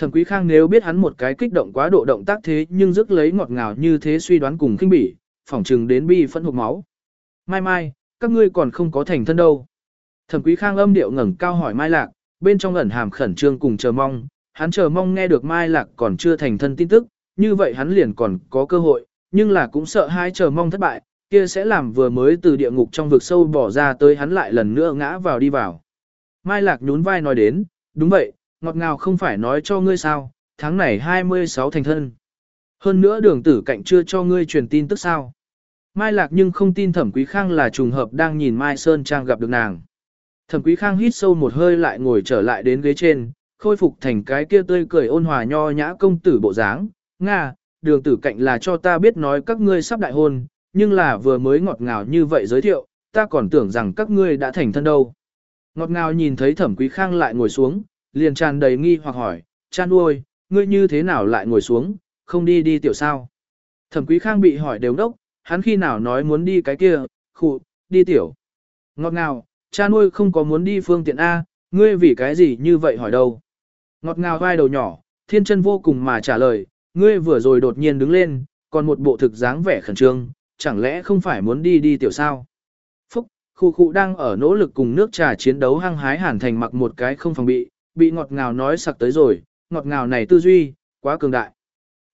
Thẩm quý khang nếu biết hắn một cái kích động quá độ động tác thế nhưng rước lấy ngọt ngào như thế suy đoán cùng kinh bỉ, phỏng trừng đến bi phẫn hụt máu. Mai mai, các ngươi còn không có thành thân đâu. Thẩm quý khang âm điệu ngẩng cao hỏi mai lạc, bên trong ẩn hàm khẩn trương cùng chờ mong, hắn chờ mong nghe được mai lạc còn chưa thành thân tin tức, như vậy hắn liền còn có cơ hội, nhưng là cũng sợ hai chờ mong thất bại, kia sẽ làm vừa mới từ địa ngục trong vực sâu bỏ ra tới hắn lại lần nữa ngã vào đi vào. Mai Lạc nhún vai nói đến, đúng vậy, ngọt ngào không phải nói cho ngươi sao, tháng này 26 thành thân. Hơn nữa đường tử cạnh chưa cho ngươi truyền tin tức sao. Mai Lạc nhưng không tin Thẩm Quý Khang là trùng hợp đang nhìn Mai Sơn Trang gặp được nàng. Thẩm Quý Khang hít sâu một hơi lại ngồi trở lại đến ghế trên, khôi phục thành cái kia tươi cười ôn hòa nho nhã công tử bộ dáng. Nga, đường tử cạnh là cho ta biết nói các ngươi sắp đại hôn, nhưng là vừa mới ngọt ngào như vậy giới thiệu, ta còn tưởng rằng các ngươi đã thành thân đâu. Ngọt ngào nhìn thấy thẩm quý khang lại ngồi xuống, liền tràn đầy nghi hoặc hỏi, cha nuôi, ngươi như thế nào lại ngồi xuống, không đi đi tiểu sao. Thẩm quý khang bị hỏi đều đốc, hắn khi nào nói muốn đi cái kia, khụ, đi tiểu. Ngọt ngào, cha nuôi không có muốn đi phương tiện A, ngươi vì cái gì như vậy hỏi đâu. Ngọt ngào vai đầu nhỏ, thiên chân vô cùng mà trả lời, ngươi vừa rồi đột nhiên đứng lên, còn một bộ thực dáng vẻ khẩn trương, chẳng lẽ không phải muốn đi đi tiểu sao? Phúc, khu khu đang ở nỗ lực cùng nước trà chiến đấu hăng hái hàn thành mặc một cái không phòng bị, bị ngọt ngào nói sặc tới rồi, ngọt ngào này tư duy, quá cường đại.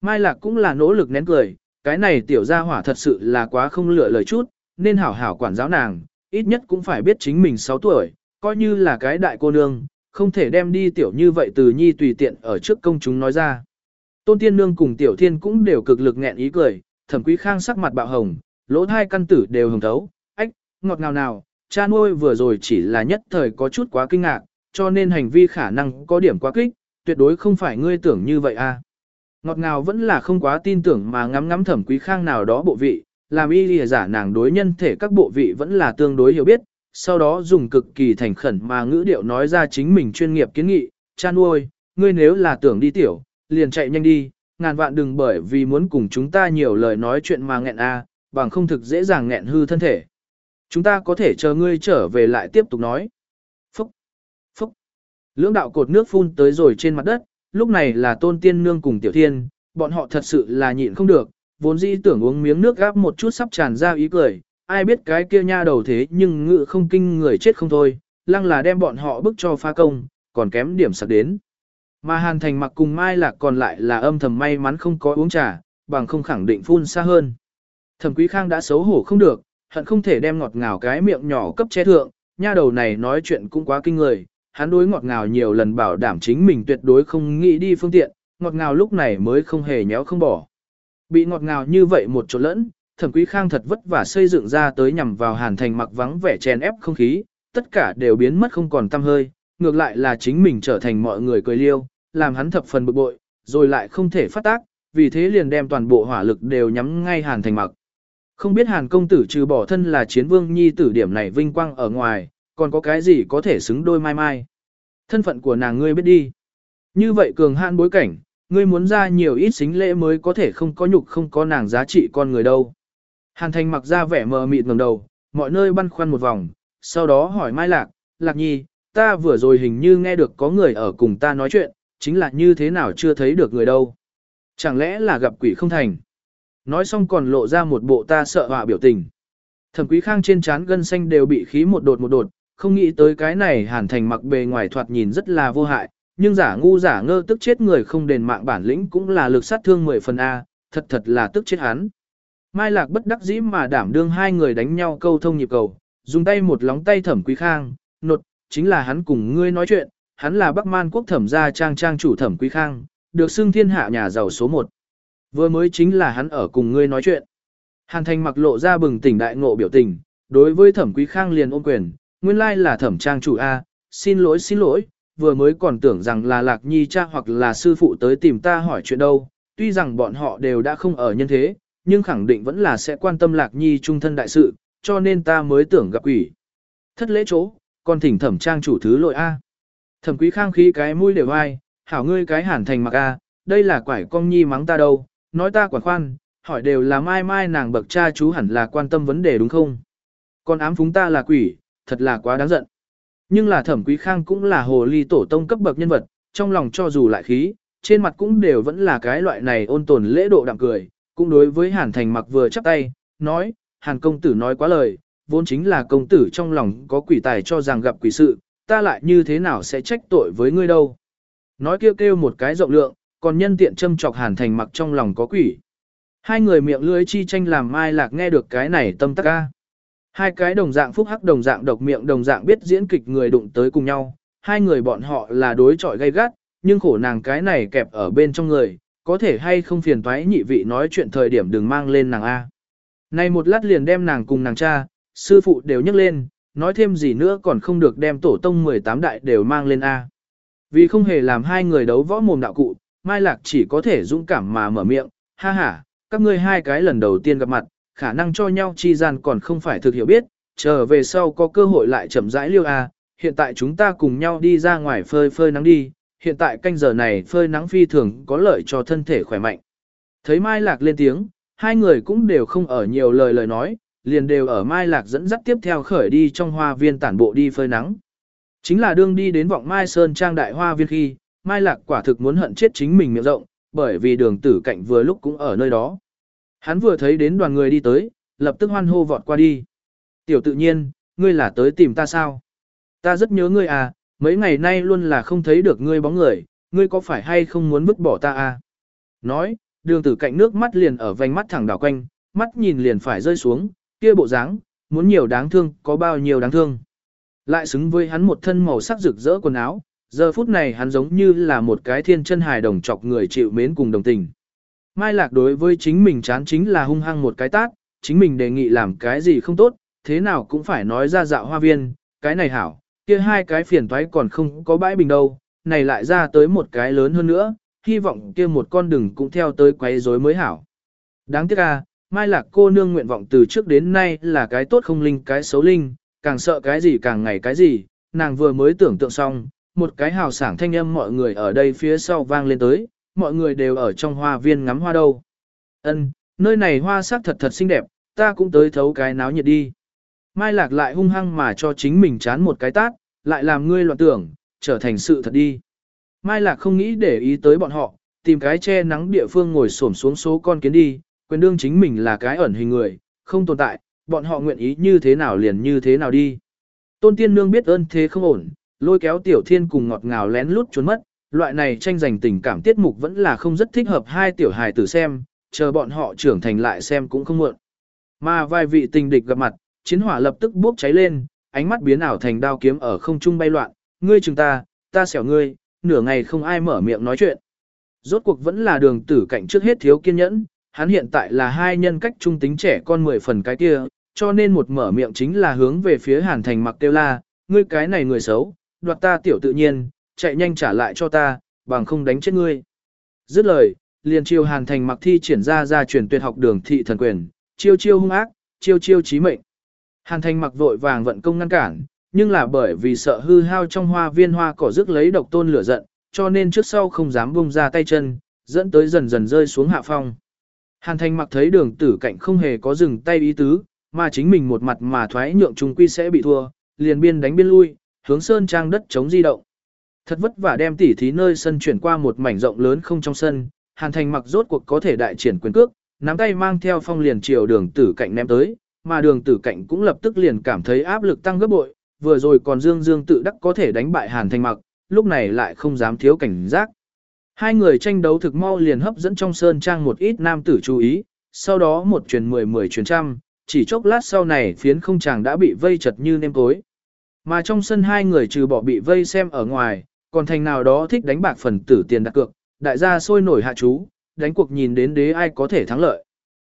Mai Lạc cũng là nỗ lực nén cười, cái này tiểu gia hỏa thật sự là quá không lựa lời chút, nên hảo hảo quản giáo nàng, ít nhất cũng phải biết chính mình 6 tuổi, coi như là cái đại cô nương, không thể đem đi tiểu như vậy từ nhi tùy tiện ở trước công chúng nói ra. Tôn Tiên Nương cùng Tiểu Thiên cũng đều cực lực nghẹn ý cười, Thẩm Quý Khang sắc mặt bạo hồng, lỗ hai căn tử đều hồng thấu, ách, ngọt ngào nào, cha nuôi vừa rồi chỉ là nhất thời có chút quá kinh ngạc, cho nên hành vi khả năng có điểm quá kích, tuyệt đối không phải ngươi tưởng như vậy a. À. Ngọt ngào vẫn là không quá tin tưởng mà ngắm ngắm Thẩm Quý Khang nào đó bộ vị, làm y lìa giả nàng đối nhân thể các bộ vị vẫn là tương đối hiểu biết, sau đó dùng cực kỳ thành khẩn mà ngữ điệu nói ra chính mình chuyên nghiệp kiến nghị, cha nuôi, ngươi nếu là tưởng đi tiểu, liền chạy nhanh đi, ngàn vạn đừng bởi vì muốn cùng chúng ta nhiều lời nói chuyện mà nghẹn a, bằng không thực dễ dàng nghẹn hư thân thể. Chúng ta có thể chờ ngươi trở về lại tiếp tục nói. Lưỡng đạo cột nước phun tới rồi trên mặt đất, lúc này là tôn tiên nương cùng tiểu thiên, bọn họ thật sự là nhịn không được, vốn dĩ tưởng uống miếng nước gáp một chút sắp tràn ra ý cười, ai biết cái kia nha đầu thế nhưng ngự không kinh người chết không thôi, lăng là đem bọn họ bức cho pha công, còn kém điểm sạc đến. Mà Hàn Thành mặc cùng Mai Lạc còn lại là âm thầm may mắn không có uống trà, bằng không khẳng định phun xa hơn. Thẩm Quý Khang đã xấu hổ không được, hận không thể đem ngọt ngào cái miệng nhỏ cấp che thượng, nha đầu này nói chuyện cũng quá kinh người, hắn đối ngọt ngào nhiều lần bảo đảm chính mình tuyệt đối không nghĩ đi phương tiện, ngọt ngào lúc này mới không hề nhéo không bỏ. Bị ngọt ngào như vậy một chỗ lẫn, Thẩm Quý Khang thật vất vả xây dựng ra tới nhằm vào Hàn Thành mặc vắng vẻ chèn ép không khí, tất cả đều biến mất không còn tăm hơi, ngược lại là chính mình trở thành mọi người cười liêu, làm hắn thập phần bực bội, rồi lại không thể phát tác, vì thế liền đem toàn bộ hỏa lực đều nhắm ngay Hàn Thành Mặc. Không biết Hàn công tử trừ bỏ thân là chiến vương nhi tử điểm này vinh quang ở ngoài, còn có cái gì có thể xứng đôi mai mai. Thân phận của nàng ngươi biết đi. Như vậy cường hạn bối cảnh, ngươi muốn ra nhiều ít xính lễ mới có thể không có nhục không có nàng giá trị con người đâu. Hàn Thành mặc ra vẻ mờ mịt ngẩng đầu, mọi nơi băn khoăn một vòng, sau đó hỏi Mai Lạc, Lạc Nhi, ta vừa rồi hình như nghe được có người ở cùng ta nói chuyện, chính là như thế nào chưa thấy được người đâu. Chẳng lẽ là gặp quỷ không thành? Nói xong còn lộ ra một bộ ta sợ họa biểu tình. Thẩm Quý Khang trên trán gân xanh đều bị khí một đột một đột, không nghĩ tới cái này Hàn Thành mặc bề ngoài thoạt nhìn rất là vô hại, nhưng giả ngu giả ngơ tức chết người không đền mạng bản lĩnh cũng là lực sát thương 10 phần A, thật thật là tức chết hắn. Mai Lạc bất đắc dĩ mà đảm đương hai người đánh nhau câu thông nhịp cầu, dùng tay một lóng tay thẩm quý khang, nột, chính là hắn cùng ngươi nói chuyện, hắn là Bắc Man quốc thẩm gia trang trang chủ thẩm quý khang, được xưng thiên hạ nhà giàu số 1. Vừa mới chính là hắn ở cùng ngươi nói chuyện. Hàn thành mặc lộ ra bừng tỉnh đại ngộ biểu tình, đối với thẩm quý khang liền ôm quyền, nguyên lai là thẩm trang chủ A, xin lỗi xin lỗi, vừa mới còn tưởng rằng là lạc nhi cha hoặc là sư phụ tới tìm ta hỏi chuyện đâu, tuy rằng bọn họ đều đã không ở nhân thế, nhưng khẳng định vẫn là sẽ quan tâm lạc nhi trung thân đại sự, cho nên ta mới tưởng gặp quỷ. Thất lễ chỗ, còn thỉnh thẩm trang chủ thứ lỗi A. Thẩm quý khang khí cái mũi đều ai, hảo ngươi cái hàn thành mặc A, đây là quải con nhi mắng ta đâu, nói ta quả khoan, hỏi đều là mai mai nàng bậc cha chú hẳn là quan tâm vấn đề đúng không? Còn ám phúng ta là quỷ, thật là quá đáng giận. Nhưng là thẩm quý khang cũng là hồ ly tổ tông cấp bậc nhân vật, trong lòng cho dù lại khí, trên mặt cũng đều vẫn là cái loại này ôn tồn lễ độ đạm cười, cũng đối với hàn thành mặc vừa chắp tay, nói, hàn công tử nói quá lời, vốn chính là công tử trong lòng có quỷ tài cho rằng gặp quỷ sự, ta lại như thế nào sẽ trách tội với ngươi đâu. Nói kêu kêu một cái rộng lượng, còn nhân tiện châm chọc hàn thành mặc trong lòng có quỷ. Hai người miệng lưỡi chi tranh làm mai lạc nghe được cái này tâm tắc ca. Hai cái đồng dạng phúc hắc đồng dạng độc miệng đồng dạng biết diễn kịch người đụng tới cùng nhau, hai người bọn họ là đối chọi gay gắt, nhưng khổ nàng cái này kẹp ở bên trong người, có thể hay không phiền toái nhị vị nói chuyện thời điểm đừng mang lên nàng A. Này một lát liền đem nàng cùng nàng cha, sư phụ đều nhắc lên, nói thêm gì nữa còn không được đem tổ tông 18 đại đều mang lên A. Vì không hề làm hai người đấu võ mồm đạo cụ, Mai Lạc chỉ có thể dũng cảm mà mở miệng, ha ha, các ngươi hai cái lần đầu tiên gặp mặt, khả năng cho nhau chi gian còn không phải thực hiểu biết, chờ về sau có cơ hội lại chậm rãi liêu A, hiện tại chúng ta cùng nhau đi ra ngoài phơi phơi nắng đi, hiện tại canh giờ này phơi nắng phi thường có lợi cho thân thể khỏe mạnh. Thấy Mai Lạc lên tiếng, hai người cũng đều không ở nhiều lời lời nói, liền đều ở Mai Lạc dẫn dắt tiếp theo khởi đi trong hoa viên tản bộ đi phơi nắng. Chính là đương đi đến vọng Mai Sơn Trang đại hoa viên khi, Mai Lạc quả thực muốn hận chết chính mình miệng rộng, bởi vì đường tử cạnh vừa lúc cũng ở nơi đó. Hắn vừa thấy đến đoàn người đi tới, lập tức hoan hô vọt qua đi. Tiểu tự nhiên, ngươi là tới tìm ta sao? Ta rất nhớ ngươi à, mấy ngày nay luôn là không thấy được ngươi bóng người, ngươi có phải hay không muốn vứt bỏ ta à? Nói, đường tử cạnh nước mắt liền ở vành mắt thẳng đảo quanh, mắt nhìn liền phải rơi xuống, kia bộ dáng, muốn nhiều đáng thương, có bao nhiêu đáng thương. Lại xứng với hắn một thân màu sắc rực rỡ quần áo, giờ phút này hắn giống như là một cái thiên chân hài đồng chọc người chịu mến cùng đồng tình. Mai Lạc đối với chính mình chán chính là hung hăng một cái tát, chính mình đề nghị làm cái gì không tốt, thế nào cũng phải nói ra dạo hoa viên, cái này hảo, kia hai cái phiền toái còn không có bãi bình đâu, này lại ra tới một cái lớn hơn nữa, hy vọng kia một con đừng cũng theo tới quấy rối mới hảo. Đáng tiếc à, Mai Lạc cô nương nguyện vọng từ trước đến nay là cái tốt không linh cái xấu linh, càng sợ cái gì càng ngày cái gì, nàng vừa mới tưởng tượng xong, một cái hào sảng thanh âm mọi người ở đây phía sau vang lên tới, mọi người đều ở trong hoa viên ngắm hoa đâu. Ân, nơi này hoa sắc thật thật xinh đẹp, ta cũng tới thấu cái náo nhiệt đi. Mai Lạc lại hung hăng mà cho chính mình chán một cái tát, lại làm ngươi loạn tưởng, trở thành sự thật đi. Mai Lạc không nghĩ để ý tới bọn họ, tìm cái che nắng địa phương ngồi xổm xuống số con kiến đi, quyền đương chính mình là cái ẩn hình người, không tồn tại, bọn họ nguyện ý như thế nào liền như thế nào đi. Tôn Tiên Nương biết ơn thế không ổn, lôi kéo Tiểu Thiên cùng ngọt ngào lén lút trốn mất, loại này tranh giành tình cảm tiết mục vẫn là không rất thích hợp hai tiểu hài tử xem, chờ bọn họ trưởng thành lại xem cũng không muộn. Mà vài vị tình địch gặp mặt, chiến hỏa lập tức bốc cháy lên, ánh mắt biến ảo thành đao kiếm ở không trung bay loạn, ngươi chừng ta, ta xẻo ngươi, nửa ngày không ai mở miệng nói chuyện. Rốt cuộc vẫn là đường tử cạnh trước hết thiếu kiên nhẫn, hắn hiện tại là hai nhân cách trung tính trẻ con mười phần cái kia, cho nên một mở miệng chính là hướng về phía hàn thành mặc tiêu la, ngươi cái này người xấu, đoạt ta tiểu tự nhiên, chạy nhanh trả lại cho ta, bằng không đánh chết ngươi. Dứt lời, liền chiêu hàn thành mặc thi triển ra ra truyền tuyệt học đường thị thần quyền, chiêu chiêu hung ác, chiêu chiêu chí mệnh. Hàn thành mặc vội vàng vận công ngăn cản, nhưng là bởi vì sợ hư hao trong hoa viên hoa cỏ rước lấy độc tôn lửa giận, cho nên trước sau không dám bung ra tay chân, dẫn tới dần dần rơi xuống hạ phong. Hàn thành mặc thấy đường tử cạnh không hề có dừng tay ý tứ, mà chính mình một mặt mà thoái nhượng trung quy sẽ bị thua, liền biên đánh biên lui, hướng sơn trang đất chống di động. Thật vất vả đem tỉ thí nơi sân chuyển qua một mảnh rộng lớn không trong sân, Hàn Thành mặc rốt cuộc có thể đại triển quyền cước, nắm tay mang theo phong liền chiều đường tử cạnh ném tới, mà đường tử cạnh cũng lập tức liền cảm thấy áp lực tăng gấp bội, vừa rồi còn dương dương tự đắc có thể đánh bại Hàn Thành mặc, lúc này lại không dám thiếu cảnh giác. Hai người tranh đấu thực mau liền hấp dẫn trong sơn trang một ít nam tử chú ý, sau đó một truyền mười mười truyền trăm, chỉ chốc lát sau này phiến không chàng đã bị vây chật như nêm tối. Mà trong sân hai người trừ bỏ bị vây xem ở ngoài, còn thành nào đó thích đánh bạc phần tử tiền đặt cược, đại gia sôi nổi hạ chú, đánh cuộc nhìn đến đế ai có thể thắng lợi.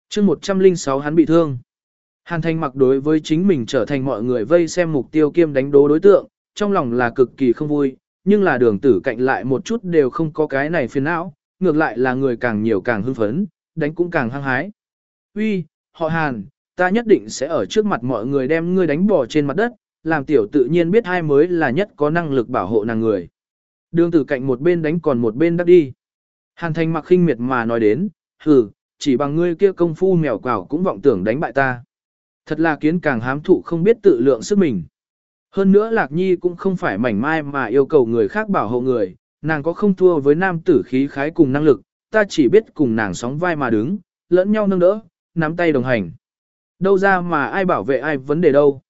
chương 106 hắn bị thương. Hàn Thanh mặc đối với chính mình trở thành mọi người vây xem mục tiêu kiêm đánh đố đối tượng, trong lòng là cực kỳ không vui, nhưng là đường tử cạnh lại một chút đều không có cái này phiền não, ngược lại là người càng nhiều càng hưng phấn, đánh cũng càng hăng hái. Uy, họ Hàn, ta nhất định sẽ ở trước mặt mọi người đem ngươi đánh bỏ trên mặt đất, làm tiểu tự nhiên biết hai mới là nhất có năng lực bảo hộ nàng người. Đường tử cạnh một bên đánh còn một bên đắc đi. Hàn thành mặc khinh miệt mà nói đến, hừ, chỉ bằng ngươi kia công phu mèo quảo cũng vọng tưởng đánh bại ta. Thật là kiến càng hám thụ không biết tự lượng sức mình. Hơn nữa Lạc Nhi cũng không phải mảnh mai mà yêu cầu người khác bảo hộ người, nàng có không thua với nam tử khí khái cùng năng lực, ta chỉ biết cùng nàng sóng vai mà đứng, lẫn nhau nâng đỡ, nắm tay đồng hành. Đâu ra mà ai bảo vệ ai vấn đề đâu.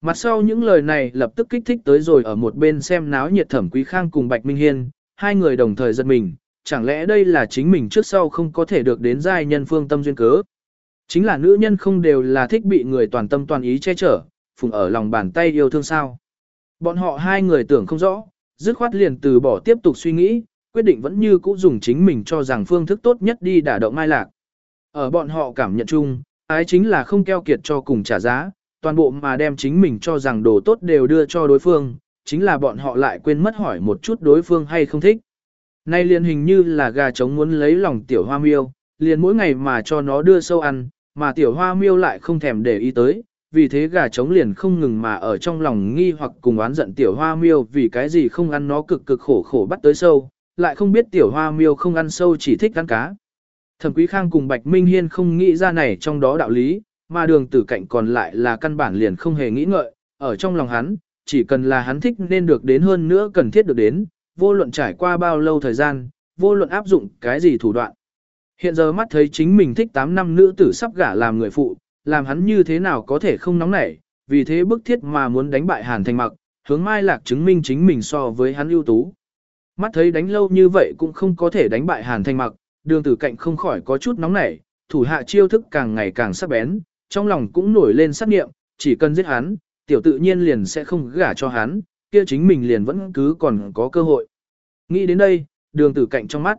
Mặt sau những lời này lập tức kích thích tới rồi ở một bên xem náo nhiệt thẩm quý khang cùng Bạch Minh Hiên, hai người đồng thời giật mình, chẳng lẽ đây là chính mình trước sau không có thể được đến giai nhân phương tâm duyên cớ. Chính là nữ nhân không đều là thích bị người toàn tâm toàn ý che chở, phùng ở lòng bàn tay yêu thương sao. Bọn họ hai người tưởng không rõ, dứt khoát liền từ bỏ tiếp tục suy nghĩ, quyết định vẫn như cũ dùng chính mình cho rằng phương thức tốt nhất đi đả động mai lạc. Ở bọn họ cảm nhận chung, ái chính là không keo kiệt cho cùng trả giá, toàn bộ mà đem chính mình cho rằng đồ tốt đều đưa cho đối phương, chính là bọn họ lại quên mất hỏi một chút đối phương hay không thích. Nay liền hình như là gà trống muốn lấy lòng tiểu hoa miêu, liền mỗi ngày mà cho nó đưa sâu ăn, mà tiểu hoa miêu lại không thèm để ý tới, vì thế gà trống liền không ngừng mà ở trong lòng nghi hoặc cùng oán giận tiểu hoa miêu vì cái gì không ăn nó cực cực khổ khổ bắt tới sâu, lại không biết tiểu hoa miêu không ăn sâu chỉ thích ăn cá. Thẩm Quý Khang cùng Bạch Minh Hiên không nghĩ ra này trong đó đạo lý, mà đường tử cạnh còn lại là căn bản liền không hề nghĩ ngợi, ở trong lòng hắn, chỉ cần là hắn thích nên được đến hơn nữa cần thiết được đến, vô luận trải qua bao lâu thời gian, vô luận áp dụng cái gì thủ đoạn. Hiện giờ mắt thấy chính mình thích 8 năm nữ tử sắp gả làm người phụ, làm hắn như thế nào có thể không nóng nảy, vì thế bức thiết mà muốn đánh bại Hàn Thành Mặc, hướng Mai Lạc chứng minh chính mình so với hắn ưu tú. Mắt thấy đánh lâu như vậy cũng không có thể đánh bại Hàn Thành Mặc, đường tử cạnh không khỏi có chút nóng nảy, thủ hạ chiêu thức càng ngày càng sắc bén, trong lòng cũng nổi lên sát nghiệm, chỉ cần giết hắn, tiểu tự nhiên liền sẽ không gả cho hắn, kia chính mình liền vẫn cứ còn có cơ hội. Nghĩ đến đây, đường tử cạnh trong mắt.